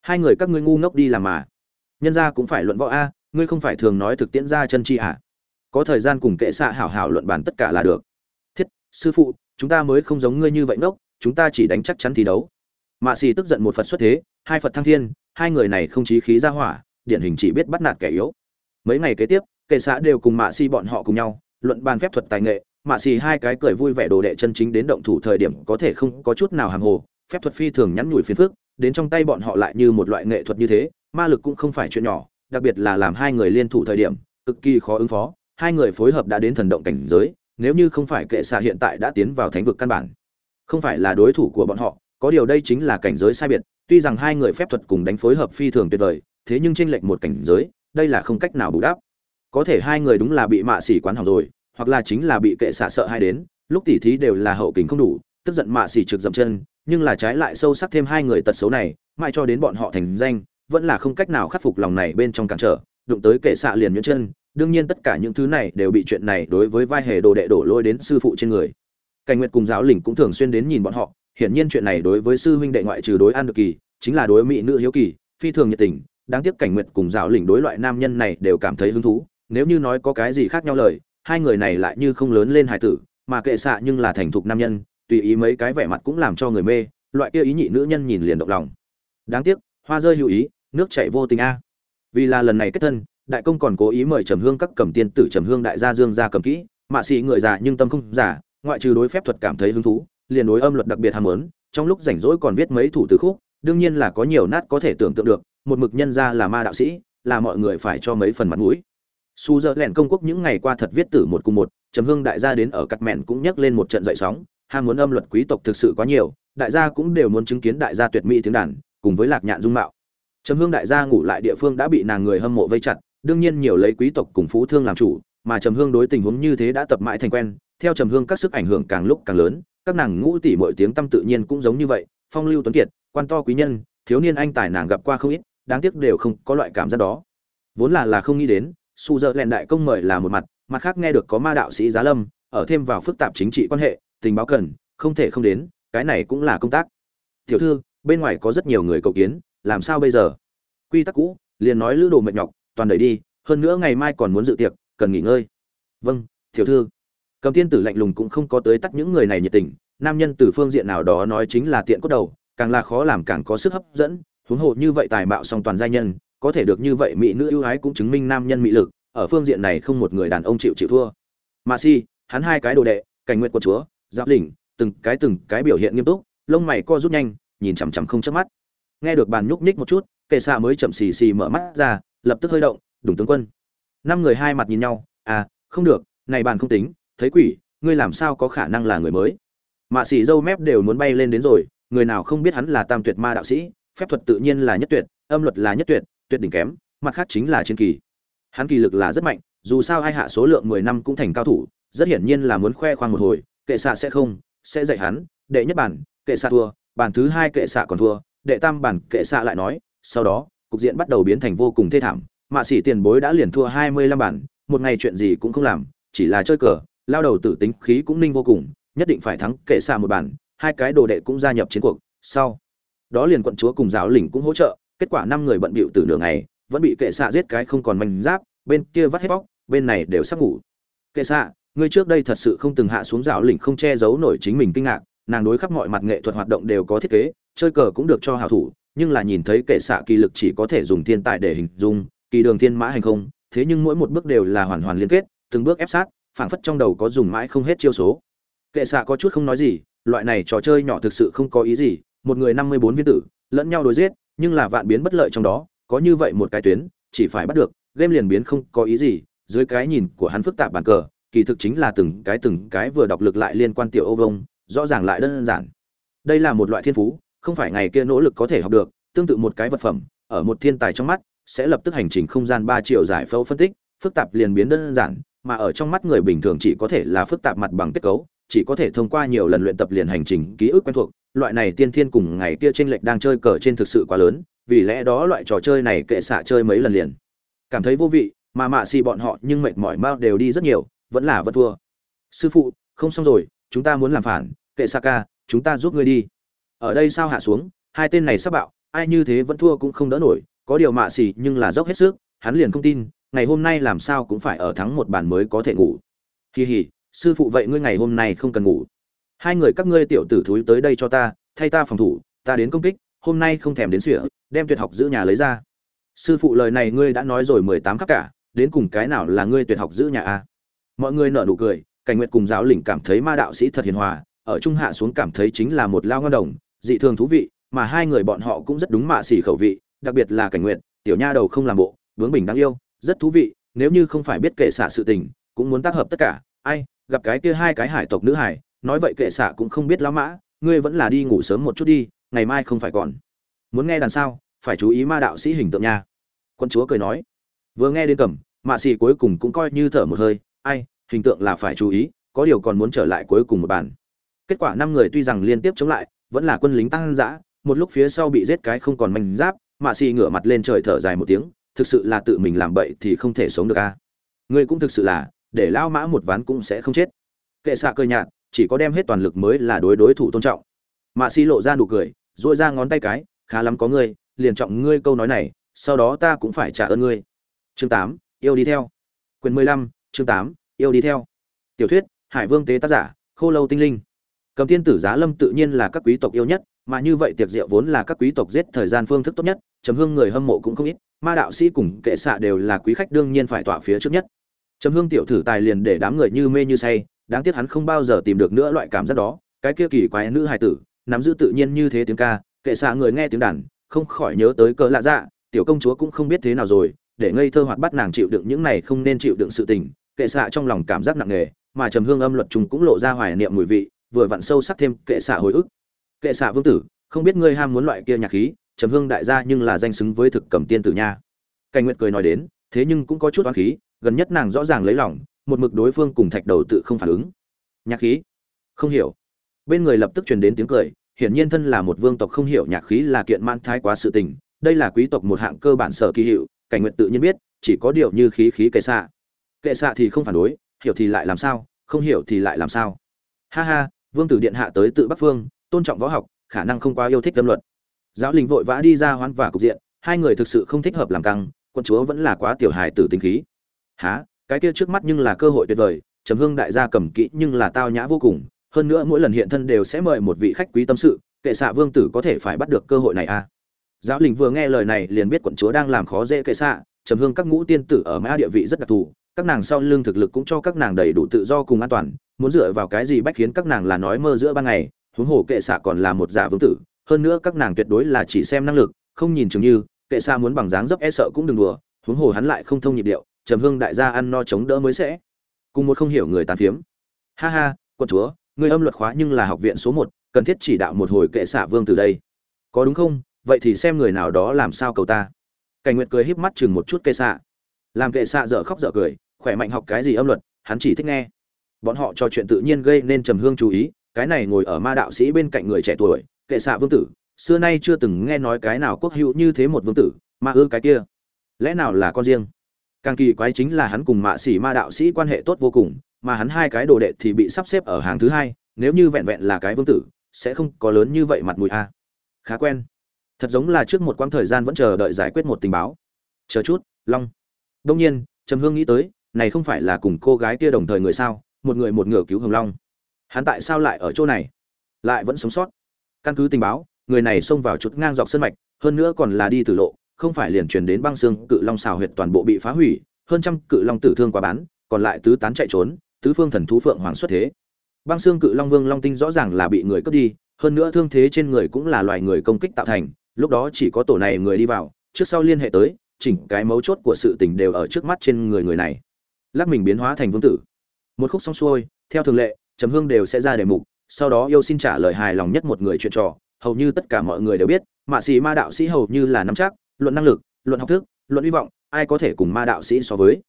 Hai người các ngươi ngu ngốc đi làm mà. Nhân ra cũng phải luận võ a, ngươi không phải thường nói thực tiễn ra chân chi à? Có thời gian cùng kệ xạ hảo hảo luận bàn tất cả là được. Thiết, sư phụ, chúng ta mới không giống ngươi như vậy ngốc, chúng ta chỉ đánh chắc chắn thi đấu. Mạ xì tức giận một phật xuất thế, hai phật thăng thiên, hai người này không chí khí ra hỏa, điển hình chỉ biết bắt nạt kẻ yếu. Mấy ngày kế tiếp, kệ xã đều cùng mạ xì bọn họ cùng nhau, luận bàn phép thuật tài nghệ mạ xì hai cái cười vui vẻ đồ đệ chân chính đến động thủ thời điểm có thể không có chút nào hàng hồ, phép thuật phi thường nhắn nhủi phiền phức, đến trong tay bọn họ lại như một loại nghệ thuật như thế, ma lực cũng không phải chuyện nhỏ, đặc biệt là làm hai người liên thủ thời điểm, cực kỳ khó ứng phó, hai người phối hợp đã đến thần động cảnh giới, nếu như không phải kệ xạ hiện tại đã tiến vào thánh vực căn bản. Không phải là đối thủ của bọn họ, có điều đây chính là cảnh giới sai biệt, tuy rằng hai người phép thuật cùng đánh phối hợp phi thường tuyệt vời, thế nhưng chênh lệch một cảnh giới, đây là không cách nào bù đắp. Có thể hai người đúng là bị mạ xỉ quán hỏng rồi hoặc là chính là bị kệ xạ sợ hai đến, lúc tỉ thí đều là hậu kính không đủ, tức giận mạ xỉ trực dậm chân, nhưng là trái lại sâu sắc thêm hai người tật xấu này, mãi cho đến bọn họ thành danh, vẫn là không cách nào khắc phục lòng này bên trong cản trở, đụng tới kệ xạ liền nhuyễn chân, đương nhiên tất cả những thứ này đều bị chuyện này đối với vai hề đồ đệ đổ lôi đến sư phụ trên người. Cảnh nguyệt cùng giáo lĩnh cũng thường xuyên đến nhìn bọn họ, hiển nhiên chuyện này đối với sư huynh đệ ngoại trừ đối an được kỳ, chính là đối mỹ nữ hiếu kỳ, phi thường nhiệt tình, đáng tiếc cảnh nguyệt cùng giáo lĩnh đối loại nam nhân này đều cảm thấy hứng thú, nếu như nói có cái gì khác nhau lời hai người này lại như không lớn lên hài tử, mà kệ xạ nhưng là thành thục nam nhân, tùy ý mấy cái vẻ mặt cũng làm cho người mê, loại kia ý nhị nữ nhân nhìn liền động lòng. Đáng tiếc, hoa rơi hữu ý, nước chảy vô tình a. Vì là lần này kết thân, đại công còn cố ý mời trầm hương các cầm tiên tử trầm hương đại gia dương ra cầm kỹ, mạ sĩ người già nhưng tâm không giả, ngoại trừ đối phép thuật cảm thấy hứng thú, liền đối âm luật đặc biệt ham muốn, trong lúc rảnh rỗi còn viết mấy thủ từ khúc, đương nhiên là có nhiều nát có thể tưởng tượng được, một mực nhân ra là ma đạo sĩ, là mọi người phải cho mấy phần mặt mũi su dơ lẻn công quốc những ngày qua thật viết tử một cùng một, trầm hương đại gia đến ở cắt mẹn cũng nhắc lên một trận dậy sóng ham muốn âm luật quý tộc thực sự quá nhiều, đại gia cũng đều muốn chứng kiến đại gia tuyệt mỹ tiếng đàn, cùng với lạc nhạn dung mạo. Trầm hương đại gia ngủ lại địa phương đã bị nàng người hâm mộ vây chặt, đương nhiên nhiều lấy quý tộc cùng phú thương làm chủ, mà trầm hương đối tình huống như thế đã tập mãi thành quen, theo trầm hương các sức ảnh hưởng càng lúc càng lớn, các nàng ngũ tỷ mọi tiếng tâm tự nhiên cũng giống như vậy, phong lưu tuấn kiệt, quan to quý nhân, thiếu niên anh tài nàng gặp qua không ít, đáng tiếc đều không có loại cảm giác đó. Vốn là là không nghĩ đến su dơ lẹn đại công mời là một mặt mặt khác nghe được có ma đạo sĩ giá lâm, ở thêm vào phức tạp chính trị quan hệ, tình báo cần, không thể không đến, cái này cũng là công tác. Tiểu thư, bên ngoài có rất nhiều người cầu kiến, làm sao bây giờ? Quy tắc cũ, liền nói lữ đồ mệt nhọc, toàn đẩy đi, hơn nữa ngày mai còn muốn dự tiệc, cần nghỉ ngơi. Vâng tiểu thư. Cầm tiên tử lạnh lùng cũng không có tới tắt những người này nhiệt tình, nam nhân từ phương diện nào đó nói chính là tiện cốt đầu, càng là khó làm càng có sức hấp dẫn, huống hồ như vậy tài mạo song toàn giai nhân có thể được như vậy mỹ nữ ưu ái cũng chứng minh nam nhân mỹ lực, ở phương diện này không một người đàn ông chịu chịu thua. Mà si, hắn hai cái đồ đệ, cảnh nguyện quân chúa, giáp lỉnh từng cái từng cái biểu hiện nghiêm túc, lông mày co rút nhanh, nhìn chằm chằm không chớp mắt. Nghe được bàn nhúc nhích một chút, kệ xạ mới chậm xì xì mở mắt ra, lập tức hơi động đủng tướng quân. Năm người hai mặt nhìn nhau à không được, này bàn không tính, thấy quỷ, ngươi làm sao có khả năng là người mới? Mạ xỉ dâu mép đều muốn bay lên đến rồi, người nào không biết hắn là tam tuyệt ma đạo sĩ, phép thuật tự nhiên là nhất tuyệt, âm luật là nhất tuyệt tuyệt đỉnh kém, mặt khác chính là chiến kỳ. Hắn kỳ lực là rất mạnh, dù sao ai hạ số lượng mười năm cũng thành cao thủ, rất hiển nhiên là muốn khoe khoang một hồi, kệ xạ sẽ không, sẽ dạy hắn, đệ nhất bản, kệ xạ thua, bản thứ hai kệ xạ còn thua, đệ tam bản kệ xạ lại nói, sau đó, cục diện bắt đầu biến thành vô cùng thê thảm, mạ sĩ tiền bối đã liền thua hai mươi lăm bản, một ngày chuyện gì cũng không làm, chỉ là chơi cờ, lao đầu tử tính khí cũng ninh vô cùng, nhất định phải thắng kệ xạ một bản, hai cái đồ đệ cũng gia nhập chiến cuộc, sau đó liền quận chúa cùng giáo lĩnh cũng hỗ trợ kết quả năm người bận bịu từ nửa ngày, vẫn bị kệ xạ giết cái không còn manh giáp, bên kia vắt hết bóc, bên này đều sắp ngủ. Kệ xạ, ngươi trước đây thật sự không từng hạ xuống giáo lĩnh không che giấu nổi chính mình kinh ngạc, nàng đối khắp mọi mặt nghệ thuật hoạt động đều có thiết kế, chơi cờ cũng được cho hảo thủ, nhưng là nhìn thấy kệ xạ kỳ lực chỉ có thể dùng thiên tài để hình dung, kỳ đường thiên mã hành không, thế nhưng mỗi một bước đều là hoàn hoàn liên kết, từng bước ép sát, phảng phất trong đầu có dùng mãi không hết chiêu số. Kệ xạ có chút không nói gì, loại này trò chơi nhỏ thực sự không có ý gì, một người năm mươi bốn viên tử, lẫn nhau đối giết nhưng là vạn biến bất lợi trong đó, có như vậy một cái tuyến, chỉ phải bắt được, game liền biến không có ý gì, dưới cái nhìn của hắn phức tạp bàn cờ, kỳ thực chính là từng cái từng cái vừa đọc lực lại liên quan tiểu ô vông, rõ ràng lại đơn giản. Đây là một loại thiên phú, không phải ngày kia nỗ lực có thể học được, tương tự một cái vật phẩm, ở một thiên tài trong mắt, sẽ lập tức hành trình không gian ba triệu giải phẫu phân tích, phức tạp liền biến đơn giản, mà ở trong mắt người bình thường chỉ có thể là phức tạp mặt bằng kết cấu, chỉ có thể thông qua nhiều lần luyện tập liền hành trình ký ức quen thuộc loại này tiên thiên cùng ngày kia trên lệch đang chơi cờ trên thực sự quá lớn, vì lẽ đó loại trò chơi này kệ xạ chơi mấy lần liền. Cảm thấy vô vị, mà mạ xì bọn họ nhưng mệt mỏi mau đều đi rất nhiều, vẫn là vẫn thua. Sư phụ, không xong rồi, chúng ta muốn làm phản, kệ xạ ca, chúng ta giúp ngươi đi. Ở đây sao hạ xuống, hai tên này sắp bạo, ai như thế vẫn thua cũng không đỡ nổi, có điều mạ xì nhưng là dốc hết sức, hắn liền không tin, ngày hôm nay làm sao cũng phải ở thắng một bàn mới có thể ngủ. Kỳ hỉ sư phụ vậy ngươi ngày hôm nay không cần ngủ hai người các ngươi tiểu tử thúi tới đây cho ta, thay ta phòng thủ, ta đến công kích, hôm nay không thèm đến sỉa, đem tuyệt học giữ nhà lấy ra. Sư phụ lời này ngươi đã nói rồi mười tám khắc cả, đến cùng cái nào là ngươi tuyệt học giữ nhà a? Mọi người nở nụ cười, cảnh nguyệt cùng giáo lĩnh cảm thấy ma đạo sĩ thật hiền hòa, ở trung hạ xuống cảm thấy chính là một lao ngon đồng, dị thường thú vị, mà hai người bọn họ cũng rất đúng mạ xỉ khẩu vị, đặc biệt là cảnh nguyệt, tiểu nha đầu không làm bộ bướng bình đáng yêu, rất thú vị, nếu như không phải biết kệ xả sự tình, cũng muốn tác hợp tất cả. Ai, gặp cái kia hai cái hải tộc nữ hải nói vậy kệ xạ cũng không biết lão mã, ngươi vẫn là đi ngủ sớm một chút đi, ngày mai không phải còn. Muốn nghe đàn sao, phải chú ý ma đạo sĩ hình tượng nha. Quân chúa cười nói. Vừa nghe đến cầm, mạ xì cuối cùng cũng coi như thở một hơi, ai, hình tượng là phải chú ý, có điều còn muốn trở lại cuối cùng một bàn. Kết quả năm người tuy rằng liên tiếp chống lại, vẫn là quân lính tăng dã, một lúc phía sau bị giết cái không còn manh giáp, mạ xì ngửa mặt lên trời thở dài một tiếng, thực sự là tự mình làm bậy thì không thể sống được a. Ngươi cũng thực sự là, để lao mã một ván cũng sẽ không chết. Kệ xạ cơ nhạt chỉ có đem hết toàn lực mới là đối đối thủ tôn trọng. Mạ xì lộ ra nụ cười dội ra ngón tay cái, khá lắm có ngươi, liền trọng ngươi câu nói này, sau đó ta cũng phải trả ơn ngươi. Chương tám, yêu đi theo. Quyền mười lăm, chương tám, yêu đi theo. Tiểu thuyết, hải vương tế tác giả, khô lâu tinh linh. Cầm tiên tử giá lâm tự nhiên là các quý tộc yêu nhất, mà như vậy tiệc rượu vốn là các quý tộc giết thời gian phương thức tốt nhất chấm hương người hâm mộ cũng không ít, ma đạo sĩ cùng kệ xạ đều là quý khách đương nhiên phải tọa phía trước nhất. Chấm hương tiểu thử tài liền để đám người như mê như say đáng tiếc hắn không bao giờ tìm được nữa loại cảm giác đó, cái kia kỳ quái nữ hài tử, nắm giữ tự nhiên như thế tiếng ca, kệ xạ người nghe tiếng đàn, không khỏi nhớ tới cỡ lạ dạ tiểu công chúa cũng không biết thế nào rồi, để ngây thơ hoạt bắt nàng chịu đựng những này không nên chịu đựng sự tình, kệ xạ trong lòng cảm giác nặng nề, mà trầm hương âm luật trùng cũng lộ ra hoài niệm mùi vị, vừa vặn sâu sắc thêm kệ xạ hồi ức. Kệ xạ vương tử, không biết ngươi ham muốn loại kia nhạc khí, trầm hương đại gia nhưng là danh xứng với thực cầm tiên tử nha. Cảnh nguyệt cười nói đến, thế nhưng cũng có chút oán khí, gần nhất nàng rõ ràng lấy lòng một mực đối phương cùng thạch đầu tự không phản ứng. Nhạc khí? Không hiểu. Bên người lập tức truyền đến tiếng cười, hiển nhiên thân là một vương tộc không hiểu nhạc khí là kiện man thái quá sự tình, đây là quý tộc một hạng cơ bản sở kỳ hiệu, cảnh nguyện tự nhiên biết, chỉ có điều như khí khí kệ xạ. Kệ xạ thì không phản đối, hiểu thì lại làm sao, không hiểu thì lại làm sao. Ha ha, vương tử điện hạ tới tự bắc phương, tôn trọng võ học, khả năng không quá yêu thích tâm luật. Giáo linh vội vã đi ra hoán và cục diện, hai người thực sự không thích hợp làm căng quân chúa vẫn là quá tiểu hài tử tính khí. Há cái kia trước mắt nhưng là cơ hội tuyệt vời, trầm hương đại gia cầm kỹ nhưng là tao nhã vô cùng, hơn nữa mỗi lần hiện thân đều sẽ mời một vị khách quý tâm sự, kệ xạ vương tử có thể phải bắt được cơ hội này à? Giáo linh vừa nghe lời này liền biết quận chúa đang làm khó dễ kệ xạ, trầm hương các ngũ tiên tử ở mã địa vị rất đặc thù, các nàng sau lưng thực lực cũng cho các nàng đầy đủ tự do cùng an toàn, muốn dựa vào cái gì bách khiến các nàng là nói mơ giữa ban ngày, huống hồ kệ xạ còn là một giả vương tử, hơn nữa các nàng tuyệt đối là chỉ xem năng lực, không nhìn chừng như, kệ xạ muốn bằng dáng dấp e sợ cũng đừng đùa, huống hồ hắn lại không thông nhịp điệu trầm hương đại gia ăn no chống đỡ mới sẽ. Cùng một không hiểu người tàn phiếm. Ha ha quân chúa, người âm luật khóa nhưng là học viện số một, cần thiết chỉ đạo một hồi kệ xạ vương từ đây. Có đúng không? Vậy thì xem người nào đó làm sao cầu ta. Cảnh nguyệt cười híp mắt chừng một chút kệ xạ. Làm kệ xạ dở khóc dở cười, khỏe mạnh học cái gì âm luật, hắn chỉ thích nghe. Bọn họ trò chuyện tự nhiên gây nên trầm hương chú ý, cái này ngồi ở ma đạo sĩ bên cạnh người trẻ tuổi, kệ xạ vương tử, xưa nay chưa từng nghe nói cái nào quốc hữu như thế một vương tử mà ư cái kia. Lẽ nào là con riêng? Càng kỳ quái chính là hắn cùng mạ sĩ ma đạo sĩ quan hệ tốt vô cùng, mà hắn hai cái đồ đệ thì bị sắp xếp ở hàng thứ hai, nếu như vẹn vẹn là cái vương tử, sẽ không có lớn như vậy mặt mũi a. Khá quen. Thật giống là trước một quãng thời gian vẫn chờ đợi giải quyết một tình báo. Chờ chút, long. Đông nhiên, trầm hương nghĩ tới, này không phải là cùng cô gái kia đồng thời người sao, một người một ngựa cứu hồng long. Hắn tại sao lại ở chỗ này? Lại vẫn sống sót. Căn cứ tình báo, người này xông vào chút ngang dọc sân mạch, hơn nữa còn là đi từ lộ không phải liền truyền đến băng xương cự long xào huyệt toàn bộ bị phá hủy, hơn trăm cự long tử thương quá bán, còn lại tứ tán chạy trốn, tứ phương thần thú phượng hoàng xuất thế. Băng xương cự long vương long tinh rõ ràng là bị người cướp đi, hơn nữa thương thế trên người cũng là loài người công kích tạo thành, lúc đó chỉ có tổ này người đi vào, trước sau liên hệ tới, chỉnh cái mấu chốt của sự tình đều ở trước mắt trên người người này. Lắc mình biến hóa thành vương tử. Một khúc xong xuôi, theo thường lệ, trầm hương đều sẽ ra đề mục, sau đó yêu xin trả lời hài lòng nhất một người chuyện trò, hầu như tất cả mọi người đều biết, mạ sĩ ma đạo sĩ hầu như là nắm chắc luận năng lực, luận học thức, luận hy vọng, ai có thể cùng ma đạo sĩ so với.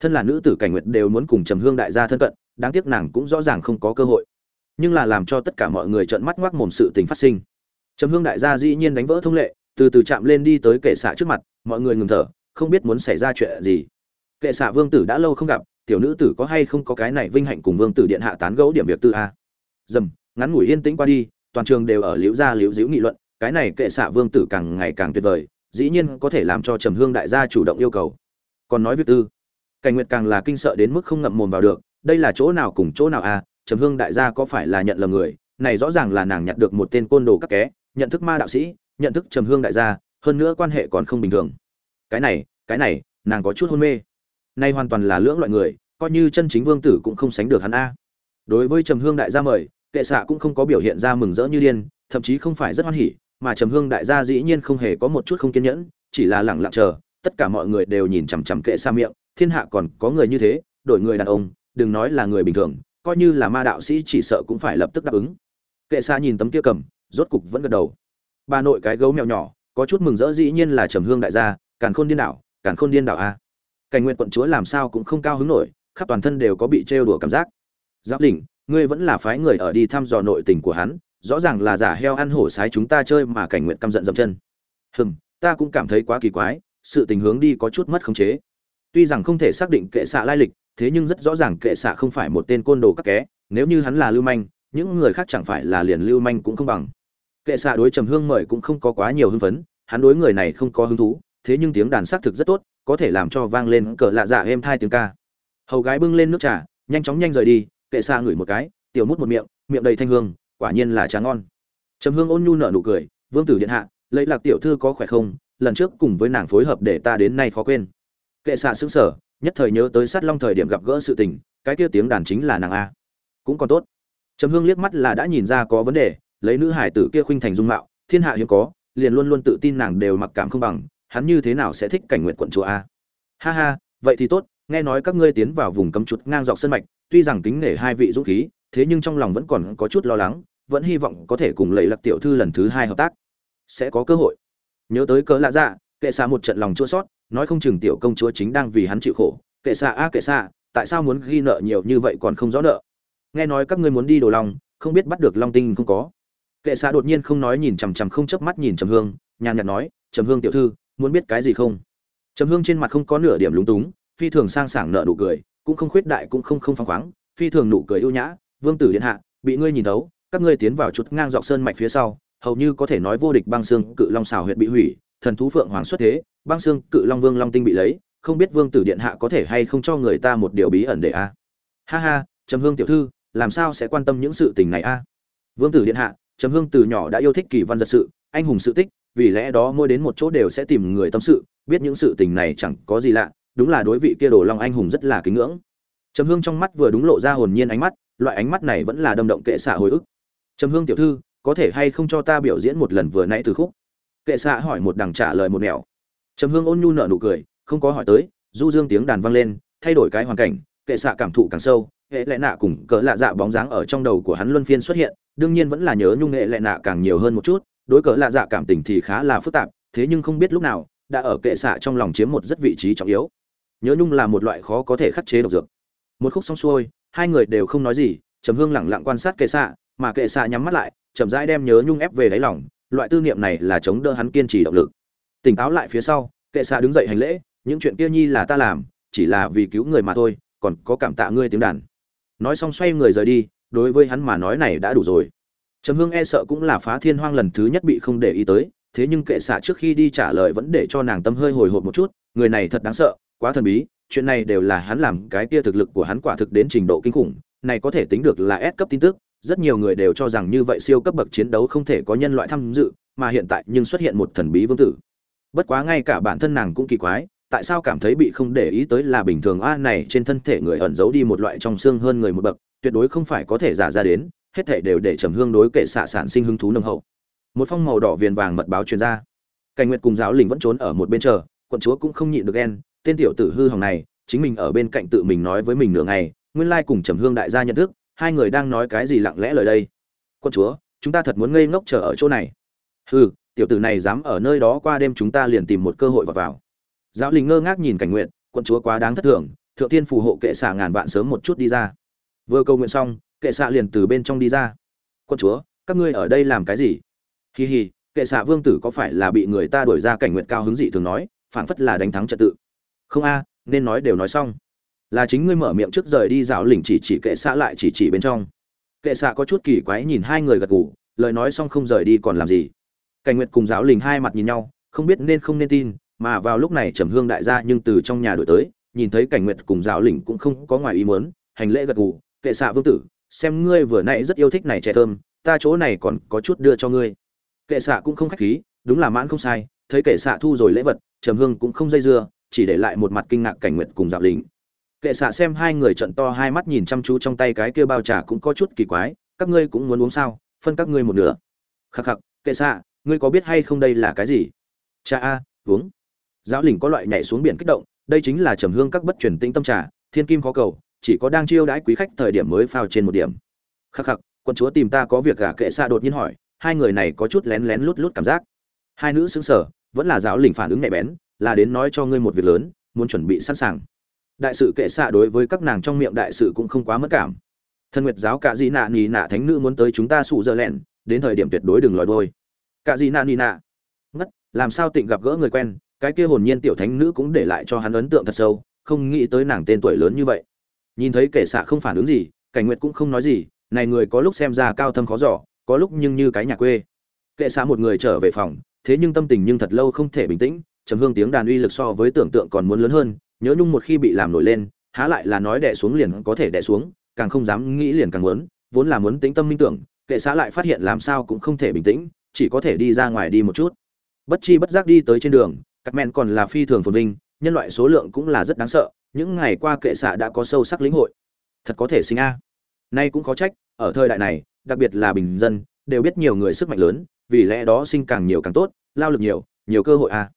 Thân là nữ tử cảnh nguyệt đều muốn cùng trầm hương đại gia thân cận, đáng tiếc nàng cũng rõ ràng không có cơ hội. Nhưng là làm cho tất cả mọi người trợn mắt ngoác mồm sự tình phát sinh. Trầm hương đại gia dĩ nhiên đánh vỡ thông lệ, từ từ chạm lên đi tới kệ xạ trước mặt, mọi người ngừng thở, không biết muốn xảy ra chuyện gì. Kệ xạ vương tử đã lâu không gặp, tiểu nữ tử có hay không có cái này vinh hạnh cùng vương tử điện hạ tán gẫu điểm việc tư a? Dầm, ngắn ngủi yên tĩnh qua đi, toàn trường đều ở liễu gia liễu diễu nghị luận, cái này kệ xạ vương tử càng ngày càng tuyệt vời dĩ nhiên có thể làm cho trầm hương đại gia chủ động yêu cầu. Còn nói việc tư, cảnh nguyệt càng là kinh sợ đến mức không ngậm mồm vào được, đây là chỗ nào cùng chỗ nào a trầm hương đại gia có phải là nhận lầm người? Này rõ ràng là nàng nhặt được một tên côn đồ các ké nhận thức ma đạo sĩ, nhận thức trầm hương đại gia, hơn nữa quan hệ còn không bình thường. Cái này cái này, nàng có chút hôn mê. Nay hoàn toàn là lưỡng loại người, coi như chân chính vương tử cũng không sánh được hắn a. Đối với trầm hương đại gia mời, kệ xạ cũng không có biểu hiện ra mừng rỡ như điên, thậm chí không phải rất hoan hỉ mà trầm hương đại gia dĩ nhiên không hề có một chút không kiên nhẫn, chỉ là lẳng lặng chờ, tất cả mọi người đều nhìn chằm chằm kệ xa miệng, thiên hạ còn có người như thế, đổi người đàn ông, đừng nói là người bình thường, coi như là ma đạo sĩ chỉ sợ cũng phải lập tức đáp ứng. Kệ xa nhìn tấm kia cầm, rốt cục vẫn gật đầu. Bà nội cái gấu mèo nhỏ, có chút mừng rỡ dĩ nhiên là trầm hương đại gia, càn khôn điên đảo, càn khôn điên đảo a. Cảnh nguyện quận chúa làm sao cũng không cao hứng nổi, khắp toàn thân đều có bị trêu đùa cảm giác. Giáp đỉnh ngươi vẫn là phái người ở đi thăm dò nội tình của hắn rõ ràng là giả heo ăn hổ sái chúng ta chơi mà cảnh nguyện căm giận dậm chân. Hừm, ta cũng cảm thấy quá kỳ quái, sự tình hướng đi có chút mất khống chế. Tuy rằng không thể xác định kệ xạ lai lịch, thế nhưng rất rõ ràng kệ xạ không phải một tên côn đồ các ké nếu như hắn là lưu manh, những người khác chẳng phải là liền lưu manh cũng không bằng. Kệ xạ đối trầm hương mời cũng không có quá nhiều hưng phấn, hắn đối người này không có hứng thú, thế nhưng tiếng đàn xác thực rất tốt, có thể làm cho vang lên cờ lạ dạ êm thai tiếng ca. Hầu gái bưng lên nước trà, nhanh chóng nhanh rời đi, kệ xạ ngửi một cái, tiểu mút một miệng miệng đầy thanh hương quả nhiên là trà ngon. Trầm hương ôn nhu nở nụ cười, vương tử điện hạ lấy lạc tiểu thư có khỏe không? Lần trước cùng với nàng phối hợp để ta đến nay khó quên. Kệ xạ xứng sở nhất thời nhớ tới sát long thời điểm gặp gỡ sự tình, cái kia tiếng đàn chính là nàng a. Cũng còn tốt. Trầm hương liếc mắt là đã nhìn ra có vấn đề, lấy nữ hải tử kia khuynh thành dung mạo, thiên hạ hiếm có, liền luôn luôn tự tin nàng đều mặc cảm không bằng, hắn như thế nào sẽ thích cảnh nguyện quận chúa a? Ha ha, vậy thì tốt, nghe nói các ngươi tiến vào vùng cấm chuột ngang dọc sân mạch, tuy rằng kính nể hai vị dũng khí thế nhưng trong lòng vẫn còn có chút lo lắng, vẫn hy vọng có thể cùng lấy lạc tiểu thư lần thứ hai hợp tác. Sẽ có cơ hội. Nhớ tới cớ lạ dạ kệ xạ một trận lòng chua sót nói không chừng tiểu công chúa chính đang vì hắn chịu khổ. Kệ xạ a, kệ xạ, tại sao muốn ghi nợ nhiều như vậy còn không rõ nợ? Nghe nói các ngươi muốn đi đồ lòng, không biết bắt được long tinh không có. Kệ xạ đột nhiên không nói nhìn chằm chằm, không chớp mắt nhìn trầm hương, nhàn nhạt nói, trầm hương tiểu thư, muốn biết cái gì không? Trầm hương trên mặt không có nửa điểm lúng túng, phi thường sang sảng nợ nụ cười, cũng không khuyết đại, cũng không không phăng khoáng, phi thường nụ cười ưu nhã vương tử điện hạ, bị ngươi nhìn thấu, các ngươi tiến vào chút ngang dọc sơn mạch phía sau, hầu như có thể nói vô địch băng xương cự long xào huyệt bị hủy, thần thú phượng hoàng xuất thế, băng xương cự long vương long tinh bị lấy, không biết vương tử điện hạ có thể hay không cho người ta một điều bí ẩn để a? Ha ha, trầm hương tiểu thư, làm sao sẽ quan tâm những sự tình này a? Vương tử điện hạ, trầm hương từ nhỏ đã yêu thích kỳ văn giật sự, anh hùng sự tích, vì lẽ đó mỗi đến một chỗ đều sẽ tìm người tâm sự, biết những sự tình này chẳng có gì lạ, đúng là đối vị kia đồ long anh hùng rất là kính ngưỡng. Trầm hương trong mắt vừa đúng lộ ra hồn nhiên ánh mắt loại ánh mắt này vẫn là đâm động kệ xạ hồi ức. Trầm hương tiểu thư, có thể hay không cho ta biểu diễn một lần vừa nãy từ khúc? Kệ xạ hỏi một đằng trả lời một nẻo. Trầm hương ôn nhu nở nụ cười, không có hỏi tới, du dương tiếng đàn vang lên, thay đổi cái hoàn cảnh, kệ xạ cảm thụ càng sâu, hệ lệ nạ cùng cỡ lạ dạ bóng dáng ở trong đầu của hắn luân phiên xuất hiện, đương nhiên vẫn là nhớ nhung nghệ lệ nạ càng nhiều hơn một chút, đối cỡ lạ dạ cảm tình thì khá là phức tạp, thế nhưng không biết lúc nào, đã ở kệ xạ trong lòng chiếm một rất vị trí trọng yếu. Nhớ nhung là một loại khó có thể khắc chế độc dược. Một khúc xong xuôi hai người đều không nói gì, trầm hương lẳng lặng quan sát kệ xạ, mà kệ xạ nhắm mắt lại, chậm rãi đem nhớ nhung ép về đáy lòng, loại tư niệm này là chống đỡ hắn kiên trì động lực. Tỉnh táo lại phía sau, kệ xạ đứng dậy hành lễ, những chuyện kia nhi là ta làm, chỉ là vì cứu người mà thôi, còn có cảm tạ ngươi tiếng đàn. Nói xong xoay người rời đi, đối với hắn mà nói này đã đủ rồi. Trầm hương e sợ cũng là phá thiên hoang lần thứ nhất bị không để ý tới, thế nhưng kệ xạ trước khi đi trả lời vẫn để cho nàng tâm hơi hồi hộp một chút, người này thật đáng sợ, quá thần bí chuyện này đều là hắn làm, cái kia thực lực của hắn quả thực đến trình độ kinh khủng, này có thể tính được là S cấp tin tức, rất nhiều người đều cho rằng như vậy siêu cấp bậc chiến đấu không thể có nhân loại tham dự, mà hiện tại nhưng xuất hiện một thần bí vương tử. Bất quá ngay cả bản thân nàng cũng kỳ quái, tại sao cảm thấy bị không để ý tới là bình thường a này trên thân thể người ẩn giấu đi một loại trong xương hơn người một bậc, tuyệt đối không phải có thể giả ra đến, hết thể đều để trầm hương đối kệ xạ sản sinh hứng thú nồng hậu. Một phong màu đỏ viền vàng mật báo truyền ra. Cảnh nguyệt cùng giáo lình vẫn trốn ở một bên chờ, quận chúa cũng không nhịn được ghen tên tiểu tử hư hỏng này, chính mình ở bên cạnh tự mình nói với mình nửa ngày, nguyên lai cùng trầm hương đại gia nhận thức, hai người đang nói cái gì lặng lẽ lời đây. Quân chúa, chúng ta thật muốn ngây ngốc chờ ở chỗ này. Hư tiểu tử này dám ở nơi đó qua đêm chúng ta liền tìm một cơ hội vào vào. Giáo linh ngơ ngác nhìn cảnh nguyện quận chúa quá đáng thất thường, thượng tiên phù hộ kệ xạ ngàn vạn sớm một chút đi ra. Vừa câu nguyện xong, kệ xạ liền từ bên trong đi ra. Quận chúa, các ngươi ở đây làm cái gì? Hì hì kệ xạ vương tử có phải là bị người ta đuổi ra cảnh nguyện cao hứng dị thường nói, phảng phất là đánh thắng trật tự không a, nên nói đều nói xong. Là chính ngươi mở miệng trước rời đi rào lỉnh chỉ chỉ kệ xạ lại chỉ chỉ bên trong. Kệ xạ có chút kỳ quái nhìn hai người gật gù, lời nói xong không rời đi còn làm gì. Cảnh nguyệt cùng giáo lình hai mặt nhìn nhau, không biết nên không nên tin, mà vào lúc này trầm hương đại gia nhưng từ trong nhà đổi tới, nhìn thấy cảnh nguyệt cùng giáo lình cũng không có ngoài ý muốn, hành lễ gật gù, kệ xạ vương tử, xem ngươi vừa nãy rất yêu thích này trẻ thơm, ta chỗ này còn có chút đưa cho ngươi. Kệ xạ cũng không khách khí, đúng là mãn không sai, thấy kệ xạ thu rồi lễ vật, trầm hương cũng không dây dưa chỉ để lại một mặt kinh ngạc cảnh nguyệt cùng giáo lình kệ xạ xem hai người trận to hai mắt nhìn chăm chú trong tay cái kia bao trà cũng có chút kỳ quái, các ngươi cũng muốn uống sao, phân các ngươi một nửa. Khắc khắc, kệ xạ, ngươi có biết hay không đây là cái gì? Cha a, uống. Giáo lĩnh có loại nhảy xuống biển kích động, đây chính là trầm hương các bất truyền tĩnh tâm trà, thiên kim khó cầu, chỉ có đang chiêu đãi quý khách thời điểm mới phao trên một điểm. Khắc khắc, quân chúa tìm ta có việc gả kệ xạ đột nhiên hỏi, hai người này có chút lén lén lút lút cảm giác. Hai nữ xứng sở vẫn là giáo lĩnh phản ứng nhạy bén là đến nói cho ngươi một việc lớn, muốn chuẩn bị sẵn sàng. Đại sự kệ xạ đối với các nàng trong miệng đại sự cũng không quá mất cảm. Thân nguyệt giáo cả dị nạ nì nạ thánh nữ muốn tới chúng ta sụ dơ lẹn, đến thời điểm tuyệt đối đừng lòi đôi cả dị nạ nì nạ. Ngất, làm sao tịnh gặp gỡ người quen, cái kia hồn nhiên tiểu thánh nữ cũng để lại cho hắn ấn tượng thật sâu, không nghĩ tới nàng tên tuổi lớn như vậy. Nhìn thấy kệ xạ không phản ứng gì, cảnh nguyệt cũng không nói gì, này người có lúc xem ra cao thâm khó giỏ có lúc nhưng như cái nhà quê. Kệ xạ một người trở về phòng, thế nhưng tâm tình nhưng thật lâu không thể bình tĩnh trầm hương tiếng đàn uy lực so với tưởng tượng còn muốn lớn hơn, nhớ nhung một khi bị làm nổi lên, há lại là nói đẻ xuống liền có thể đẻ xuống, càng không dám nghĩ liền càng muốn, vốn là muốn tĩnh tâm minh tưởng, kệ xã lại phát hiện làm sao cũng không thể bình tĩnh, chỉ có thể đi ra ngoài đi một chút. Bất chi bất giác đi tới trên đường, các men còn là phi thường phồn vinh, nhân loại số lượng cũng là rất đáng sợ, những ngày qua kệ xã đã có sâu sắc lĩnh hội. Thật có thể sinh a. Nay cũng có trách, ở thời đại này, đặc biệt là bình dân, đều biết nhiều người sức mạnh lớn, vì lẽ đó sinh càng nhiều càng tốt, lao lực nhiều nhiều cơ hội a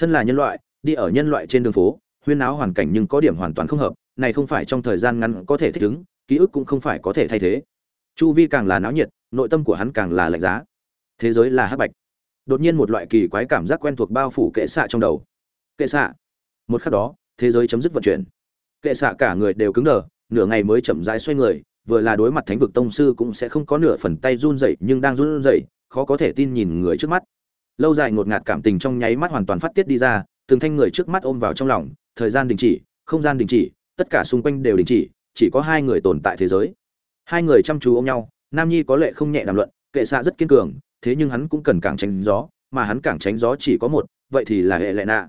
thân là nhân loại, đi ở nhân loại trên đường phố, huyên áo hoàn cảnh nhưng có điểm hoàn toàn không hợp, này không phải trong thời gian ngắn có thể thích ứng, ký ức cũng không phải có thể thay thế. Chu vi càng là náo nhiệt, nội tâm của hắn càng là lạnh giá. Thế giới là hắc bạch. Đột nhiên một loại kỳ quái cảm giác quen thuộc bao phủ kệ xạ trong đầu. Kệ xạ. Một khắc đó, thế giới chấm dứt vận chuyển. Kệ xạ cả người đều cứng đờ, nửa ngày mới chậm rãi xoay người, vừa là đối mặt thánh vực tông sư cũng sẽ không có nửa phần tay run rẩy, nhưng đang run rẩy, khó có thể tin nhìn người trước mắt lâu dài ngột ngạt cảm tình trong nháy mắt hoàn toàn phát tiết đi ra, từng thanh người trước mắt ôm vào trong lòng, thời gian đình chỉ, không gian đình chỉ, tất cả xung quanh đều đình chỉ chỉ có hai người tồn tại thế giới. Hai người chăm chú ôm nhau, nam nhi có lệ không nhẹ đàm luận, kệ xạ rất kiên cường, thế nhưng hắn cũng cần càng tránh gió, mà hắn càng tránh gió chỉ có một, vậy thì là hệ lệ nạ.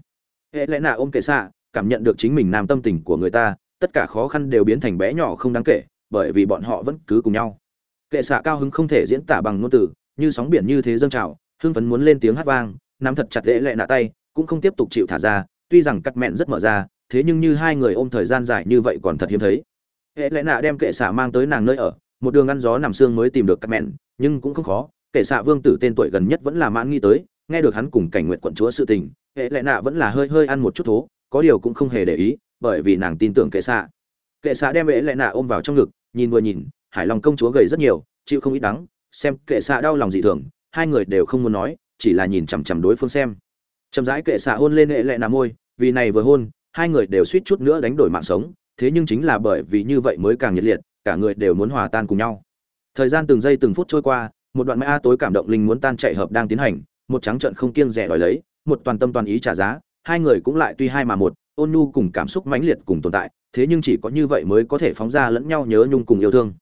Hệ lệ nạ ôm kệ xạ, cảm nhận được chính mình nam tâm tình của người ta, tất cả khó khăn đều biến thành bé nhỏ không đáng kể, bởi vì bọn họ vẫn cứ cùng nhau. Kệ xạ cao hứng không thể diễn tả bằng ngôn từ, như sóng biển như thế dâng trào hưng phấn muốn lên tiếng hát vang, nắm thật chặt lễ lệ nạ tay, cũng không tiếp tục chịu thả ra, tuy rằng cắt mẹn rất mở ra, thế nhưng như hai người ôm thời gian dài như vậy còn thật hiếm thấy. Hệ lệ nạ đem kệ xạ mang tới nàng nơi ở, một đường ăn gió nằm xương mới tìm được cắt mẹn, nhưng cũng không khó, kệ xạ vương tử tên tuổi gần nhất vẫn là mãn nghi tới, nghe được hắn cùng cảnh nguyện quận chúa sự tình, hệ lệ nạ vẫn là hơi hơi ăn một chút thố, có điều cũng không hề để ý, bởi vì nàng tin tưởng kệ xạ. Kệ xạ đem hệ lệ nạ ôm vào trong ngực, nhìn vừa nhìn, hải lòng công chúa gầy rất nhiều, chịu không ít đắng, xem kệ xạ đau lòng dị thường hai người đều không muốn nói, chỉ là nhìn chằm chằm đối phương xem. Chậm rãi kệ xạ hôn lên hệ lệ nà môi, vì này vừa hôn, hai người đều suýt chút nữa đánh đổi mạng sống, thế nhưng chính là bởi vì như vậy mới càng nhiệt liệt, cả người đều muốn hòa tan cùng nhau. Thời gian từng giây từng phút trôi qua, một đoạn mã tối cảm động linh muốn tan chạy hợp đang tiến hành, một trắng trợn không kiêng rẻ đòi lấy, một toàn tâm toàn ý trả giá, hai người cũng lại tuy hai mà một, ôn nhu cùng cảm xúc mãnh liệt cùng tồn tại, thế nhưng chỉ có như vậy mới có thể phóng ra lẫn nhau nhớ nhung cùng yêu thương.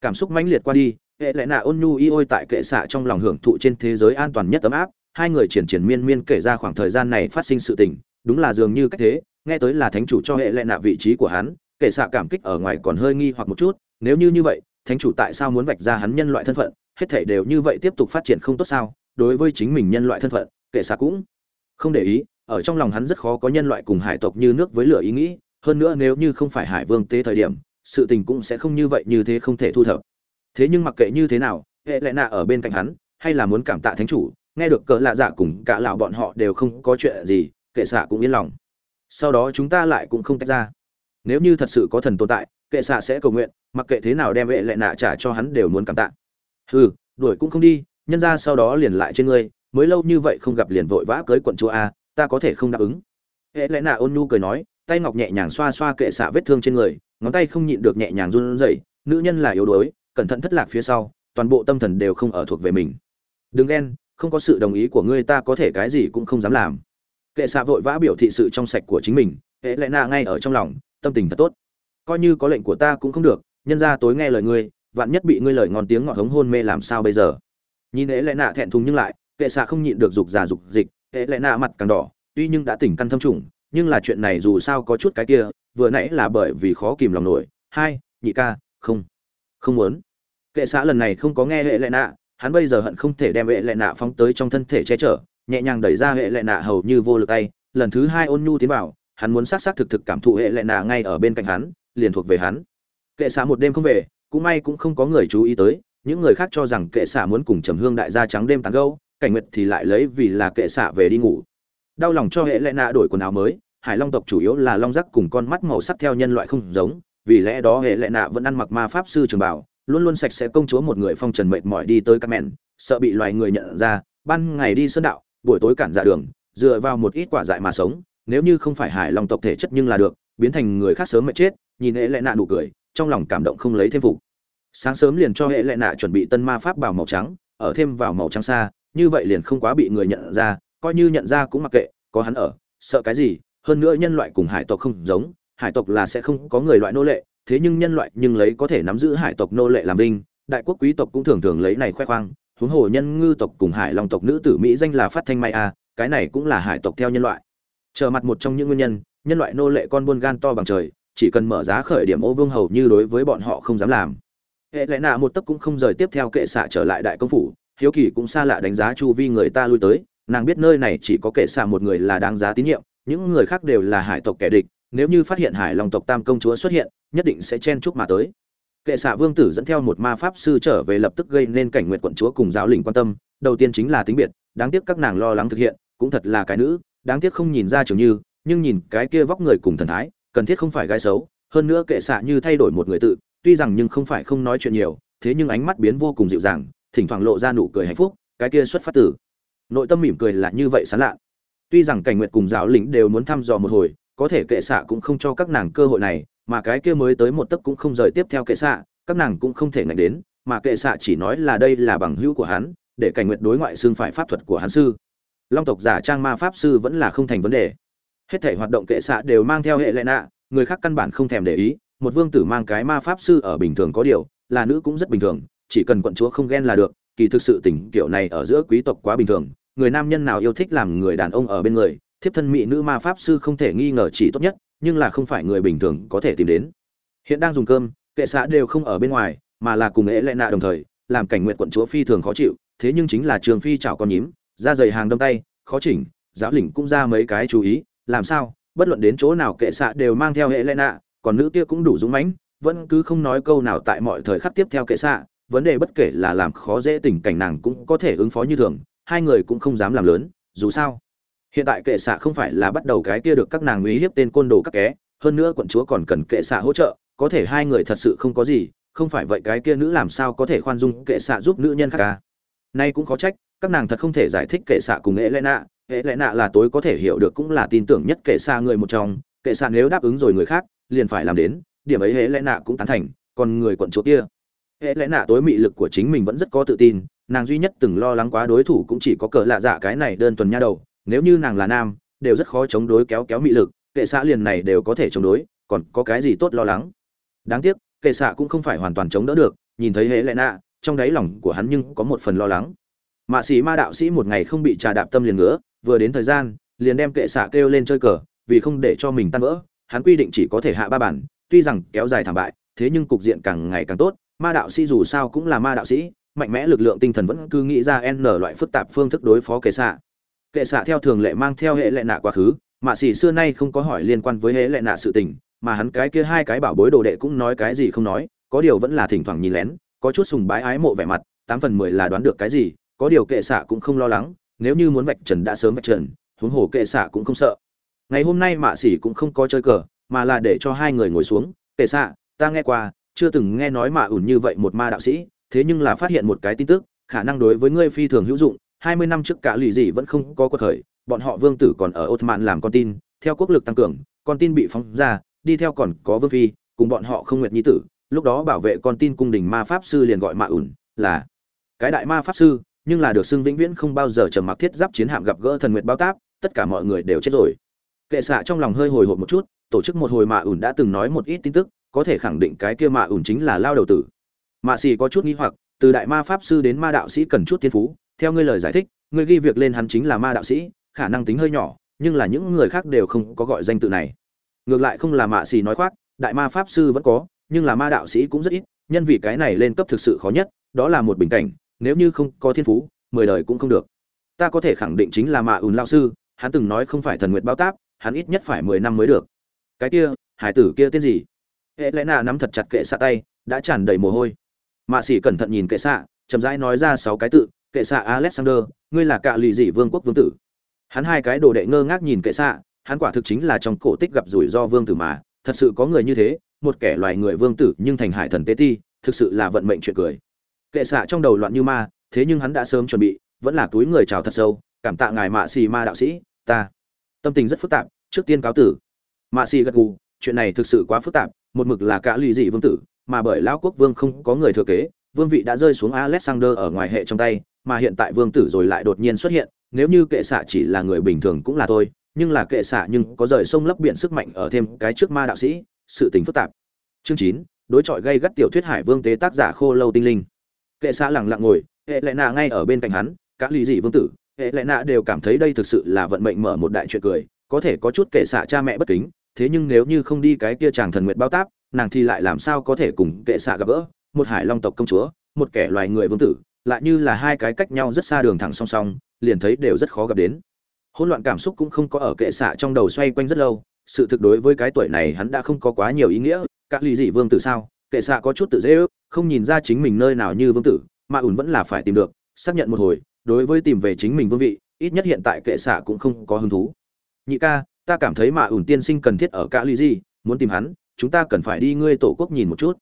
Cảm xúc mãnh liệt qua đi hệ lẽ nạ ôn nhu y ôi tại kệ xạ trong lòng hưởng thụ trên thế giới an toàn nhất ấm áp, hai người triển triển miên miên kể ra khoảng thời gian này phát sinh sự tình, đúng là dường như cách thế, nghe tới là thánh chủ cho hệ lẽ nạ vị trí của hắn, kệ xạ cảm kích ở ngoài còn hơi nghi hoặc một chút, nếu như như vậy, thánh chủ tại sao muốn vạch ra hắn nhân loại thân phận, hết thể đều như vậy tiếp tục phát triển không tốt sao? Đối với chính mình nhân loại thân phận, kệ xạ cũng không để ý, ở trong lòng hắn rất khó có nhân loại cùng hải tộc như nước với lửa ý nghĩ, hơn nữa nếu như không phải hải vương tế thời điểm, sự tình cũng sẽ không như vậy như thế không thể thu thập thế nhưng mặc kệ như thế nào, hệ lệ nạ ở bên cạnh hắn, hay là muốn cảm tạ thánh chủ, nghe được cỡ lạ dạ cùng cả lão bọn họ đều không có chuyện gì, kệ xạ cũng yên lòng. Sau đó chúng ta lại cũng không tách ra. Nếu như thật sự có thần tồn tại, kệ xạ sẽ cầu nguyện, mặc kệ thế nào đem hệ lệ nạ trả cho hắn đều muốn cảm tạ. Hừ, đuổi cũng không đi, nhân ra sau đó liền lại trên ngươi, mới lâu như vậy không gặp liền vội vã cưới quận chúa a, ta có thể không đáp ứng. Hệ lệ nạ ôn nhu cười nói, tay ngọc nhẹ nhàng xoa xoa kệ xạ vết thương trên người, ngón tay không nhịn được nhẹ nhàng run rẩy, nữ nhân là yếu đuối cẩn thận thất lạc phía sau, toàn bộ tâm thần đều không ở thuộc về mình. Đừng ghen, không có sự đồng ý của ngươi ta có thể cái gì cũng không dám làm. Kệ xạ vội vã biểu thị sự trong sạch của chính mình, hệ lẽ nạ ngay ở trong lòng, tâm tình thật tốt. Coi như có lệnh của ta cũng không được, nhân ra tối nghe lời ngươi, vạn nhất bị ngươi lời ngon tiếng ngọt hống hôn mê làm sao bây giờ? Nhìn hệ lẽ nạ thẹn thùng nhưng lại, kệ xạ không nhịn được dục già dục dịch, hệ lẽ nạ mặt càng đỏ, tuy nhưng đã tỉnh căn thâm trùng, nhưng là chuyện này dù sao có chút cái kia, vừa nãy là bởi vì khó kìm lòng nổi. Hai, nhị ca, không không muốn. Kệ xã lần này không có nghe hệ lệ nạ, hắn bây giờ hận không thể đem hệ lệ nạ phóng tới trong thân thể che chở, nhẹ nhàng đẩy ra hệ lệ nạ hầu như vô lực tay. Lần thứ hai ôn nhu tiến vào, hắn muốn xác xác thực thực cảm thụ hệ lệ nạ ngay ở bên cạnh hắn, liền thuộc về hắn. Kệ xã một đêm không về, cũng may cũng không có người chú ý tới, những người khác cho rằng kệ xã muốn cùng trầm hương đại gia trắng đêm tán gâu cảnh nguyệt thì lại lấy vì là kệ xã về đi ngủ. Đau lòng cho hệ lệ nạ đổi quần áo mới, hải long tộc chủ yếu là long rắc cùng con mắt màu sắc theo nhân loại không giống vì lẽ đó hệ lệ nạ vẫn ăn mặc ma pháp sư trường bảo, luôn luôn sạch sẽ công chúa một người phong trần mệt mỏi đi tới các mẹn, sợ bị loài người nhận ra, ban ngày đi sơn đạo, buổi tối cản dạ đường, dựa vào một ít quả dại mà sống, nếu như không phải hải long tộc thể chất nhưng là được, biến thành người khác sớm mệt chết, nhìn hệ lệ nạ nụ cười, trong lòng cảm động không lấy thêm phục. Sáng sớm liền cho hệ lệ nạ chuẩn bị tân ma pháp bảo màu trắng, ở thêm vào màu trắng xa, như vậy liền không quá bị người nhận ra, coi như nhận ra cũng mặc kệ, có hắn ở, sợ cái gì, hơn nữa nhân loại cùng hải tộc không giống hải tộc là sẽ không có người loại nô lệ, thế nhưng nhân loại nhưng lấy có thể nắm giữ hải tộc nô lệ làm binh. đại quốc quý tộc cũng thường thường lấy này khoe khoang, huống hồ nhân ngư tộc cùng hải long tộc nữ tử mỹ danh là phát thanh mai a, cái này cũng là hải tộc theo nhân loại trở mặt một trong những nguyên nhân nhân loại nô lệ con buôn gan to bằng trời, chỉ cần mở giá khởi điểm ô vương hầu như đối với bọn họ không dám làm hệ lẽ nạ một tấc cũng không rời tiếp theo kệ xạ trở lại đại công phủ, hiếu kỳ cũng xa lạ đánh giá chu vi người ta lui tới, nàng biết nơi này chỉ có kệ xạ một người là đáng giá tín nhiệm, những người khác đều là hải tộc kẻ địch nếu như phát hiện hải long tộc tam công chúa xuất hiện, nhất định sẽ chen chúc mà tới. Kệ xạ vương tử dẫn theo một ma pháp sư trở về lập tức gây nên cảnh nguyện quận chúa cùng giáo lĩnh quan tâm, đầu tiên chính là tính biệt, đáng tiếc các nàng lo lắng thực hiện, cũng thật là cái nữ, đáng tiếc không nhìn ra trường như, nhưng nhìn cái kia vóc người cùng thần thái, cần thiết không phải gái xấu, hơn nữa kệ xạ như thay đổi một người tự, tuy rằng nhưng không phải không nói chuyện nhiều, thế nhưng ánh mắt biến vô cùng dịu dàng, thỉnh thoảng lộ ra nụ cười hạnh phúc, cái kia xuất phát từ. Nội tâm mỉm cười là như vậy sán lạ. Tuy rằng cảnh nguyệt cùng giáo lĩnh đều muốn thăm dò một hồi có thể kệ xạ cũng không cho các nàng cơ hội này, mà cái kia mới tới một tấc cũng không rời tiếp theo kệ xạ, các nàng cũng không thể ngạch đến, mà kệ xạ chỉ nói là đây là bằng hữu của hắn, để cảnh nguyện đối ngoại xương phải pháp thuật của hắn sư. Long tộc giả trang ma pháp sư vẫn là không thành vấn đề. Hết thể hoạt động kệ xạ đều mang theo hệ lệ nạ, người khác căn bản không thèm để ý, một vương tử mang cái ma pháp sư ở bình thường có điều, là nữ cũng rất bình thường, chỉ cần quận chúa không ghen là được, kỳ thực sự tình kiểu này ở giữa quý tộc quá bình thường, người nam nhân nào yêu thích làm người đàn ông ở bên người thiếp thân mỹ nữ ma pháp sư không thể nghi ngờ chỉ tốt nhất, nhưng là không phải người bình thường có thể tìm đến. Hiện đang dùng cơm, kệ xã đều không ở bên ngoài, mà là cùng ế lệ nạ đồng thời, làm cảnh nguyện quận chúa phi thường khó chịu, thế nhưng chính là trường phi chảo con nhím ra dày hàng đâm tay, khó chỉnh, giáo lĩnh cũng ra mấy cái chú ý, làm sao, bất luận đến chỗ nào kệ xạ đều mang theo hệ lệ nạ, còn nữ kia cũng đủ dũng mãnh, vẫn cứ không nói câu nào tại mọi thời khắc tiếp theo kệ xạ, vấn đề bất kể là làm khó dễ tình cảnh nàng cũng có thể ứng phó như thường, hai người cũng không dám làm lớn, dù sao hiện tại kệ xạ không phải là bắt đầu cái kia được các nàng uy hiếp tên côn đồ các ké, hơn nữa quận chúa còn cần kệ xạ hỗ trợ, có thể hai người thật sự không có gì, không phải vậy cái kia nữ làm sao có thể khoan dung kệ xạ giúp nữ nhân khác ca nay cũng khó trách, các nàng thật không thể giải thích kệ xạ cùng ế lẽ nạ ế lẽ nạ là tối có thể hiểu được cũng là tin tưởng nhất kệ xạ người một trong. Kệ xạ nếu đáp ứng rồi người khác, liền phải làm đến. Điểm ấy ế lẽ nạ cũng tán thành, còn người quận chúa kia. Ế lẽ nạ tối mị lực của chính mình vẫn rất có tự tin. Nàng duy nhất từng lo lắng quá đối thủ cũng chỉ có cờ lạ dạ cái này đơn thuần nha đầu nếu như nàng là nam, đều rất khó chống đối kéo kéo mị lực, kệ xạ liền này đều có thể chống đối, còn có cái gì tốt lo lắng? Đáng tiếc, kệ xạ cũng không phải hoàn toàn chống đỡ được, nhìn thấy hễ lẽ nạ, trong đáy lòng của hắn nhưng có một phần lo lắng. Mạ sĩ ma đạo sĩ một ngày không bị trà đạp tâm liền ngứa, vừa đến thời gian, liền đem kệ xạ kêu lên chơi cờ, vì không để cho mình tan vỡ, hắn quy định chỉ có thể hạ ba bản, tuy rằng kéo dài thảm bại, thế nhưng cục diện càng ngày càng tốt, ma đạo sĩ dù sao cũng là ma đạo sĩ, mạnh mẽ lực lượng tinh thần vẫn cứ nghĩ ra n loại phức tạp phương thức đối phó kệ xạ kệ xạ theo thường lệ mang theo hệ lệ nạ quá khứ mạ xỉ xưa nay không có hỏi liên quan với hệ lệ nạ sự tình, mà hắn cái kia hai cái bảo bối đồ đệ cũng nói cái gì không nói, có điều vẫn là thỉnh thoảng nhìn lén, có chút sùng bái ái mộ vẻ mặt, tám phần mười là đoán được cái gì, có điều kệ xạ cũng không lo lắng, nếu như muốn vạch trần đã sớm vạch trần, huống hồ kệ xạ cũng không sợ. Ngày hôm nay mạ xỉ cũng không có chơi cờ, mà là để cho hai người ngồi xuống, kệ xạ, ta nghe qua, chưa từng nghe nói mạ ủn như vậy một ma đạo sĩ, thế nhưng là phát hiện một cái tin tức, khả năng đối với ngươi phi thường hữu dụng hai mươi năm trước cả lì gì vẫn không có cuộc khởi, bọn họ vương tử còn ở Ottoman làm con tin, theo quốc lực tăng cường, con tin bị phóng ra, đi theo còn có vương phi, cùng bọn họ không nguyệt nhi tử, lúc đó bảo vệ con tin cung đình ma pháp sư liền gọi mạ ủn là cái đại ma pháp sư, nhưng là được xưng vĩnh viễn không bao giờ trầm mặc thiết giáp chiến hạm gặp gỡ thần nguyệt bao táp tất cả mọi người đều chết rồi. Kệ xạ trong lòng hơi hồi hộp một chút, tổ chức một hồi mạ ủn đã từng nói một ít tin tức, có thể khẳng định cái kia mạ ủn chính là lao đầu tử. Mạ xì có chút nghi hoặc, từ đại ma pháp sư đến ma đạo sĩ cần chút thiên phú theo ngươi lời giải thích, ngươi ghi việc lên hắn chính là ma đạo sĩ, khả năng tính hơi nhỏ, nhưng là những người khác đều không có gọi danh tự này. Ngược lại không là mạ xì nói khoác, đại ma pháp sư vẫn có, nhưng là ma đạo sĩ cũng rất ít, nhân vì cái này lên cấp thực sự khó nhất, đó là một bình cảnh, nếu như không có thiên phú, mười đời cũng không được. Ta có thể khẳng định chính là mạ ùn lao sư, hắn từng nói không phải thần nguyện bao táp, hắn ít nhất phải mười năm mới được. Cái kia, hải tử kia tên gì? Hệ lẽ nà nắm thật chặt kệ xạ tay, đã tràn đầy mồ hôi. Mạ xỉ cẩn thận nhìn kệ xạ, chậm rãi nói ra sáu cái tự kệ xạ alexander, ngươi là cạ lì dị vương quốc vương tử. Hắn hai cái đồ đệ ngơ ngác nhìn kệ xạ, hắn quả thực chính là trong cổ tích gặp rủi ro vương tử mà, thật sự có người như thế, một kẻ loài người vương tử nhưng thành hải thần tế ti, thực sự là vận mệnh chuyện cười. Kệ xạ trong đầu loạn như ma, thế nhưng hắn đã sớm chuẩn bị, vẫn là túi người chào thật sâu, cảm tạ ngài mạ xì ma đạo sĩ, ta. Tâm tình rất phức tạp, trước tiên cáo tử. Mạ xì gật gù, chuyện này thực sự quá phức tạp, một mực là cả lì dị vương tử, mà bởi lão quốc vương không có người thừa kế, vương vị đã rơi xuống alexander ở ngoài hệ trong tay mà hiện tại vương tử rồi lại đột nhiên xuất hiện nếu như kệ xạ chỉ là người bình thường cũng là tôi, nhưng là kệ xạ nhưng có rời sông lấp biển sức mạnh ở thêm cái trước ma đạo sĩ sự tình phức tạp. Chương chín đối chọi gây gắt tiểu thuyết hải vương tế tác giả khô lâu tinh linh. Kệ xạ lẳng lặng ngồi hệ lệ nạ ngay ở bên cạnh hắn các ly dị vương tử hệ lệ nạ đều cảm thấy đây thực sự là vận mệnh mở một đại chuyện cười có thể có chút kệ xạ cha mẹ bất kính thế nhưng nếu như không đi cái kia chàng thần nguyện bao táp nàng thì lại làm sao có thể cùng kệ xạ gặp gỡ một hải long tộc công chúa một kẻ loài người vương tử lại như là hai cái cách nhau rất xa đường thẳng song song, liền thấy đều rất khó gặp đến. Hỗn loạn cảm xúc cũng không có ở kệ xạ trong đầu xoay quanh rất lâu, sự thực đối với cái tuổi này hắn đã không có quá nhiều ý nghĩa. Các ly dị vương tử sao? Kệ xạ có chút tự dễ ước, không nhìn ra chính mình nơi nào như vương tử, mà ủn vẫn là phải tìm được, xác nhận một hồi, đối với tìm về chính mình vương vị, ít nhất hiện tại kệ xạ cũng không có hứng thú. Nhị ca, ta cảm thấy mà ủn tiên sinh cần thiết ở cả ly dị, muốn tìm hắn, chúng ta cần phải đi ngươi tổ quốc nhìn một chút.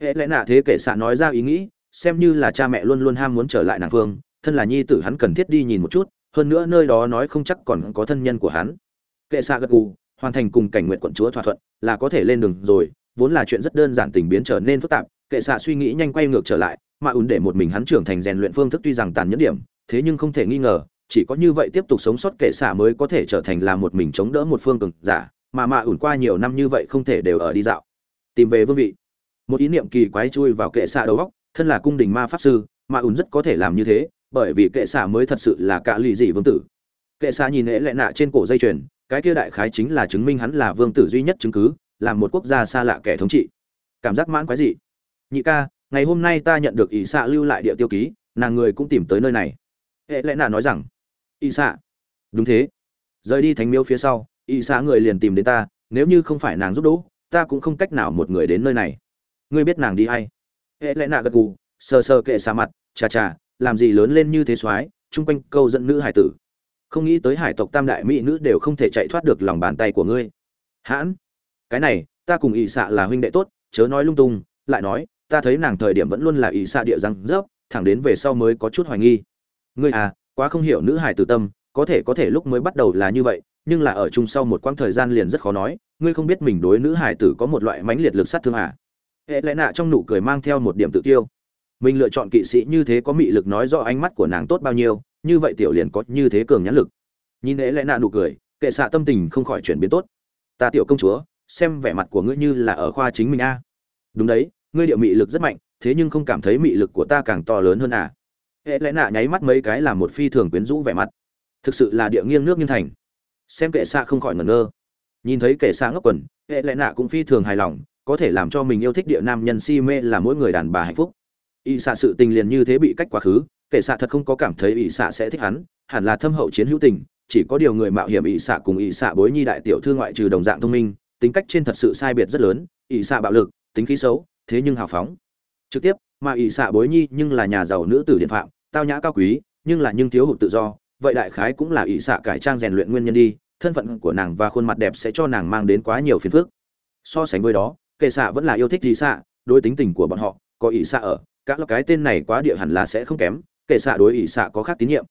Hệ lẽ nạ thế kệ xạ nói ra ý nghĩ xem như là cha mẹ luôn luôn ham muốn trở lại nàng phương, thân là nhi tử hắn cần thiết đi nhìn một chút, hơn nữa nơi đó nói không chắc còn có thân nhân của hắn. Kệ xạ gật gù, hoàn thành cùng cảnh nguyện quận chúa thỏa thuận, là có thể lên đường rồi, vốn là chuyện rất đơn giản tình biến trở nên phức tạp, kệ xạ suy nghĩ nhanh quay ngược trở lại, mà ùn để một mình hắn trưởng thành rèn luyện phương thức tuy rằng tàn nhẫn điểm, thế nhưng không thể nghi ngờ, chỉ có như vậy tiếp tục sống sót kệ xạ mới có thể trở thành là một mình chống đỡ một phương cường giả, mà mạ ủn qua nhiều năm như vậy không thể đều ở đi dạo. Tìm về vương vị. Một ý niệm kỳ quái chui vào kệ xạ đầu góc thân là cung đình ma pháp sư, mà ủn rất có thể làm như thế, bởi vì kệ xạ mới thật sự là cả lì dị vương tử. Kệ xạ nhìn lẽ lệ nạ trên cổ dây chuyền, cái kia đại khái chính là chứng minh hắn là vương tử duy nhất chứng cứ là một quốc gia xa lạ kẻ thống trị. Cảm giác mãn quái dị. Nhị ca, ngày hôm nay ta nhận được ỷ xạ lưu lại địa tiêu ký, nàng người cũng tìm tới nơi này. Hệ lẽ nạ nói rằng, ỷ xạ. Đúng thế. Rời đi thánh miếu phía sau y xạ người liền tìm đến ta, nếu như không phải nàng giúp đỡ, ta cũng không cách nào một người đến nơi này. Ngươi biết nàng đi hay? Hệ lẽ nạ gật gù, sờ sờ kệ xà mặt, chà chà, làm gì lớn lên như thế soái, chung quanh câu dẫn nữ hải tử. Không nghĩ tới hải tộc tam đại mỹ nữ đều không thể chạy thoát được lòng bàn tay của ngươi. Hãn, cái này, ta cùng ỵ xạ là huynh đệ tốt, chớ nói lung tung, lại nói, ta thấy nàng thời điểm vẫn luôn là ỵ xạ địa răng rớp, thẳng đến về sau mới có chút hoài nghi. Ngươi à quá không hiểu nữ hải tử tâm, có thể có thể lúc mới bắt đầu là như vậy, nhưng là ở chung sau một quãng thời gian liền rất khó nói, ngươi không biết mình đối nữ hải tử có một loại mãnh liệt lực sát thương à? Hệ lẽ nạ trong nụ cười mang theo một điểm tự tiêu mình lựa chọn kỵ sĩ như thế có mị lực nói rõ ánh mắt của nàng tốt bao nhiêu, như vậy tiểu liền có như thế cường nhãn lực. Nhìn hệ lẽ nạ nụ cười, kệ xạ tâm tình không khỏi chuyển biến tốt. Ta tiểu công chúa, xem vẻ mặt của ngươi như là ở khoa chính mình a. Đúng đấy, ngươi điệu mị lực rất mạnh, thế nhưng không cảm thấy mị lực của ta càng to lớn hơn à. Hệ lẽ nạ nháy mắt mấy cái là một phi thường quyến rũ vẻ mặt. Thực sự là địa nghiêng nước nghiêng thành. Xem kệ xạ không khỏi ngẩn ngơ. Nhìn thấy kệ xạ ngốc quần, hệ lẽ nạ cũng phi thường hài lòng có thể làm cho mình yêu thích địa nam nhân si mê là mỗi người đàn bà hạnh phúc. Ỵ xạ sự tình liền như thế bị cách quá khứ kệ xạ thật không có cảm thấy ỵ xạ sẽ thích hắn, hẳn là thâm hậu chiến hữu tình, chỉ có điều người mạo hiểm ỵ xạ cùng ỵ xạ bối nhi đại tiểu thư ngoại trừ đồng dạng thông minh, tính cách trên thật sự sai biệt rất lớn ỵ xạ bạo lực, tính khí xấu, thế nhưng hào phóng. Trực tiếp, mà ỵ xạ bối nhi nhưng là nhà giàu nữ tử điện phạm, tao nhã cao quý, nhưng là nhưng thiếu hụt tự do, vậy đại khái cũng là ỵ xạ cải trang rèn luyện nguyên nhân đi, thân phận của nàng và khuôn mặt đẹp sẽ cho nàng mang đến quá nhiều phiền phức. So sánh với đó kệ xạ vẫn là yêu thích gì xạ, đối tính tình của bọn họ, có ỷ xạ ở các cái tên này quá địa hẳn là sẽ không kém, kệ xạ đối ỷ xạ có khác tín nhiệm.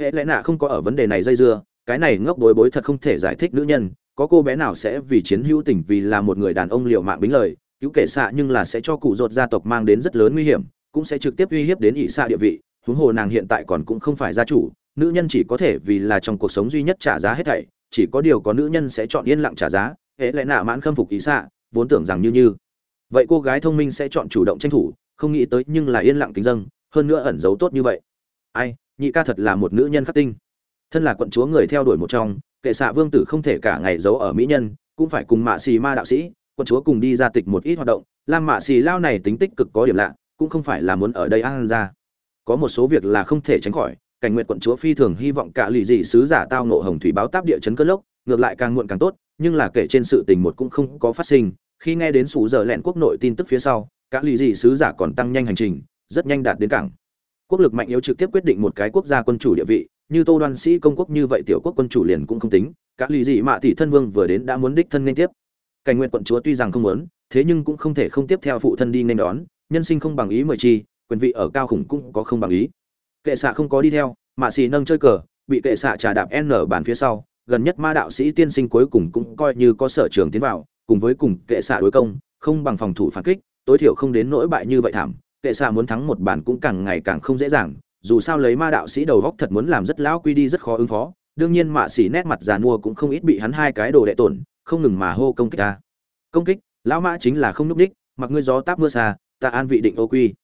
Hệ lẽ nạ không có ở vấn đề này dây dưa, cái này ngốc bối bối thật không thể giải thích nữ nhân, có cô bé nào sẽ vì chiến hữu tình vì là một người đàn ông liệu mạng bính lời, cứu kệ xạ nhưng là sẽ cho cụ ruột gia tộc mang đến rất lớn nguy hiểm, cũng sẽ trực tiếp uy hiếp đến ỷ xạ địa vị, huống hồ nàng hiện tại còn cũng không phải gia chủ, nữ nhân chỉ có thể vì là trong cuộc sống duy nhất trả giá hết thảy, chỉ có điều có nữ nhân sẽ chọn yên lặng trả giá, hệ lẽ nạ mãn khâm phục ý xạ vốn tưởng rằng như như. Vậy cô gái thông minh sẽ chọn chủ động tranh thủ, không nghĩ tới nhưng là yên lặng kính dâng, hơn nữa ẩn giấu tốt như vậy. Ai, nhị ca thật là một nữ nhân khắc tinh. Thân là quận chúa người theo đuổi một trong, kệ xạ vương tử không thể cả ngày giấu ở mỹ nhân, cũng phải cùng mạ xì ma đạo sĩ, quận chúa cùng đi ra tịch một ít hoạt động, làm mạ xì lao này tính tích cực có điểm lạ, cũng không phải là muốn ở đây ăn ra. Có một số việc là không thể tránh khỏi, cảnh nguyện quận chúa phi thường hy vọng cả lì dị sứ giả tao nộ hồng thủy báo táp địa chấn cơn lốc, ngược lại càng muộn càng tốt, nhưng là kể trên sự tình một cũng không có phát sinh khi nghe đến sủ giờ lẹn quốc nội tin tức phía sau các lì dị sứ giả còn tăng nhanh hành trình, rất nhanh đạt đến cảng. Quốc lực mạnh yếu trực tiếp quyết định một cái quốc gia quân chủ địa vị, như tô đoan sĩ công quốc như vậy tiểu quốc quân chủ liền cũng không tính các lì dị mạ tỷ thân vương vừa đến đã muốn đích thân nên tiếp. Cảnh nguyện quận chúa tuy rằng không muốn, thế nhưng cũng không thể không tiếp theo phụ thân đi nên đón, nhân sinh không bằng ý mời chi, quyền vị ở cao khủng cũng có không bằng ý. Kệ xạ không có đi theo, mạ xì nâng chơi cờ, bị kệ xạ trà đạp n bàn phía sau, gần nhất ma đạo sĩ tiên sinh cuối cùng cũng coi như có sở trường tiến vào cùng với cùng kệ xạ đối công, không bằng phòng thủ phản kích, tối thiểu không đến nỗi bại như vậy thảm, kệ xạ muốn thắng một bản cũng càng ngày càng không dễ dàng, dù sao lấy ma đạo sĩ đầu góc thật muốn làm rất lão quy đi rất khó ứng phó, đương nhiên mạ xỉ nét mặt già mua cũng không ít bị hắn hai cái đồ đệ tổn, không ngừng mà hô công kích ta. Công kích, lão mã chính là không núp đích, mặc ngươi gió táp mưa xa, ta an vị định ô quy.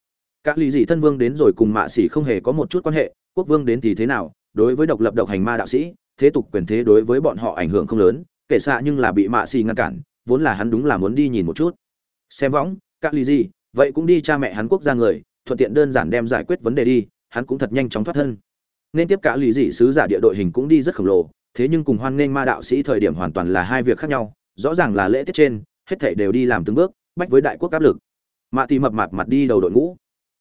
Các lý dị thân vương đến rồi cùng mạ xỉ không hề có một chút quan hệ, quốc vương đến thì thế nào, đối với độc lập độc hành ma đạo sĩ, thế tục quyền thế đối với bọn họ ảnh hưởng không lớn, kệ xạ nhưng là bị mạ xỉ ngăn cản vốn là hắn đúng là muốn đi nhìn một chút. Xem võng, các lý gì, vậy cũng đi cha mẹ hắn quốc gia người, thuận tiện đơn giản đem giải quyết vấn đề đi, hắn cũng thật nhanh chóng thoát thân. Nên tiếp cả lý dị sứ giả địa đội hình cũng đi rất khổng lồ, thế nhưng cùng hoan nghênh ma đạo sĩ thời điểm hoàn toàn là hai việc khác nhau, rõ ràng là lễ tiết trên, hết thảy đều đi làm từng bước, bách với đại quốc áp lực. Mạ thì mập mạp mặt đi đầu đội ngũ.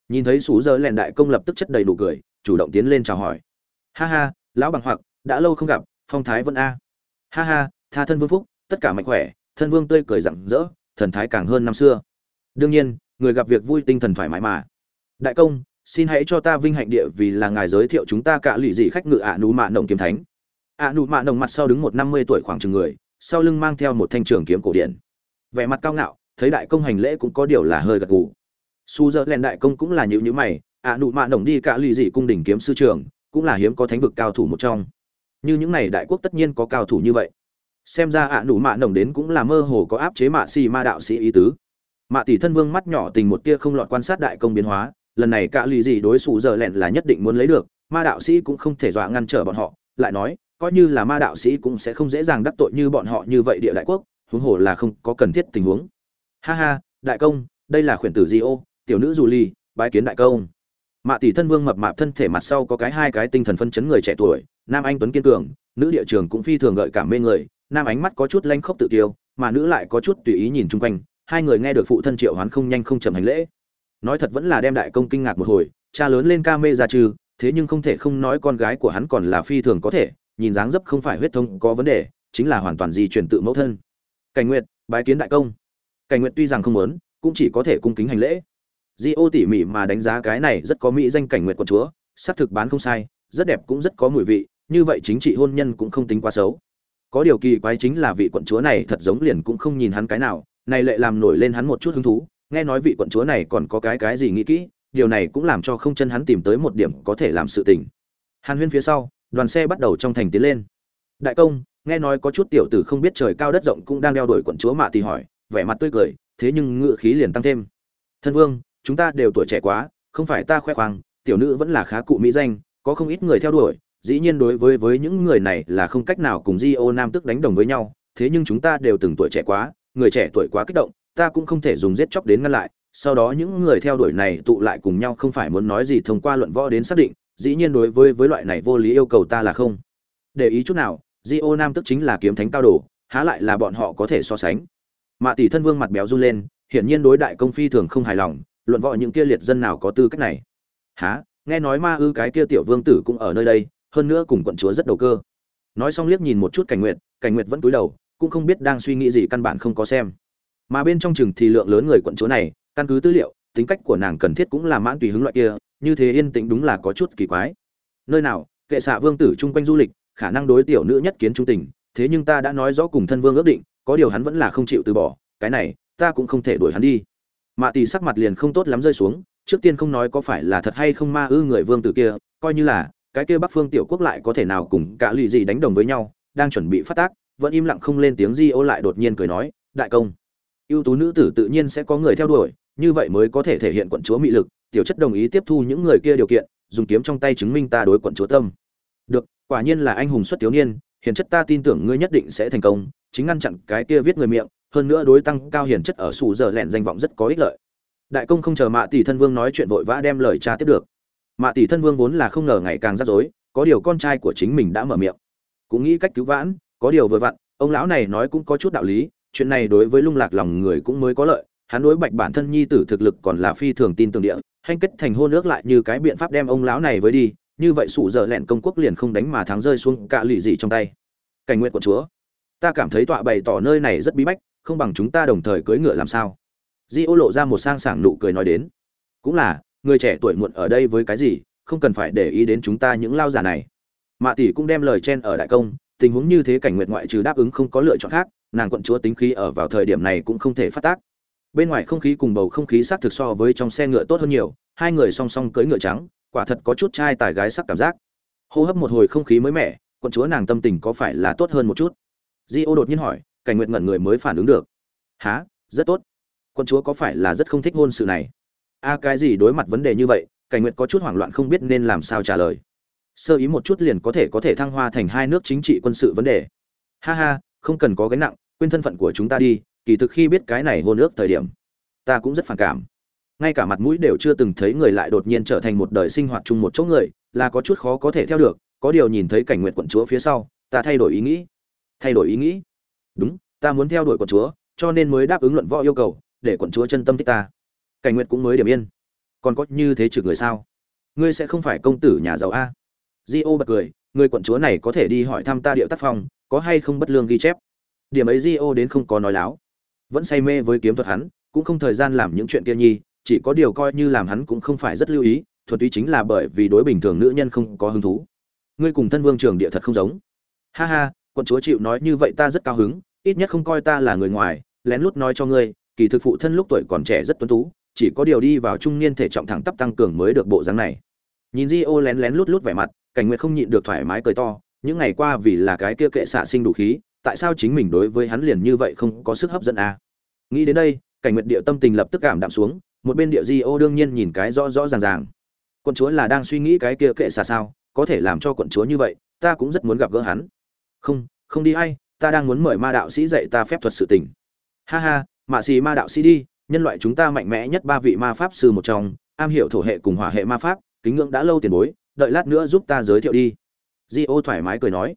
Nhìn thấy sú giờ lẹn đại công lập tức chất đầy đủ cười, chủ động tiến lên chào hỏi. Ha ha, lão bằng hoặc, đã lâu không gặp, phong thái vân a. Ha ha, tha thân vương phúc, tất cả mạnh khỏe thân vương tươi cười rạng rỡ, thần thái càng hơn năm xưa. Đương nhiên, người gặp việc vui tinh thần thoải mái mà. Đại công, xin hãy cho ta vinh hạnh địa vì là ngài giới thiệu chúng ta cả lụy dị khách ngự ạ nụ mạ nồng kiếm thánh. Ạ nụ mạ nồng mặt sau đứng một năm mươi tuổi khoảng chừng người, sau lưng mang theo một thanh trường kiếm cổ điển. Vẻ mặt cao ngạo, thấy đại công hành lễ cũng có điều là hơi gật gù. Su dơ len đại công cũng là nhữ nhữ mày, ạ nụ mạ nồng đi cả lụy dị cung đỉnh kiếm sư trường, cũng là hiếm có thánh vực cao thủ một trong. Như những này đại quốc tất nhiên có cao thủ như vậy xem ra ạ nụ mạ nồng đến cũng là mơ hồ có áp chế mạ xì ma đạo sĩ ý tứ. Mạ tỷ thân vương mắt nhỏ tình một tia không lọt quan sát đại công biến hóa, lần này cả lì gì đối xù giờ lẹn là nhất định muốn lấy được, ma đạo sĩ cũng không thể dọa ngăn trở bọn họ, lại nói, coi như là ma đạo sĩ cũng sẽ không dễ dàng đắc tội như bọn họ như vậy địa đại quốc, huống hồ là không có cần thiết tình huống. Ha ha, đại công, đây là khuyển tử di ô tiểu nữ dù ly bái kiến đại công. Mạ tỷ thân vương mập mạp thân thể mặt sau có cái hai cái tinh thần phân chấn người trẻ tuổi, nam anh tuấn kiên cường, nữ địa trường cũng phi thường gợi cảm mê người nam ánh mắt có chút lanh khốc tự tiêu mà nữ lại có chút tùy ý nhìn chung quanh, hai người nghe được phụ thân triệu hoán không nhanh không chậm hành lễ. Nói thật vẫn là đem đại công kinh ngạc một hồi, cha lớn lên ca mê ra trừ, thế nhưng không thể không nói con gái của hắn còn là phi thường có thể, nhìn dáng dấp không phải huyết thống có vấn đề, chính là hoàn toàn di truyền tự mẫu thân. Cảnh nguyệt, bái kiến đại công. Cảnh nguyệt tuy rằng không muốn, cũng chỉ có thể cung kính hành lễ. Di ô tỉ mỉ mà đánh giá cái này rất có mỹ danh cảnh nguyệt quận chúa, xác thực bán không sai, rất đẹp cũng rất có mùi vị, như vậy chính trị hôn nhân cũng không tính quá xấu có điều kỳ quái chính là vị quận chúa này thật giống liền cũng không nhìn hắn cái nào, này lệ làm nổi lên hắn một chút hứng thú, nghe nói vị quận chúa này còn có cái cái gì nghĩ kỹ, điều này cũng làm cho không chân hắn tìm tới một điểm có thể làm sự tình. Hàn huyên phía sau, đoàn xe bắt đầu trong thành tiến lên. Đại công, nghe nói có chút tiểu tử không biết trời cao đất rộng cũng đang đeo đuổi quận chúa mạ thì hỏi, vẻ mặt tươi cười, thế nhưng ngựa khí liền tăng thêm. Thân vương, chúng ta đều tuổi trẻ quá, không phải ta khoe khoang, tiểu nữ vẫn là khá cụ mỹ danh, có không ít người theo đuổi dĩ nhiên đối với với những người này là không cách nào cùng di ô nam tức đánh đồng với nhau, thế nhưng chúng ta đều từng tuổi trẻ quá, người trẻ tuổi quá kích động, ta cũng không thể dùng giết chóc đến ngăn lại. Sau đó những người theo đuổi này tụ lại cùng nhau không phải muốn nói gì thông qua luận võ đến xác định, dĩ nhiên đối với với loại này vô lý yêu cầu ta là không. Để ý chút nào di ô nam tức chính là kiếm thánh cao đồ, há lại là bọn họ có thể so sánh. Mạ tỷ thân vương mặt béo run lên, hiển nhiên đối đại công phi thường không hài lòng, luận võ những kia liệt dân nào có tư cách này? Há nghe nói ma ư cái kia tiểu vương tử cũng ở nơi đây hơn nữa cùng quận chúa rất đầu cơ. Nói xong liếc nhìn một chút cảnh nguyệt cảnh nguyệt vẫn cúi đầu, cũng không biết đang suy nghĩ gì căn bản không có xem. Mà bên trong chừng thì lượng lớn người quận chúa này, căn cứ tư liệu, tính cách của nàng cần thiết cũng là mãn tùy hứng loại kia, như thế yên tĩnh đúng là có chút kỳ quái. Nơi nào, kệ xạ vương tử chung quanh du lịch, khả năng đối tiểu nữ nhất kiến trung tình, thế nhưng ta đã nói rõ cùng thân vương ước định, có điều hắn vẫn là không chịu từ bỏ, cái này, ta cũng không thể đuổi hắn đi. Mạ tỷ sắc mặt liền không tốt lắm rơi xuống, trước tiên không nói có phải là thật hay không ma ư người vương tử kia, coi như là cái kia bắc phương tiểu quốc lại có thể nào cùng cả lì gì đánh đồng với nhau, đang chuẩn bị phát tác, vẫn im lặng không lên tiếng di ô lại đột nhiên cười nói, đại công, ưu tú nữ tử tự nhiên sẽ có người theo đuổi, như vậy mới có thể thể hiện quận chúa mị lực, tiểu chất đồng ý tiếp thu những người kia điều kiện, dùng kiếm trong tay chứng minh ta đối quận chúa tâm. Được, quả nhiên là anh hùng xuất thiếu niên, hiền chất ta tin tưởng ngươi nhất định sẽ thành công, chính ngăn chặn cái kia viết người miệng, hơn nữa đối tăng cao hiền chất ở sủ giờ lẹn danh vọng rất có ích lợi. Đại công không chờ mạ tỷ thân vương nói chuyện vội vã đem lời cha tiếp được mạ tỷ thân vương vốn là không ngờ ngày càng rắc rối, có điều con trai của chính mình đã mở miệng. Cũng nghĩ cách cứu vãn, có điều vừa vặn, ông lão này nói cũng có chút đạo lý, chuyện này đối với lung lạc lòng người cũng mới có lợi, hắn đối bạch bản thân nhi tử thực lực còn là phi thường tin tưởng địa, hành kết thành hôn ước lại như cái biện pháp đem ông lão này với đi, như vậy sủ dở lẹn công quốc liền không đánh mà thắng rơi xuống cả lụy gì trong tay. Cảnh nguyện của chúa, ta cảm thấy tọa bày tỏ nơi này rất bí bách, không bằng chúng ta đồng thời cưỡi ngựa làm sao? Di ô lộ ra một sang sảng nụ cười nói đến. Cũng là người trẻ tuổi muộn ở đây với cái gì, không cần phải để ý đến chúng ta những lao giả này. Mạ tỷ cũng đem lời chen ở đại công, tình huống như thế cảnh nguyện ngoại trừ đáp ứng không có lựa chọn khác, nàng quận chúa tính khí ở vào thời điểm này cũng không thể phát tác. Bên ngoài không khí cùng bầu không khí xác thực so với trong xe ngựa tốt hơn nhiều, hai người song song cưỡi ngựa trắng, quả thật có chút trai tài gái sắc cảm giác. Hô hấp một hồi không khí mới mẻ, quận chúa nàng tâm tình có phải là tốt hơn một chút? Di ô đột nhiên hỏi, cảnh nguyện ngẩn người mới phản ứng được. Há rất tốt. Quận chúa có phải là rất không thích hôn sự này? A cái gì đối mặt vấn đề như vậy, cảnh Nguyệt có chút hoảng loạn không biết nên làm sao trả lời. Sơ ý một chút liền có thể có thể thăng hoa thành hai nước chính trị quân sự vấn đề. Ha ha, không cần có gánh nặng, quên thân phận của chúng ta đi, kỳ thực khi biết cái này hôn ước thời điểm, ta cũng rất phản cảm. Ngay cả mặt mũi đều chưa từng thấy người lại đột nhiên trở thành một đời sinh hoạt chung một chỗ người, là có chút khó có thể theo được, có điều nhìn thấy cảnh nguyện quận chúa phía sau, ta thay đổi ý nghĩ. Thay đổi ý nghĩ? Đúng, ta muốn theo đuổi quận chúa, cho nên mới đáp ứng luận võ yêu cầu, để quận chúa chân tâm thích ta cảnh Nguyệt cũng mới điểm yên. Còn có như thế trực người sao? Ngươi sẽ không phải công tử nhà giàu a. Di ô bật cười, người quận chúa này có thể đi hỏi thăm ta điệu tác phong, có hay không bất lương ghi chép? Điểm ấy di ô đến không có nói láo. Vẫn say mê với kiếm thuật hắn, cũng không thời gian làm những chuyện kia nhi, chỉ có điều coi như làm hắn cũng không phải rất lưu ý, thuật ý chính là bởi vì đối bình thường nữ nhân không có hứng thú. Ngươi cùng thân vương trường địa thật không giống. Ha ha, quận chúa chịu nói như vậy ta rất cao hứng, ít nhất không coi ta là người ngoài, lén lút nói cho ngươi, kỳ thực phụ thân lúc tuổi còn trẻ rất tuấn tú chỉ có điều đi vào trung niên thể trọng thẳng tắp tăng cường mới được bộ dáng này. Nhìn di ô lén lén lút lút vẻ mặt, cảnh nguyệt không nhịn được thoải mái cười to, những ngày qua vì là cái kia kệ xạ sinh đủ khí, tại sao chính mình đối với hắn liền như vậy không có sức hấp dẫn à? nghĩ đến đây, cảnh nguyệt địa tâm tình lập tức cảm đạm xuống, một bên địa di ô đương nhiên nhìn cái rõ rõ ràng ràng. Quận chúa là đang suy nghĩ cái kia kệ xạ sao, có thể làm cho quận chúa như vậy, ta cũng rất muốn gặp gỡ hắn. Không không đi ai, ta đang muốn mời ma đạo sĩ dạy ta phép thuật sự tình. Ha ha, mạ xì ma đạo sĩ đi nhân loại chúng ta mạnh mẽ nhất ba vị ma pháp sư một trong, am hiểu thổ hệ cùng hỏa hệ ma pháp, kính ngưỡng đã lâu tiền bối, đợi lát nữa giúp ta giới thiệu đi. Di ô thoải mái cười nói.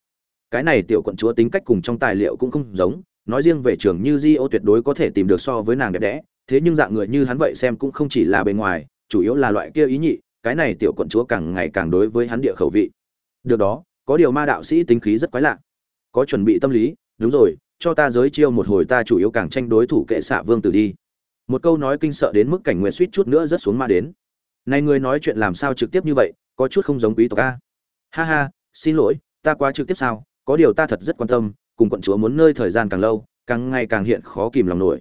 Cái này tiểu quận chúa tính cách cùng trong tài liệu cũng không giống, nói riêng về trường như di ô tuyệt đối có thể tìm được so với nàng đẹp đẽ, thế nhưng dạng người như hắn vậy xem cũng không chỉ là bề ngoài, chủ yếu là loại kia ý nhị, cái này tiểu quận chúa càng ngày càng đối với hắn địa khẩu vị. Được đó, có điều ma đạo sĩ tính khí rất quái lạ. Có chuẩn bị tâm lý, đúng rồi, cho ta giới chiêu một hồi ta chủ yếu càng tranh đối thủ kệ xạ vương tử đi một câu nói kinh sợ đến mức cảnh nguyện suýt chút nữa rất xuống ma đến. Này người nói chuyện làm sao trực tiếp như vậy, có chút không giống quý tộc a. Ha ha, xin lỗi, ta quá trực tiếp sao, có điều ta thật rất quan tâm, cùng quận chúa muốn nơi thời gian càng lâu, càng ngày càng hiện khó kìm lòng nổi.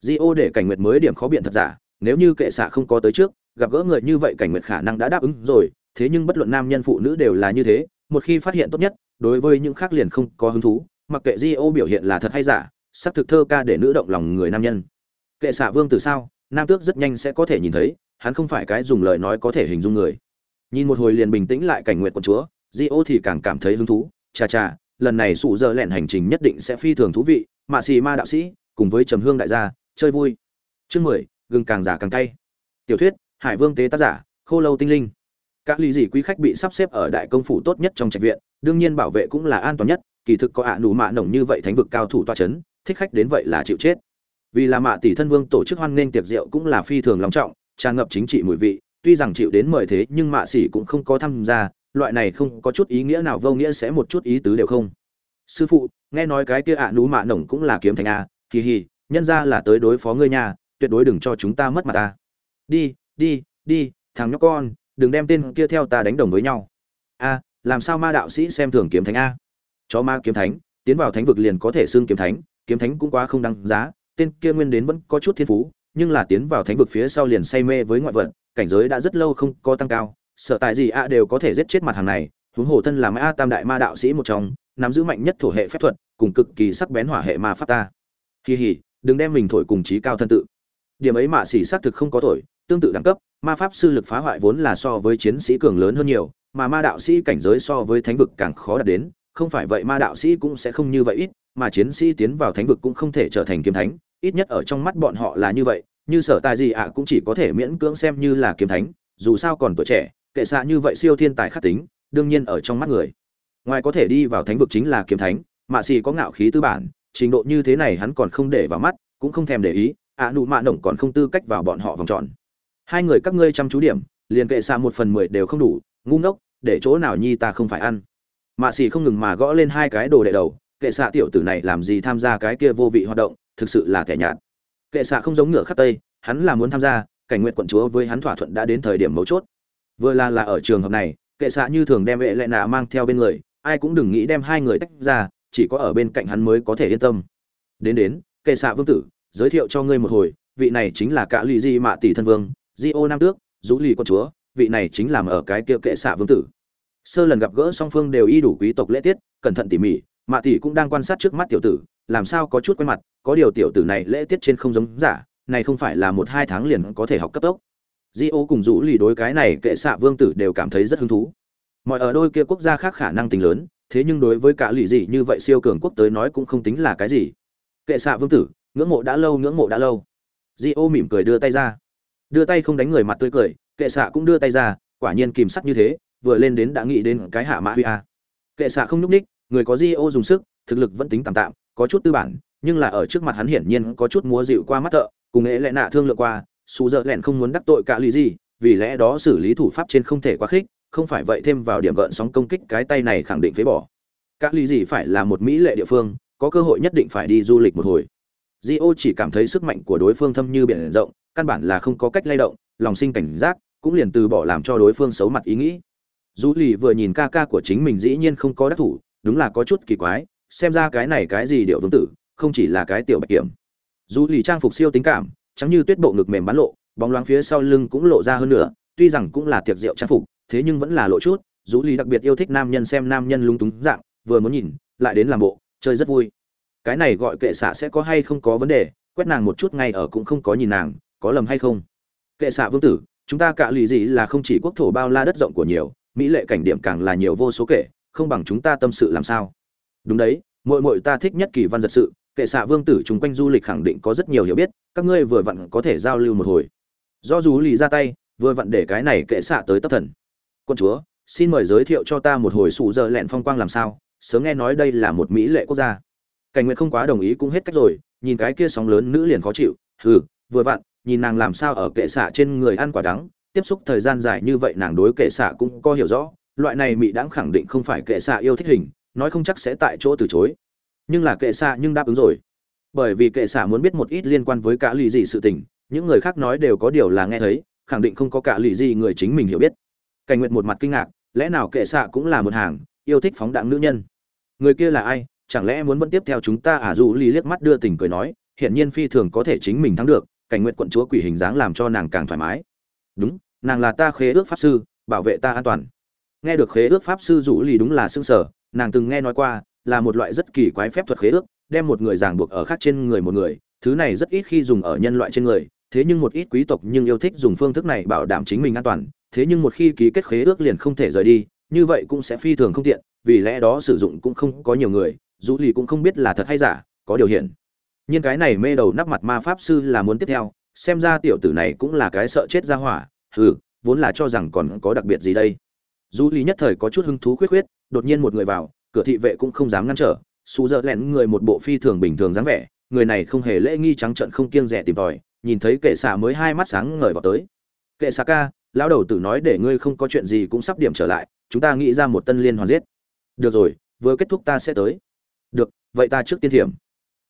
Di ô để cảnh nguyệt mới điểm khó biện thật giả, nếu như kệ xạ không có tới trước, gặp gỡ người như vậy cảnh nguyệt khả năng đã đáp ứng rồi, thế nhưng bất luận nam nhân phụ nữ đều là như thế, một khi phát hiện tốt nhất, đối với những khác liền không có hứng thú, mặc kệ di ô biểu hiện là thật hay giả sắc thực thơ ca để nữ động lòng người nam nhân kệ xạ vương từ sao? Nam tước rất nhanh sẽ có thể nhìn thấy, hắn không phải cái dùng lời nói có thể hình dung người. Nhìn một hồi liền bình tĩnh lại cảnh nguyện quận chúa di ô thì càng cảm thấy hứng thú. Chà chà, lần này sụ dơ lẹn hành trình nhất định sẽ phi thường thú vị, mạ xì ma đạo sĩ, cùng với trầm hương đại gia, chơi vui. Chương mười, gừng càng giả càng cay. Tiểu thuyết, hải vương tế tác giả, khô lâu tinh linh. Các lý dị quý khách bị sắp xếp ở đại công phủ tốt nhất trong trạch viện, đương nhiên bảo vệ cũng là an toàn nhất, kỳ thực có ạ à nụ mạ nồng như vậy thánh vực cao thủ toa chấn, thích khách đến vậy là chịu chết vì là mạ tỷ thân vương tổ chức hoan nghênh tiệc rượu cũng là phi thường long trọng, tràn ngập chính trị mùi vị, tuy rằng chịu đến mời thế nhưng mạ xỉ cũng không có tham gia, loại này không có chút ý nghĩa nào vô nghĩa sẽ một chút ý tứ đều không. Sư phụ, nghe nói cái kia ạ à nú mạ nồng cũng là kiếm thành a, kỳ hì, nhân ra là tới đối phó ngươi nhà tuyệt đối đừng cho chúng ta mất mặt ta đi đi đi, thằng nhóc con, đừng đem tên kia theo ta đánh đồng với nhau. A, làm sao ma đạo sĩ xem thường kiếm thánh a? Cho ma kiếm thánh, tiến vào thánh vực liền có thể xưng kiếm thánh kiếm thánh cũng quá không đăng giá tên kia nguyên đến vẫn có chút thiên phú, nhưng là tiến vào thánh vực phía sau liền say mê với ngoại vật, cảnh giới đã rất lâu không có tăng cao, sợ tại gì a đều có thể giết chết mặt hàng này, huống hồ thân là Ma, tam đại ma đạo sĩ một trong, nắm giữ mạnh nhất thổ hệ phép thuật, cùng cực kỳ sắc bén hỏa hệ ma pháp ta. Kỳ hỉ đừng đem mình thổi cùng chí cao thân tự. Điểm ấy mạ sĩ xác thực không có thổi, tương tự đẳng cấp, ma pháp sư lực phá hoại vốn là so với chiến sĩ cường lớn hơn nhiều, mà ma đạo sĩ cảnh giới so với thánh vực càng khó đạt đến, không phải vậy ma đạo sĩ cũng sẽ không như vậy ít mà chiến sĩ tiến vào thánh vực cũng không thể trở thành kiếm thánh, ít nhất ở trong mắt bọn họ là như vậy, như sở tài gì ạ à cũng chỉ có thể miễn cưỡng xem như là kiếm thánh, dù sao còn tuổi trẻ, kệ xạ như vậy siêu thiên tài khắc tính, đương nhiên ở trong mắt người. Ngoài có thể đi vào thánh vực chính là kiếm thánh, mạ xì có ngạo khí tư bản, trình độ như thế này hắn còn không để vào mắt, cũng không thèm để ý, ạ nụ mạ nổng còn không tư cách vào bọn họ vòng tròn. Hai người các ngươi chăm chú điểm, liền kệ xạ một phần mười đều không đủ, ngu ngốc, để chỗ nào nhi ta không phải ăn. Mạ xì không ngừng mà gõ lên hai cái đồ đệ đầu kệ xạ tiểu tử này làm gì tham gia cái kia vô vị hoạt động, thực sự là kẻ nhạt. Kệ xạ không giống ngựa khắc tây, hắn là muốn tham gia, cảnh nguyện quận chúa với hắn thỏa thuận đã đến thời điểm mấu chốt. Vừa là là ở trường hợp này, kệ xạ như thường đem vệ lệ nạ mang theo bên người, ai cũng đừng nghĩ đem hai người tách ra, chỉ có ở bên cạnh hắn mới có thể yên tâm. Đến đến, kệ xạ vương tử, giới thiệu cho ngươi một hồi, vị này chính là cả lụy di mạ tỷ thân vương, di ô nam tước, dũ lì quận chúa, vị này chính làm ở cái kia kệ xạ vương tử. Sơ lần gặp gỡ song phương đều y đủ quý tộc lễ tiết, cẩn thận tỉ mỉ mạ tỷ cũng đang quan sát trước mắt tiểu tử, làm sao có chút quen mặt, có điều tiểu tử này lễ tiết trên không giống giả, này không phải là một hai tháng liền có thể học cấp tốc. Di ô cùng rũ lì đối cái này kệ xạ vương tử đều cảm thấy rất hứng thú. Mọi ở đôi kia quốc gia khác khả năng tính lớn, thế nhưng đối với cả lì gì như vậy siêu cường quốc tới nói cũng không tính là cái gì. Kệ xạ vương tử, ngưỡng mộ đã lâu, ngưỡng mộ đã lâu. Di ô mỉm cười đưa tay ra. Đưa tay không đánh người mặt tươi cười, kệ xạ cũng đưa tay ra, quả nhiên kìm sắt như thế, vừa lên đến đã nghĩ đến cái hạ mã huy a. Kệ xạ không nhúc ních người có di ô dùng sức, thực lực vẫn tính tạm tạm, có chút tư bản, nhưng là ở trước mặt hắn hiển nhiên có chút múa dịu qua mắt thợ, cùng nghệ lẽ nạ thương lượng qua, xù dợ lẹn không muốn đắc tội cả lì gì, vì lẽ đó xử lý thủ pháp trên không thể quá khích, không phải vậy thêm vào điểm gợn sóng công kích cái tay này khẳng định phế bỏ. Cả lì gì phải là một mỹ lệ địa phương, có cơ hội nhất định phải đi du lịch một hồi. Di ô chỉ cảm thấy sức mạnh của đối phương thâm như biển rộng, căn bản là không có cách lay động, lòng sinh cảnh giác cũng liền từ bỏ làm cho đối phương xấu mặt ý nghĩ. Du lì vừa nhìn ca ca của chính mình dĩ nhiên không có đắc thủ đúng là có chút kỳ quái, xem ra cái này cái gì điệu vương tử, không chỉ là cái tiểu bạch kiểm. Dù lì trang phục siêu tính cảm chẳng như tuyết bộ ngực mềm bán lộ, bóng loáng phía sau lưng cũng lộ ra hơn nữa, tuy rằng cũng là tiệc rượu trang phục, thế nhưng vẫn là lộ chút. Dù lì đặc biệt yêu thích nam nhân xem nam nhân lung túng dạng, vừa muốn nhìn, lại đến làm bộ, chơi rất vui. Cái này gọi kệ xạ sẽ có hay không có vấn đề, quét nàng một chút ngay ở cũng không có nhìn nàng, có lầm hay không? Kệ xạ vương tử, chúng ta cạ lì gì là không chỉ quốc thổ bao la đất rộng của nhiều, mỹ lệ cảnh điểm càng là nhiều vô số kể không bằng chúng ta tâm sự làm sao? Đúng đấy, muội muội ta thích nhất kỳ văn giật sự, kệ xạ vương tử chúng quanh du lịch khẳng định có rất nhiều hiểu biết, các ngươi vừa vặn có thể giao lưu một hồi. Do dù lì ra tay, vừa vặn để cái này kệ xạ tới tấp thần. Quân chúa, xin mời giới thiệu cho ta một hồi sụ giờ lẹn phong quang làm sao, sớm nghe nói đây là một mỹ lệ quốc gia. Cảnh nguyện không quá đồng ý cũng hết cách rồi, nhìn cái kia sóng lớn nữ liền khó chịu, hừ, vừa vặn, nhìn nàng làm sao ở kệ xạ trên người ăn quả đắng, tiếp xúc thời gian dài như vậy nàng đối kệ xạ cũng có hiểu rõ loại này Mị đãng khẳng định không phải kệ xạ yêu thích hình, nói không chắc sẽ tại chỗ từ chối. Nhưng là kệ xạ nhưng đáp ứng rồi. Bởi vì kệ xạ muốn biết một ít liên quan với cả lì gì sự tình, những người khác nói đều có điều là nghe thấy, khẳng định không có cả lì gì người chính mình hiểu biết. Cảnh nguyệt một mặt kinh ngạc, lẽ nào kệ xạ cũng là một hàng, yêu thích phóng đạn nữ nhân? Người kia là ai? Chẳng lẽ muốn vẫn tiếp theo chúng ta à? Dù lì liếc mắt đưa tình cười nói hiện nhiên phi thường có thể chính mình thắng được, cảnh nguyện quận chúa quỷ hình dáng làm cho nàng càng thoải mái. Đúng, nàng là ta khế ước pháp sư, bảo vệ ta an toàn nghe được khế ước pháp sư rủ lì đúng là xương sở nàng từng nghe nói qua, là một loại rất kỳ quái phép thuật khế ước, đem một người ràng buộc ở khác trên người một người, thứ này rất ít khi dùng ở nhân loại trên người, thế nhưng một ít quý tộc nhưng yêu thích dùng phương thức này bảo đảm chính mình an toàn, thế nhưng một khi ký kết khế ước liền không thể rời đi, như vậy cũng sẽ phi thường không tiện, vì lẽ đó sử dụng cũng không có nhiều người dù lì cũng không biết là thật hay giả, có điều hiện. Nhưng cái này mê đầu nắp mặt ma pháp sư là muốn tiếp theo, xem ra tiểu tử này cũng là cái sợ chết ra hỏa, hừ, vốn là cho rằng còn có đặc biệt gì đây dù lý nhất thời có chút hứng thú khuyết khuyết, đột nhiên một người vào, cửa thị vệ cũng không dám ngăn trở. Xù dợ lẹn người một bộ phi thường bình thường dáng vẻ, người này không hề lễ nghi trắng trận không kiêng rẻ tìm tòi, nhìn thấy kệ xạ mới hai mắt sáng ngời vào tới. Kệ xạ ca, lão đầu tử nói để ngươi không có chuyện gì cũng sắp điểm trở lại, chúng ta nghĩ ra một tân liên hoàn giết. Được rồi, vừa kết thúc ta sẽ tới. Được, vậy ta trước tiên thiểm.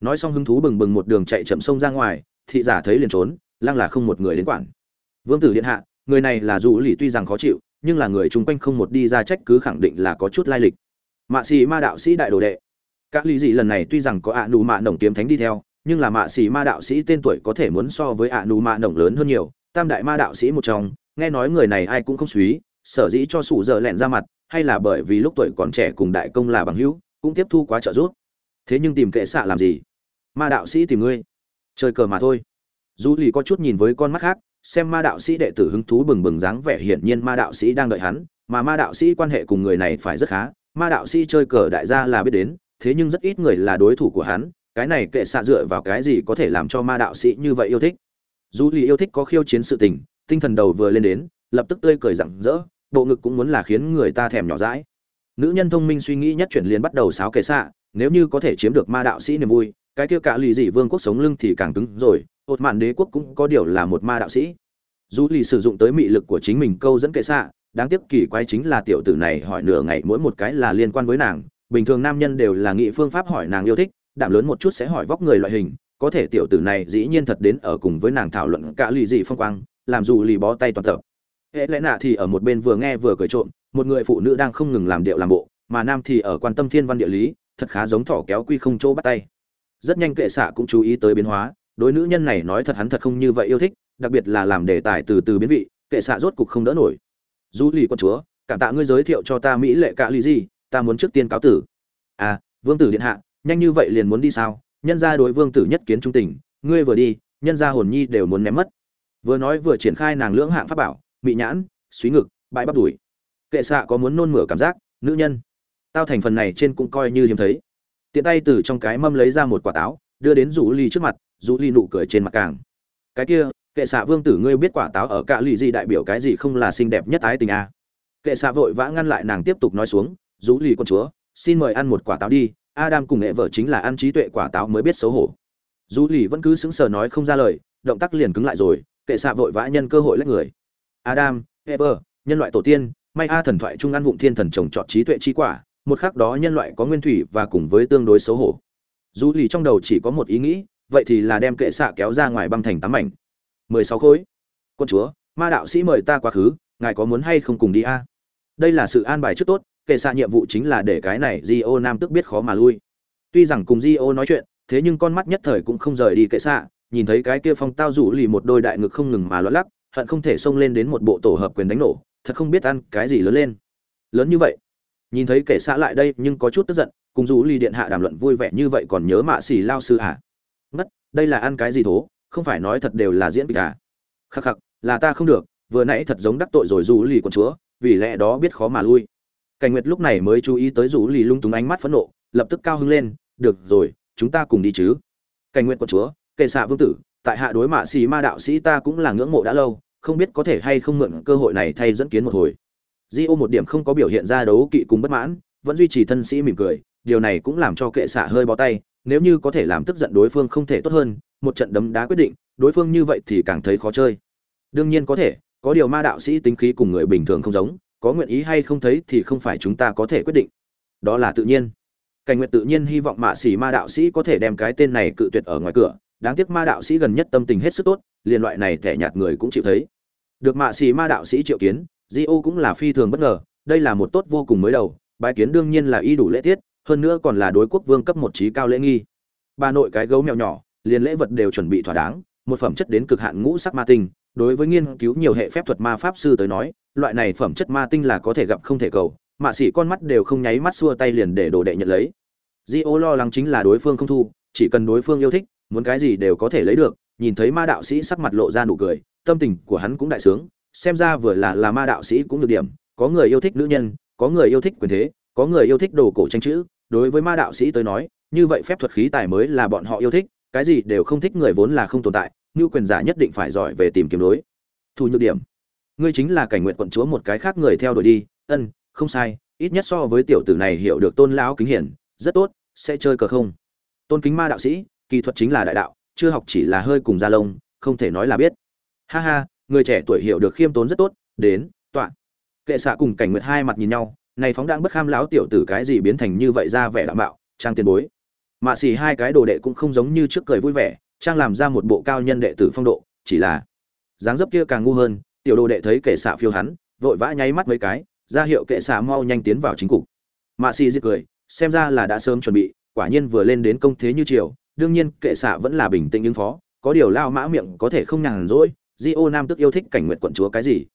Nói xong hứng thú bừng bừng một đường chạy chậm sông ra ngoài, thị giả thấy liền trốn, lăng là không một người đến quản. Vương tử điện hạ, người này là dù lì tuy rằng khó chịu nhưng là người chung quanh không một đi ra trách cứ khẳng định là có chút lai lịch. Mạ xì ma đạo sĩ đại đồ đệ. Các lý dị lần này tuy rằng có ạ nù mạ nồng kiếm thánh đi theo, nhưng là mạ xì ma đạo sĩ tên tuổi có thể muốn so với ạ nù mạ nồng lớn hơn nhiều. Tam đại ma đạo sĩ một trong, nghe nói người này ai cũng không suý sở dĩ cho sủ dở lẹn ra mặt, hay là bởi vì lúc tuổi còn trẻ cùng đại công là bằng hữu, cũng tiếp thu quá trợ giúp. Thế nhưng tìm kệ xạ làm gì? Ma đạo sĩ tìm ngươi. Chơi cờ mà thôi. Du lì có chút nhìn với con mắt khác xem ma đạo sĩ đệ tử hứng thú bừng bừng dáng vẻ hiển nhiên ma đạo sĩ đang đợi hắn, mà ma đạo sĩ quan hệ cùng người này phải rất khá, ma đạo sĩ chơi cờ đại gia là biết đến, thế nhưng rất ít người là đối thủ của hắn, cái này kệ xạ dựa vào cái gì có thể làm cho ma đạo sĩ như vậy yêu thích. Dù lì yêu thích có khiêu chiến sự tình, tinh thần đầu vừa lên đến, lập tức tươi cười rặng rỡ, bộ ngực cũng muốn là khiến người ta thèm nhỏ dãi. Nữ nhân thông minh suy nghĩ nhất chuyển liền bắt đầu sáo kệ xạ, nếu như có thể chiếm được ma đạo sĩ niềm vui, cái kia cả lì dị vương quốc sống lưng thì càng cứng rồi ột mạn đế quốc cũng có điều là một ma đạo sĩ. Dù lì sử dụng tới mị lực của chính mình câu dẫn kệ xạ, đáng tiếc kỳ quái chính là tiểu tử này hỏi nửa ngày mỗi một cái là liên quan với nàng. Bình thường nam nhân đều là nghị phương pháp hỏi nàng yêu thích đảm lớn một chút sẽ hỏi vóc người loại hình. Có thể tiểu tử này dĩ nhiên thật đến ở cùng với nàng thảo luận cả lì dị phong quang, làm dù lì bó tay toàn tập. Hệ lẽ nạ thì ở một bên vừa nghe vừa cười trộm, một người phụ nữ đang không ngừng làm điệu làm bộ, mà nam thì ở quan tâm thiên văn địa lý, thật khá giống thỏ kéo quy không chỗ bắt tay. Rất nhanh kệ xạ cũng chú ý tới biến hóa đối nữ nhân này nói thật hắn thật không như vậy yêu thích, đặc biệt là làm đề tài từ từ biến vị, kệ xạ rốt cục không đỡ nổi. Du lì con chúa, cảm tạ ngươi giới thiệu cho ta mỹ lệ cả lì gì, ta muốn trước tiên cáo tử. À vương tử điện hạ, nhanh như vậy liền muốn đi sao? Nhân ra đối vương tử nhất kiến trung tình, ngươi vừa đi, nhân ra hồn nhi đều muốn ném mất. Vừa nói vừa triển khai nàng lưỡng hạng pháp bảo bị nhãn suý ngực, bãi bắp đùi. Kệ xạ có muốn nôn mửa cảm giác, nữ nhân. Tao thành phần này trên cũng coi như hiếm thấy. Tiện tay từ trong cái mâm lấy ra một quả táo đưa đến rủ ly trước mặt, rủ ly nụ cười trên mặt càng. Cái kia, kệ xạ vương tử ngươi biết quả táo ở cạ lì gì đại biểu cái gì không là xinh đẹp nhất ái tình à. kệ xạ vội vã ngăn lại nàng tiếp tục nói xuống, rủ ly con chúa, xin mời ăn một quả táo đi, adam cùng nghệ vợ chính là ăn trí tuệ quả táo mới biết xấu hổ. Rủ ly vẫn cứ sững sờ nói không ra lời, động tác liền cứng lại rồi, kệ xạ vội vã nhân cơ hội lấy người. Adam, ever, nhân loại tổ tiên, may a thần thoại trung ăn vụng thiên thần trồng trọt trí tuệ trí quả, một khác đó nhân loại có nguyên thủy và cùng với tương đối xấu hổ dù lì trong đầu chỉ có một ý nghĩ, vậy thì là đem kệ xạ kéo ra ngoài băng thành tám mảnh. Mười sáu khối. Quân chúa, ma đạo sĩ mời ta quá khứ, ngài có muốn hay không cùng đi a? Đây là sự an bài trước tốt, kệ xạ nhiệm vụ chính là để cái này di ô nam tức biết khó mà lui. Tuy rằng cùng di ô nói chuyện, thế nhưng con mắt nhất thời cũng không rời đi kệ xạ, nhìn thấy cái kia phong tao rủ lì một đôi đại ngực không ngừng mà lót lắc, hận không thể xông lên đến một bộ tổ hợp quyền đánh nổ, thật không biết ăn cái gì lớn lên. Lớn như vậy. Nhìn thấy kệ xạ lại đây nhưng có chút tức giận cùng dù ly điện hạ đàm luận vui vẻ như vậy còn nhớ mạ xỉ lao sư à? Ngất, đây là ăn cái gì thố? Không phải nói thật đều là diễn kịch à? Khắc khắc, là ta không được, vừa nãy thật giống đắc tội rồi dù lì quần chúa, vì lẽ đó biết khó mà lui. Cảnh nguyệt lúc này mới chú ý tới dù lì lung túng ánh mắt phẫn nộ, lập tức cao hứng lên, được rồi, chúng ta cùng đi chứ. Cảnh nguyệt con chúa, kệ xạ vương tử, tại hạ đối mạ xì ma đạo sĩ ta cũng là ngưỡng mộ đã lâu, không biết có thể hay không mượn cơ hội này thay dẫn kiến một hồi. Di ô một điểm không có biểu hiện ra đấu kỵ cùng bất mãn, vẫn duy trì thân sĩ mỉm cười điều này cũng làm cho kệ xạ hơi bó tay, nếu như có thể làm tức giận đối phương không thể tốt hơn, một trận đấm đá quyết định, đối phương như vậy thì càng thấy khó chơi. Đương nhiên có thể, có điều ma đạo sĩ tính khí cùng người bình thường không giống, có nguyện ý hay không thấy thì không phải chúng ta có thể quyết định. Đó là tự nhiên. Cảnh nguyện tự nhiên hy vọng mạ xỉ ma đạo sĩ có thể đem cái tên này cự tuyệt ở ngoài cửa, đáng tiếc ma đạo sĩ gần nhất tâm tình hết sức tốt, liền loại này thẻ nhạt người cũng chịu thấy. Được mạ xỉ ma đạo sĩ triệu kiến, di ô cũng là phi thường bất ngờ, đây là một tốt vô cùng mới đầu bài kiến đương nhiên là y đủ lễ tiết hơn nữa còn là đối quốc vương cấp một trí cao lễ nghi. Bà nội cái gấu mèo nhỏ, liền lễ vật đều chuẩn bị thỏa đáng, một phẩm chất đến cực hạn ngũ sắc ma tinh. Đối với nghiên cứu nhiều hệ phép thuật ma pháp sư tới nói, loại này phẩm chất ma tinh là có thể gặp không thể cầu. Mạ sĩ con mắt đều không nháy mắt xua tay liền để đồ đệ nhận lấy. Di ô lo lắng chính là đối phương không thu, chỉ cần đối phương yêu thích, muốn cái gì đều có thể lấy được. Nhìn thấy ma đạo sĩ sắc mặt lộ ra nụ cười, tâm tình của hắn cũng đại sướng. Xem ra vừa là là ma đạo sĩ cũng được điểm. Có người yêu thích nữ nhân, có người yêu thích quyền thế, có người yêu thích đồ cổ tranh chữ đối với ma đạo sĩ tới nói, như vậy phép thuật khí tài mới là bọn họ yêu thích, cái gì đều không thích người vốn là không tồn tại như quyền giả nhất định phải giỏi về tìm kiếm đối. Thu nhược điểm. Ngươi chính là cảnh nguyện quận chúa một cái khác người theo đuổi đi. Ân, không sai, ít nhất so với tiểu tử này hiểu được tôn lão kính hiển, rất tốt, sẽ chơi cờ không? Tôn kính ma đạo sĩ, kỳ thuật chính là đại đạo, chưa học chỉ là hơi cùng gia lông, không thể nói là biết. Ha ha, người trẻ tuổi hiểu được khiêm tốn rất tốt, đến, tọa. Kệ xạ cùng cảnh nguyệt hai mặt nhìn nhau này phóng đang bất kham lão tiểu tử cái gì biến thành như vậy ra vẻ đạo mạo, trang tiền bối. Mạ xì hai cái đồ đệ cũng không giống như trước cười vui vẻ, trang làm ra một bộ cao nhân đệ tử phong độ, chỉ là dáng dấp kia càng ngu hơn, tiểu đồ đệ thấy kệ xạ phiêu hắn, vội vã nháy mắt mấy cái, ra hiệu kệ xạ mau nhanh tiến vào chính cục. Mạ xì giết cười, xem ra là đã sớm chuẩn bị, quả nhiên vừa lên đến công thế như triều, đương nhiên kệ xạ vẫn là bình tĩnh ứng phó, có điều lao mã miệng có thể không nhàn rỗi, di ô nam tức yêu thích cảnh nguyện quận chúa cái gì?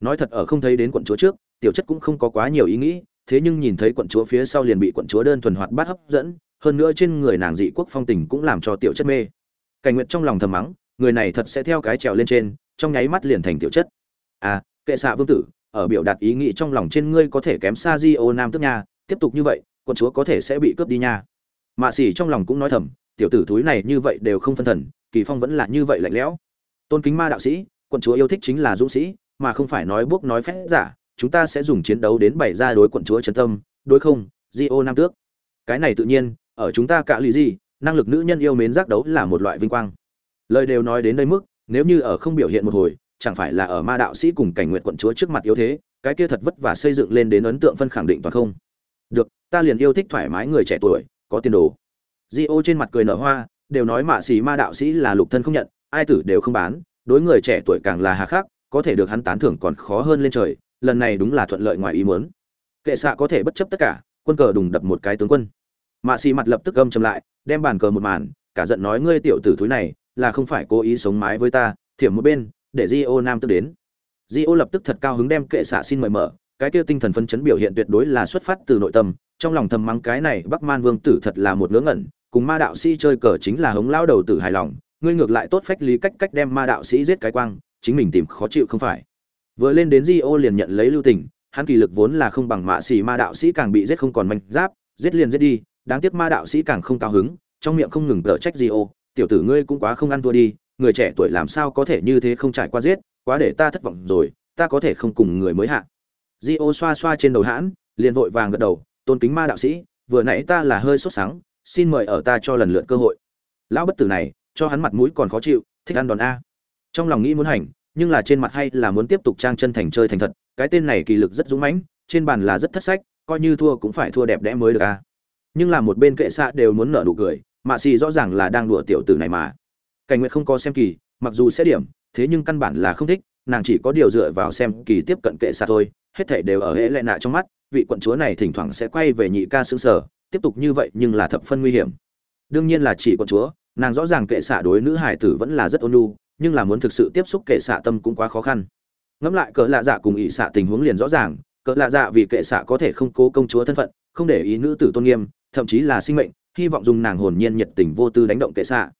Nói thật ở không thấy đến quận chúa trước tiểu chất cũng không có quá nhiều ý nghĩ, thế nhưng nhìn thấy quận chúa phía sau liền bị quận chúa đơn thuần hoạt bát hấp dẫn, hơn nữa trên người nàng dị quốc phong tình cũng làm cho tiểu chất mê. Cảnh nguyện trong lòng thầm mắng, người này thật sẽ theo cái trèo lên trên, trong nháy mắt liền thành tiểu chất. À kệ xạ vương tử, ở biểu đạt ý nghĩ trong lòng trên ngươi có thể kém xa di ô nam tức nha, tiếp tục như vậy, quận chúa có thể sẽ bị cướp đi nha. Mạ xỉ trong lòng cũng nói thầm, tiểu tử thúi này như vậy đều không phân thần, kỳ phong vẫn là như vậy lạnh lẽo. Tôn kính ma đạo sĩ, quận chúa yêu thích chính là dũng sĩ, mà không phải nói buốc nói phép giả chúng ta sẽ dùng chiến đấu đến bày ra đối quận chúa chân tâm, đối không? Di ô nam tước. Cái này tự nhiên, ở chúng ta cả lì gì, năng lực nữ nhân yêu mến giác đấu là một loại vinh quang. Lời đều nói đến đây mức, nếu như ở không biểu hiện một hồi, chẳng phải là ở ma đạo sĩ cùng cảnh nguyện quận chúa trước mặt yếu thế, cái kia thật vất vả xây dựng lên đến ấn tượng phân khẳng định toàn không. Được, ta liền yêu thích thoải mái người trẻ tuổi, có tiền đồ. Di ô trên mặt cười nở hoa, đều nói mạ xì ma đạo sĩ là lục thân không nhận, ai tử đều không bán, đối người trẻ tuổi càng là hà khắc, có thể được hắn tán thưởng còn khó hơn lên trời lần này đúng là thuận lợi ngoài ý muốn. Kệ xạ có thể bất chấp tất cả, quân cờ đùng đập một cái tướng quân. Mạ xì mặt lập tức gâm chầm lại, đem bàn cờ một màn, cả giận nói ngươi tiểu tử thúi này, là không phải cố ý sống mái với ta, thiểm một bên, để di ô nam tức đến. Di ô lập tức thật cao hứng đem kệ xạ xin mời mở, cái kia tinh thần phấn chấn biểu hiện tuyệt đối là xuất phát từ nội tâm, trong lòng thầm mắng cái này bắc man vương tử thật là một ngớ ngẩn, cùng ma đạo sĩ chơi cờ chính là hống lao đầu tử hài lòng, ngươi ngược lại tốt phách lý cách cách đem ma đạo sĩ giết cái quang, chính mình tìm khó chịu không phải vừa lên đến Gio liền nhận lấy lưu tình hắn kỳ lực vốn là không bằng mạ sĩ ma đạo sĩ càng bị giết không còn manh giáp giết liền giết đi đáng tiếc ma đạo sĩ càng không cao hứng trong miệng không ngừng cở trách Gio, tiểu tử ngươi cũng quá không ăn thua đi người trẻ tuổi làm sao có thể như thế không trải qua giết quá để ta thất vọng rồi ta có thể không cùng người mới hạ. Gio xoa xoa trên đầu hãn liền vội vàng gật đầu tôn kính ma đạo sĩ vừa nãy ta là hơi sốt sáng, xin mời ở ta cho lần lượt cơ hội. Lão bất tử này cho hắn mặt mũi còn khó chịu thích ăn đòn a. Trong lòng nghĩ muốn hành nhưng là trên mặt hay là muốn tiếp tục trang chân thành chơi thành thật, cái tên này kỳ lực rất dũng mãnh, trên bàn là rất thất sách, coi như thua cũng phải thua đẹp đẽ mới được a nhưng là một bên kệ xạ đều muốn nở nụ cười mạ xì rõ ràng là đang đùa tiểu tử này mà. Cảnh nguyện không có xem kỳ, mặc dù sẽ điểm, thế nhưng căn bản là không thích, nàng chỉ có điều dựa vào xem kỳ tiếp cận kệ xạ thôi, hết thảy đều ở hễ lệ nạ trong mắt, vị quận chúa này thỉnh thoảng sẽ quay về nhị ca xương sở, tiếp tục như vậy nhưng là thập phân nguy hiểm. Đương nhiên là chỉ quận chúa, nàng rõ ràng kệ xạ đối nữ hải tử vẫn là rất ôn nhu nhưng là muốn thực sự tiếp xúc kệ xạ tâm cũng quá khó khăn. Ngẫm lại cỡ lạ dạ cùng ỷ xạ tình huống liền rõ ràng, cỡ lạ dạ vì kệ xạ có thể không cố công chúa thân phận, không để ý nữ tử tôn nghiêm, thậm chí là sinh mệnh, hy vọng dùng nàng hồn nhiên nhiệt tình vô tư đánh động kệ xạ.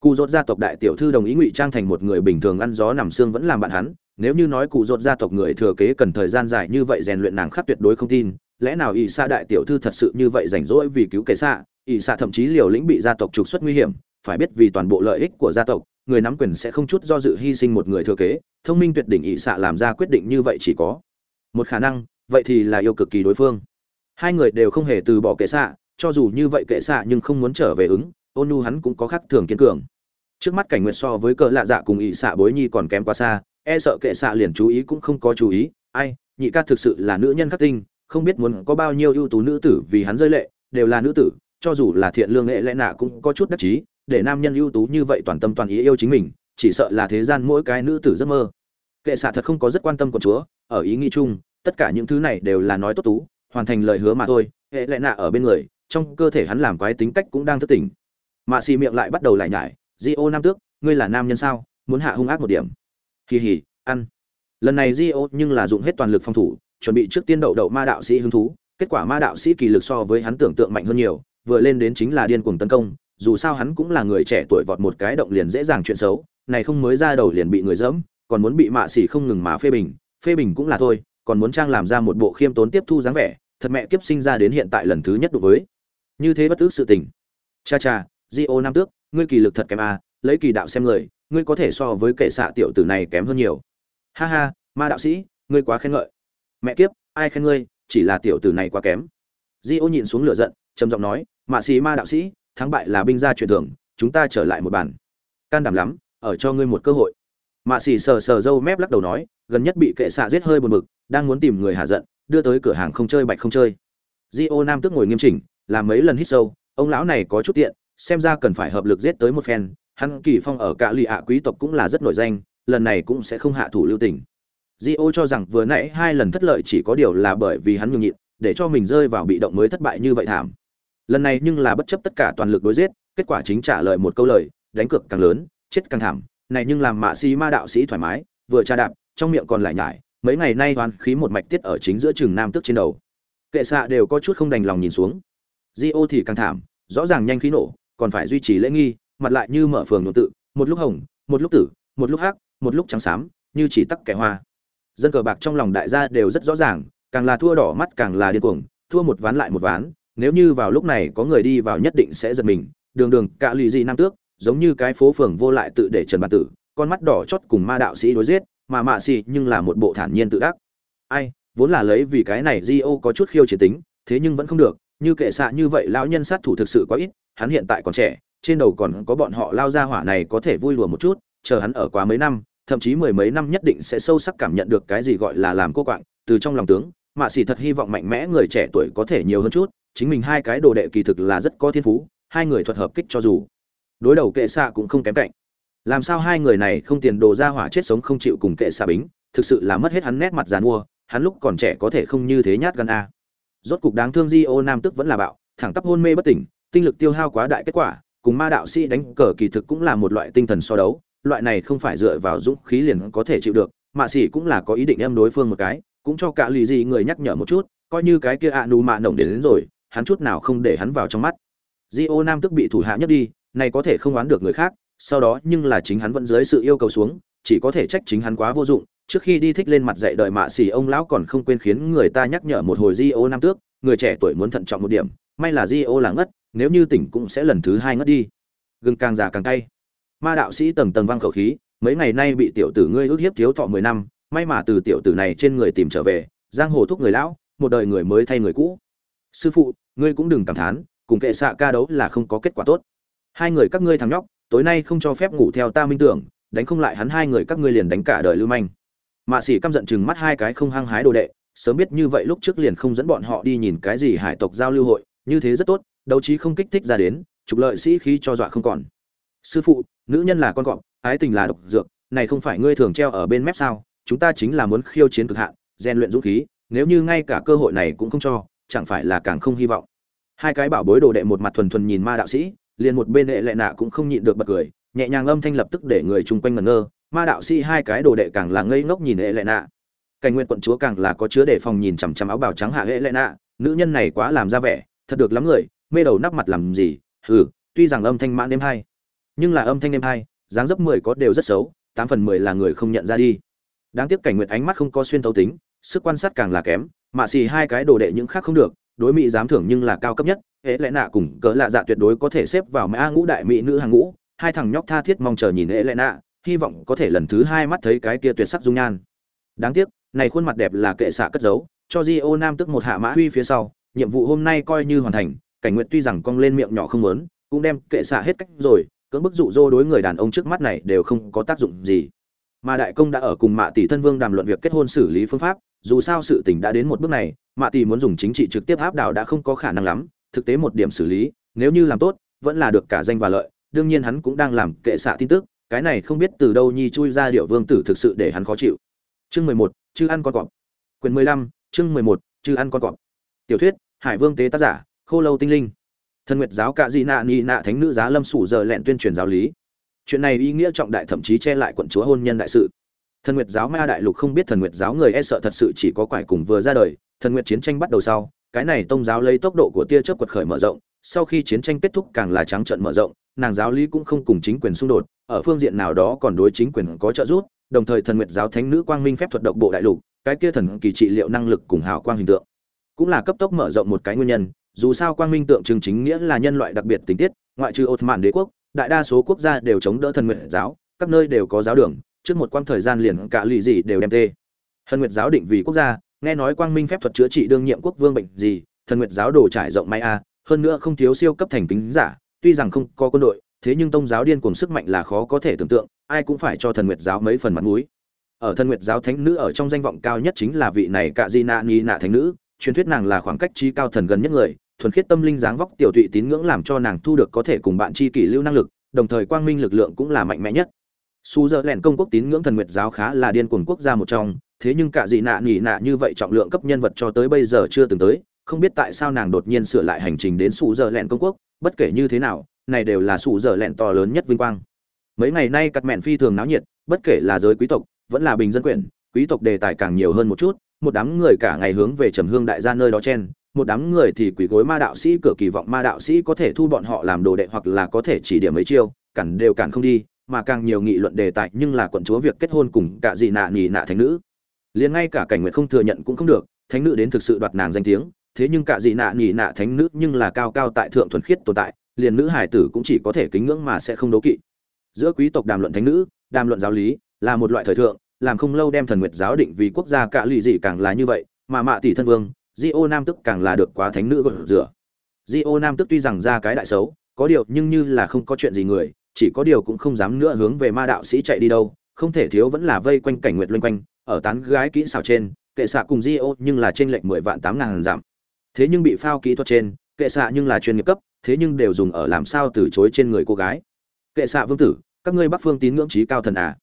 Cụ dốt gia tộc đại tiểu thư đồng ý ngụy trang thành một người bình thường ăn gió nằm xương vẫn làm bạn hắn, nếu như nói cụ dốt gia tộc người thừa kế cần thời gian dài như vậy rèn luyện nàng khắc tuyệt đối không tin, lẽ nào ỷ xạ đại tiểu thư thật sự như vậy rảnh rỗi vì cứu kệ xạ, ỷ xạ thậm chí liều lĩnh bị gia tộc trục xuất nguy hiểm phải biết vì toàn bộ lợi ích của gia tộc, người nắm quyền sẽ không chút do dự hy sinh một người thừa kế, thông minh tuyệt đỉnh ỵ xạ làm ra quyết định như vậy chỉ có một khả năng, vậy thì là yêu cực kỳ đối phương. Hai người đều không hề từ bỏ kệ xạ, cho dù như vậy kệ xạ nhưng không muốn trở về ứng, ôn nu hắn cũng có khác thường kiên cường. Trước mắt cảnh nguyệt so với cỡ lạ dạ cùng ỵ xạ bối nhi còn kém quá xa e sợ kệ xạ liền chú ý cũng không có chú ý, ai, nhị ca thực sự là nữ nhân khắc tinh, không biết muốn có bao nhiêu ưu tú nữ tử vì hắn rơi lệ, đều là nữ tử, cho dù là thiện lương nghệ lẽ nạ cũng có chút đắc chí để nam nhân ưu tú như vậy toàn tâm toàn ý yêu chính mình, chỉ sợ là thế gian mỗi cái nữ tử giấc mơ. Kệ xạ thật không có rất quan tâm của chúa, ở ý nghĩ chung, tất cả những thứ này đều là nói tốt tú, hoàn thành lời hứa mà thôi, hệ lẽ nạ ở bên người, trong cơ thể hắn làm quái tính cách cũng đang thức tỉnh. Mạ xì miệng lại bắt đầu lại nhải di ô nam tước, ngươi là nam nhân sao, muốn hạ hung ác một điểm. Kỳ hỉ, ăn. Lần này di ô nhưng là dụng hết toàn lực phòng thủ, chuẩn bị trước tiên đậu đậu ma đạo sĩ hứng thú, kết quả ma đạo sĩ kỳ lực so với hắn tưởng tượng mạnh hơn nhiều, vừa lên đến chính là điên cuồng tấn công dù sao hắn cũng là người trẻ tuổi vọt một cái động liền dễ dàng chuyện xấu, này không mới ra đầu liền bị người dẫm, còn muốn bị mạ xỉ không ngừng mà phê bình phê bình cũng là thôi, còn muốn trang làm ra một bộ khiêm tốn tiếp thu dáng vẻ, thật mẹ kiếp sinh ra đến hiện tại lần thứ nhất đối với. Như thế bất ước sự tình. Cha cha di ô nam tước, ngươi kỳ lực thật kém a, lấy kỳ đạo xem người, ngươi có thể so với kệ xạ tiểu tử này kém hơn nhiều. Ha ha, ma đạo sĩ, ngươi quá khen ngợi. Mẹ kiếp, ai khen ngươi, chỉ là tiểu tử này quá kém. Di ô nhìn xuống lửa giận, trầm giọng nói, mạ sĩ ma đạo sĩ thắng bại là binh gia truyền thường chúng ta trở lại một bàn. Can đảm lắm, ở cho ngươi một cơ hội. Mạ xì sờ sờ râu mép lắc đầu nói, gần nhất bị kệ xạ giết hơi buồn bực, đang muốn tìm người hạ giận, đưa tới cửa hàng không chơi bạch không chơi. Di ô nam tức ngồi nghiêm chỉnh, làm mấy lần hít sâu, ông lão này có chút tiện, xem ra cần phải hợp lực giết tới một phen, hắn kỳ phong ở cả lì ạ quý tộc cũng là rất nổi danh, lần này cũng sẽ không hạ thủ lưu tình. Di ô cho rằng vừa nãy hai lần thất lợi chỉ có điều là bởi vì hắn nhường nhịn, để cho mình rơi vào bị động mới thất bại như vậy thảm lần này nhưng là bất chấp tất cả toàn lực đối giết, kết quả chính trả lời một câu lời, đánh cược càng lớn, chết càng thảm, này nhưng làm mạ si ma đạo sĩ thoải mái, vừa tra đạp, trong miệng còn lại nhải, mấy ngày nay hoàn khí một mạch tiết ở chính giữa trường nam tức trên đầu. Kệ xạ đều có chút không đành lòng nhìn xuống. Di ô thì càng thảm, rõ ràng nhanh khí nổ, còn phải duy trì lễ nghi, mặt lại như mở phường nội tự, một lúc hồng, một lúc tử, một lúc hắc, một lúc trắng xám, như chỉ tắc kẻ hoa. Dân cờ bạc trong lòng đại gia đều rất rõ ràng, càng là thua đỏ mắt càng là điên cuồng, thua một ván lại một ván nếu như vào lúc này có người đi vào nhất định sẽ giật mình. Đường đường cạ lì gì nam tước, giống như cái phố phường vô lại tự để trần bản tử, con mắt đỏ chót cùng ma đạo sĩ đối giết, mà mạ xì nhưng là một bộ thản nhiên tự đắc. Ai, vốn là lấy vì cái này di ô có chút khiêu chiến tính, thế nhưng vẫn không được, như kệ xạ như vậy lão nhân sát thủ thực sự quá ít, hắn hiện tại còn trẻ, trên đầu còn có bọn họ lao ra hỏa này có thể vui lùa một chút, chờ hắn ở quá mấy năm, thậm chí mười mấy năm nhất định sẽ sâu sắc cảm nhận được cái gì gọi là làm cô quạng, từ trong lòng tướng, mạ xì thật hy vọng mạnh mẽ người trẻ tuổi có thể nhiều hơn chút chính mình hai cái đồ đệ kỳ thực là rất có thiên phú hai người thuật hợp kích cho dù. Đối đầu kệ xạ cũng không kém cạnh. Làm sao hai người này không tiền đồ ra hỏa chết sống không chịu cùng kệ xạ bính thực sự là mất hết hắn nét mặt dàn mua hắn lúc còn trẻ có thể không như thế nhát gan a. Rốt cục đáng thương di ô nam tức vẫn là bạo thẳng tắp hôn mê bất tỉnh tinh lực tiêu hao quá đại kết quả cùng ma đạo sĩ đánh cờ kỳ thực cũng là một loại tinh thần so đấu loại này không phải dựa vào dũng khí liền có thể chịu được mạ sĩ cũng là có ý định em đối phương một cái cũng cho cả lì gì người nhắc nhở một chút coi như cái kia ạ nù mạ nồng đến, đến rồi hắn chút nào không để hắn vào trong mắt. Gio nam tức bị thủ hạ nhất đi, này có thể không oán được người khác, sau đó nhưng là chính hắn vẫn dưới sự yêu cầu xuống, chỉ có thể trách chính hắn quá vô dụng. Trước khi đi thích lên mặt dạy đợi mạ xỉ, ông lão còn không quên khiến người ta nhắc nhở một hồi Gio nam tước, người trẻ tuổi muốn thận trọng một điểm, may là Gio là ngất, nếu như tỉnh cũng sẽ lần thứ hai ngất đi. Gừng càng già càng cay. Ma đạo sĩ tầng tầng vang khẩu khí, mấy ngày nay bị tiểu tử ngươi ước hiếp thiếu thọ mười năm, may mà từ tiểu tử này trên người tìm trở về, giang hồ thúc người lão, một đời người mới thay người cũ sư phụ, ngươi cũng đừng cảm thán, cùng kệ xạ ca đấu là không có kết quả tốt. Hai người các ngươi thằng nhóc, tối nay không cho phép ngủ theo ta minh tưởng, đánh không lại hắn hai người các ngươi liền đánh cả đời lưu manh. Mạ sĩ căm giận chừng mắt hai cái không hăng hái đồ đệ, sớm biết như vậy lúc trước liền không dẫn bọn họ đi nhìn cái gì hải tộc giao lưu hội, như thế rất tốt, đấu trí không kích thích ra đến, trục lợi sĩ khí cho dọa không còn. Sư phụ, nữ nhân là con cọp, ái tình là độc dược, này không phải ngươi thường treo ở bên mép sao, chúng ta chính là muốn khiêu chiến cực hạn, rèn luyện dũng khí, nếu như ngay cả cơ hội này cũng không cho chẳng phải là càng không hy vọng. Hai cái bảo bối đồ đệ một mặt thuần thuần nhìn ma đạo sĩ, liền một bên đệ lệ nạ cũng không nhịn được bật cười, nhẹ nhàng âm thanh lập tức để người chung quanh ngẩn ngơ, ma đạo sĩ hai cái đồ đệ càng là ngây ngốc nhìn đệ lệ nạ. Cảnh nguyện quận chúa càng là có chứa đề phòng nhìn chằm chằm áo bào trắng hạ hệ lệ nạ, nữ nhân này quá làm ra vẻ, thật được lắm người, mê đầu nắp mặt làm gì, hừ, tuy rằng âm thanh mãn đêm hai nhưng là âm thanh đêm hai dáng dấp mười có đều rất xấu, tám phần mười là người không nhận ra đi. Đáng tiếc cảnh nguyện ánh mắt không có xuyên thấu tính, sức quan sát càng là kém mạ xì hai cái đồ đệ những khác không được đối mỹ dám thưởng nhưng là cao cấp nhất hễ lẽ nạ cùng cỡ lạ dạ tuyệt đối có thể xếp vào mã ngũ đại mỹ nữ hàng ngũ hai thằng nhóc tha thiết mong chờ nhìn hễ lẽ nạ hy vọng có thể lần thứ hai mắt thấy cái kia tuyệt sắc dung nhan đáng tiếc này khuôn mặt đẹp là kệ xạ cất giấu cho Dio Nam tức một hạ mã huy phía sau, nhiệm vụ hôm nay coi như hoàn thành, Cảnh Nguyệt tuy rằng cong lên miệng nhỏ không lớn, cũng đem kệ xạ hết cách rồi, cưỡng bức dụ dỗ đối người đàn ông trước mắt này đều không có tác dụng gì. Mà đại công đã ở cùng Mạ tỷ thân vương đàm luận việc kết hôn xử lý phương pháp, dù sao sự tình đã đến một bước này, Mạ tỷ muốn dùng chính trị trực tiếp áp đảo đã không có khả năng lắm, thực tế một điểm xử lý, nếu như làm tốt, vẫn là được cả danh và lợi, đương nhiên hắn cũng đang làm kệ xạ tin tức, cái này không biết từ đâu nhi chui ra điệu vương tử thực sự để hắn khó chịu. Chương mười một, chư ăn con cọp. Quyền mười lăm, chương mười một, chư ăn con cọp. Tiểu thuyết, Hải Vương tế tác giả, Khô Lâu tinh linh. Thần Nguyệt giáo cạ dị nạ ni nạ thánh nữ giá Lâm sủ giờ lẹn tuyên truyền giáo lý. Chuyện này ý nghĩa trọng đại thậm chí che lại quận chúa hôn nhân đại sự. Thần Nguyệt giáo Ma đại lục không biết Thần Nguyệt giáo người e sợ thật sự chỉ có quải cùng vừa ra đời, Thần Nguyệt chiến tranh bắt đầu sau, cái này tông giáo lấy tốc độ của tia chớp quật khởi mở rộng, sau khi chiến tranh kết thúc càng là trắng trợn mở rộng, nàng giáo lý cũng không cùng chính quyền xung đột, ở phương diện nào đó còn đối chính quyền có trợ giúp, đồng thời thần nguyệt giáo thánh nữ quang minh phép thuật độc bộ đại lục, cái kia thần kỳ trị liệu năng lực cùng hào quang hình tượng, cũng là cấp tốc mở rộng một cái nguyên nhân, dù sao quang minh tượng trưng chính nghĩa là nhân loại đặc biệt tình tiết, ngoại trừ Ottoman đế quốc, đại đa số quốc gia đều chống đỡ thần nguyệt giáo, các nơi đều có giáo đường, trước một quãng thời gian liền cả lì gì đều đem tê. Thần nguyệt giáo định vì quốc gia, nghe nói quang minh phép thuật chữa trị đương nhiệm quốc vương bệnh gì, thần nguyệt giáo đồ trải rộng may a, hơn nữa không thiếu siêu cấp thành kính giả, tuy rằng không có quân đội, thế nhưng tông giáo điên cuồng sức mạnh là khó có thể tưởng tượng, ai cũng phải cho thần nguyệt giáo mấy phần mặt mũi. Ở thần nguyệt giáo thánh nữ ở trong danh vọng cao nhất chính là vị này Cạ Di Na Ni nạ thánh nữ, truyền thuyết nàng là khoảng cách trí cao thần gần nhất người, thuần khiết tâm linh dáng vóc tiểu tụy tín ngưỡng làm cho nàng thu được có thể cùng bạn chi kỷ lưu năng lực, đồng thời quang minh lực lượng cũng là mạnh mẽ nhất. Su giờ lẹn công quốc tín ngưỡng thần nguyệt giáo khá là điên cuồng quốc gia một trong, thế nhưng cả dị nạ nhị nạ như vậy trọng lượng cấp nhân vật cho tới bây giờ chưa từng tới, không biết tại sao nàng đột nhiên sửa lại hành trình đến Su giờ lẹn công quốc, bất kể như thế nào, này đều là Su giờ lẹn to lớn nhất vinh quang. Mấy ngày nay cắt mẹn phi thường náo nhiệt, bất kể là giới quý tộc, vẫn là bình dân quyển, quý tộc đề tài càng nhiều hơn một chút, một đám người cả ngày hướng về trầm hương đại gia nơi đó chen, một đám người thì quỷ gối ma đạo sĩ cửa kỳ vọng ma đạo sĩ có thể thu bọn họ làm đồ đệ hoặc là có thể chỉ điểm mấy chiêu, cản đều cản không đi, mà càng nhiều nghị luận đề tài nhưng là quận chúa việc kết hôn cùng cả gì nạ nhì nạ thánh nữ. Liền ngay cả cảnh nguyện không thừa nhận cũng không được, thánh nữ đến thực sự đoạt nàng danh tiếng, thế nhưng cả gì nạ nhì nạ thánh nữ nhưng là cao cao tại thượng thuần khiết tồn tại, liền nữ hải tử cũng chỉ có thể kính ngưỡng mà sẽ không đấu kỵ. Giữa quý tộc đàm luận thánh nữ, đàm luận giáo lý là một loại thời thượng, làm không lâu đem thần nguyệt giáo định vì quốc gia cả lụy gì càng là như vậy, mà mạ tỷ thân vương, di ô nam tức càng là được quá thánh nữ gột rửa. Di ô nam tức tuy rằng ra cái đại xấu, có điều nhưng như là không có chuyện gì người chỉ có điều cũng không dám nữa hướng về ma đạo sĩ chạy đi đâu, không thể thiếu vẫn là vây quanh cảnh nguyệt loanh quanh, ở tán gái kỹ xảo trên, kệ xạ cùng di ô nhưng là trên lệnh mười vạn tám ngàn giảm. Thế nhưng bị phao kỹ thuật trên, kệ xạ nhưng là chuyên nghiệp cấp, thế nhưng đều dùng ở làm sao từ chối trên người cô gái. Kệ xạ vương tử, các ngươi bắc phương tín ngưỡng trí cao thần à?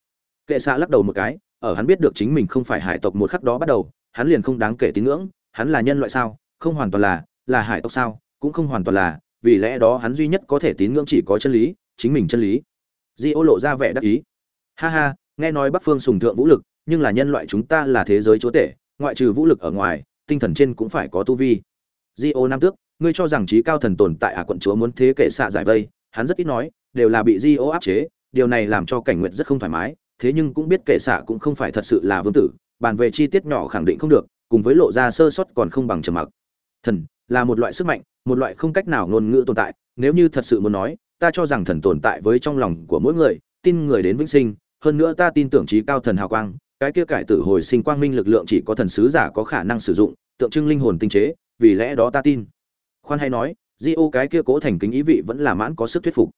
Kệ xạ lắc đầu một cái, ở hắn biết được chính mình không phải hải tộc một khắc đó bắt đầu, hắn liền không đáng kể tín ngưỡng, hắn là nhân loại sao? Không hoàn toàn là là hải tộc sao? Cũng không hoàn toàn là, vì lẽ đó hắn duy nhất có thể tín ngưỡng chỉ có chân lý chính mình chân lý. Di ô lộ ra vẻ đắc ý. Ha ha, nghe nói bắc phương sùng thượng vũ lực, nhưng là nhân loại chúng ta là thế giới chúa tể, ngoại trừ vũ lực ở ngoài, tinh thần trên cũng phải có tu vi. Di ô nam tước, ngươi cho rằng trí cao thần tồn tại à quận chúa muốn thế kệ xạ giải vây, hắn rất ít nói, đều là bị di ô áp chế, điều này làm cho cảnh nguyện rất không thoải mái, thế nhưng cũng biết kệ xạ cũng không phải thật sự là vương tử, bàn về chi tiết nhỏ khẳng định không được, cùng với lộ ra sơ suất còn không bằng trầm mặc. Thần, là một loại sức mạnh, một loại không cách nào ngôn ngữ tồn tại, nếu như thật sự muốn nói ta cho rằng thần tồn tại với trong lòng của mỗi người, tin người đến vĩnh sinh, hơn nữa ta tin tưởng trí cao thần hào quang, cái kia cải tử hồi sinh quang minh lực lượng chỉ có thần sứ giả có khả năng sử dụng, tượng trưng linh hồn tinh chế, vì lẽ đó ta tin. Khoan hay nói di ô cái kia cố thành kính ý vị vẫn là mãn có sức thuyết phục.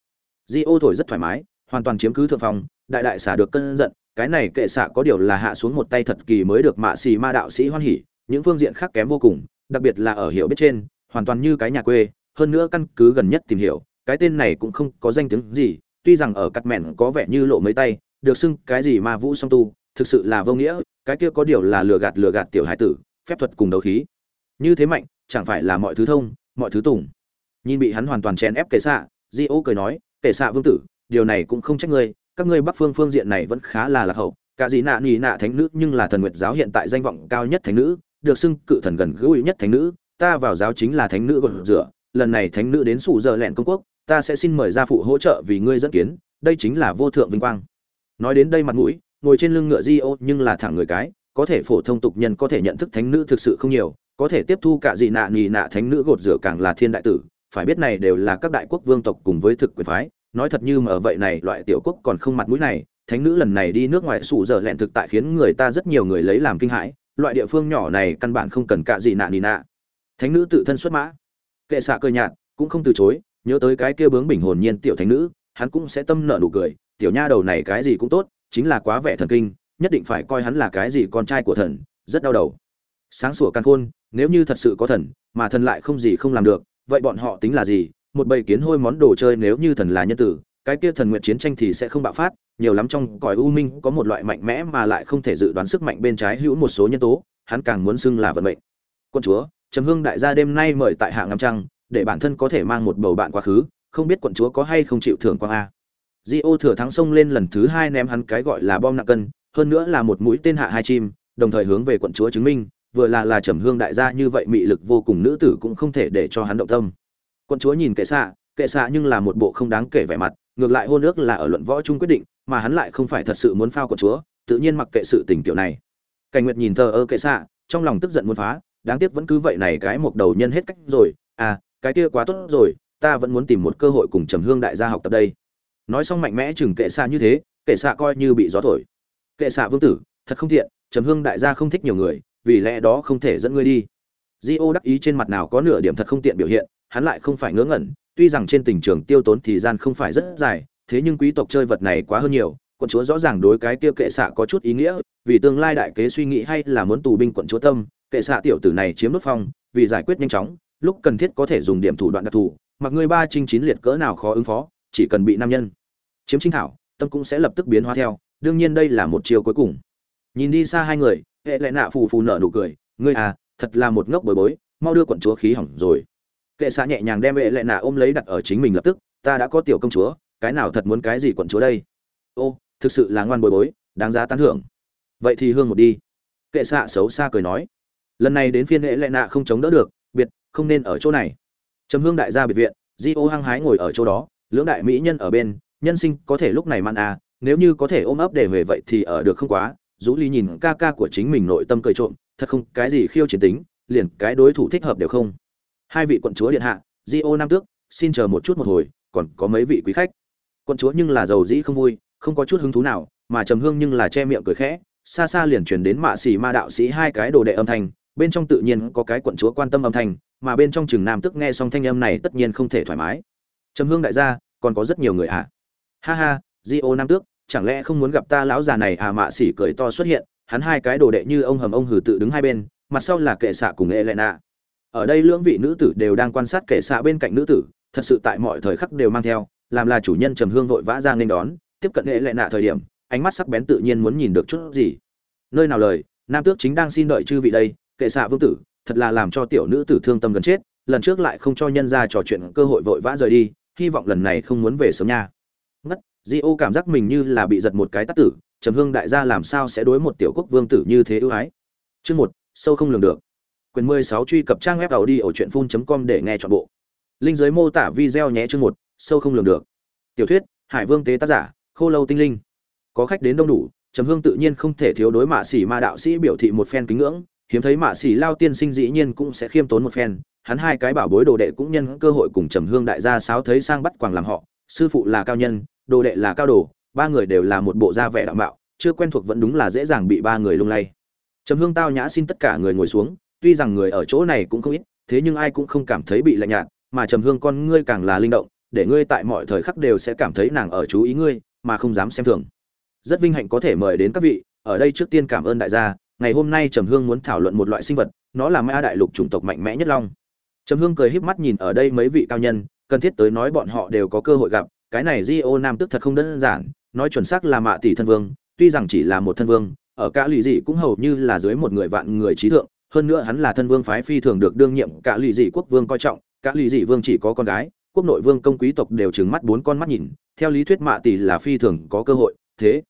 Di ô thổi rất thoải mái, hoàn toàn chiếm cứ thượng phòng đại đại xả được cân giận, cái này kệ xạ có điều là hạ xuống một tay thật kỳ mới được mạ xì ma đạo sĩ hoan hỉ, những phương diện khác kém vô cùng, đặc biệt là ở hiểu biết trên, hoàn toàn như cái nhà quê, hơn nữa căn cứ gần nhất tìm hiểu cái tên này cũng không có danh tiếng gì, tuy rằng ở cắt mẹn có vẻ như lộ mấy tay, được xưng cái gì mà vũ song tu, thực sự là vô nghĩa, cái kia có điều là lừa gạt lừa gạt tiểu hải tử, phép thuật cùng đấu khí. Như thế mạnh, chẳng phải là mọi thứ thông, mọi thứ tùng. Nhìn bị hắn hoàn toàn chèn ép kệ xạ di ô cười nói, kệ xạ vương tử, điều này cũng không trách ngươi, các ngươi bắc phương phương diện này vẫn khá là lạc hậu. Cả gì nạ nỉ nạ thánh nữ nhưng là thần nguyệt giáo hiện tại danh vọng cao nhất thánh nữ, được xưng cự thần gần gũi nhất thánh nữ, ta vào giáo chính là thánh nữ gột rửa, lần này thánh nữ đến sủ giờ lẹn công quốc ta sẽ xin mời gia phụ hỗ trợ vì ngươi dẫn kiến, đây chính là vô thượng vinh quang. Nói đến đây mặt mũi, ngồi trên lưng ngựa di ô nhưng là thẳng người cái, có thể phổ thông tục nhân có thể nhận thức thánh nữ thực sự không nhiều, có thể tiếp thu cả dị nạ nhì nạ thánh nữ gột rửa càng là thiên đại tử, phải biết này đều là các đại quốc vương tộc cùng với thực quyền phái, nói thật như mà ở vậy này, loại tiểu quốc còn không mặt mũi này, thánh nữ lần này đi nước ngoài sủ giờ lẹn thực tại khiến người ta rất nhiều người lấy làm kinh hãi, loại địa phương nhỏ này căn bản không cần cả gì nạ nì nạ. Thánh nữ tự thân xuất mã, kệ xạ cơ nhạt, cũng không từ chối nhớ tới cái kia bướng bình hồn nhiên tiểu thánh nữ, hắn cũng sẽ tâm nợ nụ cười, tiểu nha đầu này cái gì cũng tốt, chính là quá vẻ thần kinh, nhất định phải coi hắn là cái gì con trai của thần, rất đau đầu. Sáng sủa căn khôn, nếu như thật sự có thần, mà thần lại không gì không làm được, vậy bọn họ tính là gì? Một bầy kiến hôi món đồ chơi nếu như thần là nhân tử, cái kia thần nguyện chiến tranh thì sẽ không bạo phát, nhiều lắm trong cõi u minh có một loại mạnh mẽ mà lại không thể dự đoán sức mạnh bên trái hữu một số nhân tố, hắn càng muốn xưng là vận mệnh. Quân chúa, trầm hương đại gia đêm nay mời tại hạ ngắm trăng để bản thân có thể mang một bầu bạn quá khứ, không biết quận chúa có hay không chịu thưởng quang a. Di ô thừa thắng sông lên lần thứ hai ném hắn cái gọi là bom nặng cân, hơn nữa là một mũi tên hạ hai chim, đồng thời hướng về quận chúa chứng minh, vừa là là trầm hương đại gia như vậy mị lực vô cùng nữ tử cũng không thể để cho hắn động tâm. Quận chúa nhìn kệ xạ kệ xạ nhưng là một bộ không đáng kể vẻ mặt, ngược lại hôn ước là ở luận võ chung quyết định, mà hắn lại không phải thật sự muốn phao quận chúa, tự nhiên mặc kệ sự tình kiểu này. Cảnh nguyệt nhìn thờ ơ kệ xạ, trong lòng tức giận muốn phá, đáng tiếc vẫn cứ vậy này cái một đầu nhân hết cách rồi à cái kia quá tốt rồi, ta vẫn muốn tìm một cơ hội cùng trầm hương đại gia học tập đây. Nói xong mạnh mẽ chừng kệ xạ như thế, kệ xạ coi như bị gió thổi. Kệ xạ vương tử, thật không thiện trầm hương đại gia không thích nhiều người, vì lẽ đó không thể dẫn ngươi đi. Di ô đắc ý trên mặt nào có nửa điểm thật không tiện biểu hiện, hắn lại không phải ngớ ngẩn, tuy rằng trên tình trường tiêu tốn thì gian không phải rất dài, thế nhưng quý tộc chơi vật này quá hơn nhiều, quận chúa rõ ràng đối cái kia kệ xạ có chút ý nghĩa, vì tương lai đại kế suy nghĩ hay là muốn tù binh quận chúa tâm, kệ xạ tiểu tử này chiếm đốt phong, vì giải quyết nhanh chóng lúc cần thiết có thể dùng điểm thủ đoạn đặc thù, mặc người ba trinh chín liệt cỡ nào khó ứng phó, chỉ cần bị nam nhân chiếm trinh thảo, tâm cũng sẽ lập tức biến hóa theo, đương nhiên đây là một chiều cuối cùng. Nhìn đi xa hai người, hệ lại nạ phù phù nở nụ cười, ngươi à thật là một ngốc bối bối, mau đưa quận chúa khí hỏng rồi. Kệ xạ nhẹ nhàng đem hệ lại nạ ôm lấy đặt ở chính mình lập tức, ta đã có tiểu công chúa, cái nào thật muốn cái gì quận chúa đây? Ô, thực sự là ngoan bối bối, đáng giá tán thưởng. Vậy thì hương một đi. Kệ xạ xấu xa cười nói. Lần này đến phiên hệ lại nạ không chống đỡ được, biệt không nên ở chỗ này. Trầm hương đại gia biệt viện, di ô hăng hái ngồi ở chỗ đó, lưỡng đại mỹ nhân ở bên, nhân sinh có thể lúc này man à nếu như có thể ôm ấp để về vậy thì ở được không quá. Dũ ly nhìn ca ca của chính mình nội tâm cười trộm, thật không, cái gì khiêu chiến tính, liền cái đối thủ thích hợp đều không. Hai vị quận chúa điện hạ, di ô nam tước, xin chờ một chút một hồi, còn có mấy vị quý khách. Quận chúa nhưng là giàu dĩ không vui, không có chút hứng thú nào, mà trầm hương nhưng là che miệng cười khẽ, xa xa liền truyền đến mạ xỉ ma đạo sĩ hai cái đồ đệ âm thanh bên trong tự nhiên có cái quận chúa quan tâm âm thanh, mà bên trong trường nam tức nghe xong thanh âm này tất nhiên không thể thoải mái. Trầm hương đại gia, còn có rất nhiều người ạ à? ha ha, di ô nam tước, chẳng lẽ không muốn gặp ta lão già này à? Mạ xỉ cười to xuất hiện, hắn hai cái đồ đệ như ông hầm ông hừ tự đứng hai bên, mặt sau là kệ xạ cùng ệ lệ nạ. Ở đây lưỡng vị nữ tử đều đang quan sát kệ xạ bên cạnh nữ tử, thật sự tại mọi thời khắc đều mang theo, làm là chủ nhân trầm hương vội vã ra nên đón, tiếp cận ệ lệ nạ thời điểm, ánh mắt sắc bén tự nhiên muốn nhìn được chút gì. Nơi nào lời, nam tước chính đang xin đợi chư vị đây kệ xạ vương tử, thật là làm cho tiểu nữ tử thương tâm gần chết, lần trước lại không cho nhân ra trò chuyện cơ hội vội vã rời đi, hy vọng lần này không muốn về sớm nha. Ngất, di ô cảm giác mình như là bị giật một cái tắt tử, trầm hương đại gia làm sao sẽ đối một tiểu quốc vương tử như thế ưu ái? Chương một, sâu không lường được. Quyền mười sáu truy cập trang web tàu đi ở truyện phun com để nghe chọn bộ. Linh giới mô tả video nhé chương một, sâu không lường được. Tiểu thuyết, hải vương tế tác giả, khô lâu tinh linh. Có khách đến đông đủ, trầm hương tự nhiên không thể thiếu đối mạ xỉ ma đạo sĩ biểu thị một phen kính ngưỡng hiếm thấy mạ xỉ lao tiên sinh dĩ nhiên cũng sẽ khiêm tốn một phen, hắn hai cái bảo bối đồ đệ cũng nhân cơ hội cùng trầm hương đại gia sáo thấy sang bắt quàng làm họ, sư phụ là cao nhân, đồ đệ là cao đồ, ba người đều là một bộ da vẻ đạo mạo, chưa quen thuộc vẫn đúng là dễ dàng bị ba người lung lay. Trầm hương tao nhã xin tất cả người ngồi xuống, tuy rằng người ở chỗ này cũng không ít, thế nhưng ai cũng không cảm thấy bị lạnh nhạt, mà trầm hương con ngươi càng là linh động, để ngươi tại mọi thời khắc đều sẽ cảm thấy nàng ở chú ý ngươi, mà không dám xem thường. Rất vinh hạnh có thể mời đến các vị, ở đây trước tiên cảm ơn đại gia ngày hôm nay trầm hương muốn thảo luận một loại sinh vật, nó là ma đại lục chủng tộc mạnh mẽ nhất long. Trầm hương cười híp mắt nhìn ở đây mấy vị cao nhân, cần thiết tới nói bọn họ đều có cơ hội gặp, cái này di ô nam tức thật không đơn giản, nói chuẩn xác là mạ tỷ thân vương, tuy rằng chỉ là một thân vương, ở cả Lụy dị cũng hầu như là dưới một người vạn người trí thượng, hơn nữa hắn là thân vương phái phi thường được đương nhiệm, cả Lụy dị quốc vương coi trọng, cả Lụy dị vương chỉ có con gái, quốc nội vương công quý tộc đều trừng mắt bốn con mắt nhìn, theo lý thuyết mạ tỷ là phi thường có cơ hội, thế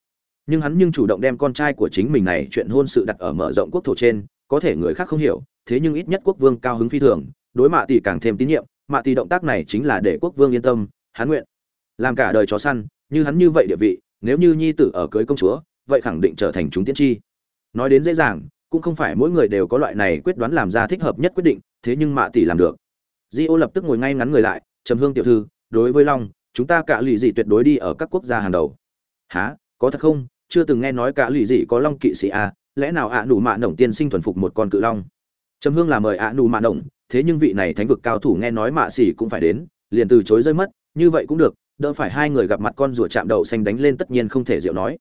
nhưng hắn nhưng chủ động đem con trai của chính mình này chuyện hôn sự đặt ở mở rộng quốc thổ trên, có thể người khác không hiểu, thế nhưng ít nhất quốc vương cao hứng phi thường, đối mạ tỷ càng thêm tín nhiệm, mạ tỷ động tác này chính là để quốc vương yên tâm, hắn nguyện làm cả đời chó săn, như hắn như vậy địa vị, nếu như nhi tử ở cưới công chúa, vậy khẳng định trở thành chúng tiên tri. Nói đến dễ dàng, cũng không phải mỗi người đều có loại này quyết đoán làm ra thích hợp nhất quyết định, thế nhưng mạ tỷ làm được. Di ô lập tức ngồi ngay ngắn người lại, trầm hương tiểu thư, đối với long, chúng ta cả lì dị tuyệt đối đi ở các quốc gia hàng đầu. Há có thật không? Chưa từng nghe nói cả lì dị có long kỵ sĩ à lẽ nào ạ nụ mạ nổng tiên sinh thuần phục một con cự long? Trầm hương là mời ạ nụ mạ nổng, thế nhưng vị này thánh vực cao thủ nghe nói mạ xỉ cũng phải đến, liền từ chối rơi mất, như vậy cũng được, đỡ phải hai người gặp mặt con rùa chạm đậu xanh đánh lên tất nhiên không thể diệu nói.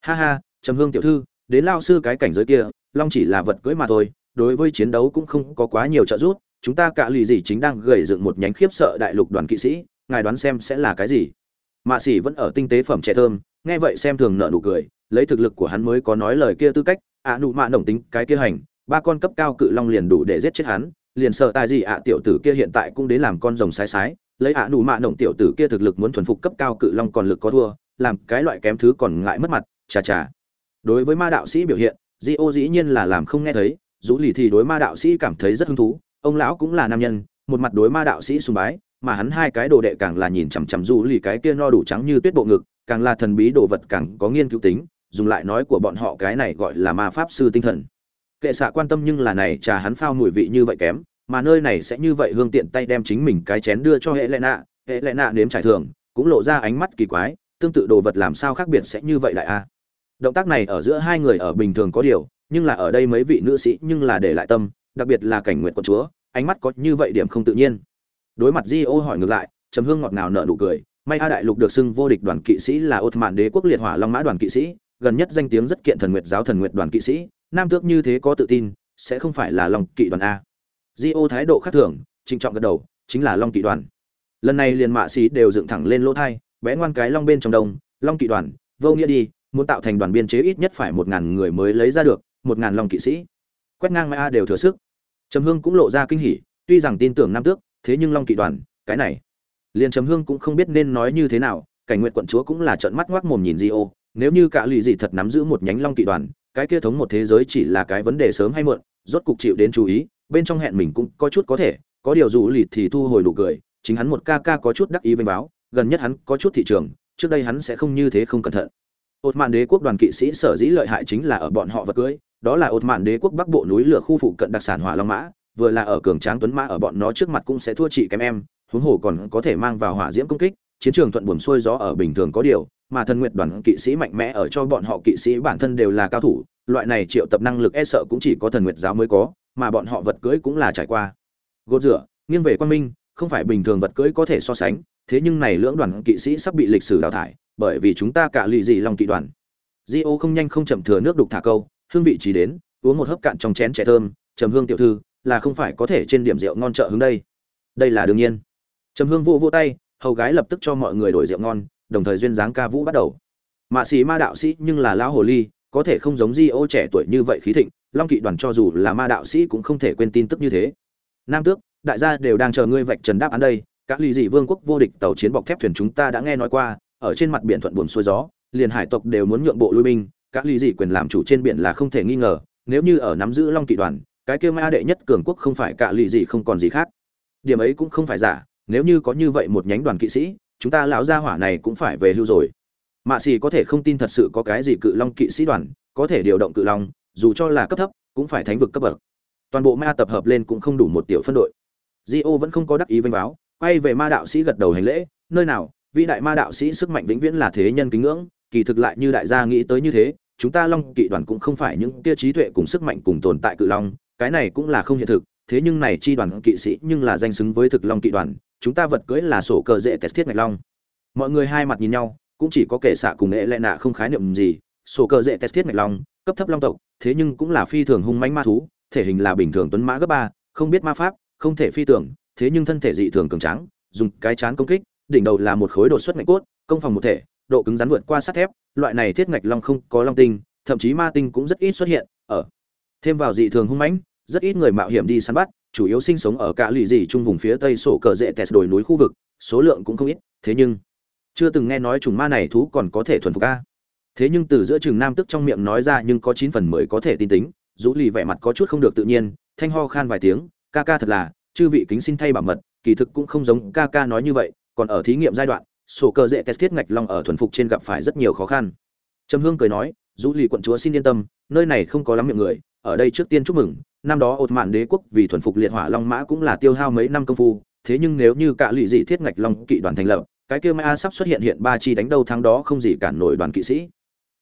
Ha ha, trầm hương tiểu thư, đến lao sư cái cảnh giới kia, long chỉ là vật cưỡi mà thôi, đối với chiến đấu cũng không có quá nhiều trợ giúp, chúng ta cả lì gì chính đang gầy dựng một nhánh khiếp sợ đại lục đoàn kỵ sĩ, ngài đoán xem sẽ là cái gì? Mạ xỉ vẫn ở tinh tế phẩm trẻ thơm, nghe vậy xem thường nợ nụ cười, lấy thực lực của hắn mới có nói lời kia tư cách, ạ nụ mạ nồng tính cái kia hành, ba con cấp cao cự long liền đủ để giết chết hắn, liền sợ tài gì ạ tiểu tử kia hiện tại cũng đến làm con rồng sái sái, lấy ạ nụ mạ nồng tiểu tử kia thực lực muốn thuần phục cấp cao cự long còn lực có thua, làm cái loại kém thứ còn ngại mất mặt, chà chà. Đối với ma đạo sĩ biểu hiện di ô dĩ nhiên là làm không nghe thấy dũ lì thì đối ma đạo sĩ cảm thấy rất hứng thú, ông lão cũng là nam nhân, một mặt đối ma đạo sĩ sùng bái mà hắn hai cái đồ đệ càng là nhìn chằm chằm du lì cái kia no đủ trắng như tuyết bộ ngực, càng là thần bí đồ vật càng có nghiên cứu tính, dùng lại nói của bọn họ cái này gọi là ma pháp sư tinh thần. Kệ xạ quan tâm nhưng là này trà hắn phao mùi vị như vậy kém, mà nơi này sẽ như vậy hương tiện tay đem chính mình cái chén đưa cho hệ lệ nạ, hệ lệ nạ nếm trải thường, cũng lộ ra ánh mắt kỳ quái, tương tự đồ vật làm sao khác biệt sẽ như vậy đại a? Động tác này ở giữa hai người ở bình thường có điều, nhưng là ở đây mấy vị nữ sĩ nhưng là để lại tâm, đặc biệt là cảnh nguyện của chúa, ánh mắt có như vậy điểm không tự nhiên đối mặt di ô hỏi ngược lại, trầm hương ngọt ngào nở nụ cười. May a đại lục được xưng vô địch đoàn kỵ sĩ là ột mạn đế quốc liệt hỏa long mã đoàn kỵ sĩ, gần nhất danh tiếng rất kiện thần nguyệt giáo thần nguyệt đoàn kỵ sĩ, nam tước như thế có tự tin, sẽ không phải là long kỵ đoàn a. Di ô thái độ khác thường, trịnh trọng gật đầu, chính là long kỵ đoàn. Lần này liền mạ xí đều dựng thẳng lên lỗ thai, vẽ ngoan cái long bên trong đông, long kỵ đoàn, vô nghĩa đi, muốn tạo thành đoàn biên chế ít nhất phải một ngàn người mới lấy ra được, một ngàn long kỵ sĩ. Quét ngang mai a đều thừa sức. Trầm hương cũng lộ ra kinh hỉ, tuy rằng tin tưởng nam tước thế nhưng long kỵ đoàn, cái này liền trầm hương cũng không biết nên nói như thế nào, cảnh nguyện quận chúa cũng là trợn mắt ngoác mồm nhìn di ô, nếu như cả lụy dị thật nắm giữ một nhánh long kỵ đoàn, cái kia thống một thế giới chỉ là cái vấn đề sớm hay muộn, rốt cục chịu đến chú ý, bên trong hẹn mình cũng có chút có thể, có điều dù lịt thì thu hồi đủ cười, chính hắn một ca ca có chút đắc ý vênh báo, gần nhất hắn có chút thị trường, trước đây hắn sẽ không như thế không cẩn thận. Ột mạn đế quốc đoàn kỵ sĩ sở dĩ lợi hại chính là ở bọn họ vật cưới, đó là ột mạn đế quốc bắc bộ núi lửa khu phụ cận đặc sản hỏa long mã vừa là ở cường tráng tuấn mã ở bọn nó trước mặt cũng sẽ thua chị kém em, huống hồ còn có thể mang vào hỏa diễm công kích, chiến trường thuận buồm xuôi gió ở bình thường có điều, mà thần nguyện đoàn kỵ sĩ mạnh mẽ ở cho bọn họ kỵ sĩ bản thân đều là cao thủ, loại này triệu tập năng lực e sợ cũng chỉ có thần nguyệt giáo mới có, mà bọn họ vật cưỡi cũng là trải qua. Gột rửa, nghiêng về quan minh, không phải bình thường vật cưỡi có thể so sánh, thế nhưng này lưỡng đoàn kỵ sĩ sắp bị lịch sử đào thải, bởi vì chúng ta cả lì gì lòng kỵ đoàn. Di ô không nhanh không chậm thừa nước đục thả câu, hương vị chỉ đến, uống một hớp cạn trong chén trẻ thơm, trầm hương tiểu thư là không phải có thể trên điểm rượu ngon chợ hướng đây. Đây là đương nhiên. Trầm hương vô vô tay, hầu gái lập tức cho mọi người đổi rượu ngon, đồng thời duyên dáng ca vũ bắt đầu. Mạ sĩ ma đạo sĩ nhưng là lão hồ ly, có thể không giống di ô trẻ tuổi như vậy khí thịnh, long kỵ đoàn cho dù là ma đạo sĩ cũng không thể quên tin tức như thế. Nam tước, đại gia đều đang chờ ngươi vạch trần đáp án đây. Các ly dị vương quốc vô địch tàu chiến bọc thép thuyền chúng ta đã nghe nói qua, ở trên mặt biển thuận buồm xuôi gió, liền hải tộc đều muốn nhượng bộ lui binh. Các ly dị quyền làm chủ trên biển là không thể nghi ngờ, nếu như ở nắm giữ long kỵ đoàn cái kia ma đệ nhất cường quốc không phải cạ lì gì không còn gì khác. Điểm ấy cũng không phải giả, nếu như có như vậy một nhánh đoàn kỵ sĩ, chúng ta lão gia hỏa này cũng phải về hưu rồi. Mạ xì có thể không tin thật sự có cái gì cự long kỵ sĩ đoàn, có thể điều động cự long, dù cho là cấp thấp, cũng phải thánh vực cấp bậc. Toàn bộ ma tập hợp lên cũng không đủ một tiểu phân đội. Di ô vẫn không có đắc ý vênh báo, quay về ma đạo sĩ gật đầu hành lễ, nơi nào, vĩ đại ma đạo sĩ sức mạnh vĩnh viễn là thế nhân kính ngưỡng, kỳ thực lại như đại gia nghĩ tới như thế, chúng ta long kỵ đoàn cũng không phải những tia trí tuệ cùng sức mạnh cùng tồn tại cự long cái này cũng là không hiện thực, thế nhưng này chi đoàn kỵ sĩ nhưng là danh xứng với thực long kỵ đoàn, chúng ta vật cưỡi là sổ cờ dễ test thiết ngạch long. Mọi người hai mặt nhìn nhau, cũng chỉ có kẻ xạ cùng nghệ lệ nạ không khái niệm gì, sổ cờ dễ test thiết ngạch long, cấp thấp long tộc, thế nhưng cũng là phi thường hung mãnh ma thú, thể hình là bình thường tuấn mã gấp ba, không biết ma pháp, không thể phi tưởng, thế nhưng thân thể dị thường cường tráng, dùng cái chán công kích, đỉnh đầu là một khối đột xuất ngạch cốt, công phòng một thể, độ cứng rắn vượt qua sắt thép, loại này thiết ngạch long không có long tinh, thậm chí ma tinh cũng rất ít xuất hiện, ở thêm vào dị thường hung mãnh rất ít người mạo hiểm đi săn bắt, chủ yếu sinh sống ở cả lì dị trung vùng phía tây sổ cờ rễ test đồi núi khu vực, số lượng cũng không ít, thế nhưng, chưa từng nghe nói trùng ma này thú còn có thể thuần phục a. Thế nhưng từ giữa trường nam tức trong miệng nói ra nhưng có chín phần mười có thể tin tính, rũ lì vẻ mặt có chút không được tự nhiên, thanh ho khan vài tiếng, ca ca thật là, chư vị kính xin thay bảo mật, kỳ thực cũng không giống ca ca nói như vậy, còn ở thí nghiệm giai đoạn, sổ cờ dễ test thiết ngạch long ở thuần phục trên gặp phải rất nhiều khó khăn. Trầm hương cười nói, rũ lì quận chúa xin yên tâm, nơi này không có lắm miệng người, ở đây trước tiên chúc mừng năm đó ột mạn đế quốc vì thuần phục liệt hỏa long mã cũng là tiêu hao mấy năm công phu, thế nhưng nếu như cả lụy dị thiết ngạch long kỵ đoàn thành lập, cái kia mai a sắp xuất hiện hiện ba chi đánh đâu thắng đó không gì cản nổi đoàn kỵ sĩ.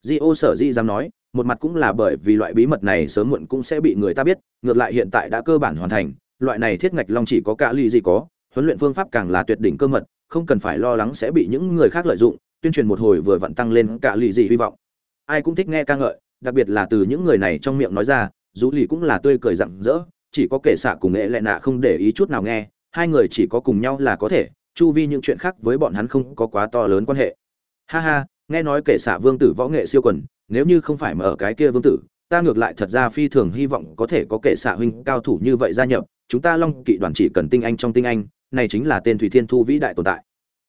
Di ô sở di dám nói, một mặt cũng là bởi vì loại bí mật này sớm muộn cũng sẽ bị người ta biết, ngược lại hiện tại đã cơ bản hoàn thành, loại này thiết ngạch long chỉ có cả lụy gì có, huấn luyện phương pháp càng là tuyệt đỉnh cơ mật, không cần phải lo lắng sẽ bị những người khác lợi dụng, tuyên truyền một hồi vừa vặn tăng lên cả lụy dị hy vọng. Ai cũng thích nghe ca ngợi, đặc biệt là từ những người này trong miệng nói ra dù lì cũng là tươi cười rặng rỡ, chỉ có kể xạ cùng nghệ lệ nạ không để ý chút nào nghe, hai người chỉ có cùng nhau là có thể, chu vi những chuyện khác với bọn hắn không có quá to lớn quan hệ. Ha ha, nghe nói kể xạ vương tử võ nghệ siêu quần, nếu như không phải mà ở cái kia vương tử, ta ngược lại thật ra phi thường hy vọng có thể có kể xạ huynh cao thủ như vậy gia nhập, chúng ta long kỵ đoàn chỉ cần tinh anh trong tinh anh, này chính là tên thủy thiên thu vĩ đại tồn tại.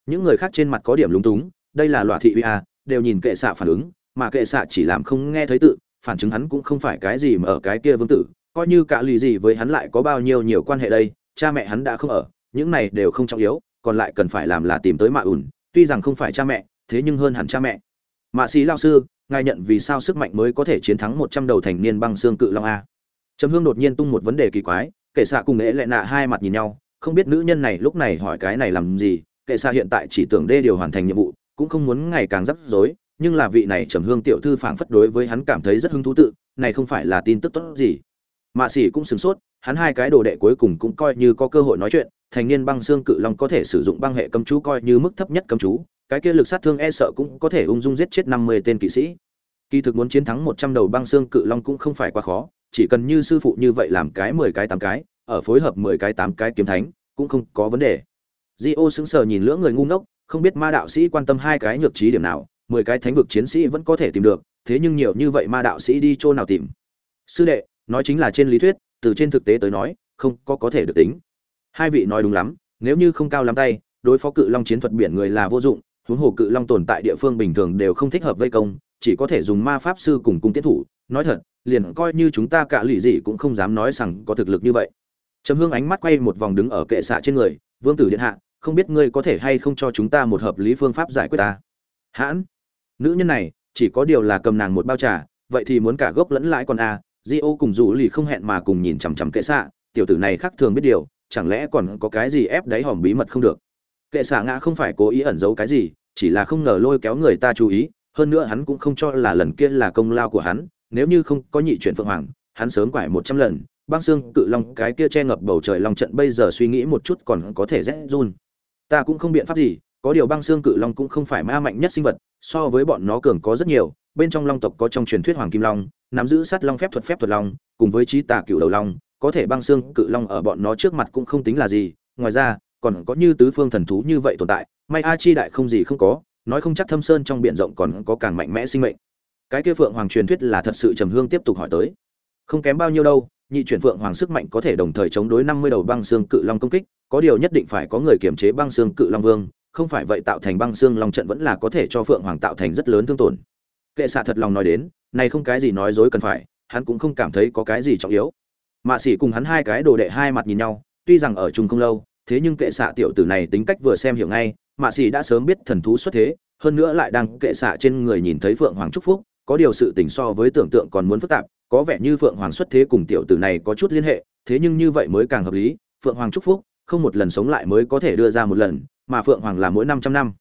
Những người khác trên mặt có điểm lúng túng, đây là loại thị uy a, đều nhìn kệ xạ phản ứng, mà kệ xạ chỉ làm không nghe thấy tự phản chứng hắn cũng không phải cái gì mà ở cái kia vương tử, coi như cả lì gì với hắn lại có bao nhiêu nhiều quan hệ đây, cha mẹ hắn đã không ở, những này đều không trọng yếu, còn lại cần phải làm là tìm tới mạ ủn tuy rằng không phải cha mẹ, thế nhưng hơn hẳn cha mẹ. Mạ sĩ lao sư, ngài nhận vì sao sức mạnh mới có thể chiến thắng một trăm đầu thành niên băng xương cự long a? Trầm hương đột nhiên tung một vấn đề kỳ quái, kệ xạ cùng ế lệ nạ hai mặt nhìn nhau, không biết nữ nhân này lúc này hỏi cái này làm gì, kệ xạ hiện tại chỉ tưởng đê điều hoàn thành nhiệm vụ, cũng không muốn ngày càng rắc rối nhưng là vị này trầm hương tiểu thư phảng phất đối với hắn cảm thấy rất hứng thú tự, này không phải là tin tức tốt gì. Mạ xỉ cũng sửng sốt, hắn hai cái đồ đệ cuối cùng cũng coi như có cơ hội nói chuyện, thành niên băng xương cự long có thể sử dụng băng hệ cấm chú coi như mức thấp nhất cấm chú, cái kia lực sát thương e sợ cũng có thể ung dung giết chết năm mươi tên kỵ sĩ. Kỳ thực muốn chiến thắng một trăm đầu băng xương cự long cũng không phải quá khó, chỉ cần như sư phụ như vậy làm cái mười cái tám cái, ở phối hợp mười cái tám cái kiếm thánh, cũng không có vấn đề. Di ô sững sờ nhìn lưỡng người ngu ngốc, không biết ma đạo sĩ quan tâm hai cái nhược trí điểm nào mười cái thánh vực chiến sĩ vẫn có thể tìm được, thế nhưng nhiều như vậy ma đạo sĩ đi chỗ nào tìm? Sư đệ, nói chính là trên lý thuyết, từ trên thực tế tới nói, không có có thể được tính. Hai vị nói đúng lắm, nếu như không cao lắm tay, đối phó cự long chiến thuật biển người là vô dụng, huống hồ cự long tồn tại địa phương bình thường đều không thích hợp vây công, chỉ có thể dùng ma pháp sư cùng cung tiến thủ. Nói thật, liền coi như chúng ta cả lũ gì cũng không dám nói rằng có thực lực như vậy. Trầm hương ánh mắt quay một vòng đứng ở kệ xạ trên người, vương tử điện hạ, không biết ngươi có thể hay không cho chúng ta một hợp lý phương pháp giải quyết ta? Hãn nữ nhân này, chỉ có điều là cầm nàng một bao trà, vậy thì muốn cả gốc lẫn lãi còn a di ô cùng rủ lì không hẹn mà cùng nhìn chằm chằm kệ xạ, tiểu tử này khác thường biết điều, chẳng lẽ còn có cái gì ép đáy hòm bí mật không được? Kệ xạ ngã không phải cố ý ẩn giấu cái gì, chỉ là không ngờ lôi kéo người ta chú ý, hơn nữa hắn cũng không cho là lần kia là công lao của hắn, nếu như không có nhị chuyển phượng hoàng, hắn sớm quải một trăm lần, băng xương, cự long, cái kia che ngập bầu trời long trận bây giờ suy nghĩ một chút còn có thể rét run. Ta cũng không biện pháp gì, có điều băng xương, cự long cũng không phải ma mạnh nhất sinh vật so với bọn nó cường có rất nhiều, bên trong long tộc có trong truyền thuyết hoàng kim long, nắm giữ sát long phép thuật phép thuật long, cùng với trí tà cựu đầu long, có thể băng xương cự long ở bọn nó trước mặt cũng không tính là gì, ngoài ra, còn có như tứ phương thần thú như vậy tồn tại, may a chi đại không gì không có, nói không chắc thâm sơn trong biển rộng còn có càng mạnh mẽ sinh mệnh. Cái kia phượng hoàng truyền thuyết là thật sự trầm hương tiếp tục hỏi tới. Không kém bao nhiêu đâu, nhị chuyển phượng hoàng sức mạnh có thể đồng thời chống đối năm mươi đầu băng xương cự long công kích, có điều nhất định phải có người kiểm chế băng xương cự long vương không phải vậy tạo thành băng xương long trận vẫn là có thể cho phượng hoàng tạo thành rất lớn thương tổn. Kệ xạ thật lòng nói đến, này không cái gì nói dối cần phải, hắn cũng không cảm thấy có cái gì trọng yếu. Mạ sĩ cùng hắn hai cái đồ đệ hai mặt nhìn nhau, tuy rằng ở chung không lâu, thế nhưng kệ xạ tiểu tử này tính cách vừa xem hiểu ngay, mạ sĩ đã sớm biết thần thú xuất thế, hơn nữa lại đang kệ xạ trên người nhìn thấy phượng hoàng trúc phúc, có điều sự tình so với tưởng tượng còn muốn phức tạp, có vẻ như phượng hoàng xuất thế cùng tiểu tử này có chút liên hệ, thế nhưng như vậy mới càng hợp lý, phượng hoàng trúc phúc, không một lần sống lại mới có thể đưa ra một lần mà phượng hoàng là mỗi năm trăm năm.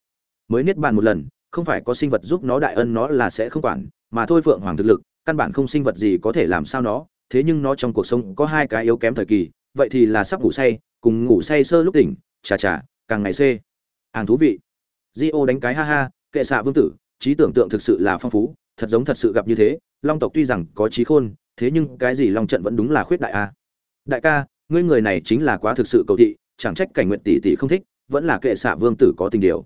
Mới niết bàn một lần, không phải có sinh vật giúp nó đại ân nó là sẽ không quản, mà thôi phượng hoàng thực lực, căn bản không sinh vật gì có thể làm sao nó, thế nhưng nó trong cuộc sống có hai cái yếu kém thời kỳ, vậy thì là sắp ngủ say, cùng ngủ say sơ lúc tỉnh, chà chà, càng ngày xê. Hàng thú vị. Gio đánh cái ha ha, kệ xạ vương tử, trí tưởng tượng thực sự là phong phú, thật giống thật sự gặp như thế, long tộc tuy rằng có trí khôn, thế nhưng cái gì long trận vẫn đúng là khuyết đại a. Đại ca, ngươi người này chính là quá thực sự cầu thị, chẳng trách cảnh nguyện tỷ tỷ không thích vẫn là kệ xạ vương tử có tình điều.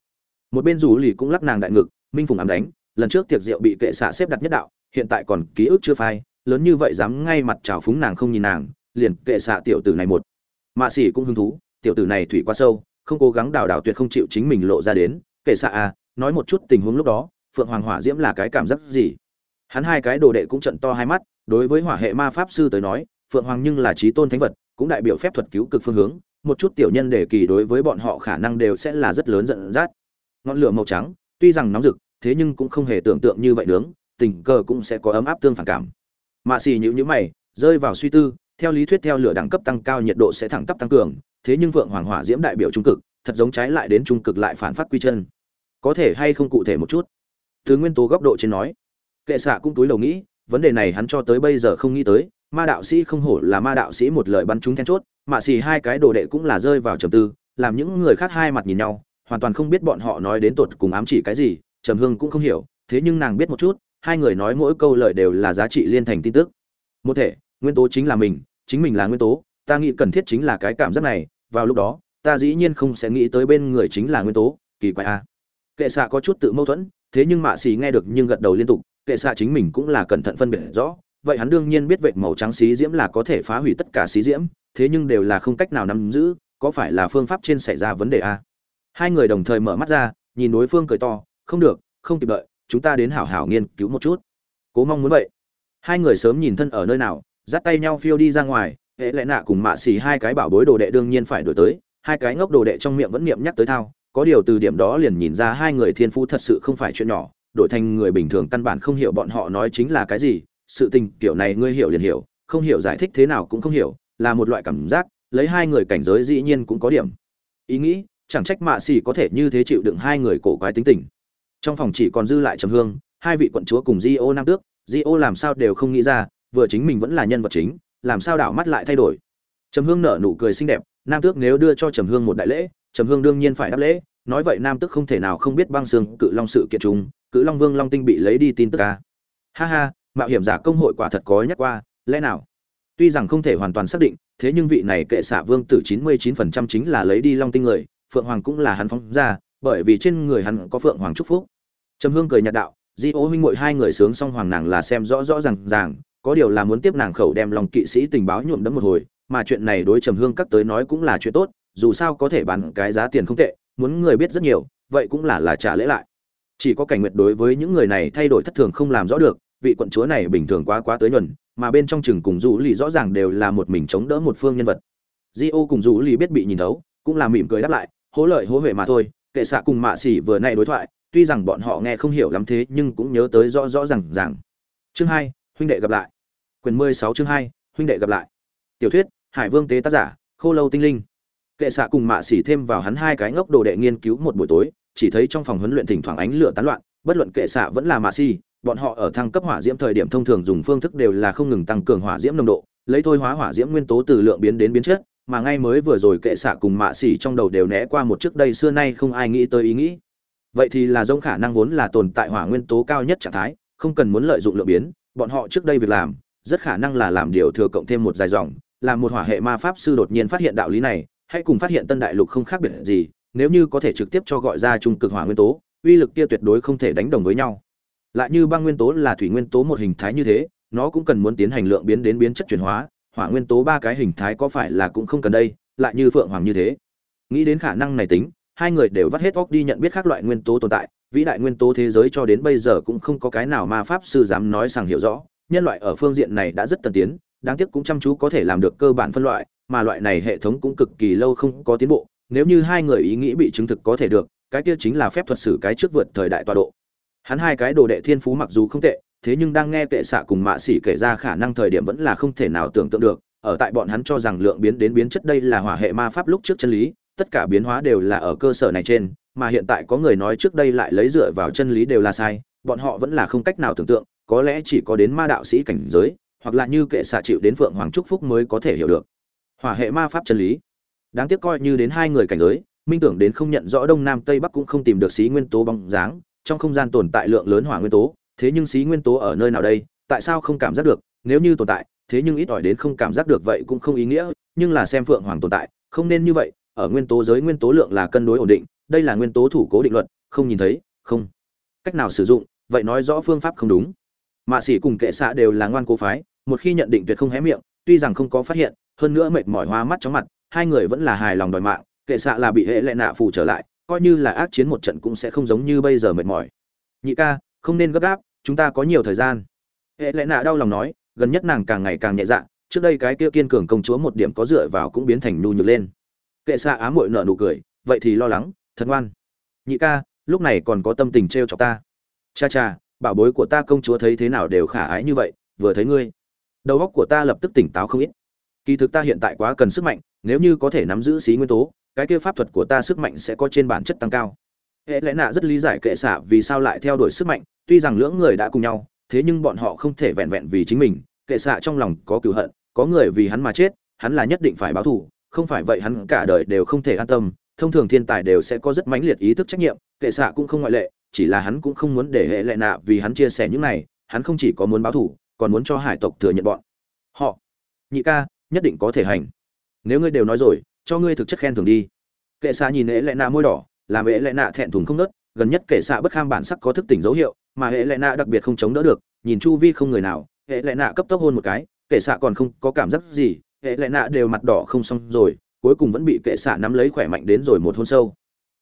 Một bên rủ lì cũng lắc nàng đại ngực, minh phùng ám đánh, lần trước tiệc rượu bị kệ xạ xếp đặt nhất đạo, hiện tại còn ký ức chưa phai, lớn như vậy dám ngay mặt trào phúng nàng không nhìn nàng, liền kệ xạ tiểu tử này một. Mạ xỉ cũng hứng thú, tiểu tử này thủy quá sâu, không cố gắng đào đào tuyệt không chịu chính mình lộ ra đến, kệ xạ à nói một chút tình huống lúc đó, phượng hoàng hỏa diễm là cái cảm giác gì? Hắn hai cái đồ đệ cũng trận to hai mắt, đối với hỏa hệ ma pháp sư tới nói, phượng hoàng nhưng là trí tôn thánh vật, cũng đại biểu phép thuật cứu cực phương hướng một chút tiểu nhân để kỳ đối với bọn họ khả năng đều sẽ là rất lớn giận dắt. Ngọn lửa màu trắng, tuy rằng nóng rực, thế nhưng cũng không hề tưởng tượng như vậy nướng, tình cờ cũng sẽ có ấm áp tương phản cảm. Mạ xì nhữ nhữ mày, rơi vào suy tư, theo lý thuyết theo lửa đẳng cấp tăng cao nhiệt độ sẽ thẳng tắp tăng cường, thế nhưng vượng hoàng hỏa diễm đại biểu trung cực, thật giống trái lại đến trung cực lại phản phát quy chân. Có thể hay không cụ thể một chút? Từ nguyên tố góc độ trên nói, kệ xạ cũng túi đầu nghĩ, vấn đề này hắn cho tới bây giờ không nghĩ tới, ma đạo sĩ không hổ là ma đạo sĩ một lời bắn chúng then chốt mạ xì hai cái đồ đệ cũng là rơi vào trầm tư, làm những người khác hai mặt nhìn nhau, hoàn toàn không biết bọn họ nói đến tột cùng ám chỉ cái gì, trầm hương cũng không hiểu, thế nhưng nàng biết một chút, hai người nói mỗi câu lời đều là giá trị liên thành tin tức một thể, nguyên tố chính là mình, chính mình là nguyên tố, ta nghĩ cần thiết chính là cái cảm giác này, vào lúc đó, ta dĩ nhiên không sẽ nghĩ tới bên người chính là nguyên tố, kỳ quái a à. kệ xạ có chút tự mâu thuẫn, thế nhưng mạ xì nghe được nhưng gật đầu liên tục, kệ xạ chính mình cũng là cẩn thận phân biệt rõ, vậy hắn đương nhiên biết vệt màu trắng xí diễm là có thể phá hủy tất cả xí diễm thế nhưng đều là không cách nào nắm giữ, có phải là phương pháp trên xảy ra vấn đề a à? hai người đồng thời mở mắt ra, nhìn đối phương cười to, không được, không kịp đợi, chúng ta đến hảo hảo nghiên cứu một chút cố mong muốn vậy hai người sớm nhìn thân ở nơi nào, dắt tay nhau phiêu đi ra ngoài, hệ lẽ nạ cùng mạ xì hai cái bảo bối đồ đệ đương nhiên phải đổi tới, hai cái ngốc đồ đệ trong miệng vẫn niệm nhắc tới thao, có điều từ điểm đó liền nhìn ra hai người thiên phú thật sự không phải chuyện nhỏ, đổi thành người bình thường căn bản không hiểu bọn họ nói chính là cái gì, sự tình kiểu này ngươi hiểu liền hiểu, không hiểu giải thích thế nào cũng không hiểu là một loại cảm giác, lấy hai người cảnh giới dĩ nhiên cũng có điểm. Ý nghĩ, chẳng trách mạ xì có thể như thế chịu đựng hai người cổ quái tính tình. Trong phòng chỉ còn dư lại trầm hương, hai vị quận chúa cùng di ô nam tước. Di ô làm sao đều không nghĩ ra, vừa chính mình vẫn là nhân vật chính, làm sao đảo mắt lại thay đổi. Trầm hương nở nụ cười xinh đẹp, nam tước nếu đưa cho trầm hương một đại lễ, trầm hương đương nhiên phải đáp lễ. Nói vậy nam tước không thể nào không biết băng xương cự long sự kiện chúng, cự long vương long tinh bị lấy đi tin tức ca ha ha, mạo hiểm giả công hội quả thật có nhắc qua, lẽ nào? Tuy rằng không thể hoàn toàn xác định, thế nhưng vị này kệ xạ vương tử chín mươi chín phần trăm chính là lấy đi long tinh người, phượng hoàng cũng là hắn phóng ra, bởi vì trên người hắn có phượng hoàng chúc phúc. Trầm hương cười nhạt đạo, di ô huynh muội hai người sướng xong hoàng nàng là xem rõ rõ ràng ràng, có điều là muốn tiếp nàng khẩu đem lòng kỵ sĩ tình báo nhuộm đẫm một hồi, mà chuyện này đối trầm hương các tới nói cũng là chuyện tốt, dù sao có thể bán cái giá tiền không tệ, muốn người biết rất nhiều, vậy cũng là là trả lễ lại. Chỉ có cảnh nguyệt đối với những người này thay đổi thất thường không làm rõ được, vị quận chúa này bình thường quá quá tới nhuần mà bên trong chừng cùng rũ lì rõ ràng đều là một mình chống đỡ một phương nhân vật. Di ô cùng rũ lì biết bị nhìn thấu, cũng là mỉm cười đáp lại, hố lợi, hố huệ mà thôi, kệ xạ cùng mạ xỉ vừa nay đối thoại, tuy rằng bọn họ nghe không hiểu lắm thế nhưng cũng nhớ tới rõ rõ rằng rằng chương hai, huynh đệ gặp lại. Quyền mười sáu chương hai, huynh đệ gặp lại. Tiểu thuyết, hải vương tế tác giả, khô lâu tinh linh. Kệ xạ cùng mạ xỉ thêm vào hắn hai cái ngốc đồ đệ nghiên cứu một buổi tối, chỉ thấy trong phòng huấn luyện thỉnh thoảng ánh lửa tán loạn, bất luận kệ xạ vẫn là mạ xỉ bọn họ ở thăng cấp hỏa diễm thời điểm thông thường dùng phương thức đều là không ngừng tăng cường hỏa diễm nồng độ, lấy thôi hóa hỏa diễm nguyên tố từ lượng biến đến biến chất, mà ngay mới vừa rồi kệ xạ cùng mạ xỉ trong đầu đều né qua một trước đây xưa nay không ai nghĩ tới ý nghĩ. Vậy thì là giống khả năng vốn là tồn tại hỏa nguyên tố cao nhất trạng thái, không cần muốn lợi dụng lượng biến, bọn họ trước đây việc làm, rất khả năng là làm điều thừa cộng thêm một dài dòng, làm một hỏa hệ ma pháp sư đột nhiên phát hiện đạo lý này hãy cùng phát hiện tân đại lục không khác biệt gì, nếu như có thể trực tiếp cho gọi ra trung cực hỏa nguyên tố, uy lực kia tuyệt đối không thể đánh đồng với nhau lại như băng nguyên tố là thủy nguyên tố một hình thái như thế, nó cũng cần muốn tiến hành lượng biến đến biến chất chuyển hóa, hỏa nguyên tố ba cái hình thái có phải là cũng không cần đây, lại như phượng hoàng như thế. Nghĩ đến khả năng này tính, hai người đều vắt hết óc đi nhận biết các loại nguyên tố tồn tại, vĩ đại nguyên tố thế giới cho đến bây giờ cũng không có cái nào ma pháp sư dám nói rằng hiểu rõ, nhân loại ở phương diện này đã rất tân tiến, đáng tiếc cũng chăm chú có thể làm được cơ bản phân loại, mà loại này hệ thống cũng cực kỳ lâu không có tiến bộ, nếu như hai người ý nghĩ bị chứng thực có thể được, cái kia chính là phép thuật sử cái trước vượt thời đại tọa độ hắn hai cái đồ đệ thiên phú mặc dù không tệ, thế nhưng đang nghe kệ xạ cùng mạ xỉ kể ra khả năng thời điểm vẫn là không thể nào tưởng tượng được, ở tại bọn hắn cho rằng lượng biến đến biến chất đây là hỏa hệ ma pháp lúc trước chân lý, tất cả biến hóa đều là ở cơ sở này trên, mà hiện tại có người nói trước đây lại lấy dựa vào chân lý đều là sai, bọn họ vẫn là không cách nào tưởng tượng, có lẽ chỉ có đến ma đạo sĩ cảnh giới, hoặc là như kệ xạ chịu đến phượng hoàng trúc phúc mới có thể hiểu được. Hỏa hệ ma pháp chân lý. Đáng tiếc coi như đến hai người cảnh giới, minh tưởng đến không nhận rõ đông nam tây bắc cũng không tìm được xí nguyên tố bóng dáng trong không gian tồn tại lượng lớn hỏa nguyên tố, thế nhưng xí nguyên tố ở nơi nào đây? Tại sao không cảm giác được? Nếu như tồn tại, thế nhưng ít ỏi đến không cảm giác được vậy cũng không ý nghĩa, nhưng là xem phượng hoàng tồn tại, không nên như vậy, ở nguyên tố giới nguyên tố lượng là cân đối ổn định, đây là nguyên tố thủ cố định luật, không nhìn thấy, không. Cách nào sử dụng, vậy nói rõ phương pháp không đúng. Mạ sĩ cùng kệ xạ đều là ngoan cố phái, một khi nhận định tuyệt không hé miệng, tuy rằng không có phát hiện, hơn nữa mệt mỏi hoa mắt chóng mặt, hai người vẫn là hài lòng đòi mạng, kệ xạ là bị hệ lệ nạ phù trở lại coi như là ác chiến một trận cũng sẽ không giống như bây giờ mệt mỏi. Nhị ca, không nên gấp gáp, chúng ta có nhiều thời gian. Hệ lẽ nạ đau lòng nói, gần nhất nàng càng ngày càng nhẹ dạ trước đây cái kia kiên cường công chúa một điểm có dựa vào cũng biến thành nhu nhược lên. Kệ xạ á mội nợ nụ cười, vậy thì lo lắng, thật ngoan. Nhị ca, lúc này còn có tâm tình t r e o chọc ta. Cha cha, bảo bối của ta công chúa thấy thế nào đều khả ái như vậy, vừa thấy ngươi. Đầu óc của ta lập tức tỉnh táo không ít. Kỳ thực ta hiện tại quá cần sức mạnh, nếu như có thể nắm giữ xí nguyên tố cái kia pháp thuật của ta sức mạnh sẽ có trên bản chất tăng cao. Hệ lẽ nạ rất lý giải kệ xạ vì sao lại theo đuổi sức mạnh, tuy rằng lưỡng người đã cùng nhau, thế nhưng bọn họ không thể vẹn vẹn vì chính mình. Kệ xạ trong lòng có cựu hận, có người vì hắn mà chết, hắn là nhất định phải báo thù, không phải vậy hắn cả đời đều không thể an tâm. Thông thường thiên tài đều sẽ có rất mãnh liệt ý thức trách nhiệm, kệ xạ cũng không ngoại lệ, chỉ là hắn cũng không muốn để hệ lệ nạ vì hắn chia sẻ những này, hắn không chỉ có muốn báo thù, còn muốn cho hải tộc thừa nhận bọn họ. Nhị ca, nhất định có thể hành. Nếu ngươi đều nói rồi cho ngươi thực chất khen thưởng đi. Kệ xạ nhìn hệ lệ nạ môi đỏ, làm hệ lệ nạ thẹn thùng không nớt, gần nhất kệ xạ bất kham bản sắc có thức tỉnh dấu hiệu, mà hệ lệ nạ đặc biệt không chống đỡ được, nhìn chu vi không người nào hệ lệ nạ cấp tốc hôn một cái, kệ xạ còn không có cảm giác gì hệ lệ nạ đều mặt đỏ không xong rồi, cuối cùng vẫn bị kệ xạ nắm lấy khỏe mạnh đến rồi một hôn sâu.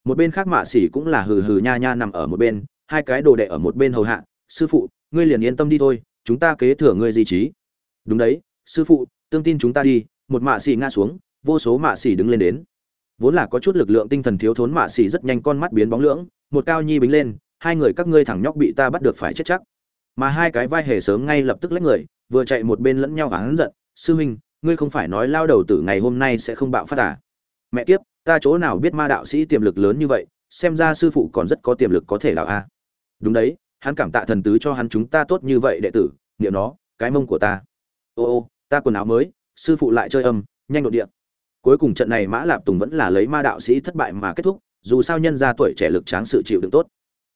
Một bên khác mạ xỉ cũng là hừ hừ nha nha nằm ở một bên, hai cái đồ đệ ở một bên hầu hạ, sư phụ, ngươi liền yên tâm đi thôi, chúng ta kế thừa ngươi di trí. Đúng đấy, sư phụ, tương tin chúng ta đi. Một mạ xỉ ngã xuống vô số mạ xỉ đứng lên đến. Vốn là có chút lực lượng tinh thần thiếu thốn mạ xỉ rất nhanh con mắt biến bóng lưỡng, một cao nhi bính lên, hai người các ngươi thẳng nhóc bị ta bắt được phải chết chắc. Mà hai cái vai hề sớm ngay lập tức lấy người, vừa chạy một bên lẫn nhau hắn giận, sư huynh, ngươi không phải nói lao đầu tử ngày hôm nay sẽ không bạo phát à? Mẹ kiếp, ta chỗ nào biết ma đạo sĩ tiềm lực lớn như vậy, xem ra sư phụ còn rất có tiềm lực có thể là a đúng đấy, hắn cảm tạ thần tứ cho hắn chúng ta tốt như vậy đệ tử, niệm nó, cái mông của ta. Ô ô, ta quần áo mới, sư phụ lại chơi âm, nhanh độ điện cuối cùng trận này mã lạp tùng vẫn là lấy ma đạo sĩ thất bại mà kết thúc, dù sao nhân ra tuổi trẻ lực tráng sự chịu đựng tốt.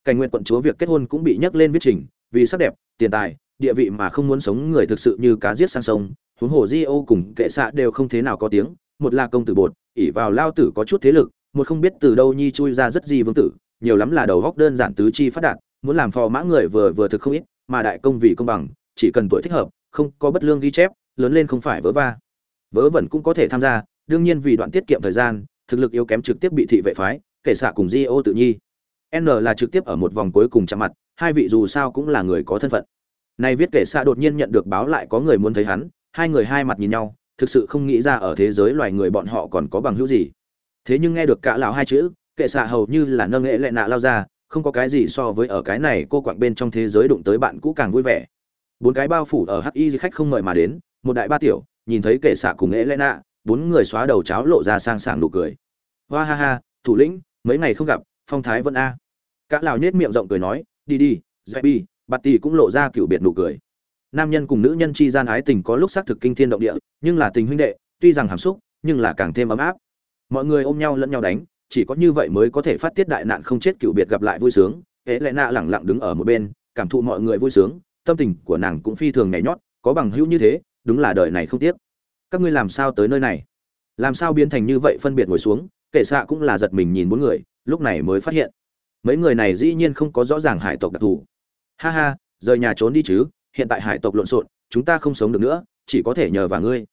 Cảnh nguyện quận chúa việc kết hôn cũng bị nhắc lên viết trình, vì sắc đẹp, tiền tài, địa vị mà không muốn sống người thực sự như cá giết sang sông, huống hồ di ô cùng kệ xạ đều không thế nào có tiếng, một là công tử bột ỉ vào lao tử có chút thế lực, một không biết từ đâu nhi chui ra rất gì vương tử, nhiều lắm là đầu góc đơn giản tứ chi phát đạt, muốn làm phò mã người vừa vừa thực không ít, mà đại công vì công bằng, chỉ cần tuổi thích hợp, không có bất lương ghi chép, lớn lên không phải vớ va. Vớ vẩn cũng có thể tham gia đương nhiên vì đoạn tiết kiệm thời gian, thực lực yếu kém trực tiếp bị thị vệ phái, kể xạ cùng di ô tự nhi. N là trực tiếp ở một vòng cuối cùng chạm mặt, hai vị dù sao cũng là người có thân phận. Nay viết kể xạ đột nhiên nhận được báo lại có người muốn thấy hắn, hai người hai mặt nhìn nhau, thực sự không nghĩ ra ở thế giới loài người bọn họ còn có bằng hữu gì. Thế nhưng nghe được cả lão hai chữ kệ xạ hầu như là nâng nghệ lệ nạ lao ra, không có cái gì so với ở cái này cô quạng bên trong thế giới đụng tới bạn cũ càng vui vẻ. Bốn cái bao phủ ở hắc y khách không mời mà đến, một đại ba tiểu, nhìn thấy kệ xạ cùng nghệ lệ nạ bốn người xóa đầu cháo lộ ra sang sảng nụ cười. Hoa ha ha, thủ lĩnh, mấy ngày không gặp, phong thái vẫn a. Cả lão nhếch miệng rộng cười nói, đi đi dạy bi bạt tỷ cũng lộ ra cựu biệt nụ cười. Nam nhân cùng nữ nhân chi gian ái tình có lúc xác thực kinh thiên động địa, nhưng là tình huynh đệ, tuy rằng hàm xúc, nhưng là càng thêm ấm áp. Mọi người ôm nhau lẫn nhau đánh, chỉ có như vậy mới có thể phát tiết đại nạn không chết cựu biệt gặp lại vui sướng. Hễ lẽ nạ lẳng lặng đứng ở một bên, cảm thụ mọi người vui sướng, tâm tình của nàng cũng phi thường nhảy nhót, có bằng hữu như thế, đúng là đời này không tiếc các ngươi làm sao tới nơi này? Làm sao biến thành như vậy phân biệt ngồi xuống? Kể xạ cũng là giật mình nhìn bốn người, lúc này mới phát hiện. Mấy người này dĩ nhiên không có rõ ràng hải tộc đặc thù. Ha ha, rời nhà trốn đi chứ, hiện tại hải tộc lộn xộn, chúng ta không sống được nữa, chỉ có thể nhờ vào ngươi.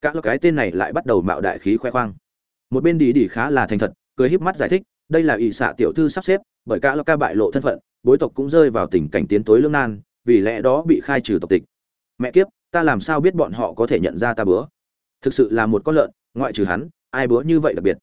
Các cái tên này lại bắt đầu mạo đại khí khoe khoang. Một bên đi đi khá là thành thật, cười híp mắt giải thích, đây là ỷ xạ tiểu thư sắp xếp, bởi cả ca bại lộ thân phận, bối tộc cũng rơi vào tình cảnh tiến tối lương nan, vì lẽ đó bị khai trừ tộc tịch. Mẹ kiếp, ta làm sao biết bọn họ có thể nhận ra ta bữa? Thực sự là một con lợn, ngoại trừ hắn, ai bữa như vậy đặc biệt?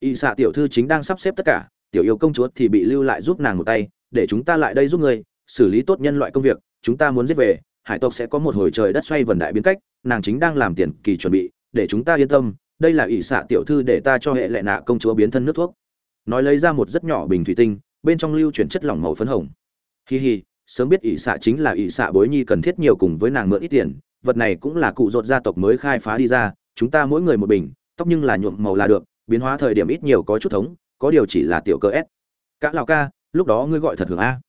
Y xạ tiểu thư chính đang sắp xếp tất cả, tiểu yêu công chúa thì bị lưu lại giúp nàng một tay, để chúng ta lại đây giúp người, xử lý tốt nhân loại công việc, chúng ta muốn giết về, hải tộc sẽ có một hồi trời đất xoay vần đại biến cách, nàng chính đang làm tiền kỳ chuẩn bị, để chúng ta yên tâm, đây là ỷ xạ tiểu thư để ta cho hệ lệ nạ công chúa biến thân nước thuốc. Nói lấy ra một rất nhỏ bình thủy tinh, bên trong lưu chuyển chất lỏng màu phấn hồng. Hi hi, sớm biết ỷ xạ chính là ỷ xạ bối nhi cần thiết nhiều cùng với nàng mượn ít tiền vật này cũng là cụ rột gia tộc mới khai phá đi ra, chúng ta mỗi người một bình, tóc nhưng là nhuộm màu là được, biến hóa thời điểm ít nhiều có chút thống, có điều chỉ là tiểu cơ s. Cả lào ca, lúc đó ngươi gọi thật hưởng a.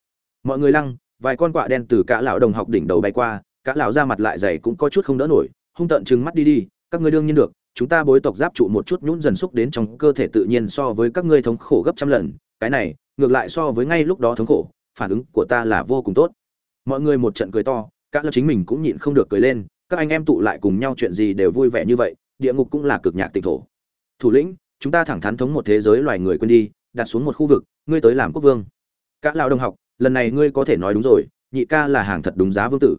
Mọi người lăng, vài con quạ đen từ cả lão đồng học đỉnh đầu bay qua, cả lão ra mặt lại dày cũng có chút không đỡ nổi, hung tợn trừng mắt đi đi, các ngươi đương nhiên được, chúng ta bối tộc giáp trụ một chút nhún dần xúc đến trong cơ thể tự nhiên so với các ngươi thống khổ gấp trăm lần, cái này, ngược lại so với ngay lúc đó thống khổ, phản ứng của ta là vô cùng tốt. Mọi người một trận cười to các lão chính mình cũng nhịn không được cười lên, các anh em tụ lại cùng nhau chuyện gì đều vui vẻ như vậy, địa ngục cũng là cực nhạc tịch thổ. Thủ lĩnh, chúng ta thẳng thắn thống một thế giới loài người quên đi, đặt xuống một khu vực, ngươi tới làm quốc vương. Các lão đồng học, lần này ngươi có thể nói đúng rồi, nhị ca là hàng thật đúng giá vương tử.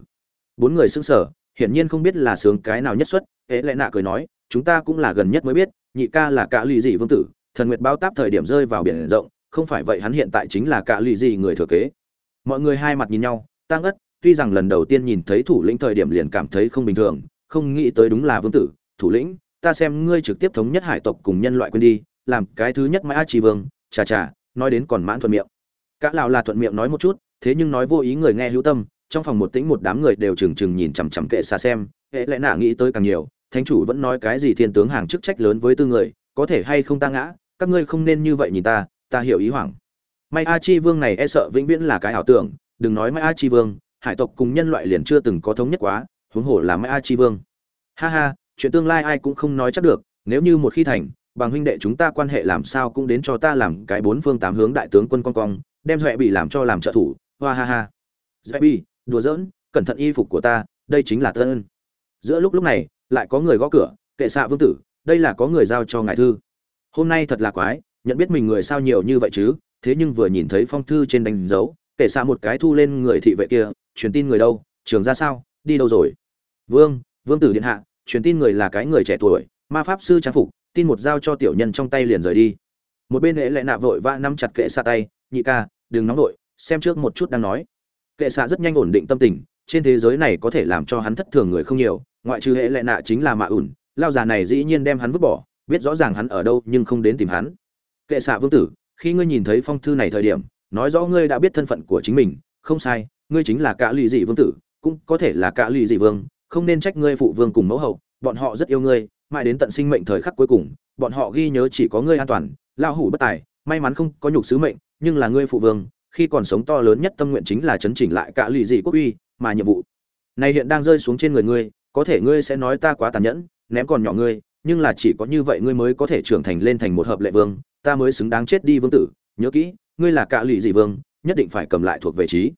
Bốn người xưng sở hiển nhiên không biết là sướng cái nào nhất xuất ế lẽ nạ cười nói, chúng ta cũng là gần nhất mới biết, nhị ca là cả lì dị vương tử, thần nguyệt bao táp thời điểm rơi vào biển rộng, không phải vậy hắn hiện tại chính là cả lì dị người thừa kế. Mọi người hai mặt nhìn nhau tăng ất tuy rằng lần đầu tiên nhìn thấy thủ lĩnh thời điểm liền cảm thấy không bình thường, không nghĩ tới đúng là vương tử, thủ lĩnh, ta xem ngươi trực tiếp thống nhất hải tộc cùng nhân loại quên đi, làm cái thứ nhất mãi chi vương, chà chà, nói đến còn mãn thuận miệng. Cả lão là thuận miệng nói một chút, thế nhưng nói vô ý người nghe hữu tâm, trong phòng một tĩnh một đám người đều chừng chừng nhìn chằm chằm kệ xa xem, hệ lẽ nạ nghĩ tới càng nhiều, thánh chủ vẫn nói cái gì thiên tướng hàng chức trách lớn với tư người, có thể hay không ta ngã, các ngươi không nên như vậy nhìn ta ta hiểu ý hoảng. Mai a chi vương này e sợ vĩnh viễn là cái ảo tưởng, đừng nói mai a chi vương hải tộc cùng nhân loại liền chưa từng có thống nhất quá, huống hồ là may a chi vương. Ha ha, chuyện tương lai ai cũng không nói chắc được, nếu như một khi thành, bằng huynh đệ chúng ta quan hệ làm sao cũng đến cho ta làm cái bốn phương tám hướng đại tướng quân con cong đem dọa bị làm cho làm trợ thủ, hoa ha ha. Dọa bị đùa giỡn, cẩn thận y phục của ta, đây chính là tân giữa lúc lúc này, lại có người gõ cửa, kệ xạ vương tử, đây là có người giao cho ngài thư. Hôm nay thật là quái, nhận biết mình người sao nhiều như vậy chứ? Thế nhưng vừa nhìn thấy phong thư trên đánh dấu, kệ xạ một cái thu lên người thị vệ kia truyền tin người đâu, trường ra sao, đi đâu rồi? Vương vương tử điện hạ, truyền tin người là cái người trẻ tuổi, ma pháp sư trang phục, tin một giao cho tiểu nhân trong tay liền rời đi. Một bên lễ lại nạ vội vã nắm chặt kệ xạ tay, nhị ca, đừng nóng vội, xem trước một chút đang nói. Kệ xạ rất nhanh ổn định tâm tình, trên thế giới này có thể làm cho hắn thất thường người không nhiều, ngoại trừ hệ lệ nạ chính là mạ ủn, lao già này dĩ nhiên đem hắn vứt bỏ, biết rõ ràng hắn ở đâu nhưng không đến tìm hắn. Kệ xạ vương tử, khi ngươi nhìn thấy phong thư này thời điểm, nói rõ ngươi đã biết thân phận của chính mình, không sai ngươi chính là cả lì dị vương tử, cũng có thể là cả lì dị vương, không nên trách ngươi phụ vương cùng mẫu hậu, bọn họ rất yêu ngươi, mãi đến tận sinh mệnh thời khắc cuối cùng, bọn họ ghi nhớ chỉ có ngươi an toàn lao hủ bất tài, may mắn không có nhục sứ mệnh, nhưng là ngươi phụ vương, khi còn sống to lớn nhất tâm nguyện chính là chấn chỉnh lại cả lì dị quốc uy, mà nhiệm vụ này hiện đang rơi xuống trên người ngươi, có thể ngươi sẽ nói ta quá tàn nhẫn, ném còn nhỏ ngươi, nhưng là chỉ có như vậy ngươi mới có thể trưởng thành lên thành một hợp lệ vương, ta mới xứng đáng chết đi vương tử, nhớ kỹ, ngươi là cạ lụy dị vương, nhất định phải cầm lại thuộc về trí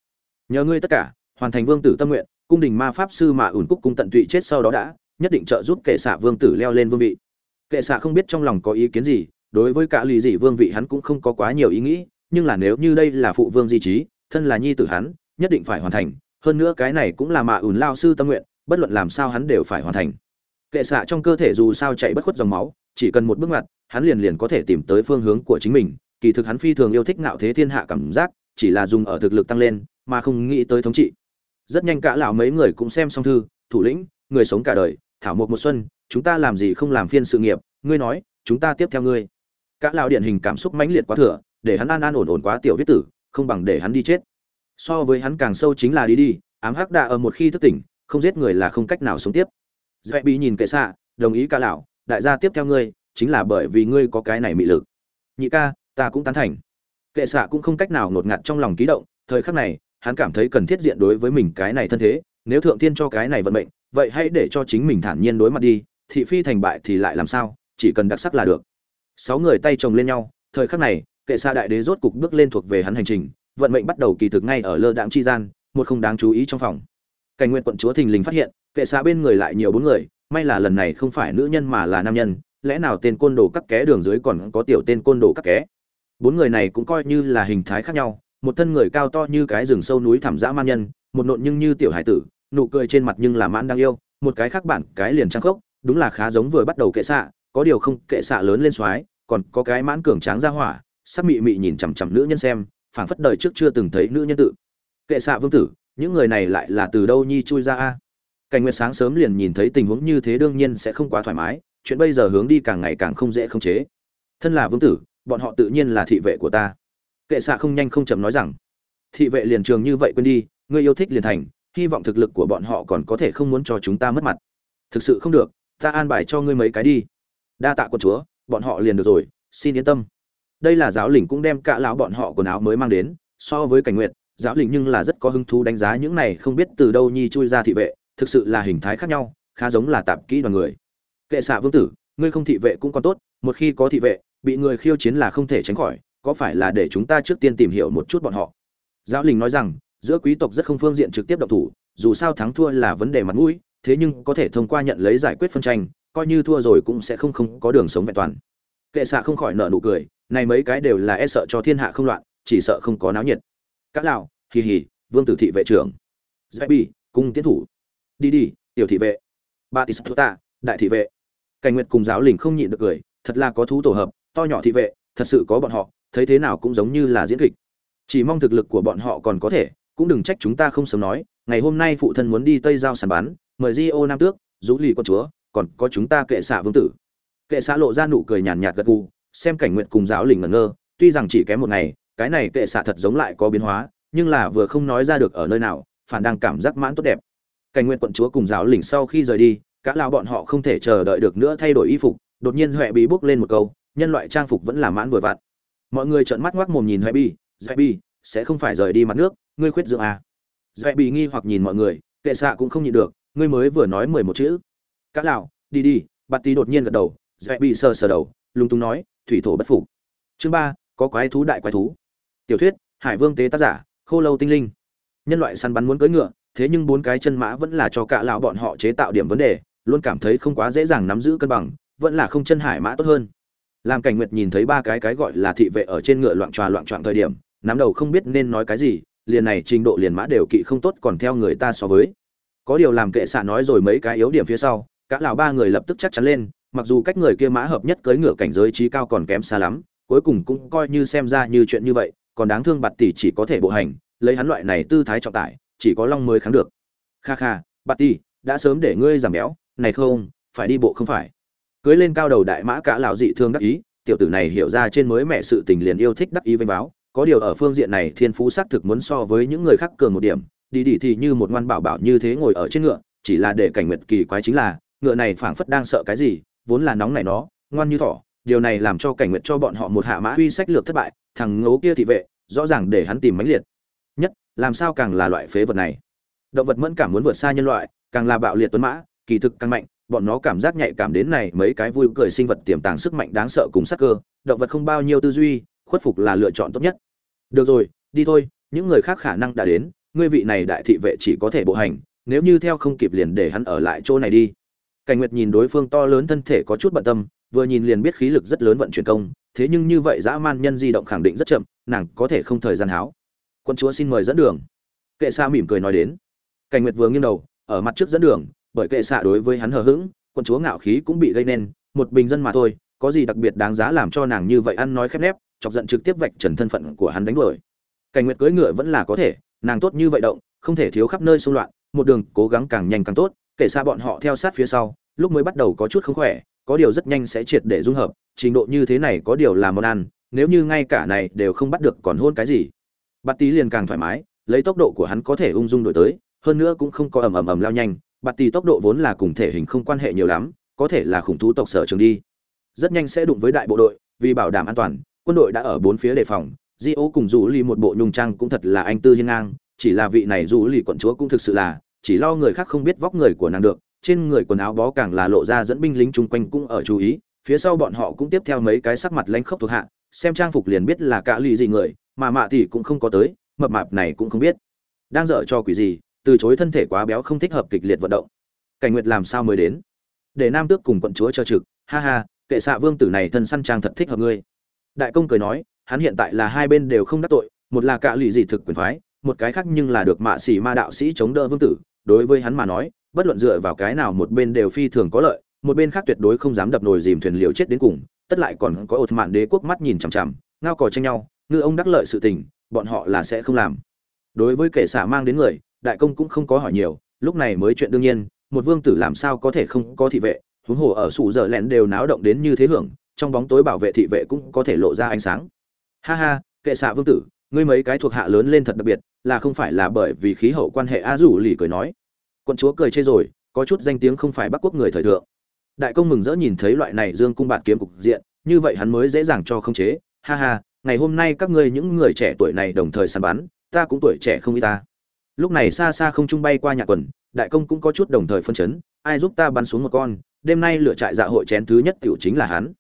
nhờ ngươi tất cả, hoàn thành vương tử tâm nguyện, cung đình ma pháp sư mà ủn cúc cung tận tụy chết sau đó đã, nhất định trợ giúp kệ xạ vương tử leo lên vương vị. Kệ xạ không biết trong lòng có ý kiến gì, đối với cả lì dị vương vị hắn cũng không có quá nhiều ý nghĩ, nhưng là nếu như đây là phụ vương di trí, thân là nhi tử hắn, nhất định phải hoàn thành. Hơn nữa cái này cũng là mạ ủn lao sư tâm nguyện, bất luận làm sao hắn đều phải hoàn thành. Kệ xạ trong cơ thể dù sao chạy bất khuất dòng máu, chỉ cần một bước ngoặt, hắn liền liền có thể tìm tới phương hướng của chính mình. Kỳ thực hắn phi thường yêu thích ngạo thế thiên hạ cảm giác, chỉ là dùng ở thực lực tăng lên mà không nghĩ tới thống trị. Rất nhanh cả lão mấy người cũng xem xong thư, thủ lĩnh, người sống cả đời, thảo một một xuân, chúng ta làm gì không làm phiên sự nghiệp, ngươi nói, chúng ta tiếp theo ngươi. Cả lão điển hình cảm xúc mãnh liệt quá thừa, để hắn an an ổn ổn quá tiểu viết tử, không bằng để hắn đi chết. So với hắn càng sâu chính là đi đi, ám hắc đạ ở một khi thức tỉnh, không giết người là không cách nào sống tiếp. Dễ bị nhìn kệ xạ, đồng ý cả lão, đại gia tiếp theo ngươi, chính là bởi vì ngươi có cái này mị lực. Nhị ca, ta cũng tán thành. Kệ xạ cũng không cách nào ngột ngạt trong lòng ký động, thời khắc này hắn cảm thấy cần thiết diện đối với mình cái này thân thế, nếu thượng tiên cho cái này vận mệnh, vậy hãy để cho chính mình thản nhiên đối mặt đi, thị phi thành bại thì lại làm sao, chỉ cần đặc sắc là được. Sáu người tay chồng lên nhau, thời khắc này, kệ xa đại đế rốt cục bước lên thuộc về hắn hành trình, vận mệnh bắt đầu kỳ thực ngay ở lơ đạm chi gian, một không đáng chú ý trong phòng. Cảnh nguyện quận chúa thình lình phát hiện, kệ xa bên người lại nhiều bốn người, may là lần này không phải nữ nhân mà là nam nhân, lẽ nào tên côn đồ cắt ké đường dưới còn có tiểu tên côn đồ cắt ké bốn người này cũng coi như là hình thái khác nhau một thân người cao to như cái rừng sâu núi thẳm dã man nhân, một nộn nhưng như tiểu hải tử, nụ cười trên mặt nhưng là mãn đang yêu, một cái khác bản cái liền trang khốc, đúng là khá giống vừa bắt đầu kệ xạ, có điều không, kệ xạ lớn lên xoái, còn có cái mãn cường tráng ra hỏa, sắc mị mị nhìn chằm chằm nữ nhân xem, phảng phất đời trước chưa từng thấy nữ nhân tự. Kệ xạ vương tử, những người này lại là từ đâu nhi chui ra a? Cảnh nguyệt sáng sớm liền nhìn thấy tình huống như thế đương nhiên sẽ không quá thoải mái, chuyện bây giờ hướng đi càng ngày càng không dễ khống chế. Thân là vương tử, bọn họ tự nhiên là thị vệ của ta kệ xạ không nhanh không chậm nói rằng, thị vệ liền trường như vậy quên đi, ngươi yêu thích liền thành, hy vọng thực lực của bọn họ còn có thể không muốn cho chúng ta mất mặt. Thực sự không được, ta an bài cho ngươi mấy cái đi. Đa tạ quân chúa, bọn họ liền được rồi, xin yên tâm. Đây là giáo lĩnh cũng đem cả lão bọn họ quần áo mới mang đến, so với cảnh nguyệt, giáo lĩnh nhưng là rất có hứng thú đánh giá những này không biết từ đâu nhi chui ra thị vệ, thực sự là hình thái khác nhau, khá giống là tạp kỹ đoàn người. Kệ xạ vương tử, ngươi không thị vệ cũng còn tốt, một khi có thị vệ, bị người khiêu chiến là không thể tránh khỏi có phải là để chúng ta trước tiên tìm hiểu một chút bọn họ? Giáo linh nói rằng, giữa quý tộc rất không phương diện trực tiếp động thủ, dù sao thắng thua là vấn đề mặt mũi, thế nhưng có thể thông qua nhận lấy giải quyết phân tranh, coi như thua rồi cũng sẽ không không có đường sống vẹn toàn. Kệ xạ không khỏi nợ nụ cười, này mấy cái đều là e sợ cho thiên hạ không loạn, chỉ sợ không có náo nhiệt. Các lão, hì hì, vương tử thị vệ trưởng. Dạy bi cung tiến thủ. Đi đi, tiểu thị vệ. Ba tỷ ta đại thị vệ. Cảnh nguyệt cùng giáo lình không nhịn được cười, thật là có thú tổ hợp, to nhỏ thị vệ, thật sự có bọn họ thấy thế nào cũng giống như là diễn kịch. Chỉ mong thực lực của bọn họ còn có thể, cũng đừng trách chúng ta không sớm nói, ngày hôm nay phụ thân muốn đi tây giao sàn bán mời di ô nam tước rũ lì con chúa, còn có chúng ta kệ xạ vương tử. Kệ xạ lộ ra nụ cười nhàn nhạt gật gù, xem cảnh nguyện cùng giáo lình ngẩn ngơ, tuy rằng chỉ kém một ngày, cái này kệ xạ thật giống lại có biến hóa, nhưng là vừa không nói ra được ở nơi nào, phản đang cảm giác mãn tốt đẹp. Cảnh nguyện quận chúa cùng giáo lĩnh sau khi rời đi, cả lao bọn họ không thể chờ đợi được nữa thay đổi y phục, đột nhiên huệ bị bốc lên một câu, nhân loại trang phục vẫn là mãn vừa vặn mọi người trợn mắt ngoác mồm nhìn huệ bi. Dạy bi, sẽ không phải rời đi mặt nước, ngươi khuyết dưỡng à. dạy bi nghi hoặc nhìn mọi người, kệ xạ cũng không nhịn được, ngươi mới vừa nói mười một chữ. Cả lão, đi đi, bạt tí đột nhiên gật đầu dạy bi sờ sờ đầu lung tung nói, thủy thổ bất phục. Chương ba, có quái thú đại quái thú. Tiểu thuyết, hải vương tế tác giả, khô lâu tinh linh. Nhân loại săn bắn muốn cưỡi ngựa, thế nhưng bốn cái chân mã vẫn là cho cả lão bọn họ chế tạo điểm vấn đề, luôn cảm thấy không quá dễ dàng nắm giữ cân bằng, vẫn là không chân hải mã tốt hơn làm cảnh nguyệt nhìn thấy ba cái cái gọi là thị vệ ở trên ngựa loạn tròa loạn trọn thời điểm, nắm đầu không biết nên nói cái gì, liền này trình độ liền mã đều kỵ không tốt còn theo người ta so với. Có điều làm kệ xạ nói rồi mấy cái yếu điểm phía sau, cả lão ba người lập tức chắc chắn lên, mặc dù cách người kia mã hợp nhất cưỡi ngựa cảnh giới trí cao còn kém xa lắm, cuối cùng cũng coi như xem ra như chuyện như vậy, còn đáng thương bạt tỷ chỉ có thể bộ hành, lấy hắn loại này tư thái trọng tải, chỉ có long mới kháng được. Kha kha, bạt tỷ, đã sớm để ngươi giảm béo, này không, phải đi bộ không phải cưới lên cao đầu đại mã cả lão dị thương đắc ý, tiểu tử này hiểu ra trên mới mẹ sự tình liền yêu thích đắc ý vênh báo có điều ở phương diện này thiên phú xác thực muốn so với những người khác cường một điểm, đi đi thì như một ngoan bảo bảo như thế ngồi ở trên ngựa, chỉ là để cảnh nguyệt kỳ quái chính là, ngựa này phảng phất đang sợ cái gì, vốn là nóng này nó, ngoan như thỏ, điều này làm cho cảnh nguyệt cho bọn họ một hạ mã uy sách lược thất bại, thằng ngố kia thị vệ, rõ ràng để hắn tìm mãnh liệt. Nhất, làm sao càng là loại phế vật này? Động vật mẫn cảm muốn vượt xa nhân loại, càng là bạo liệt tuấn mã, kỳ thực càng mạnh bọn nó cảm giác nhạy cảm đến này mấy cái vui cười sinh vật tiềm tàng sức mạnh đáng sợ cùng sắc cơ, động vật không bao nhiêu tư duy, khuất phục là lựa chọn tốt nhất. Được rồi, đi thôi, những người khác khả năng đã đến, ngươi vị này đại thị vệ chỉ có thể bộ hành, nếu như theo không kịp liền để hắn ở lại chỗ này đi. Cảnh nguyệt nhìn đối phương to lớn thân thể có chút bận tâm, vừa nhìn liền biết khí lực rất lớn vận chuyển công, thế nhưng như vậy dã man nhân di động khẳng định rất chậm, nàng có thể không thời gian háo. Quân chúa xin mời dẫn đường. Kệ xa mỉm cười nói đến. Cảnh nguyệt vừa nghiêng đầu, ở mặt trước dẫn đường bởi kệ xạ đối với hắn hờ hững, quân chúa ngạo khí cũng bị gây nên, một bình dân mà thôi, có gì đặc biệt đáng giá làm cho nàng như vậy ăn nói khép nép, chọc giận trực tiếp vạch trần thân phận của hắn đánh đuổi. Cảnh nguyệt cưỡi ngựa vẫn là có thể, nàng tốt như vậy động, không thể thiếu khắp nơi xung loạn, một đường cố gắng càng nhanh càng tốt kể xa bọn họ theo sát phía sau, lúc mới bắt đầu có chút không khỏe, có điều rất nhanh sẽ triệt để dung hợp, trình độ như thế này có điều là món ăn, nếu như ngay cả này đều không bắt được còn hôn cái gì. Bát tí liền càng thoải mái, lấy tốc độ của hắn có thể ung dung đổi tới, hơn nữa cũng không có ầm ầm ầm lao nhanh bạt tỷ tốc độ vốn là cùng thể hình không quan hệ nhiều lắm, có thể là khủng thú tộc sở trường đi. Rất nhanh sẽ đụng với đại bộ đội, vì bảo đảm an toàn, quân đội đã ở bốn phía đề phòng. Di ô cùng rủ ly một bộ nhung trang cũng thật là anh tư hiên ngang, chỉ là vị này rủ ly quận chúa cũng thực sự là, chỉ lo người khác không biết vóc người của nàng được, trên người quần áo bó càng là lộ ra dẫn binh lính chung quanh cũng ở chú ý, phía sau bọn họ cũng tiếp theo mấy cái sắc mặt lanh khốc thuộc hạ, xem trang phục liền biết là cả lì gì người, mà mạ thì cũng không có tới, mập mạp này cũng không biết. Đang dở cho quỷ gì từ chối thân thể quá béo không thích hợp kịch liệt vận động. Cảnh nguyệt làm sao mới đến? Để nam tước cùng quận chúa cho trực. Ha ha, kệ xạ vương tử này thân săn trang thật thích hợp ngươi. Đại công cười nói, hắn hiện tại là hai bên đều không đắc tội, một là cạ lụy dị thực quyền phái, một cái khác nhưng là được mạ xỉ ma đạo sĩ chống đỡ vương tử. Đối với hắn mà nói, bất luận dựa vào cái nào một bên đều phi thường có lợi, một bên khác tuyệt đối không dám đập nồi dìm thuyền liều chết đến cùng, tất lại còn có ột mạn đế quốc mắt nhìn chằm chằm, ngao cò tranh nhau, ngư ông đắc lợi sự tình, bọn họ là sẽ không làm. Đối với kẻ xạ mang đến người đại công cũng không có hỏi nhiều, lúc này mới chuyện đương nhiên, một vương tử làm sao có thể không có thị vệ, huống hồ ở sủ dở lẹn đều náo động đến như thế hưởng, trong bóng tối bảo vệ thị vệ cũng có thể lộ ra ánh sáng. Ha ha, kệ xạ vương tử, ngươi mấy cái thuộc hạ lớn lên thật đặc biệt, là không phải là bởi vì khí hậu quan hệ a rủ lì cười nói. Quân chúa cười chê rồi, có chút danh tiếng không phải bắc quốc người thời thượng. Đại công mừng rỡ nhìn thấy loại này dương cung bạt kiếm cục diện, như vậy hắn mới dễ dàng cho không chế. Ha ha, ngày hôm nay các ngươi những người trẻ tuổi này đồng thời săn bắn, ta cũng tuổi trẻ không y ta lúc này xa xa không trung bay qua nhà quần, đại công cũng có chút đồng thời phân chấn, ai giúp ta bắn xuống một con, đêm nay lựa trại dạ hội chén thứ nhất tiểu chính là hắn.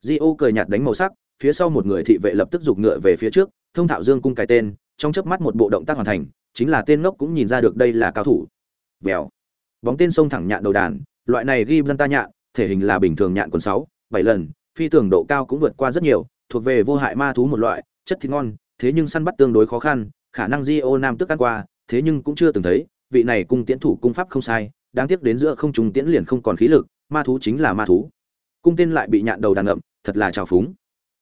Di ô cười nhạt đánh màu sắc, phía sau một người thị vệ lập tức giục ngựa về phía trước, thông thạo dương cung cái tên, trong chớp mắt một bộ động tác hoàn thành, chính là tên ngốc cũng nhìn ra được đây là cao thủ. Vèo. Bóng tên sông thẳng nhạn đầu đàn, loại này ghi dân ta nhạn, thể hình là bình thường nhạn quần sáu, bảy lần, phi thường độ cao cũng vượt qua rất nhiều, thuộc về vô hại ma thú một loại, chất thịt ngon, thế nhưng săn bắt tương đối khó khăn, khả năng di ô nam tức ăn qua thế nhưng cũng chưa từng thấy, vị này cung tiễn thủ cung pháp không sai, đáng tiếc đến giữa không trùng tiễn liền không còn khí lực, ma thú chính là ma thú. Cung tên lại bị nhạn đầu đàn ngậm, thật là trào phúng.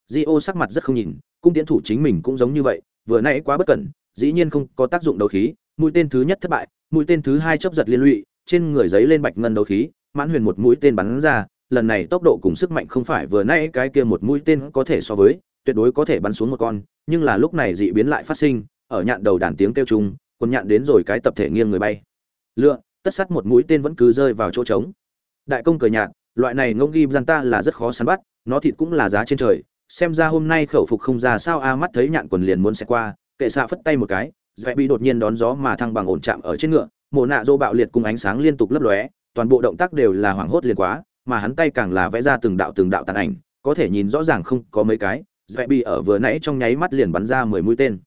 Dio sắc mặt rất không nhìn, cung tiễn thủ chính mình cũng giống như vậy, vừa nãy quá bất cẩn, dĩ nhiên không có tác dụng đấu khí, mũi tên thứ nhất thất bại, mũi tên thứ hai chớp giật liên lụy, trên người giấy lên bạch ngân đấu khí, mãn huyền một mũi tên bắn ra, lần này tốc độ cùng sức mạnh không phải vừa nãy cái kia một mũi tên có thể so với, tuyệt đối có thể bắn xuống một con, nhưng là lúc này dị biến lại phát sinh, ở nhạn đầu đàn tiếng kêu chung, quần nhạn đến rồi cái tập thể nghiêng người bay. Lựa, tất sắt một mũi tên vẫn cứ rơi vào chỗ trống. Đại công cười nhạt, loại này ngông ghi gian ta là rất khó săn bắt, nó thịt cũng là giá trên trời, xem ra hôm nay khẩu phục không ra sao a mắt thấy nhạn quần liền muốn xẹt qua, kệ xạ phất tay một cái dễ bị đột nhiên đón gió mà thăng bằng ổn chạm ở trên ngựa mồ nạ dô bạo liệt cùng ánh sáng liên tục lấp lóe, toàn bộ động tác đều là hoảng hốt liền quá, mà hắn tay càng là vẽ ra từng đạo từng đạo tàn ảnh, có thể nhìn rõ ràng không có mấy cái dễ bị ở vừa nãy trong nháy mắt liền bắn ra mười mũi tên.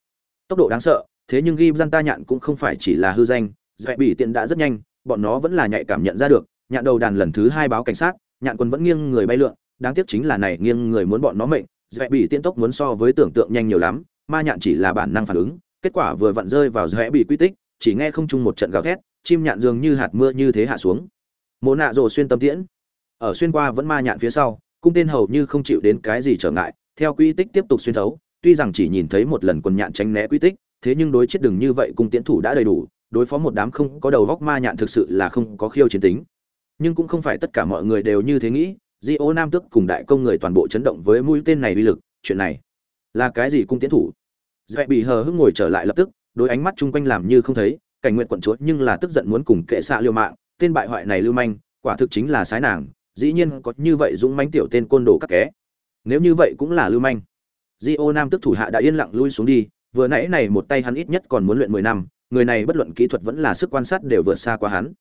Tốc độ đáng sợ thế nhưng ghi gian ta nhạn cũng không phải chỉ là hư danh dễ bị tiện đã rất nhanh, bọn nó vẫn là nhạy cảm nhận ra được, nhạn đầu đàn lần thứ hai báo cảnh sát, nhạn quân vẫn nghiêng người bay lượn, đáng tiếc chính là này nghiêng người muốn bọn nó mệnh dễ bị tiện tốc muốn so với tưởng tượng nhanh nhiều lắm, ma nhạn chỉ là bản năng phản ứng, kết quả vừa vặn rơi vào dễ bị quy tích, chỉ nghe không chung một trận gào thét, chim nhạn dường như hạt mưa như thế hạ xuống. Mồ nạ rồ xuyên tâm tiễn, ở xuyên qua vẫn ma nhạn phía sau, cung tên hầu như không chịu đến cái gì trở ngại, theo quy tích tiếp tục xuyên thấu, tuy rằng chỉ nhìn thấy một lần quần nhạn tránh né quy tích thế nhưng đối chết đừng như vậy cung tiến thủ đã đầy đủ, đối phó một đám không có đầu góc ma nhạn thực sự là không có khiêu chiến tính. Nhưng cũng không phải tất cả mọi người đều như thế nghĩ, di ô nam tức cùng đại công người toàn bộ chấn động với mũi tên này uy lực, chuyện này là cái gì cung tiến thủ? Dễ bị hờ hững ngồi trở lại lập tức, đối ánh mắt chung quanh làm như không thấy, cảnh nguyện quận chúa nhưng là tức giận muốn cùng kệ xạ liêu mạng, tên bại hoại này lưu manh, quả thực chính là sái nàng, dĩ nhiên có như vậy dũng manh tiểu tên côn đồ các ké nếu như vậy cũng là lưu manh. Di ô nam tức thủ hạ đã yên lặng lui xuống đi vừa nãy này một tay hắn ít nhất còn muốn luyện mười năm, người này bất luận kỹ thuật vẫn là sức quan sát đều vượt xa qua hắn.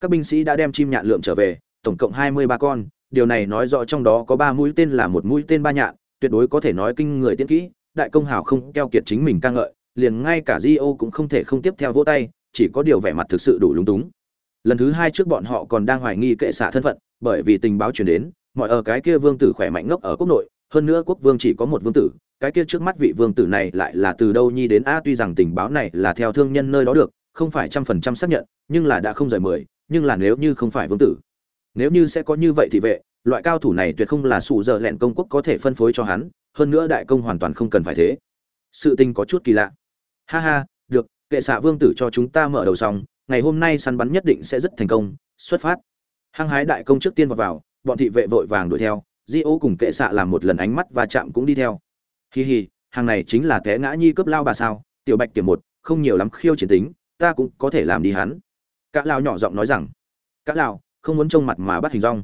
Các binh sĩ đã đem chim nhạn lượng trở về, tổng cộng hai mươi ba con, điều này nói rõ trong đó có ba mũi tên là một mũi tên ba nhạn, tuyệt đối có thể nói kinh người tiên kỹ, đại công hào không keo kiệt chính mình ca ngợi, liền ngay cả Gio cũng không thể không tiếp theo vỗ tay, chỉ có điều vẻ mặt thực sự đủ lúng túng. Lần thứ hai trước bọn họ còn đang hoài nghi kệ xạ thân phận, bởi vì tình báo truyền đến, mọi ở cái kia vương tử khỏe mạnh ngốc ở quốc nội, hơn nữa quốc vương chỉ có một vương tử cái kia trước mắt vị vương tử này lại là từ đâu nhi đến a, tuy rằng tình báo này là theo thương nhân nơi đó được, không phải trăm phần trăm xác nhận, nhưng là đã không rời mười, nhưng là nếu như không phải vương tử, nếu như sẽ có như vậy thì vệ, loại cao thủ này tuyệt không là sụ dở lẹn công quốc có thể phân phối cho hắn, hơn nữa đại công hoàn toàn không cần phải thế. Sự tình có chút kỳ lạ. Ha ha, được, kệ xạ vương tử cho chúng ta mở đầu xong, ngày hôm nay săn bắn nhất định sẽ rất thành công, xuất phát. Hăng hái đại công trước tiên vào vào, bọn thị vệ vội vàng đuổi theo, di ô cùng kệ xạ làm một lần ánh mắt và chạm cũng đi theo hi hi, hàng này chính là té ngã nhi cướp lao bà sao? Tiểu bạch kiểm một, không nhiều lắm khiêu chiến tính, ta cũng có thể làm đi hắn. Cả lao nhỏ giọng nói rằng cả lao không muốn trông mặt mà bắt hình rong.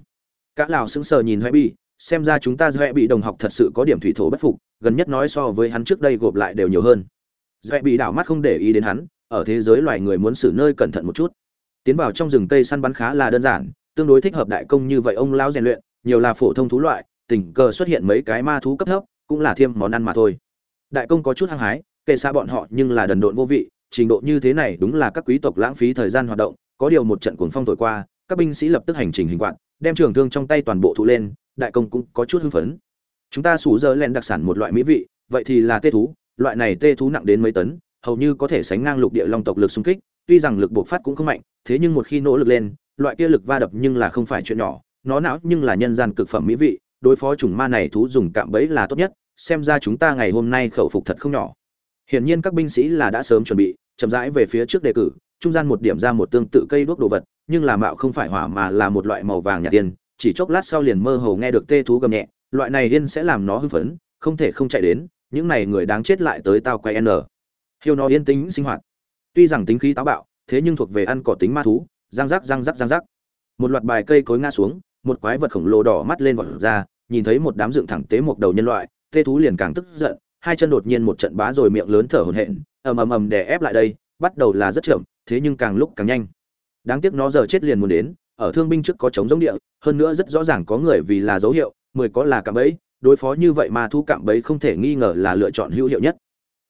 Cả lao sững sờ nhìn huệ bị xem ra chúng ta huệ bị đồng học thật sự có điểm thủy thổ bất phục, gần nhất nói so với hắn trước đây gộp lại đều nhiều hơn. Huệ bị đảo mắt không để ý đến hắn, ở thế giới loài người muốn xử nơi cẩn thận một chút. Tiến vào trong rừng cây săn bắn khá là đơn giản, tương đối thích hợp đại công như vậy ông lão rèn luyện, nhiều là phổ thông thú loại, tình cờ xuất hiện mấy cái ma thú cấp thấp cũng là thêm món ăn mà thôi. Đại công có chút hăng hái, kệ xa bọn họ nhưng là đần độn vô vị, trình độ như thế này đúng là các quý tộc lãng phí thời gian hoạt động, có điều một trận cuồng phong thổi qua, các binh sĩ lập tức hành trình hình quạt, đem trường thương trong tay toàn bộ thụ lên, đại công cũng có chút hưng phấn. Chúng ta sủ giờ len đặc sản một loại mỹ vị, vậy thì là tê thú, loại này tê thú nặng đến mấy tấn, hầu như có thể sánh ngang lục địa long tộc lực xung kích, tuy rằng lực bộc phát cũng không mạnh, thế nhưng một khi nỗ lực lên, loại kia lực va đập nhưng là không phải chuyện nhỏ, nó não nhưng là nhân gian cực phẩm mỹ vị đối phó chủng ma này thú dùng cạm bẫy là tốt nhất, xem ra chúng ta ngày hôm nay khẩu phục thật không nhỏ. Hiển nhiên các binh sĩ là đã sớm chuẩn bị, chậm rãi về phía trước đề cử, trung gian một điểm ra một tương tự cây đuốc đồ vật, nhưng là mạo không phải hỏa mà là một loại màu vàng nhạt tiền chỉ chốc lát sau liền mơ hồ nghe được tê thú gầm nhẹ, loại này điên sẽ làm nó hưng phấn, không thể không chạy đến, những này người đáng chết lại tới tao quay n. Hiêu nó yên tĩnh sinh hoạt. Tuy rằng tính khí táo bạo, thế nhưng thuộc về ăn cỏ tính ma thú, răng rắc răng rắc răng rắc. Một loạt bài cây cối ngã xuống, một quái vật khổng lồ đỏ mắt lên vọt ra nhìn thấy một đám dựng thẳng tế một đầu nhân loại, tê thú liền càng tức giận, hai chân đột nhiên một trận bá rồi miệng lớn thở hổn hển, ầm ầm ầm đè ép lại đây, bắt đầu là rất chậm, thế nhưng càng lúc càng nhanh. Đáng tiếc nó giờ chết liền muốn đến, ở thương binh trước có chống giống địa, hơn nữa rất rõ ràng có người vì là dấu hiệu, mười có là cạm bẫy, đối phó như vậy mà thu cạm bẫy không thể nghi ngờ là lựa chọn hữu hiệu nhất.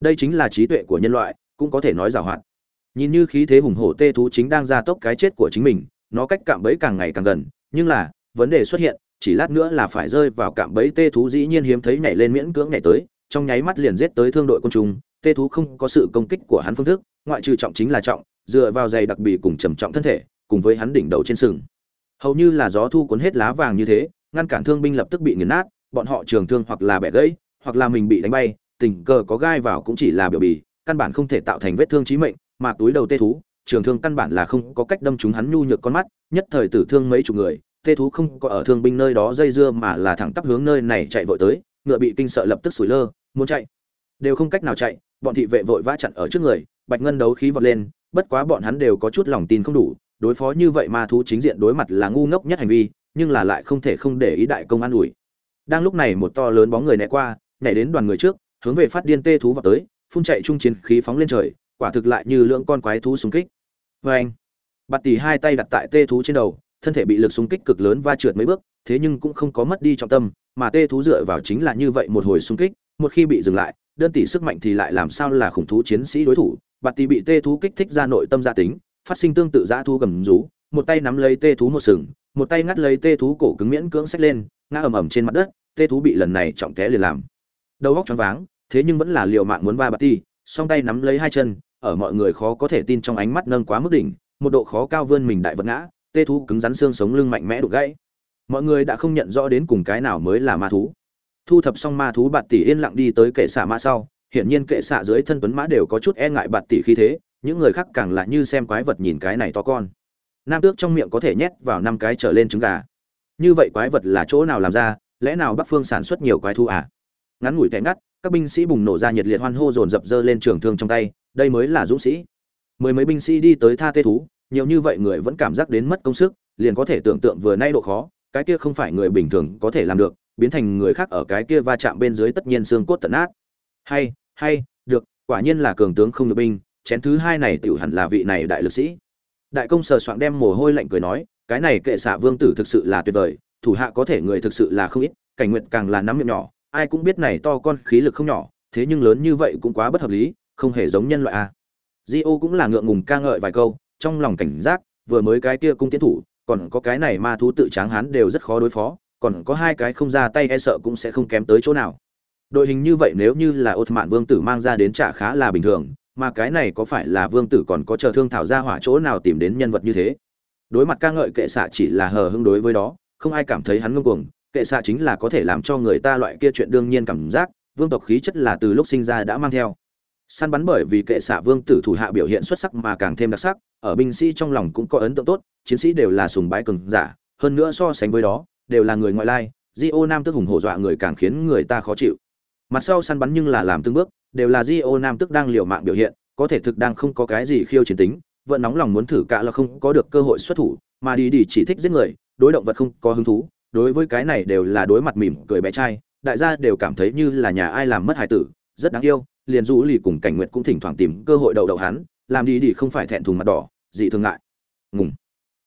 Đây chính là trí tuệ của nhân loại, cũng có thể nói giàu hoạt. Nhìn như khí thế hùng hổ tê thú chính đang ra tốc cái chết của chính mình, nó cách cạm bẫy càng ngày càng gần, nhưng là, vấn đề xuất hiện chỉ lát nữa là phải rơi vào cạm bẫy tê thú dĩ nhiên hiếm thấy nhảy lên miễn cưỡng nhảy tới, trong nháy mắt liền giết tới thương đội côn trùng tê thú không có sự công kích của hắn phương thức, ngoại trừ trọng chính là trọng, dựa vào giày đặc bì cùng trầm trọng thân thể, cùng với hắn đỉnh đầu trên sừng. Hầu như là gió thu cuốn hết lá vàng như thế, ngăn cản thương binh lập tức bị nghiền nát, bọn họ trường thương hoặc là bẻ gãy, hoặc là mình bị đánh bay, tình cờ có gai vào cũng chỉ là biểu bì, căn bản không thể tạo thành vết thương chí mệnh, mà túi đầu tê thú, trường thương căn bản là không có cách đâm chúng hắn nhu nhược con mắt, nhất thời tử thương mấy chục người tê thú không có ở thương binh nơi đó dây dưa mà là thẳng tắp hướng nơi này chạy vội tới, ngựa bị kinh sợ lập tức sủi lơ, muốn chạy. Đều không cách nào chạy, bọn thị vệ vội vã chặn ở trước người, bạch ngân đấu khí vọt lên, bất quá bọn hắn đều có chút lòng tin không đủ, đối phó như vậy ma thú chính diện đối mặt là ngu ngốc nhất hành vi, nhưng là lại không thể không để ý đại công an ủi. Đang lúc này một to lớn bóng người né qua, nhảy đến đoàn người trước, hướng về phát điên tê thú vào tới, phun chạy trung chiến khí phóng lên trời, quả thực lại như lưỡng con quái thú xung kích. Vê anh bạt tỷ hai tay đặt tại tê thú trên đầu thân thể bị lực xung kích cực lớn va trượt mấy bước, thế nhưng cũng không có mất đi trọng tâm, mà tê thú dựa vào chính là như vậy một hồi xung kích, một khi bị dừng lại, đơn tỷ sức mạnh thì lại làm sao là khủng thú chiến sĩ đối thủ. Bạt tỷ bị tê thú kích thích ra nội tâm gia tính, phát sinh tương tự dã thú gầm rú, một tay nắm lấy tê thú một sừng, một tay ngắt lấy tê thú cổ cứng miễn cưỡng xách lên, ngã ầm ầm trên mặt đất, tê thú bị lần này trọng té liền làm. Đầu góc choáng váng, thế nhưng vẫn là liều mạng muốn va bạt tỷ, song tay nắm lấy hai chân, ở mọi người khó có thể tin trong ánh mắt nâng quá mức đỉnh, một độ khó cao vươn mình đại vật ngã tê thú cứng rắn xương sống lưng mạnh mẽ đục gãy. Mọi người đã không nhận rõ đến cùng cái nào mới là ma thú. Thu thập xong ma thú, bạt tỷ yên lặng đi tới kệ xạ mã sau. Hiển nhiên kệ xạ dưới thân tuấn mã đều có chút e ngại bạt tỷ khi thế. Những người khác càng là như xem quái vật nhìn cái này to con. Nam tước trong miệng có thể nhét vào năm cái trở lên trứng gà. Như vậy quái vật là chỗ nào làm ra? Lẽ nào bắc phương sản xuất nhiều quái thú à? Ngắn ngủi tẻ ngắt, các binh sĩ bùng nổ ra nhiệt liệt hoan hô dồn dập dơ lên trường thương trong tay. Đây mới là dũng sĩ. Mười mấy binh sĩ đi tới tha tê thú nhiều như vậy người vẫn cảm giác đến mất công sức, liền có thể tưởng tượng vừa nay độ khó, cái kia không phải người bình thường có thể làm được, biến thành người khác ở cái kia va chạm bên dưới tất nhiên xương cốt tận nát. Hay hay, được, quả nhiên là cường tướng không được binh, chén thứ hai này tiểu hẳn là vị này đại lực sĩ. Đại công sờ soạng đem mồ hôi lạnh cười nói, cái này kệ xạ vương tử thực sự là tuyệt vời, thủ hạ có thể người thực sự là không ít, cảnh nguyện càng là nắm miệng nhỏ, ai cũng biết này to con khí lực không nhỏ, thế nhưng lớn như vậy cũng quá bất hợp lý, không hề giống nhân loại à. a Dio cũng là ngượng ngùng ca ngợi vài câu trong lòng cảnh giác, vừa mới cái kia cung tiến thủ, còn có cái này ma thú tự tráng hán đều rất khó đối phó, còn có hai cái không ra tay e sợ cũng sẽ không kém tới chỗ nào. Đội hình như vậy nếu như là ột mạn vương tử mang ra đến trả khá là bình thường, mà cái này có phải là vương tử còn có chờ thương thảo ra hỏa chỗ nào tìm đến nhân vật như thế? Đối mặt ca ngợi kệ xạ chỉ là hờ hưng đối với đó, không ai cảm thấy hắn ngông cuồng, kệ xạ chính là có thể làm cho người ta loại kia chuyện đương nhiên cảm giác, vương tộc khí chất là từ lúc sinh ra đã mang theo săn bắn bởi vì kệ xạ vương tử thủ hạ biểu hiện xuất sắc mà càng thêm đặc sắc ở binh sĩ trong lòng cũng có ấn tượng tốt chiến sĩ đều là sùng bái cường giả hơn nữa so sánh với đó đều là người ngoại lai Dio Nam tức hùng hổ dọa người càng khiến người ta khó chịu. Mặt sau săn bắn nhưng là làm từng bước, đều là Dio Nam tức đang liều mạng biểu hiện, có thể thực đang không có cái gì khiêu chiến tính, vẫn nóng lòng muốn thử cả là không có được cơ hội xuất thủ, mà đi đi chỉ thích giết người, đối động vật không có hứng thú, đối với cái này đều là đối mặt mỉm cười bé trai, đại gia đều cảm thấy như là nhà ai làm mất hài tử, rất đáng yêu, liền rũ lì cùng cảnh nguyện cũng thỉnh thoảng tìm cơ hội đậu đậu hắn, làm đi đi không phải thẹn thùng mặt đỏ, dị thường ngại. Ngùng.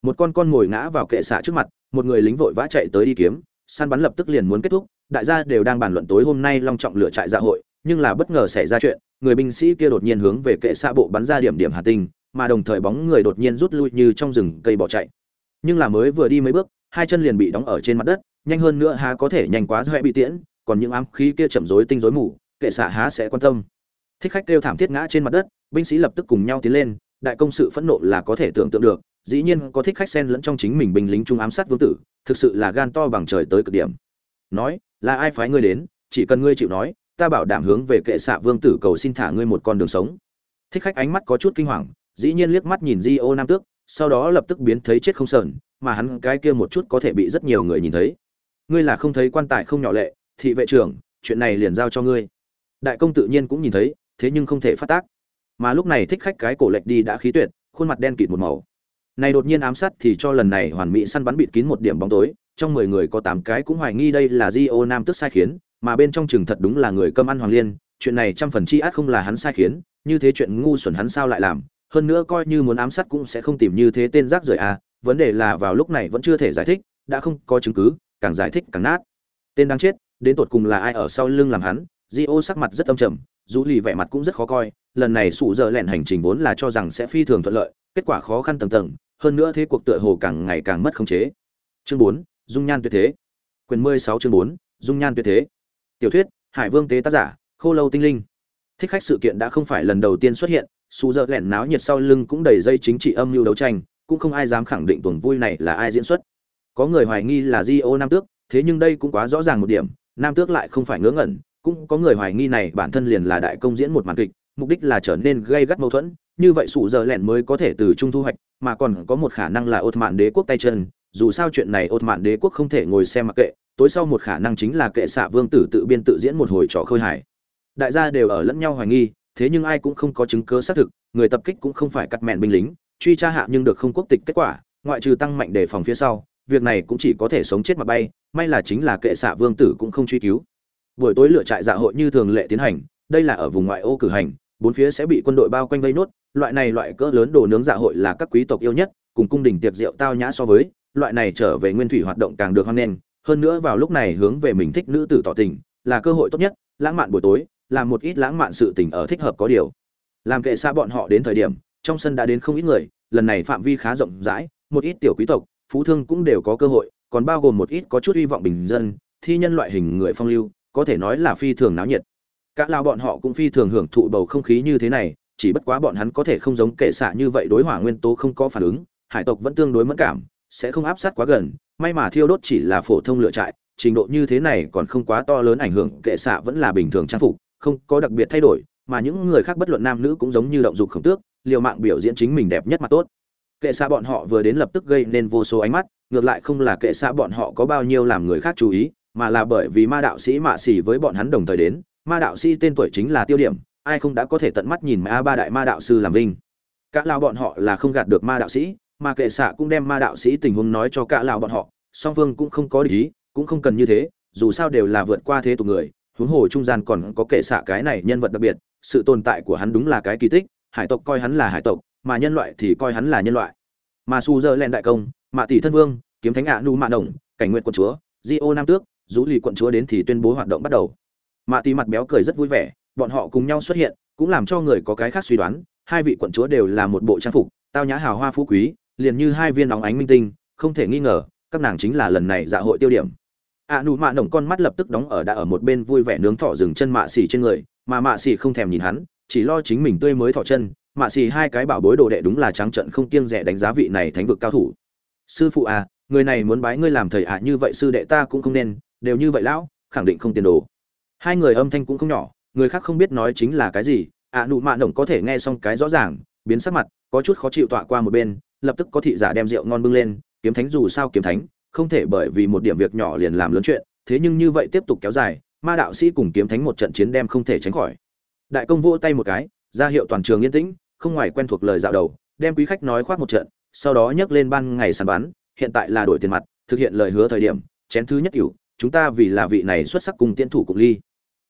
Một con con ngồi ngã vào kệ xạ trước mặt, một người lính vội vã chạy tới đi kiếm, săn bắn lập tức liền muốn kết thúc, đại gia đều đang bàn luận tối hôm nay long trọng lửa trại dạ hội, nhưng là bất ngờ xảy ra chuyện, người binh sĩ kia đột nhiên hướng về kệ xạ bộ bắn ra điểm điểm hà tinh, mà đồng thời bóng người đột nhiên rút lui như trong rừng cây bỏ chạy. Nhưng là mới vừa đi mấy bước, hai chân liền bị đóng ở trên mặt đất, nhanh hơn nữa há có thể nhanh quá dễ bị tiễn, còn những ám khí kia chậm rối tinh rối mù, kệ xạ há sẽ quan tâm. Thích khách kêu thảm thiết ngã trên mặt đất, binh sĩ lập tức cùng nhau tiến lên, đại công sự phẫn nộ là có thể tưởng tượng được, dĩ nhiên có thích khách xen lẫn trong chính mình binh lính trung ám sát vương tử, thực sự là gan to bằng trời tới cực điểm. Nói là ai phái ngươi đến? Chỉ cần ngươi chịu nói ta bảo đảm hướng về kệ xạ vương tử cầu xin thả ngươi một con đường sống. Thích khách ánh mắt có chút kinh hoàng dĩ nhiên liếc mắt nhìn di ô nam tước sau đó lập tức biến thấy chết không sờn mà hắn cái kia một chút có thể bị rất nhiều người nhìn thấy. Ngươi là không thấy quan tài không nhỏ lệ thị vệ trưởng chuyện này liền giao cho ngươi đại công tự nhiên cũng nhìn thấy thế nhưng không thể phát tác mà lúc này thích khách cái cổ lệch đi đã khí tuyệt khuôn mặt đen kịt một màu này đột nhiên ám sát thì cho lần này hoàn mỹ săn bắn bịt kín một điểm bóng tối, trong 10 người có tám cái cũng hoài nghi đây là Dio Nam tức sai khiến, mà bên trong chừng thật đúng là người cơm ăn Hoàng Liên, chuyện này trăm phần chi át không là hắn sai khiến, như thế chuyện ngu xuẩn hắn sao lại làm, hơn nữa coi như muốn ám sát cũng sẽ không tìm như thế tên rác rưởi à, vấn đề là vào lúc này vẫn chưa thể giải thích, đã không có chứng cứ, càng giải thích càng nát. Tên đang chết, đến tột cùng là ai ở sau lưng làm hắn? Dio sắc mặt rất âm trầm, dù lì vẻ mặt cũng rất khó coi, lần này sụ giờ lẹn hành trình vốn là cho rằng sẽ phi thường thuận lợi, kết quả khó khăn tầng tầng, hơn nữa thế cuộc tựa hồ càng ngày càng mất khống chế. Chương 4, dung nhan tuyệt thế. Quyền 16 chương 4, dung nhan tuyệt thế. Tiểu thuyết, Hải Vương tế tác giả, Khô Lâu tinh linh. Thích khách sự kiện đã không phải lần đầu tiên xuất hiện, sủ giờ Lẹn náo nhiệt sau lưng cũng đầy dây chính trị âm mưu đấu tranh, cũng không ai dám khẳng định tuần vui này là ai diễn xuất. Có người hoài nghi là Dio Nam Tước, thế nhưng đây cũng quá rõ ràng một điểm, Nam Tước lại không phải ngớ ngẩn, cũng có người hoài nghi này bản thân liền là đại công diễn một màn kịch, mục đích là trở nên gây gắt mâu thuẫn, như vậy sụ giờ lẹn mới có thể từ trung thu hoạch mà còn có một khả năng là ột mạn đế quốc tay chân dù sao chuyện này ột mạn đế quốc không thể ngồi xem mặc kệ tối sau một khả năng chính là kệ xạ vương tử tự biên tự diễn một hồi trò khơi hải đại gia đều ở lẫn nhau hoài nghi thế nhưng ai cũng không có chứng cứ xác thực người tập kích cũng không phải cắt mẹn binh lính truy tra hạ nhưng được không quốc tịch kết quả ngoại trừ tăng mạnh đề phòng phía sau việc này cũng chỉ có thể sống chết mà bay may là chính là kệ xạ vương tử cũng không truy cứu buổi tối lửa trại dạ hội như thường lệ tiến hành, đây là ở vùng ngoại ô cử hành, bốn phía sẽ bị quân đội bao quanh vây nốt, loại này loại cỡ lớn đồ nướng dạ hội là các quý tộc yêu nhất, cùng cung đình tiệc rượu tao nhã so với, loại này trở về nguyên thủy hoạt động càng được hoan nghênh, hơn nữa vào lúc này hướng về mình thích nữ tử tỏ tình, là cơ hội tốt nhất, lãng mạn buổi tối làm một ít lãng mạn sự tình ở thích hợp có điều. Làm kệ xa bọn họ đến thời điểm, trong sân đã đến không ít người, lần này phạm vi khá rộng rãi, một ít tiểu quý tộc, phú thương cũng đều có cơ hội, còn bao gồm một ít có chút hy vọng bình dân, thi nhân loại hình người phong lưu có thể nói là phi thường náo nhiệt. Cả lao bọn họ cũng phi thường hưởng thụ bầu không khí như thế này, chỉ bất quá bọn hắn có thể không giống kệ xạ như vậy đối hỏa nguyên tố không có phản ứng, hải tộc vẫn tương đối mất cảm, sẽ không áp sát quá gần, may mà thiêu đốt chỉ là phổ thông lựa trại, trình độ như thế này còn không quá to lớn ảnh hưởng, kệ xạ vẫn là bình thường trang phục, không có đặc biệt thay đổi, mà những người khác bất luận nam nữ cũng giống như động dục khổng tước, liều mạng biểu diễn chính mình đẹp nhất mà tốt. Kệ xạ bọn họ vừa đến lập tức gây nên vô số ánh mắt, ngược lại không là kệ xạ bọn họ có bao nhiêu làm người khác chú ý mà là bởi vì ma đạo sĩ mạ xỉ với bọn hắn đồng thời đến, ma đạo sĩ tên tuổi chính là tiêu điểm, ai không đã có thể tận mắt nhìn ma ba đại ma đạo sư làm vinh. Cả lao bọn họ là không gạt được ma đạo sĩ, mà kệ xạ cũng đem ma đạo sĩ tình huống nói cho cả lao bọn họ, song phương cũng không có lý cũng không cần như thế, dù sao đều là vượt qua thế tục người, huống hồ trung gian còn có kệ xạ cái này nhân vật đặc biệt, sự tồn tại của hắn đúng là cái kỳ tích, hải tộc coi hắn là hải tộc, mà nhân loại thì coi hắn là nhân loại. Mà su dơ len đại công, mạ tỷ thân vương, kiếm thánh ạ nu mạ đồng cảnh nguyện quận chúa, di ô nam tước rũ lì quận chúa đến thì tuyên bố hoạt động bắt đầu. Mạ tì mặt béo cười rất vui vẻ, bọn họ cùng nhau xuất hiện, cũng làm cho người có cái khác suy đoán, hai vị quận chúa đều là một bộ trang phục, tao nhã hào hoa phú quý, liền như hai viên nóng ánh minh tinh, không thể nghi ngờ, các nàng chính là lần này dạ hội tiêu điểm. A nụ mạ nồng con mắt lập tức đóng ở đã ở một bên vui vẻ nướng thỏ rừng chân mạ xỉ trên người, mà mạ xỉ không thèm nhìn hắn, chỉ lo chính mình tươi mới thỏ chân. Mạ xỉ hai cái bảo bối đồ đệ đúng là trắng trận không kiêng rẻ đánh giá vị này thánh vực cao thủ. Sư phụ à người này muốn bái ngươi làm thầy à như vậy sư đệ ta cũng không nên đều như vậy lão, khẳng định không tiền đồ. Hai người âm thanh cũng không nhỏ, người khác không biết nói chính là cái gì, ạ nụ mạ nồng có thể nghe xong cái rõ ràng, biến sắc mặt, có chút khó chịu tọa qua một bên, lập tức có thị giả đem rượu ngon bưng lên, kiếm thánh dù sao kiếm thánh, không thể bởi vì một điểm việc nhỏ liền làm lớn chuyện, thế nhưng như vậy tiếp tục kéo dài, ma đạo sĩ cùng kiếm thánh một trận chiến đem không thể tránh khỏi. Đại công vỗ tay một cái, ra hiệu toàn trường yên tĩnh, không ngoài quen thuộc lời dạo đầu, đem quý khách nói khoác một trận, sau đó nhấc lên ban ngày sàn bán, hiện tại là đổi tiền mặt, thực hiện lời hứa thời điểm, chén thứ nhất cửu chúng ta vì là vị này xuất sắc cùng tiến thủ cục ly.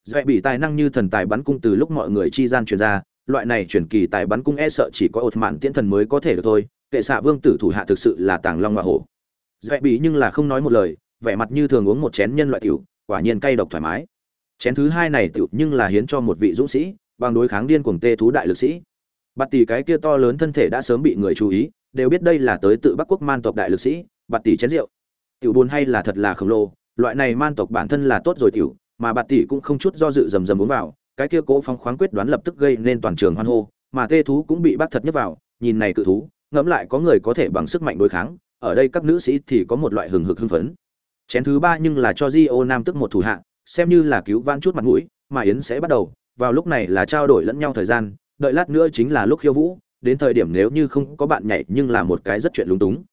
Dạy bị tài năng như thần tài bắn cung từ lúc mọi người chi gian truyền ra, loại này chuyển kỳ tài bắn cung e sợ chỉ có ột mạn tiễn thần mới có thể được thôi, kệ xạ vương tử thủ hạ thực sự là tàng long hoa hổ. Dạy bị nhưng là không nói một lời, vẻ mặt như thường uống một chén nhân loại tiểu, quả nhiên cay độc thoải mái. Chén thứ hai này tiểu nhưng là hiến cho một vị dũng sĩ, bằng đối kháng điên cuồng tê thú đại lực sĩ. Bạt tỷ cái kia to lớn thân thể đã sớm bị người chú ý, đều biết đây là tới tự bắc quốc man tộc đại lực sĩ, bạt tỷ chén rượu. Tiểu buồn hay là thật là khổng lồ loại này man tộc bản thân là tốt rồi tiểu, mà bạt tỷ cũng không chút do dự rầm rầm uống vào, cái kia cố phong khoáng quyết đoán lập tức gây nên toàn trường hoan hô, mà tê thú cũng bị bắt thật nhất vào, nhìn này cự thú, ngẫm lại có người có thể bằng sức mạnh đối kháng, ở đây các nữ sĩ thì có một loại hừng hực hưng phấn. Chén thứ ba nhưng là cho di ô nam tức một thủ hạ, xem như là cứu vãn chút mặt mũi, mà yến sẽ bắt đầu, vào lúc này là trao đổi lẫn nhau thời gian, đợi lát nữa chính là lúc khiêu vũ, đến thời điểm nếu như không có bạn nhảy nhưng là một cái rất chuyện lúng túng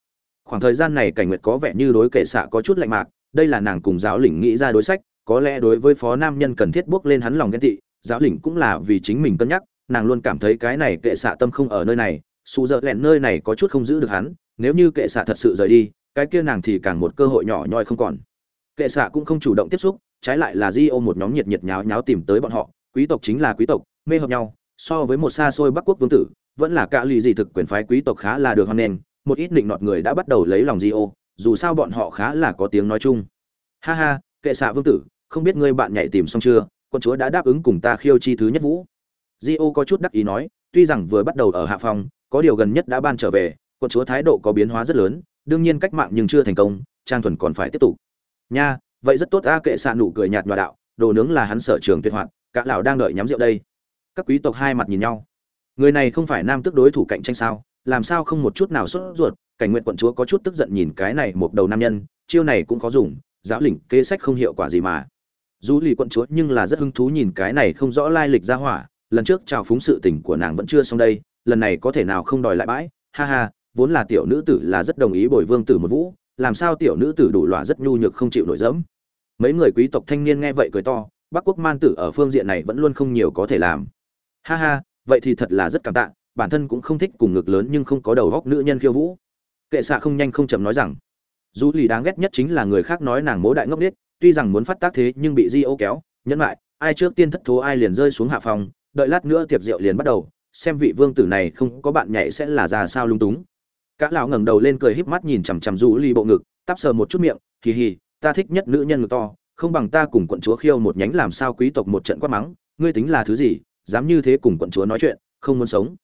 khoảng thời gian này cảnh nguyệt có vẻ như đối kệ xạ có chút lạnh mạc, đây là nàng cùng giáo lĩnh nghĩ ra đối sách, có lẽ đối với phó nam nhân cần thiết bước lên hắn lòng ghen tị, giáo lĩnh cũng là vì chính mình cân nhắc, nàng luôn cảm thấy cái này kệ xạ tâm không ở nơi này, xù dợ lẹn nơi này có chút không giữ được hắn, nếu như kệ xạ thật sự rời đi, cái kia nàng thì càng một cơ hội nhỏ nhoi không còn. Kệ xạ cũng không chủ động tiếp xúc, trái lại là di ô một nhóm nhiệt nhiệt nháo nháo tìm tới bọn họ, quý tộc chính là quý tộc, mê hợp nhau, so với một xa xôi bắc quốc vương tử, vẫn là cả lì gì thực quyền phái quý tộc khá là được hoan nghênh một ít định nọt người đã bắt đầu lấy lòng di ô dù sao bọn họ khá là có tiếng nói chung. Ha ha, kệ xạ vương tử, không biết ngươi bạn nhảy tìm xong chưa? Con chúa đã đáp ứng cùng ta khiêu chi thứ nhất vũ. Di ô có chút đắc ý nói, tuy rằng vừa bắt đầu ở hạ phòng, có điều gần nhất đã ban trở về con chúa thái độ có biến hóa rất lớn, đương nhiên cách mạng nhưng chưa thành công, trang thuần còn phải tiếp tục. Nha, vậy rất tốt, a kệ xạ nụ cười nhạt nhòa đạo, đồ nướng là hắn sở trường tuyệt hoạt, cả lão đang đợi nhắm rượu đây. Các quý tộc hai mặt nhìn nhau. Người này không phải nam tức đối thủ cạnh tranh sao? Làm sao không một chút nào sốt ruột, cảnh nguyện quận chúa có chút tức giận nhìn cái này một đầu nam nhân, chiêu này cũng có dùng, giáo lĩnh kế sách không hiệu quả gì mà. Dù lì quận chúa nhưng là rất hứng thú nhìn cái này không rõ lai lịch ra hỏa, lần trước chào phúng sự tình của nàng vẫn chưa xong đây, lần này có thể nào không đòi lại bãi, ha ha, vốn là tiểu nữ tử là rất đồng ý bồi vương tử một vũ, làm sao tiểu nữ tử đủ lọa rất nhu nhược không chịu nổi dẫm. Mấy người quý tộc thanh niên nghe vậy cười to, bắc quốc man tử ở phương diện này vẫn luôn không nhiều có thể làm. Ha ha, vậy thì thật là rất cảm tạ bản thân cũng không thích cùng ngực lớn nhưng không có đầu góc nữ nhân khiêu vũ. Kệ xạ không nhanh không chậm nói rằng, dù lì đáng ghét nhất chính là người khác nói nàng mố đại ngốc biết tuy rằng muốn phát tác thế nhưng bị di ô kéo, nhẫn lại ai trước tiên thất thố ai liền rơi xuống hạ phòng, đợi lát nữa tiệc rượu liền bắt đầu, xem vị vương tử này không có bạn nhảy sẽ là ra sao lung túng. Cả lão ngẩng đầu lên cười híp mắt nhìn chằm chằm rũ ly bộ ngực, tắp sờ một chút miệng kỳ hì, ta thích nhất nữ nhân ngực to, không bằng ta cùng quận chúa khiêu một nhánh làm sao quý tộc một trận quát mắng, ngươi tính là thứ gì, dám như thế cùng quận chúa nói chuyện, không muốn sống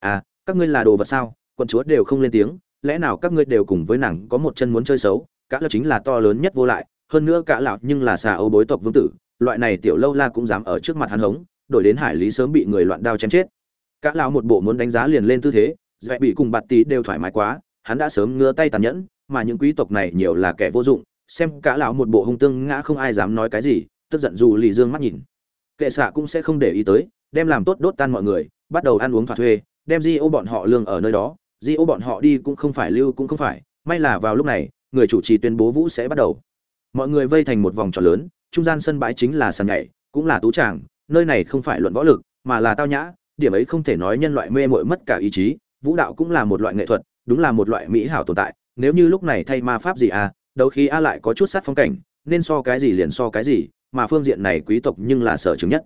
à các ngươi là đồ vật sao? Quận chúa đều không lên tiếng, lẽ nào các ngươi đều cùng với nàng có một chân muốn chơi xấu? Cả lão chính là to lớn nhất vô lại, hơn nữa cả lão nhưng là xà âu bối tộc vương tử, loại này tiểu lâu la cũng dám ở trước mặt hắn hống, đổi đến hải lý sớm bị người loạn đao chém chết. Cả lão một bộ muốn đánh giá liền lên tư thế, dễ bị cùng bạt tí đều thoải mái quá, hắn đã sớm ngứa tay tàn nhẫn, mà những quý tộc này nhiều là kẻ vô dụng, xem cả lão một bộ hung tương ngã không ai dám nói cái gì, tức giận dù lì dương mắt nhìn. Kệ xạ cũng sẽ không để ý tới, đem làm tốt đốt tan mọi người, bắt đầu ăn uống thỏa thuê đem di ô bọn họ lương ở nơi đó. Di ô bọn họ đi cũng không phải, lưu cũng không phải. May là vào lúc này, người chủ trì tuyên bố vũ sẽ bắt đầu. Mọi người vây thành một vòng tròn lớn, trung gian sân bãi chính là sàn nhảy, cũng là tú tràng. Nơi này không phải luận võ lực, mà là tao nhã. Điểm ấy không thể nói nhân loại mê mội mất cả ý chí. Vũ đạo cũng là một loại nghệ thuật, đúng là một loại mỹ hảo tồn tại. Nếu như lúc này thay ma pháp gì à đấu khí a lại có chút sát phong cảnh, nên so cái gì liền so cái gì, mà phương diện này quý tộc nhưng là sở chứng nhất.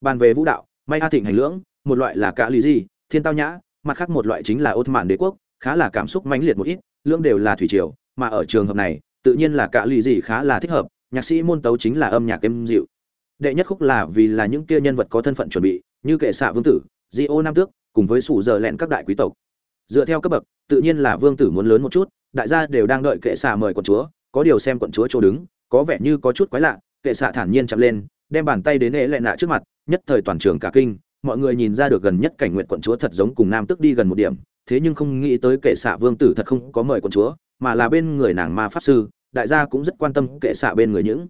Bàn về vũ đạo, may a thịnh hành lưỡng, một loại là cả lý gì thiên tao nhã, mặt khác một loại chính là ốt mạn đế quốc, khá là cảm xúc mãnh liệt một ít, lưỡng đều là thủy triều, mà ở trường hợp này, tự nhiên là cả lì gì khá là thích hợp, nhạc sĩ môn tấu chính là âm nhạc êm dịu. Đệ nhất khúc là vì là những kia nhân vật có thân phận chuẩn bị, như kệ xạ vương tử di ô nam tước, cùng với sủ giờ lẹn các đại quý tộc. Dựa theo cấp bậc, tự nhiên là vương tử muốn lớn một chút, đại gia đều đang đợi kệ xạ mời quận chúa, có điều xem quận chúa chỗ đứng, có vẻ như có chút quái lạ, kệ xạ thản nhiên chậm lên, đem bàn tay đến ế lẹ nạ trước mặt, nhất thời toàn trường cả kinh mọi người nhìn ra được gần nhất cảnh nguyện quận chúa thật giống cùng nam tức đi gần một điểm, thế nhưng không nghĩ tới kệ xạ vương tử thật không có mời quận chúa, mà là bên người nàng ma pháp sư, đại gia cũng rất quan tâm kệ xạ bên người những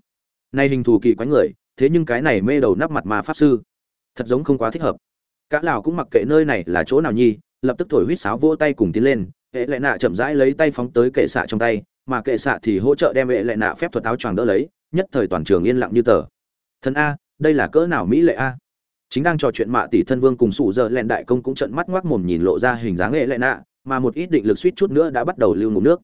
nay hình thù kỳ quái người, thế nhưng cái này mê đầu nắp mặt ma pháp sư, thật giống không quá thích hợp. Cả lão cũng mặc kệ nơi này là chỗ nào nhi, lập tức thổi huýt sáo vỗ tay cùng tiến lên, hệ lệ nạ chậm rãi lấy tay phóng tới kệ xạ trong tay, mà kệ xạ thì hỗ trợ đem hệ lệ nạ phép thuật áo choàng đỡ lấy, nhất thời toàn trường yên lặng như tờ. Thân a, đây là cỡ nào mỹ lệ a? Chính đang trò chuyện mạ tỷ thân vương cùng sủ giờ lẹn đại công cũng trận mắt ngoác mồm nhìn lộ ra hình dáng hệ lệ nạ, mà một ít định lực suýt chút nữa đã bắt đầu lưu ngụm nước.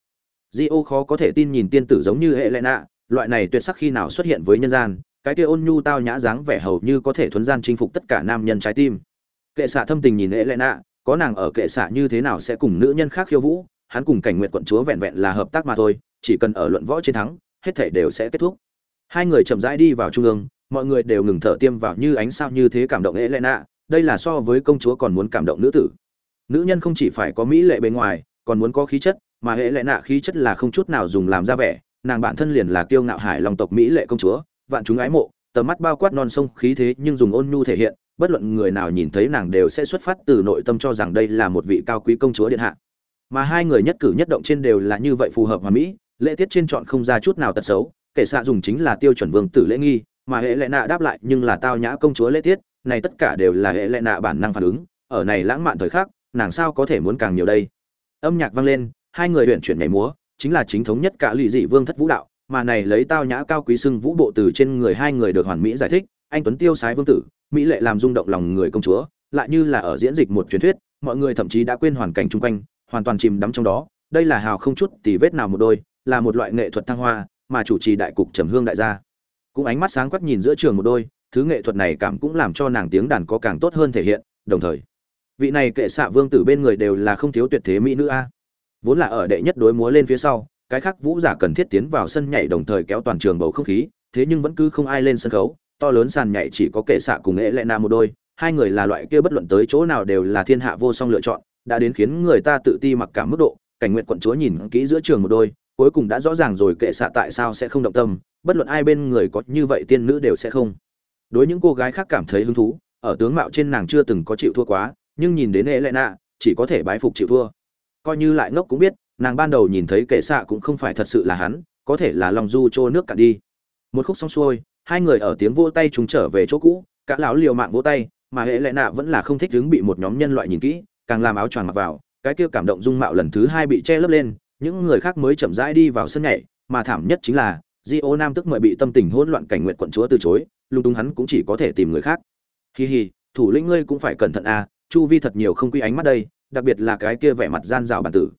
Di ô khó có thể tin nhìn tiên tử giống như hệ lệ nạ, loại này tuyệt sắc khi nào xuất hiện với nhân gian, cái kia ôn nhu tao nhã dáng vẻ hầu như có thể thuấn gian chinh phục tất cả nam nhân trái tim. Kệ xạ thâm tình nhìn hệ lệ nạ, có nàng ở kệ xạ như thế nào sẽ cùng nữ nhân khác khiêu vũ, hắn cùng cảnh nguyện quận chúa vẹn vẹn là hợp tác mà thôi, chỉ cần ở luận võ chiến thắng, hết thể đều sẽ kết thúc. Hai người chậm rãi đi vào trung ương mọi người đều ngừng thở tiêm vào như ánh sao như thế cảm động ế lệ nạ đây là so với công chúa còn muốn cảm động nữ tử. Nữ nhân không chỉ phải có mỹ lệ bề ngoài, còn muốn có khí chất, mà hệ lệ nạ khí chất là không chút nào dùng làm ra vẻ, nàng bản thân liền là kiêu ngạo hải lòng tộc mỹ lệ công chúa, vạn chúng ái mộ, tầm mắt bao quát non sông khí thế nhưng dùng ôn nhu thể hiện, bất luận người nào nhìn thấy nàng đều sẽ xuất phát từ nội tâm cho rằng đây là một vị cao quý công chúa điện hạ. Mà hai người nhất cử nhất động trên đều là như vậy phù hợp hòa mỹ, lễ tiết trên chọn không ra chút nào tật xấu, kể xạ dùng chính là tiêu chuẩn vương tử lễ nghi mà hệ lệ nạ đáp lại, nhưng là tao nhã công chúa lễ tiết, này tất cả đều là hệ lệ nạ bản năng phản ứng, ở này lãng mạn thời khắc, nàng sao có thể muốn càng nhiều đây? Âm nhạc vang lên, hai người luyện chuyển nhảy múa, chính là chính thống nhất cả lụy dị vương thất vũ đạo, mà này lấy tao nhã cao quý sưng vũ bộ từ trên người hai người được hoàn mỹ giải thích, anh tuấn tiêu sái vương tử, mỹ lệ làm rung động lòng người công chúa, lại như là ở diễn dịch một truyền thuyết, mọi người thậm chí đã quên hoàn cảnh chung quanh, hoàn toàn chìm đắm trong đó, đây là hào không chút tì vết nào một đôi, là một loại nghệ thuật thăng hoa, mà chủ trì đại cục trầm hương đại gia cũng ánh mắt sáng quắc nhìn giữa trường một đôi, thứ nghệ thuật này cảm cũng làm cho nàng tiếng đàn có càng tốt hơn thể hiện, đồng thời, vị này kệ xạ vương tử bên người đều là không thiếu tuyệt thế mỹ nữ a. Vốn là ở đệ nhất đối múa lên phía sau, cái khác vũ giả cần thiết tiến vào sân nhảy đồng thời kéo toàn trường bầu không khí, thế nhưng vẫn cứ không ai lên sân khấu, to lớn sàn nhảy chỉ có kệ xạ cùng nghệ lệ na một đôi, hai người là loại kia bất luận tới chỗ nào đều là thiên hạ vô song lựa chọn, đã đến khiến người ta tự ti mặc cảm mức độ, cảnh nguyện quận chúa nhìn kỹ giữa trường một đôi, cuối cùng đã rõ ràng rồi kệ xạ tại sao sẽ không động tâm bất luận ai bên người có như vậy tiên nữ đều sẽ không. Đối những cô gái khác cảm thấy hứng thú, ở tướng mạo trên nàng chưa từng có chịu thua quá, nhưng nhìn đến hệ lệ nạ chỉ có thể bái phục chịu thua. Coi như lại ngốc cũng biết, nàng ban đầu nhìn thấy kệ xạ cũng không phải thật sự là hắn, có thể là lòng du trô nước cả đi. Một khúc xong xuôi, hai người ở tiếng vỗ tay chúng trở về chỗ cũ, cả lão liều mạng vỗ tay, mà hệ lệ nạ vẫn là không thích đứng bị một nhóm nhân loại nhìn kỹ, càng làm áo choàng mặc vào, cái kia cảm động dung mạo lần thứ hai bị che lấp lên, những người khác mới chậm rãi đi vào sân nhảy, mà thảm nhất chính là di ô nam tức mời bị tâm tình hỗn loạn cảnh nguyện quận chúa từ chối, lung tung hắn cũng chỉ có thể tìm người khác hì hì thủ lĩnh ngươi cũng phải cẩn thận à? chu vi thật nhiều không quy ánh mắt đây, đặc biệt là cái kia vẻ mặt gian rào bản tử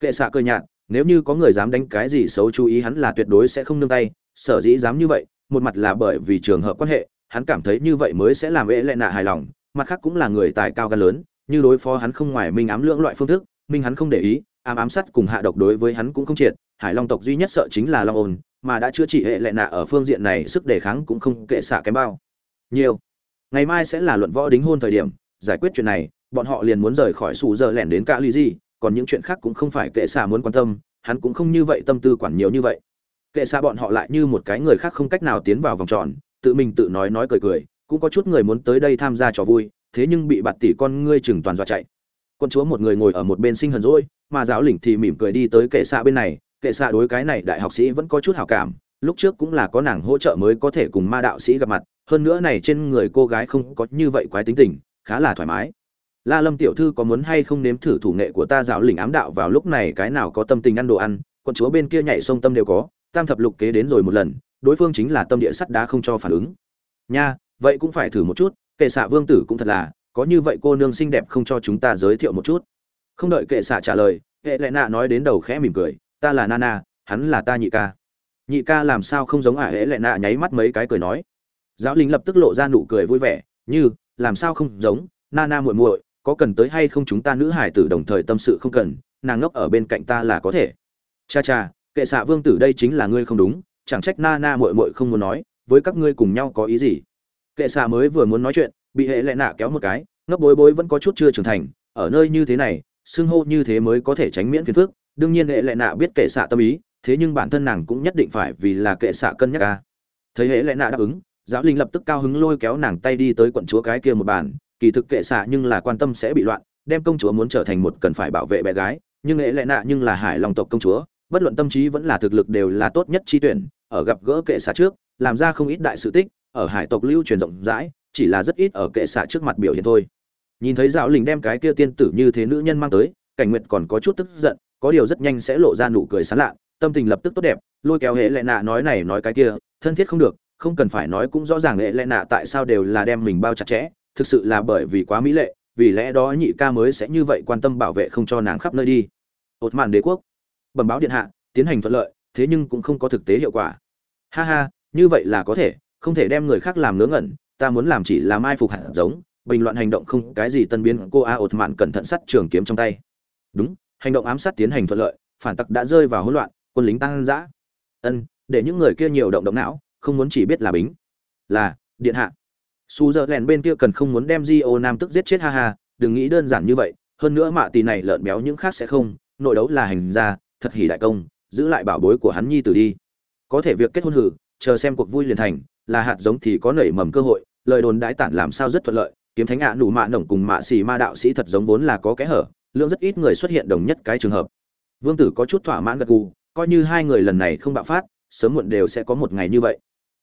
kệ xạ cơ nhạt, nếu như có người dám đánh cái gì xấu chú ý hắn là tuyệt đối sẽ không nương tay, sở dĩ dám như vậy, một mặt là bởi vì trường hợp quan hệ, hắn cảm thấy như vậy mới sẽ làm ễ lệ nạ hài lòng, mặt khác cũng là người tài cao gan lớn, như đối phó hắn không ngoài minh ám lưỡng loại phương thức, minh hắn không để ý, ám ám sát cùng hạ độc đối với hắn cũng không triệt, hải long tộc duy nhất sợ chính là long ồn mà đã chữa trị hệ lệ nạ ở phương diện này sức đề kháng cũng không kệ xạ kém bao. Nhiều. Ngày mai sẽ là luận võ đính hôn thời điểm, giải quyết chuyện này, bọn họ liền muốn rời khỏi sủ giờ lẻn đến cả ly gì còn những chuyện khác cũng không phải kệ xạ muốn quan tâm, hắn cũng không như vậy tâm tư quản nhiều như vậy. Kệ xạ bọn họ lại như một cái người khác không cách nào tiến vào vòng tròn, tự mình tự nói nói cười cười, cũng có chút người muốn tới đây tham gia trò vui, thế nhưng bị bạt tỷ con ngươi chừng toàn dọa chạy. Quân chúa một người ngồi ở một bên sinh hờn rỗi mà giáo lĩnh thì mỉm cười đi tới kệ xạ bên này kệ xạ đối cái này đại học sĩ vẫn có chút hảo cảm, lúc trước cũng là có nàng hỗ trợ mới có thể cùng ma đạo sĩ gặp mặt, hơn nữa này trên người cô gái không có như vậy quái tính tình, khá là thoải mái. La lâm tiểu thư có muốn hay không nếm thử thủ nghệ của ta dạo lình ám đạo vào lúc này cái nào có tâm tình ăn đồ ăn quân chúa bên kia nhảy sông tâm đều có, tam thập lục kế đến rồi một lần, đối phương chính là tâm địa sắt đá không cho phản ứng. Nha, vậy cũng phải thử một chút, kệ xạ vương tử cũng thật là, có như vậy cô nương xinh đẹp không cho chúng ta giới thiệu một chút. Không đợi kệ xạ trả lời, hệ lệ nạ nói đến đầu khẽ mỉm cười ta là nana, hắn là ta nhị ca. Nhị ca làm sao không giống ả à Hễ lệ nạ nháy mắt mấy cái cười nói. Giáo lính lập tức lộ ra nụ cười vui vẻ, như, làm sao không giống, nana muội muội, có cần tới hay không chúng ta nữ hải tử đồng thời tâm sự không cần, nàng ngốc ở bên cạnh ta là có thể. Cha cha, kệ xạ vương tử đây chính là ngươi không đúng, chẳng trách nana muội muội không muốn nói, với các ngươi cùng nhau có ý gì. Kệ xạ mới vừa muốn nói chuyện, bị hệ lệ nạ kéo một cái, ngốc bối bối vẫn có chút chưa trưởng thành, ở nơi như thế này, xưng hô như thế mới có thể tránh miễn phiền phức đương nhiên hệ lệ nạ biết kệ xạ tâm ý, thế nhưng bản thân nàng cũng nhất định phải vì là kệ xạ cân nhắc ca thấy hệ lệ nạ đáp ứng, giáo linh lập tức cao hứng lôi kéo nàng tay đi tới quận chúa cái kia một bàn, kỳ thực kệ xạ nhưng là quan tâm sẽ bị loạn, đem công chúa muốn trở thành một cần phải bảo vệ bé gái, nhưng hệ lệ nạ nhưng là hải lòng tộc công chúa, bất luận tâm trí vẫn là thực lực đều là tốt nhất chi tuyển, ở gặp gỡ kệ xạ trước, làm ra không ít đại sự tích, ở hải tộc lưu truyền rộng rãi, chỉ là rất ít ở kệ xạ trước mặt biểu hiện thôi. Nhìn thấy giáo linh đem cái kia tiên tử như thế nữ nhân mang tới, cảnh nguyệt còn có chút tức giận có điều rất nhanh sẽ lộ ra nụ cười sán lạ, tâm tình lập tức tốt đẹp, lôi kéo hệ lệ nạ nói này nói cái kia, thân thiết không được, không cần phải nói cũng rõ ràng hệ lệ nạ tại sao đều là đem mình bao chặt chẽ, thực sự là bởi vì quá mỹ lệ, vì lẽ đó nhị ca mới sẽ như vậy quan tâm bảo vệ không cho nàng khắp nơi đi. Ột màn đế quốc. Bẩm báo điện hạ, tiến hành thuận lợi, thế nhưng cũng không có thực tế hiệu quả. Ha ha, như vậy là có thể, không thể đem người khác làm ngớ ngẩn, ta muốn làm chỉ là mai phục hạt giống, bình luận hành động không, cái gì tân biến cô a ột mạn cẩn thận sắt trường kiếm trong tay. Đúng hành động ám sát tiến hành thuận lợi, phản tặc đã rơi vào hỗn loạn, quân lính tăng dã. Ân, để những người kia nhiều động động não, không muốn chỉ biết là bính. Là, điện hạ. Su Dơ lèn bên kia cần không muốn đem di ô nam tức giết chết, ha ha, đừng nghĩ đơn giản như vậy, hơn nữa mạ tì này lợn béo những khác sẽ không, nội đấu là hành gia, thật hỉ đại công, giữ lại bảo bối của hắn nhi tử đi. Có thể việc kết hôn hử, chờ xem cuộc vui liền thành, là hạt giống thì có nảy mầm cơ hội, lời đồn đãi tản làm sao rất thuận lợi, kiếm thánh ạ à nụ mạ nổng cùng mạ xì ma đạo sĩ thật giống vốn là có kẽ hở lượng rất ít người xuất hiện đồng nhất cái trường hợp. Vương tử có chút thỏa mãn gật gù, coi như hai người lần này không bạo phát, sớm muộn đều sẽ có một ngày như vậy.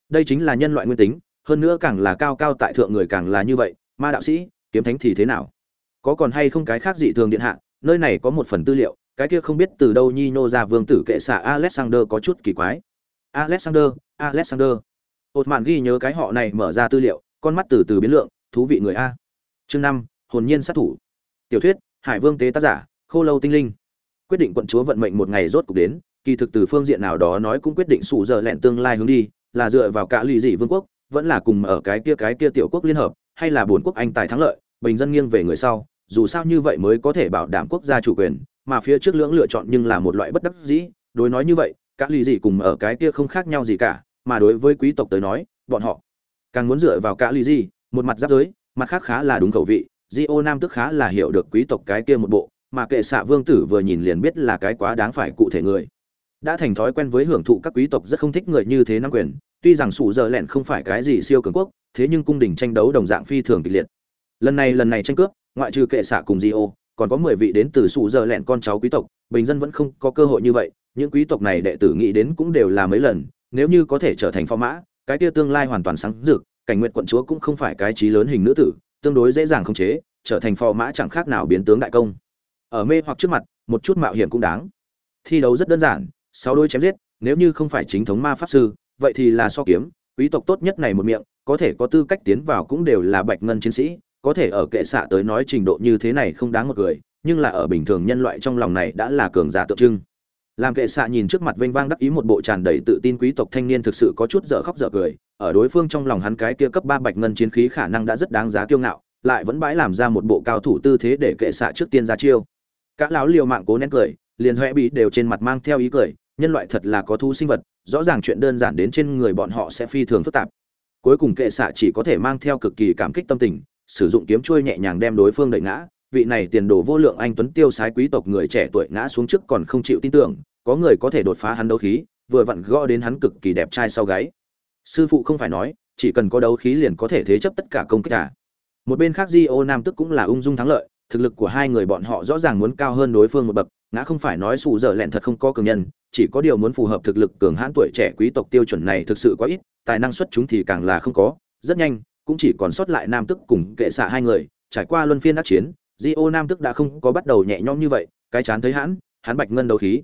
Đây chính là nhân loại nguyên tính, hơn nữa càng là cao cao tại thượng người càng là như vậy, ma đạo sĩ, kiếm thánh thì thế nào? Có còn hay không cái khác dị thường điện hạ, nơi này có một phần tư liệu, cái kia không biết từ đâu nhi nô ra vương tử kệ xạ alexander có chút kỳ quái. Alexander alexander. Hột mạn ghi nhớ cái họ này mở ra tư liệu, con mắt từ từ biến lượng, thú vị người a. Chương năm, hồn nhiên sát thủ. Tiểu thuyết hải vương tế tác giả, khô lâu tinh linh. Quyết định quận chúa vận mệnh một ngày rốt cục đến, kỳ thực từ phương diện nào đó nói cũng quyết định sụ giờ lẹn tương lai hướng đi, là dựa vào cả lì dị vương quốc, vẫn là cùng ở cái kia cái kia tiểu quốc liên hợp, hay là bốn quốc anh tài thắng lợi, bình dân nghiêng về người sau, dù sao như vậy mới có thể bảo đảm quốc gia chủ quyền, mà phía trước lưỡng lựa chọn nhưng là một loại bất đắc dĩ, đối nói như vậy, cả lì dị cùng ở cái kia không khác nhau gì cả, mà đối với quý tộc tới nói, bọn họ càng muốn dựa vào cả lì dị, một mặt giáp giới, mặt khác khá là đúng khẩu vị di ô nam tức khá là hiểu được quý tộc cái kia một bộ, mà kệ xạ vương tử vừa nhìn liền biết là cái quá đáng phải cụ thể người. Đã thành thói quen với hưởng thụ các quý tộc rất không thích người như thế nắm quyền, tuy rằng sủ giờ lẹn không phải cái gì siêu cường quốc, thế nhưng cung đình tranh đấu đồng dạng phi thường kịch liệt. Lần này lần này tranh cướp, ngoại trừ kệ xạ cùng di ô còn có mười vị đến từ sủ giờ lẹn con cháu quý tộc, bình dân vẫn không có cơ hội như vậy, những quý tộc này đệ tử nghĩ đến cũng đều là mấy lần, nếu như có thể trở thành phó mã, cái kia tương lai hoàn toàn sáng rực, cảnh nguyện quận chúa cũng không phải cái trí lớn hình nữ tử tương đối dễ dàng khống chế, trở thành phò mã chẳng khác nào biến tướng đại công. Ở mê hoặc trước mặt, một chút mạo hiểm cũng đáng. Thi đấu rất đơn giản, sáu đôi chém giết, nếu như không phải chính thống ma pháp sư, vậy thì là so kiếm, quý tộc tốt nhất này một miệng, có thể có tư cách tiến vào cũng đều là bạch ngân chiến sĩ, có thể ở kệ xạ tới nói trình độ như thế này không đáng một người, nhưng là ở bình thường nhân loại trong lòng này đã là cường giả tượng trưng làm kệ xạ nhìn trước mặt vênh vang đắc ý một bộ tràn đầy tự tin quý tộc thanh niên thực sự có chút dở khóc dở cười, ở đối phương trong lòng hắn cái kia cấp ba bạch ngân chiến khí khả năng đã rất đáng giá kiêu ngạo, lại vẫn bãi làm ra một bộ cao thủ tư thế để kệ xạ trước tiên ra chiêu. Cả lão liều mạng cố nén cười, liền huệ bị đều trên mặt mang theo ý cười, nhân loại thật là có thu sinh vật, rõ ràng chuyện đơn giản đến trên người bọn họ sẽ phi thường phức tạp. Cuối cùng kệ xạ chỉ có thể mang theo cực kỳ cảm kích tâm tình, sử dụng kiếm chuôi nhẹ nhàng đem đối phương đẩy ngã vị này tiền đồ vô lượng anh tuấn tiêu sái quý tộc người trẻ tuổi ngã xuống trước còn không chịu tin tưởng, có người có thể đột phá hắn đấu khí, vừa vặn gõ đến hắn cực kỳ đẹp trai sau gáy. Sư phụ không phải nói, chỉ cần có đấu khí liền có thể thế chấp tất cả công kích cả. Một bên khác Gio nam tức cũng là ung dung thắng lợi, thực lực của hai người bọn họ rõ ràng muốn cao hơn đối phương một bậc, ngã không phải nói sụ dở lẹn thật không có cường nhân, chỉ có điều muốn phù hợp thực lực cường hãn tuổi trẻ quý tộc tiêu chuẩn này thực sự quá ít, tài năng xuất chúng thì càng là không có, rất nhanh, cũng chỉ còn sót lại nam tức cùng kệ xạ hai người, trải qua luân phiên đắc chiến di ô nam tức đã không có bắt đầu nhẹ nhõm như vậy, cái chán thấy hãn hắn bạch ngân đấu khí.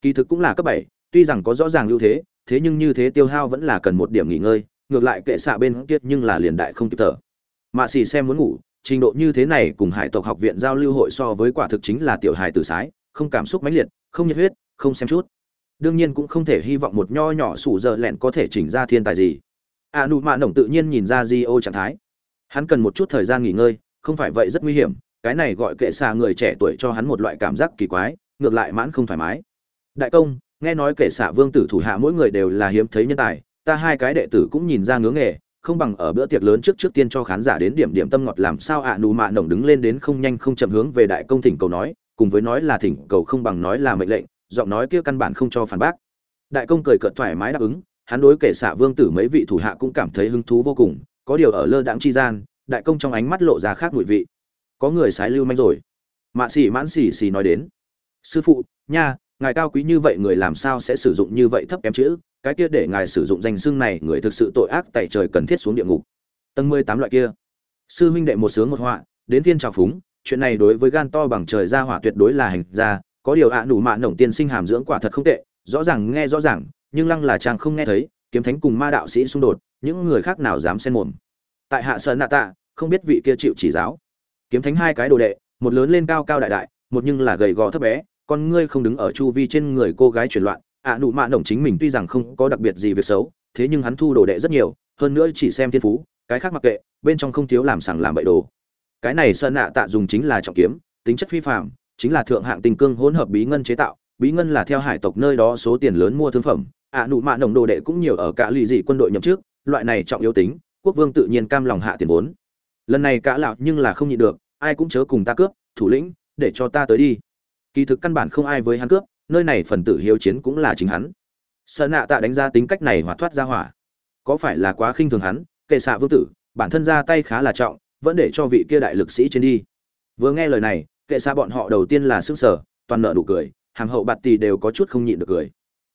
Kỳ thực cũng là cấp bảy, tuy rằng có rõ ràng ưu thế thế nhưng như thế tiêu hao vẫn là cần một điểm nghỉ ngơi, ngược lại kệ xạ bên kia nhưng là liền đại không kịp thở. Mạ xì xem muốn ngủ, trình độ như thế này cùng hải tộc học viện giao lưu hội so với quả thực chính là tiểu hài tử sái, không cảm xúc mãnh liệt, không nhiệt huyết, không xem chút. Đương nhiên cũng không thể hy vọng một nho nhỏ sủ giờ lẹn có thể chỉnh ra thiên tài gì. A nụ mạ nổng tự nhiên nhìn ra di ô trạng thái. Hắn cần một chút thời gian nghỉ ngơi, không phải vậy rất nguy hiểm cái này gọi kệ xạ người trẻ tuổi cho hắn một loại cảm giác kỳ quái, ngược lại mãn không thoải mái. Đại công, nghe nói kệ xạ vương tử thủ hạ mỗi người đều là hiếm thấy nhân tài, ta hai cái đệ tử cũng nhìn ra ngứa nghề, không bằng ở bữa tiệc lớn trước trước tiên cho khán giả đến điểm điểm tâm ngọt làm sao ạ nù mạ nồng đứng lên đến không nhanh không chậm hướng về đại công thỉnh cầu nói, cùng với nói là thỉnh cầu không bằng nói là mệnh lệnh, giọng nói kia căn bản không cho phản bác. Đại công cười cợt thoải mái đáp ứng, hắn đối kể xạ vương tử mấy vị thủ hạ cũng cảm thấy hứng thú vô cùng, có điều ở lơ đãng chi gian, đại công trong ánh mắt lộ ra khác mùi vị có người sái lưu manh rồi. Mạ xỉ mãn xỉ xỉ nói đến. Sư phụ, nha, ngài cao quý như vậy người làm sao sẽ sử dụng như vậy thấp kém chữ? Cái kia để ngài sử dụng danh xưng này, người thực sự tội ác tại trời cần thiết xuống địa ngục. Tầng mười tám loại kia. Sư huynh đệ một sướng một họa, đến viên trào phúng. Chuyện này đối với gan to bằng trời ra hỏa tuyệt đối là hành ra có điều ạ à nủ mạ nổng tiên sinh hàm dưỡng quả thật không tệ, rõ ràng nghe rõ ràng, nhưng lăng là chàng không nghe thấy, kiếm thánh cùng ma đạo sĩ xung đột, những người khác nào dám xen mồm. Tại hạ sơn nạ tạ, không biết vị kia chịu chỉ giáo kiếm thánh hai cái đồ đệ một lớn lên cao cao đại đại một nhưng là gầy gò thấp bé con ngươi không đứng ở chu vi trên người cô gái chuyển loạn ạ à, nụ mạ nổng chính mình tuy rằng không có đặc biệt gì việc xấu thế nhưng hắn thu đồ đệ rất nhiều hơn nữa chỉ xem thiên phú cái khác mặc kệ bên trong không thiếu làm sảng làm bậy đồ. Cái này sơn nạ tạ dùng chính là trọng kiếm tính chất phi phạm chính là thượng hạng tình cương hỗn hợp bí ngân chế tạo bí ngân là theo hải tộc nơi đó số tiền lớn mua thương phẩm ạ à, nụ mạ nồng đồ đệ cũng nhiều ở cả lì dị quân đội nhậm trước loại này trọng yếu tính quốc vương tự nhiên cam lòng hạ tiền vốn lần này cả lão nhưng là không nhịn được, ai cũng chớ cùng ta cướp, thủ lĩnh, để cho ta tới đi. Kỳ thực căn bản không ai với hắn cướp, nơi này phần tử hiếu chiến cũng là chính hắn. Sợ nạ tạ đánh ra tính cách này hoạt thoát ra hỏa. Có phải là quá khinh thường hắn, kệ xạ vương tử, bản thân ra tay khá là trọng, vẫn để cho vị kia đại lực sĩ trên đi. Vừa nghe lời này, kệ xạ bọn họ đầu tiên là sức sở toàn nợ đủ cười, hàng hậu bạt tì đều có chút không nhịn được cười.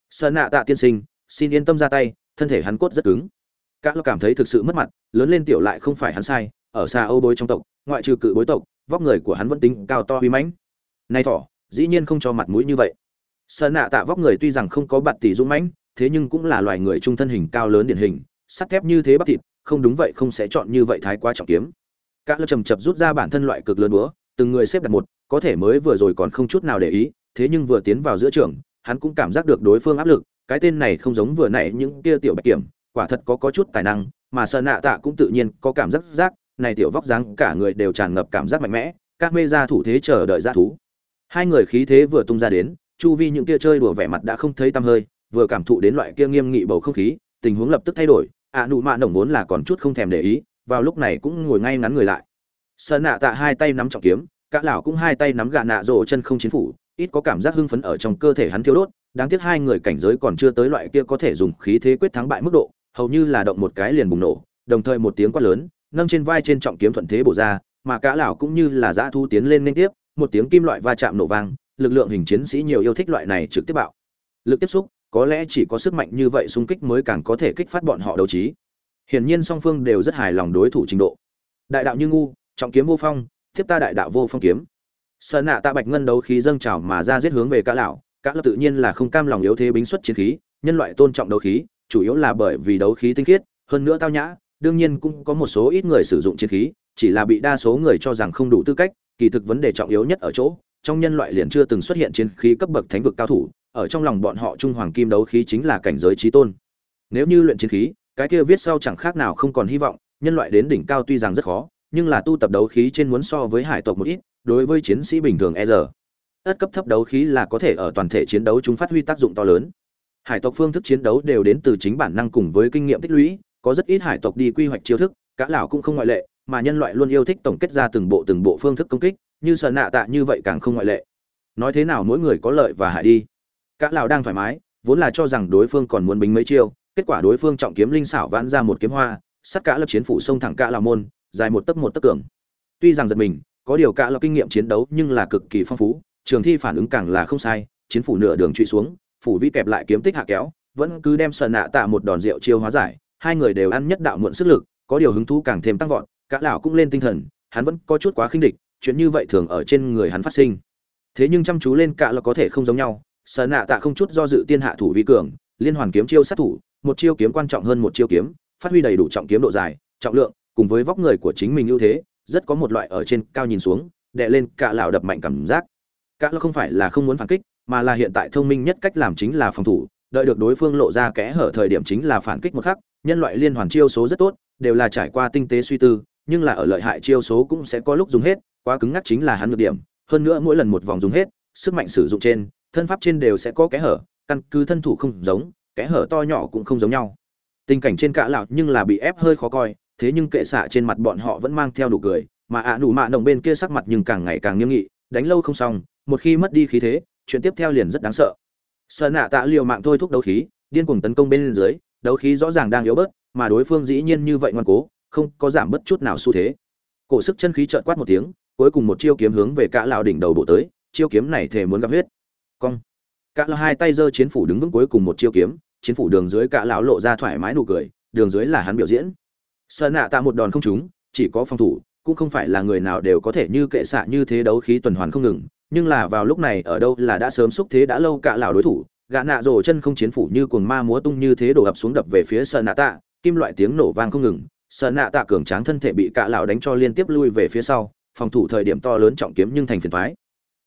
Sợ nạ tạ tiên sinh, xin yên tâm ra tay, thân thể hắn cốt rất cứng. Các lo cảm thấy thực sự mất mặt, lớn lên tiểu lại không phải hắn sai ở xa âu bối trong tộc, ngoại trừ cự bối tộc, vóc người của hắn vẫn tính cao to uy mãnh. Nay thỏ, dĩ nhiên không cho mặt mũi như vậy. Sơn nạ tạ vóc người tuy rằng không có bạt tỷ dũng mãnh, thế nhưng cũng là loài người trung thân hình cao lớn điển hình, sắt thép như thế bắp thịt, không đúng vậy không sẽ chọn như vậy thái quá trọng kiếm. Các lớp trầm chập rút ra bản thân loại cực lớn búa, từng người xếp đặt một, có thể mới vừa rồi còn không chút nào để ý, thế nhưng vừa tiến vào giữa trường, hắn cũng cảm giác được đối phương áp lực, cái tên này không giống vừa nãy những kia tiểu bạch kiểm, quả thật có có chút tài năng, mà Sơn nạ tạ cũng tự nhiên có cảm giác giác này tiểu vóc dáng cả người đều tràn ngập cảm giác mạnh mẽ, các mê ra thủ thế chờ đợi ra thú. Hai người khí thế vừa tung ra đến, chu vi những kia chơi đùa vẻ mặt đã không thấy tăm hơi, vừa cảm thụ đến loại kia nghiêm nghị bầu không khí, tình huống lập tức thay đổi, ạ nụ mạ nồng vốn là còn chút không thèm để ý, vào lúc này cũng ngồi ngay ngắn người lại. Sợ nạ tạ hai tay nắm trọng kiếm các lão cũng hai tay nắm gà nạ rộ chân không chiến phủ, ít có cảm giác hưng phấn ở trong cơ thể hắn thiêu đốt, đáng tiếc hai người cảnh giới còn chưa tới loại kia có thể dùng khí thế quyết thắng bại mức độ, hầu như là động một cái liền bùng nổ, đồng thời một tiếng quát lớn nâng trên vai trên trọng kiếm thuận thế bổ ra, mà cả lão cũng như là dã thu tiến lên liên tiếp, một tiếng kim loại va chạm nổ vang, lực lượng hình chiến sĩ nhiều yêu thích loại này trực tiếp bạo. Lực tiếp xúc, có lẽ chỉ có sức mạnh như vậy xung kích mới càng có thể kích phát bọn họ đấu trí. Hiển nhiên song phương đều rất hài lòng đối thủ trình độ. Đại đạo như ngu, trọng kiếm vô phong, tiếp ta đại đạo vô phong kiếm. Sợ nạ tạ bạch ngân đấu khí dâng trào mà ra giết hướng về cả lão cả Lão tự nhiên là không cam lòng yếu thế bính xuất chiến khí, nhân loại tôn trọng đấu khí, chủ yếu là bởi vì đấu khí tinh khiết, hơn nữa tao nhã đương nhiên cũng có một số ít người sử dụng chiến khí, chỉ là bị đa số người cho rằng không đủ tư cách, kỳ thực vấn đề trọng yếu nhất ở chỗ, trong nhân loại liền chưa từng xuất hiện chiến khí cấp bậc thánh vực cao thủ, ở trong lòng bọn họ trung hoàng kim đấu khí chính là cảnh giới trí tôn. Nếu như luyện chiến khí, cái kia viết sau chẳng khác nào không còn hy vọng, nhân loại đến đỉnh cao tuy rằng rất khó, nhưng là tu tập đấu khí trên muốn so với hải tộc một ít, đối với chiến sĩ bình thường e giờ ất cấp thấp đấu khí là có thể ở toàn thể chiến đấu chúng phát huy tác dụng to lớn. Hải tộc phương thức chiến đấu đều đến từ chính bản năng cùng với kinh nghiệm tích lũy có rất ít hải tộc đi quy hoạch chiêu thức, cả lão cũng không ngoại lệ, mà nhân loại luôn yêu thích tổng kết ra từng bộ từng bộ phương thức công kích, như sợ nạ tạ như vậy càng không ngoại lệ. Nói thế nào mỗi người có lợi và hại đi. Cả lão đang thoải mái, vốn là cho rằng đối phương còn muốn bính mấy chiêu, kết quả đối phương trọng kiếm linh xảo vãn ra một kiếm hoa, sắt cả lập chiến phủ sông thẳng cả lão môn, dài một tấc một tấc cường. Tuy rằng giật mình, có điều cả lão kinh nghiệm chiến đấu nhưng là cực kỳ phong phú, trường thi phản ứng càng là không sai, chiến phủ nửa đường trụy xuống, phủ vi kẹp lại kiếm tích hạ kéo, vẫn cứ đem sợ nạ tạ một đòn rượu chiêu hóa giải hai người đều ăn nhất đạo muộn sức lực, có điều hứng thú càng thêm tăng vọt, cả lão cũng lên tinh thần, hắn vẫn có chút quá khinh địch, chuyện như vậy thường ở trên người hắn phát sinh. Thế nhưng chăm chú lên cả là có thể không giống nhau, sở nạ tạ không chút do dự tiên hạ thủ vi cường, liên hoàn kiếm chiêu sát thủ, một chiêu kiếm quan trọng hơn một chiêu kiếm, phát huy đầy đủ trọng kiếm độ dài, trọng lượng, cùng với vóc người của chính mình ưu thế, rất có một loại ở trên cao nhìn xuống, đè lên cả lão đập mạnh cảm giác. Cả là không phải là không muốn phản kích, mà là hiện tại thông minh nhất cách làm chính là phòng thủ đợi được đối phương lộ ra kẽ hở thời điểm chính là phản kích một khắc, nhân loại liên hoàn chiêu số rất tốt, đều là trải qua tinh tế suy tư, nhưng là ở lợi hại chiêu số cũng sẽ có lúc dùng hết, quá cứng ngắc chính là hắn nhược điểm. Hơn nữa mỗi lần một vòng dùng hết, sức mạnh sử dụng trên, thân pháp trên đều sẽ có kẽ hở, căn cứ thân thủ không giống, kẽ hở to nhỏ cũng không giống nhau. Tình cảnh trên cả lão nhưng là bị ép hơi khó coi, thế nhưng kệ xạ trên mặt bọn họ vẫn mang theo đủ cười, mà ạ à nụ mạ nồng bên kia sắc mặt nhưng càng ngày càng nghiêm nghị, đánh lâu không xong, một khi mất đi khí thế, chuyện tiếp theo liền rất đáng sợ sợ nạ tạ liều mạng thôi thúc đấu khí, điên cuồng tấn công bên dưới, đấu khí rõ ràng đang yếu bớt, mà đối phương dĩ nhiên như vậy ngoan cố, không có giảm bất chút nào xu thế. Cổ sức chân khí trợn quát một tiếng, cuối cùng một chiêu kiếm hướng về cả lão đỉnh đầu bộ tới, chiêu kiếm này thể muốn gặp huyết. Cong. Cả lão hai tay giơ chiến phủ đứng vững cuối cùng một chiêu kiếm, chiến phủ đường dưới cả lão lộ ra thoải mái nụ cười, đường dưới là hắn biểu diễn. Sợ nạ tạ một đòn không trúng, chỉ có phòng thủ, cũng không phải là người nào đều có thể như kệ xạ như thế đấu khí tuần hoàn không ngừng nhưng là vào lúc này ở đâu là đã sớm xúc thế đã lâu cả lão đối thủ, gã nạ rồ chân không chiến phủ như cuồng ma múa tung như thế đổ ập xuống đập về phía sơn nạ tạ, kim loại tiếng nổ vang không ngừng sơn nạ tạ cường tráng thân thể bị cả lão đánh cho liên tiếp lui về phía sau, phòng thủ thời điểm to lớn trọng kiếm nhưng thành phiền toái.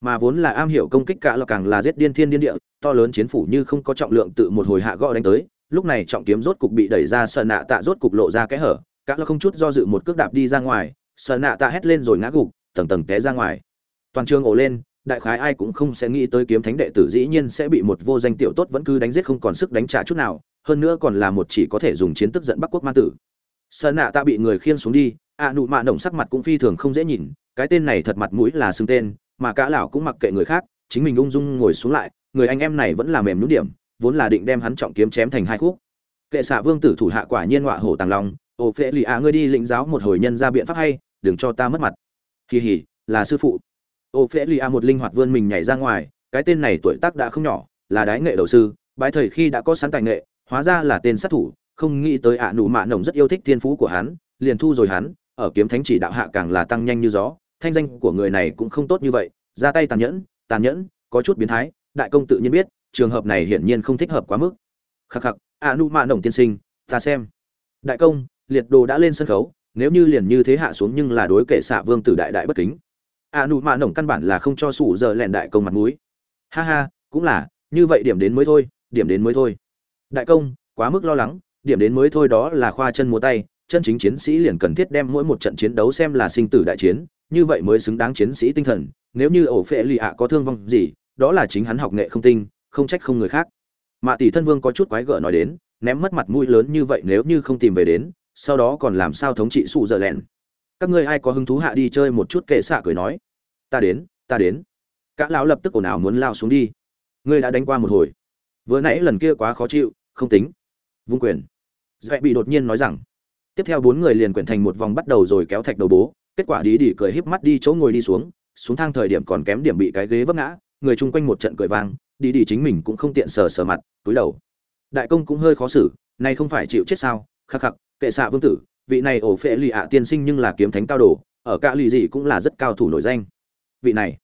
Mà vốn là am hiểu công kích cả lão càng là giết điên thiên điên địa, to lớn chiến phủ như không có trọng lượng tự một hồi hạ gõ đánh tới, lúc này trọng kiếm rốt cục bị đẩy ra sơn nạ tạ rốt cục lộ ra cái hở, cả lão không chút do dự một cước đạp đi ra ngoài sơn nạ tạ hét lên rồi ngã gục, tầng tầng té ra ngoài. Toàn trường ồ lên đại khái ai cũng không sẽ nghĩ tới kiếm thánh đệ tử dĩ nhiên sẽ bị một vô danh tiểu tốt vẫn cứ đánh giết không còn sức đánh trả chút nào, hơn nữa còn là một chỉ có thể dùng chiến tức giận bắc quốc ma tử. Sơn nạ ta bị người khiên xuống đi a nụ mạ nồng sắc mặt cũng phi thường không dễ nhìn, cái tên này thật mặt mũi là xưng tên, mà cả lão cũng mặc kệ người khác, chính mình ung dung ngồi xuống lại, người anh em này vẫn là mềm nhũ điểm, vốn là định đem hắn trọng kiếm chém thành hai khúc. Kệ xạ vương tử thủ hạ quả nhiên họa hổ tàng long, Ô phệ lì ạ, ngươi đi lĩnh giáo một hồi nhân ra biện pháp hay, đừng cho ta mất mặt. Kỳ hỉ là sư phụ ô phễ lì a một linh hoạt vươn mình nhảy ra ngoài, cái tên này tuổi tác đã không nhỏ, là đái nghệ đầu sư, bái thời khi đã có sẵn tài nghệ, hóa ra là tên sát thủ, không nghĩ tới ạ à nụ mạ nồng rất yêu thích thiên phú của hắn, liền thu rồi hắn, ở kiếm thánh chỉ đạo hạ càng là tăng nhanh như gió, thanh danh của người này cũng không tốt như vậy, ra tay tàn nhẫn tàn nhẫn, có chút biến thái, đại công tự nhiên biết, trường hợp này hiển nhiên không thích hợp quá mức. Khắc khắc, ạ nụ mạ nồng tiên sinh, ta xem. Đại công, liệt đồ đã lên sân khấu, nếu như liền như thế hạ xuống nhưng là đối kệ xạ vương tử đại đại bất kính a nụ mạ nổng căn bản là không cho sủ giờ lẹn đại công mặt mũi. Ha ha, cũng là, như vậy điểm đến mới thôi, điểm đến mới thôi. Đại công, quá mức lo lắng, điểm đến mới thôi đó là khoa chân múa tay, chân chính chiến sĩ liền cần thiết đem mỗi một trận chiến đấu xem là sinh tử đại chiến, như vậy mới xứng đáng chiến sĩ tinh thần, nếu như ổ phệ lì ạ có thương vong gì, đó là chính hắn học nghệ không tinh, không trách không người khác. Mạ tỷ thân vương có chút quái gở nói đến, ném mất mặt mũi lớn như vậy nếu như không tìm về đến, sau đó còn làm sao thống trị sụ dở lẹn? Các ngươi ai có hứng thú hạ đi chơi một chút kệ xạ cười nói. Ta đến ta đến. Cả lão lập tức ồn ào muốn lao xuống đi. Ngươi đã đánh qua một hồi. Vừa nãy lần kia quá khó chịu, không tính. Vung quyền. Dễ bị đột nhiên nói rằng. Tiếp theo bốn người liền quyển thành một vòng bắt đầu rồi kéo thạch đầu bố. Kết quả đi đi cười híp mắt đi chỗ ngồi đi xuống. Xuống thang thời điểm còn kém điểm bị cái ghế vấp ngã. Người chung quanh một trận cười vang. Đi đi chính mình cũng không tiện sờ sờ mặt, túi đầu. Đại công cũng hơi khó xử. Nay không phải chịu chết sao? Khắc khắc, kệ xạ vương tử vị này ổ phệ lì ạ tiên sinh nhưng là kiếm thánh cao đồ, ở cả lì gì cũng là rất cao thủ nổi danh. Vị này,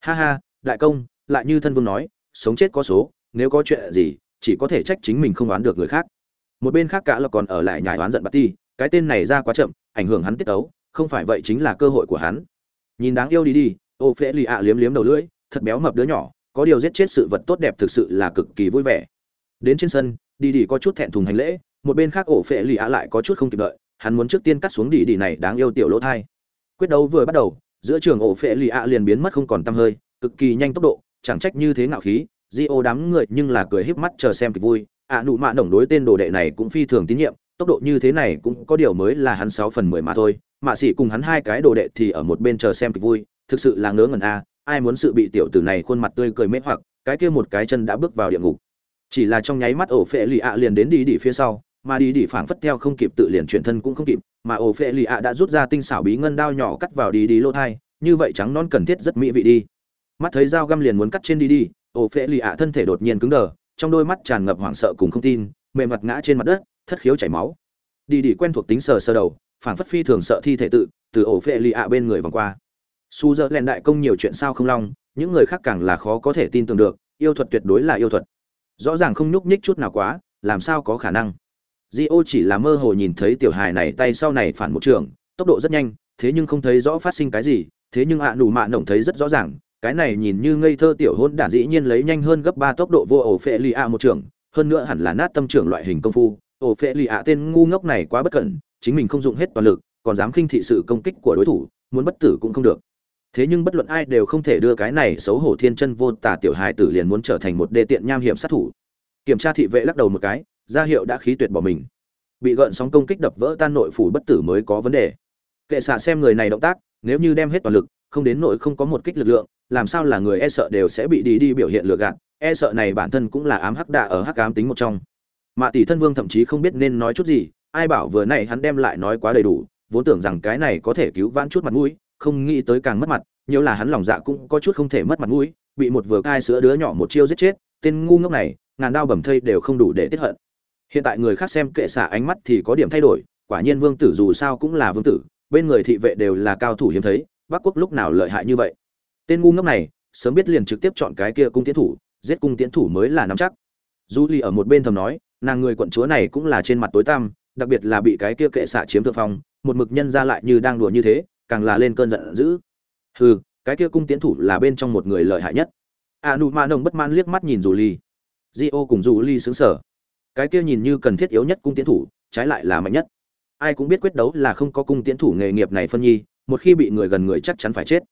ha ha, đại công, lại như thân vương nói, sống chết có số, nếu có chuyện gì, chỉ có thể trách chính mình không đoán được người khác. Một bên khác cả là còn ở lại nhải đoán giận bà ti, cái tên này ra quá chậm, ảnh hưởng hắn tiết tấu, không phải vậy chính là cơ hội của hắn. Nhìn đáng yêu đi đi ô phễ lì ạ liếm liếm đầu lưỡi, thật béo mập đứa nhỏ, có điều giết chết sự vật tốt đẹp thực sự là cực kỳ vui vẻ. Đến trên sân, đi đi có chút thẹn thùng hành lễ, một bên khác ổ phệ lì ạ lại có chút không kịp đợi hắn muốn trước tiên cắt xuống đi đi này đáng yêu tiểu lỗ thai. Quyết đấu vừa bắt đầu, giữa trường ổ phệ lì ạ liền biến mất không còn tăm hơi, cực kỳ nhanh tốc độ, chẳng trách như thế ngạo khí, di ô đám người nhưng là cười híp mắt chờ xem kịch vui. Ạ nụ mạ nổng đối tên đồ đệ này cũng phi thường tín nhiệm, tốc độ như thế này cũng có điều mới là hắn sáu phần mười mà thôi. Mạ sĩ cùng hắn hai cái đồ đệ thì ở một bên chờ xem kịch vui, thực sự là ngớ ngẩn a, ai muốn sự bị tiểu tử này khuôn mặt tươi cười mê hoặc, cái kia một cái chân đã bước vào địa ngục. Chỉ là trong nháy mắt ổ phệ lì ạ liền đến đi đi phía sau mà đi đi phảng phất theo không kịp tự liền chuyển thân cũng không kịp, mà ổ phệ lì ạ đã rút ra tinh xảo bí ngân đao nhỏ cắt vào đi đi lỗ thai, như vậy trắng non cần thiết rất mỹ vị đi. Mắt thấy dao găm liền muốn cắt trên đi đi ổ phệ lì ạ thân thể đột nhiên cứng đờ, trong đôi mắt tràn ngập hoảng sợ cùng không tin, mềm mặt ngã trên mặt đất, thất khiếu chảy máu. Đi đi quen thuộc tính sờ sơ đầu, phảng phất phi thường sợ thi thể tự, từ ổ phệ lì ạ bên người vòng qua. Su dơ len đại công nhiều chuyện sao không long, những người khác càng là khó có thể tin tưởng được, yêu thuật tuyệt đối là yêu thuật. Rõ ràng không nhúc nhích chút nào quá, làm sao có khả năng? Di ô chỉ là mơ hồ nhìn thấy tiểu hài này tay sau này phản một trường, tốc độ rất nhanh, thế nhưng không thấy rõ phát sinh cái gì, thế nhưng ạ à nụ mạ nổng thấy rất rõ ràng, cái này nhìn như ngây thơ tiểu hôn đản dĩ nhiên lấy nhanh hơn gấp ba tốc độ vô ổ phệ lì ạ một trường, hơn nữa hẳn là nát tâm trưởng loại hình công phu, ổ phệ lì ạ tên ngu ngốc này quá bất cẩn, chính mình không dụng hết toàn lực, còn dám khinh thị sự công kích của đối thủ, muốn bất tử cũng không được. Thế nhưng bất luận ai đều không thể đưa cái này xấu hổ thiên chân vô tả tiểu hài tử liền muốn trở thành một đê tiện nham hiểm sát thủ. Kiểm tra thị vệ lắc đầu một cái ra hiệu đã khí tuyệt bỏ mình. Bị gợn sóng công kích đập vỡ tan nội phủ bất tử mới có vấn đề. Kệ xạ xem người này động tác, nếu như đem hết toàn lực, không đến nội không có một kích lực lượng, làm sao là người e sợ đều sẽ bị đi đi biểu hiện lừa gạt e sợ này bản thân cũng là ám hắc đạ ở hắc ám tính một trong. Mạ tỷ thân vương thậm chí không biết nên nói chút gì, ai bảo vừa nãy hắn đem lại nói quá đầy đủ, vốn tưởng rằng cái này có thể cứu vãn chút mặt mũi, không nghĩ tới càng mất mặt, nhiều là hắn lòng dạ cũng có chút không thể mất mặt mũi, bị một vừa cai sữa đứa nhỏ một chiêu giết chết, tên ngu ngốc này, ngàn đao bầm thây đều không đủ để tiết hận hiện tại người khác xem kệ xả ánh mắt thì có điểm thay đổi, quả nhiên vương tử dù sao cũng là vương tử, bên người thị vệ đều là cao thủ hiếm thấy, bắc quốc lúc nào lợi hại như vậy? Tên ngu ngốc này, sớm biết liền trực tiếp chọn cái kia cung tiến thủ, giết cung tiến thủ mới là nắm chắc. Du ly ở một bên thầm nói, nàng người quận chúa này cũng là trên mặt tối tăm, đặc biệt là bị cái kia kệ xạ chiếm thượng phong, một mực nhân ra lại như đang đùa như thế, càng là lên cơn giận dữ. Hừ, cái kia cung tiến thủ là bên trong một người lợi hại nhất. A nu ma nông bất mãn liếc mắt nhìn dù ly di ô cùng dù ly xứng sở cái kia nhìn như cần thiết yếu nhất cung tiến thủ, trái lại là mạnh nhất. Ai cũng biết quyết đấu là không có cung tiến thủ nghề nghiệp này phân nhi, một khi bị người gần người chắc chắn phải chết.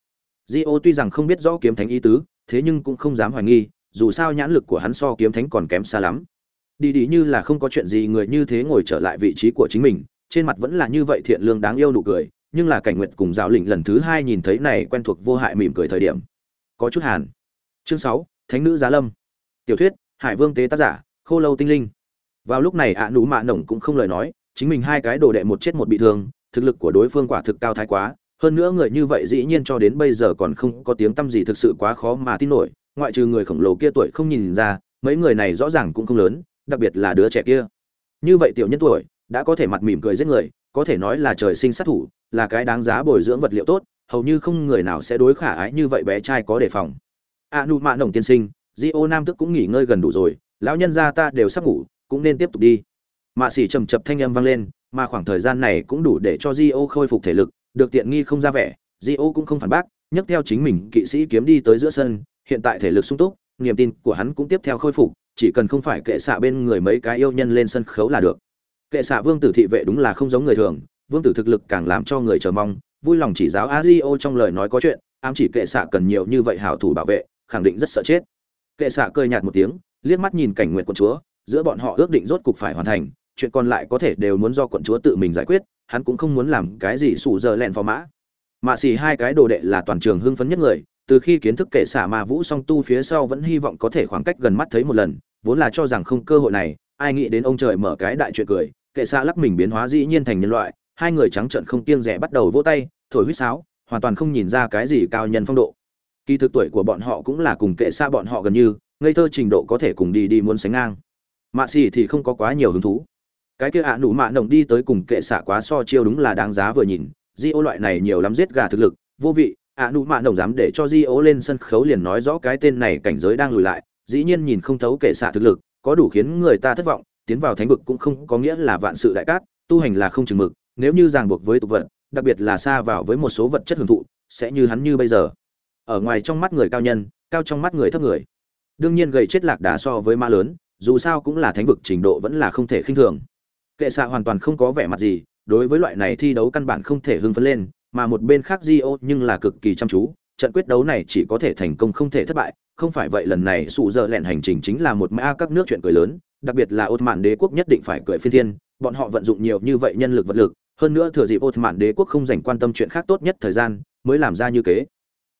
Di ô tuy rằng không biết rõ kiếm thánh ý tứ, thế nhưng cũng không dám hoài nghi, dù sao nhãn lực của hắn so kiếm thánh còn kém xa lắm. Đi đi như là không có chuyện gì người như thế ngồi trở lại vị trí của chính mình, trên mặt vẫn là như vậy thiện lương đáng yêu nụ cười, nhưng là cảnh nguyệt cùng giáo lĩnh lần thứ hai nhìn thấy này quen thuộc vô hại mỉm cười thời điểm. Có chút hàn. Chương sáu, thánh nữ giá lâm. Tiểu thuyết, hải vương tế tác giả, khô lâu tinh linh vào lúc này ạ à nú mạ nổng cũng không lời nói, chính mình hai cái đồ đệ một chết một bị thương, thực lực của đối phương quả thực cao thái quá, hơn nữa người như vậy dĩ nhiên cho đến bây giờ còn không có tiếng tăm gì thực sự quá khó mà tin nổi, ngoại trừ người khổng lồ kia tuổi không nhìn ra, mấy người này rõ ràng cũng không lớn, đặc biệt là đứa trẻ kia. Như vậy tiểu nhân tuổi, đã có thể mặt mỉm cười giết người, có thể nói là trời sinh sát thủ, là cái đáng giá bồi dưỡng vật liệu tốt, hầu như không người nào sẽ đối khả ái như vậy bé trai có đề phòng. A nu mạ nồng tiên sinh, di ô nam tức cũng nghỉ ngơi gần đủ rồi, lão nhân gia ta đều sắp ngủ cũng nên tiếp tục đi. Mạ xỉ trầm chập thanh âm vang lên, mà khoảng thời gian này cũng đủ để cho di ô khôi phục thể lực, được tiện nghi không ra vẻ di ô cũng không phản bác, nhấc theo chính mình kỵ sĩ kiếm đi tới giữa sân, hiện tại thể lực sung túc, niềm tin của hắn cũng tiếp theo khôi phục, chỉ cần không phải kệ xạ bên người mấy cái yêu nhân lên sân khấu là được. Kệ xạ vương tử thị vệ đúng là không giống người thường, vương tử thực lực càng làm cho người chờ mong, vui lòng chỉ giáo a di trong lời nói có chuyện, ám chỉ kệ xạ cần nhiều như vậy hảo thủ bảo vệ, khẳng định rất sợ chết. Kệ xạ cười nhạt một tiếng, liếc mắt nhìn cảnh nguyện quận chúa giữa bọn họ ước định rốt cục phải hoàn thành, chuyện còn lại có thể đều muốn do quận chúa tự mình giải quyết, hắn cũng không muốn làm cái gì sủ giờ lẹn phò mã. Mạ xì hai cái đồ đệ là toàn trường hưng phấn nhất người, từ khi kiến thức kệ xả ma vũ song tu phía sau vẫn hy vọng có thể khoảng cách gần mắt thấy một lần, vốn là cho rằng không cơ hội này, ai nghĩ đến ông trời mở cái đại chuyện cười, kệ xạ lắc mình biến hóa dĩ nhiên thành nhân loại, hai người trắng trợn không kiêng rẻ bắt đầu vỗ tay, thổi huýt sáo, hoàn toàn không nhìn ra cái gì cao nhân phong độ. Kỳ thực tuổi của bọn họ cũng là cùng kệ xa bọn họ gần như, ngây thơ trình độ có thể cùng đi đi muốn sánh ngang mạ xì thì không có quá nhiều hứng thú. Cái kia ạ à nụ mạ nồng đi tới cùng kệ xạ quá so chiêu đúng là đáng giá vừa nhìn. Di ô loại này nhiều lắm giết gà thực lực, vô vị, ạ à nụ mạ nồng dám để cho di ô lên sân khấu liền nói rõ cái tên này cảnh giới đang lùi lại, dĩ nhiên nhìn không thấu kệ xạ thực lực, có đủ khiến người ta thất vọng, tiến vào thánh vực cũng không có nghĩa là vạn sự đại cát, tu hành là không chừng mực, nếu như ràng buộc với tục vật, đặc biệt là xa vào với một số vật chất hưởng thụ, sẽ như hắn như bây giờ. Ở ngoài trong mắt người cao nhân, cao trong mắt người thấp người. Đương nhiên gầy chết lạc đà so với ma lớn dù sao cũng là thánh vực trình độ vẫn là không thể khinh thường. Kệ xạ hoàn toàn không có vẻ mặt gì, đối với loại này thi đấu căn bản không thể hưng phấn lên, mà một bên khác Gio nhưng là cực kỳ chăm chú, trận quyết đấu này chỉ có thể thành công không thể thất bại, không phải vậy lần này sụ dợ lẹn hành trình chính là một mã các nước chuyện cười lớn, đặc biệt là ột mạn đế quốc nhất định phải cười phiên thiên, bọn họ vận dụng nhiều như vậy nhân lực vật lực, hơn nữa thừa dịp ột mạn đế quốc không dành quan tâm chuyện khác tốt nhất thời gian, mới làm ra như kế.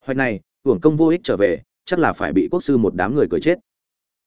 Hoạch này, hưởng công vô ích trở về, chắc là phải bị quốc sư một đám người cười chết.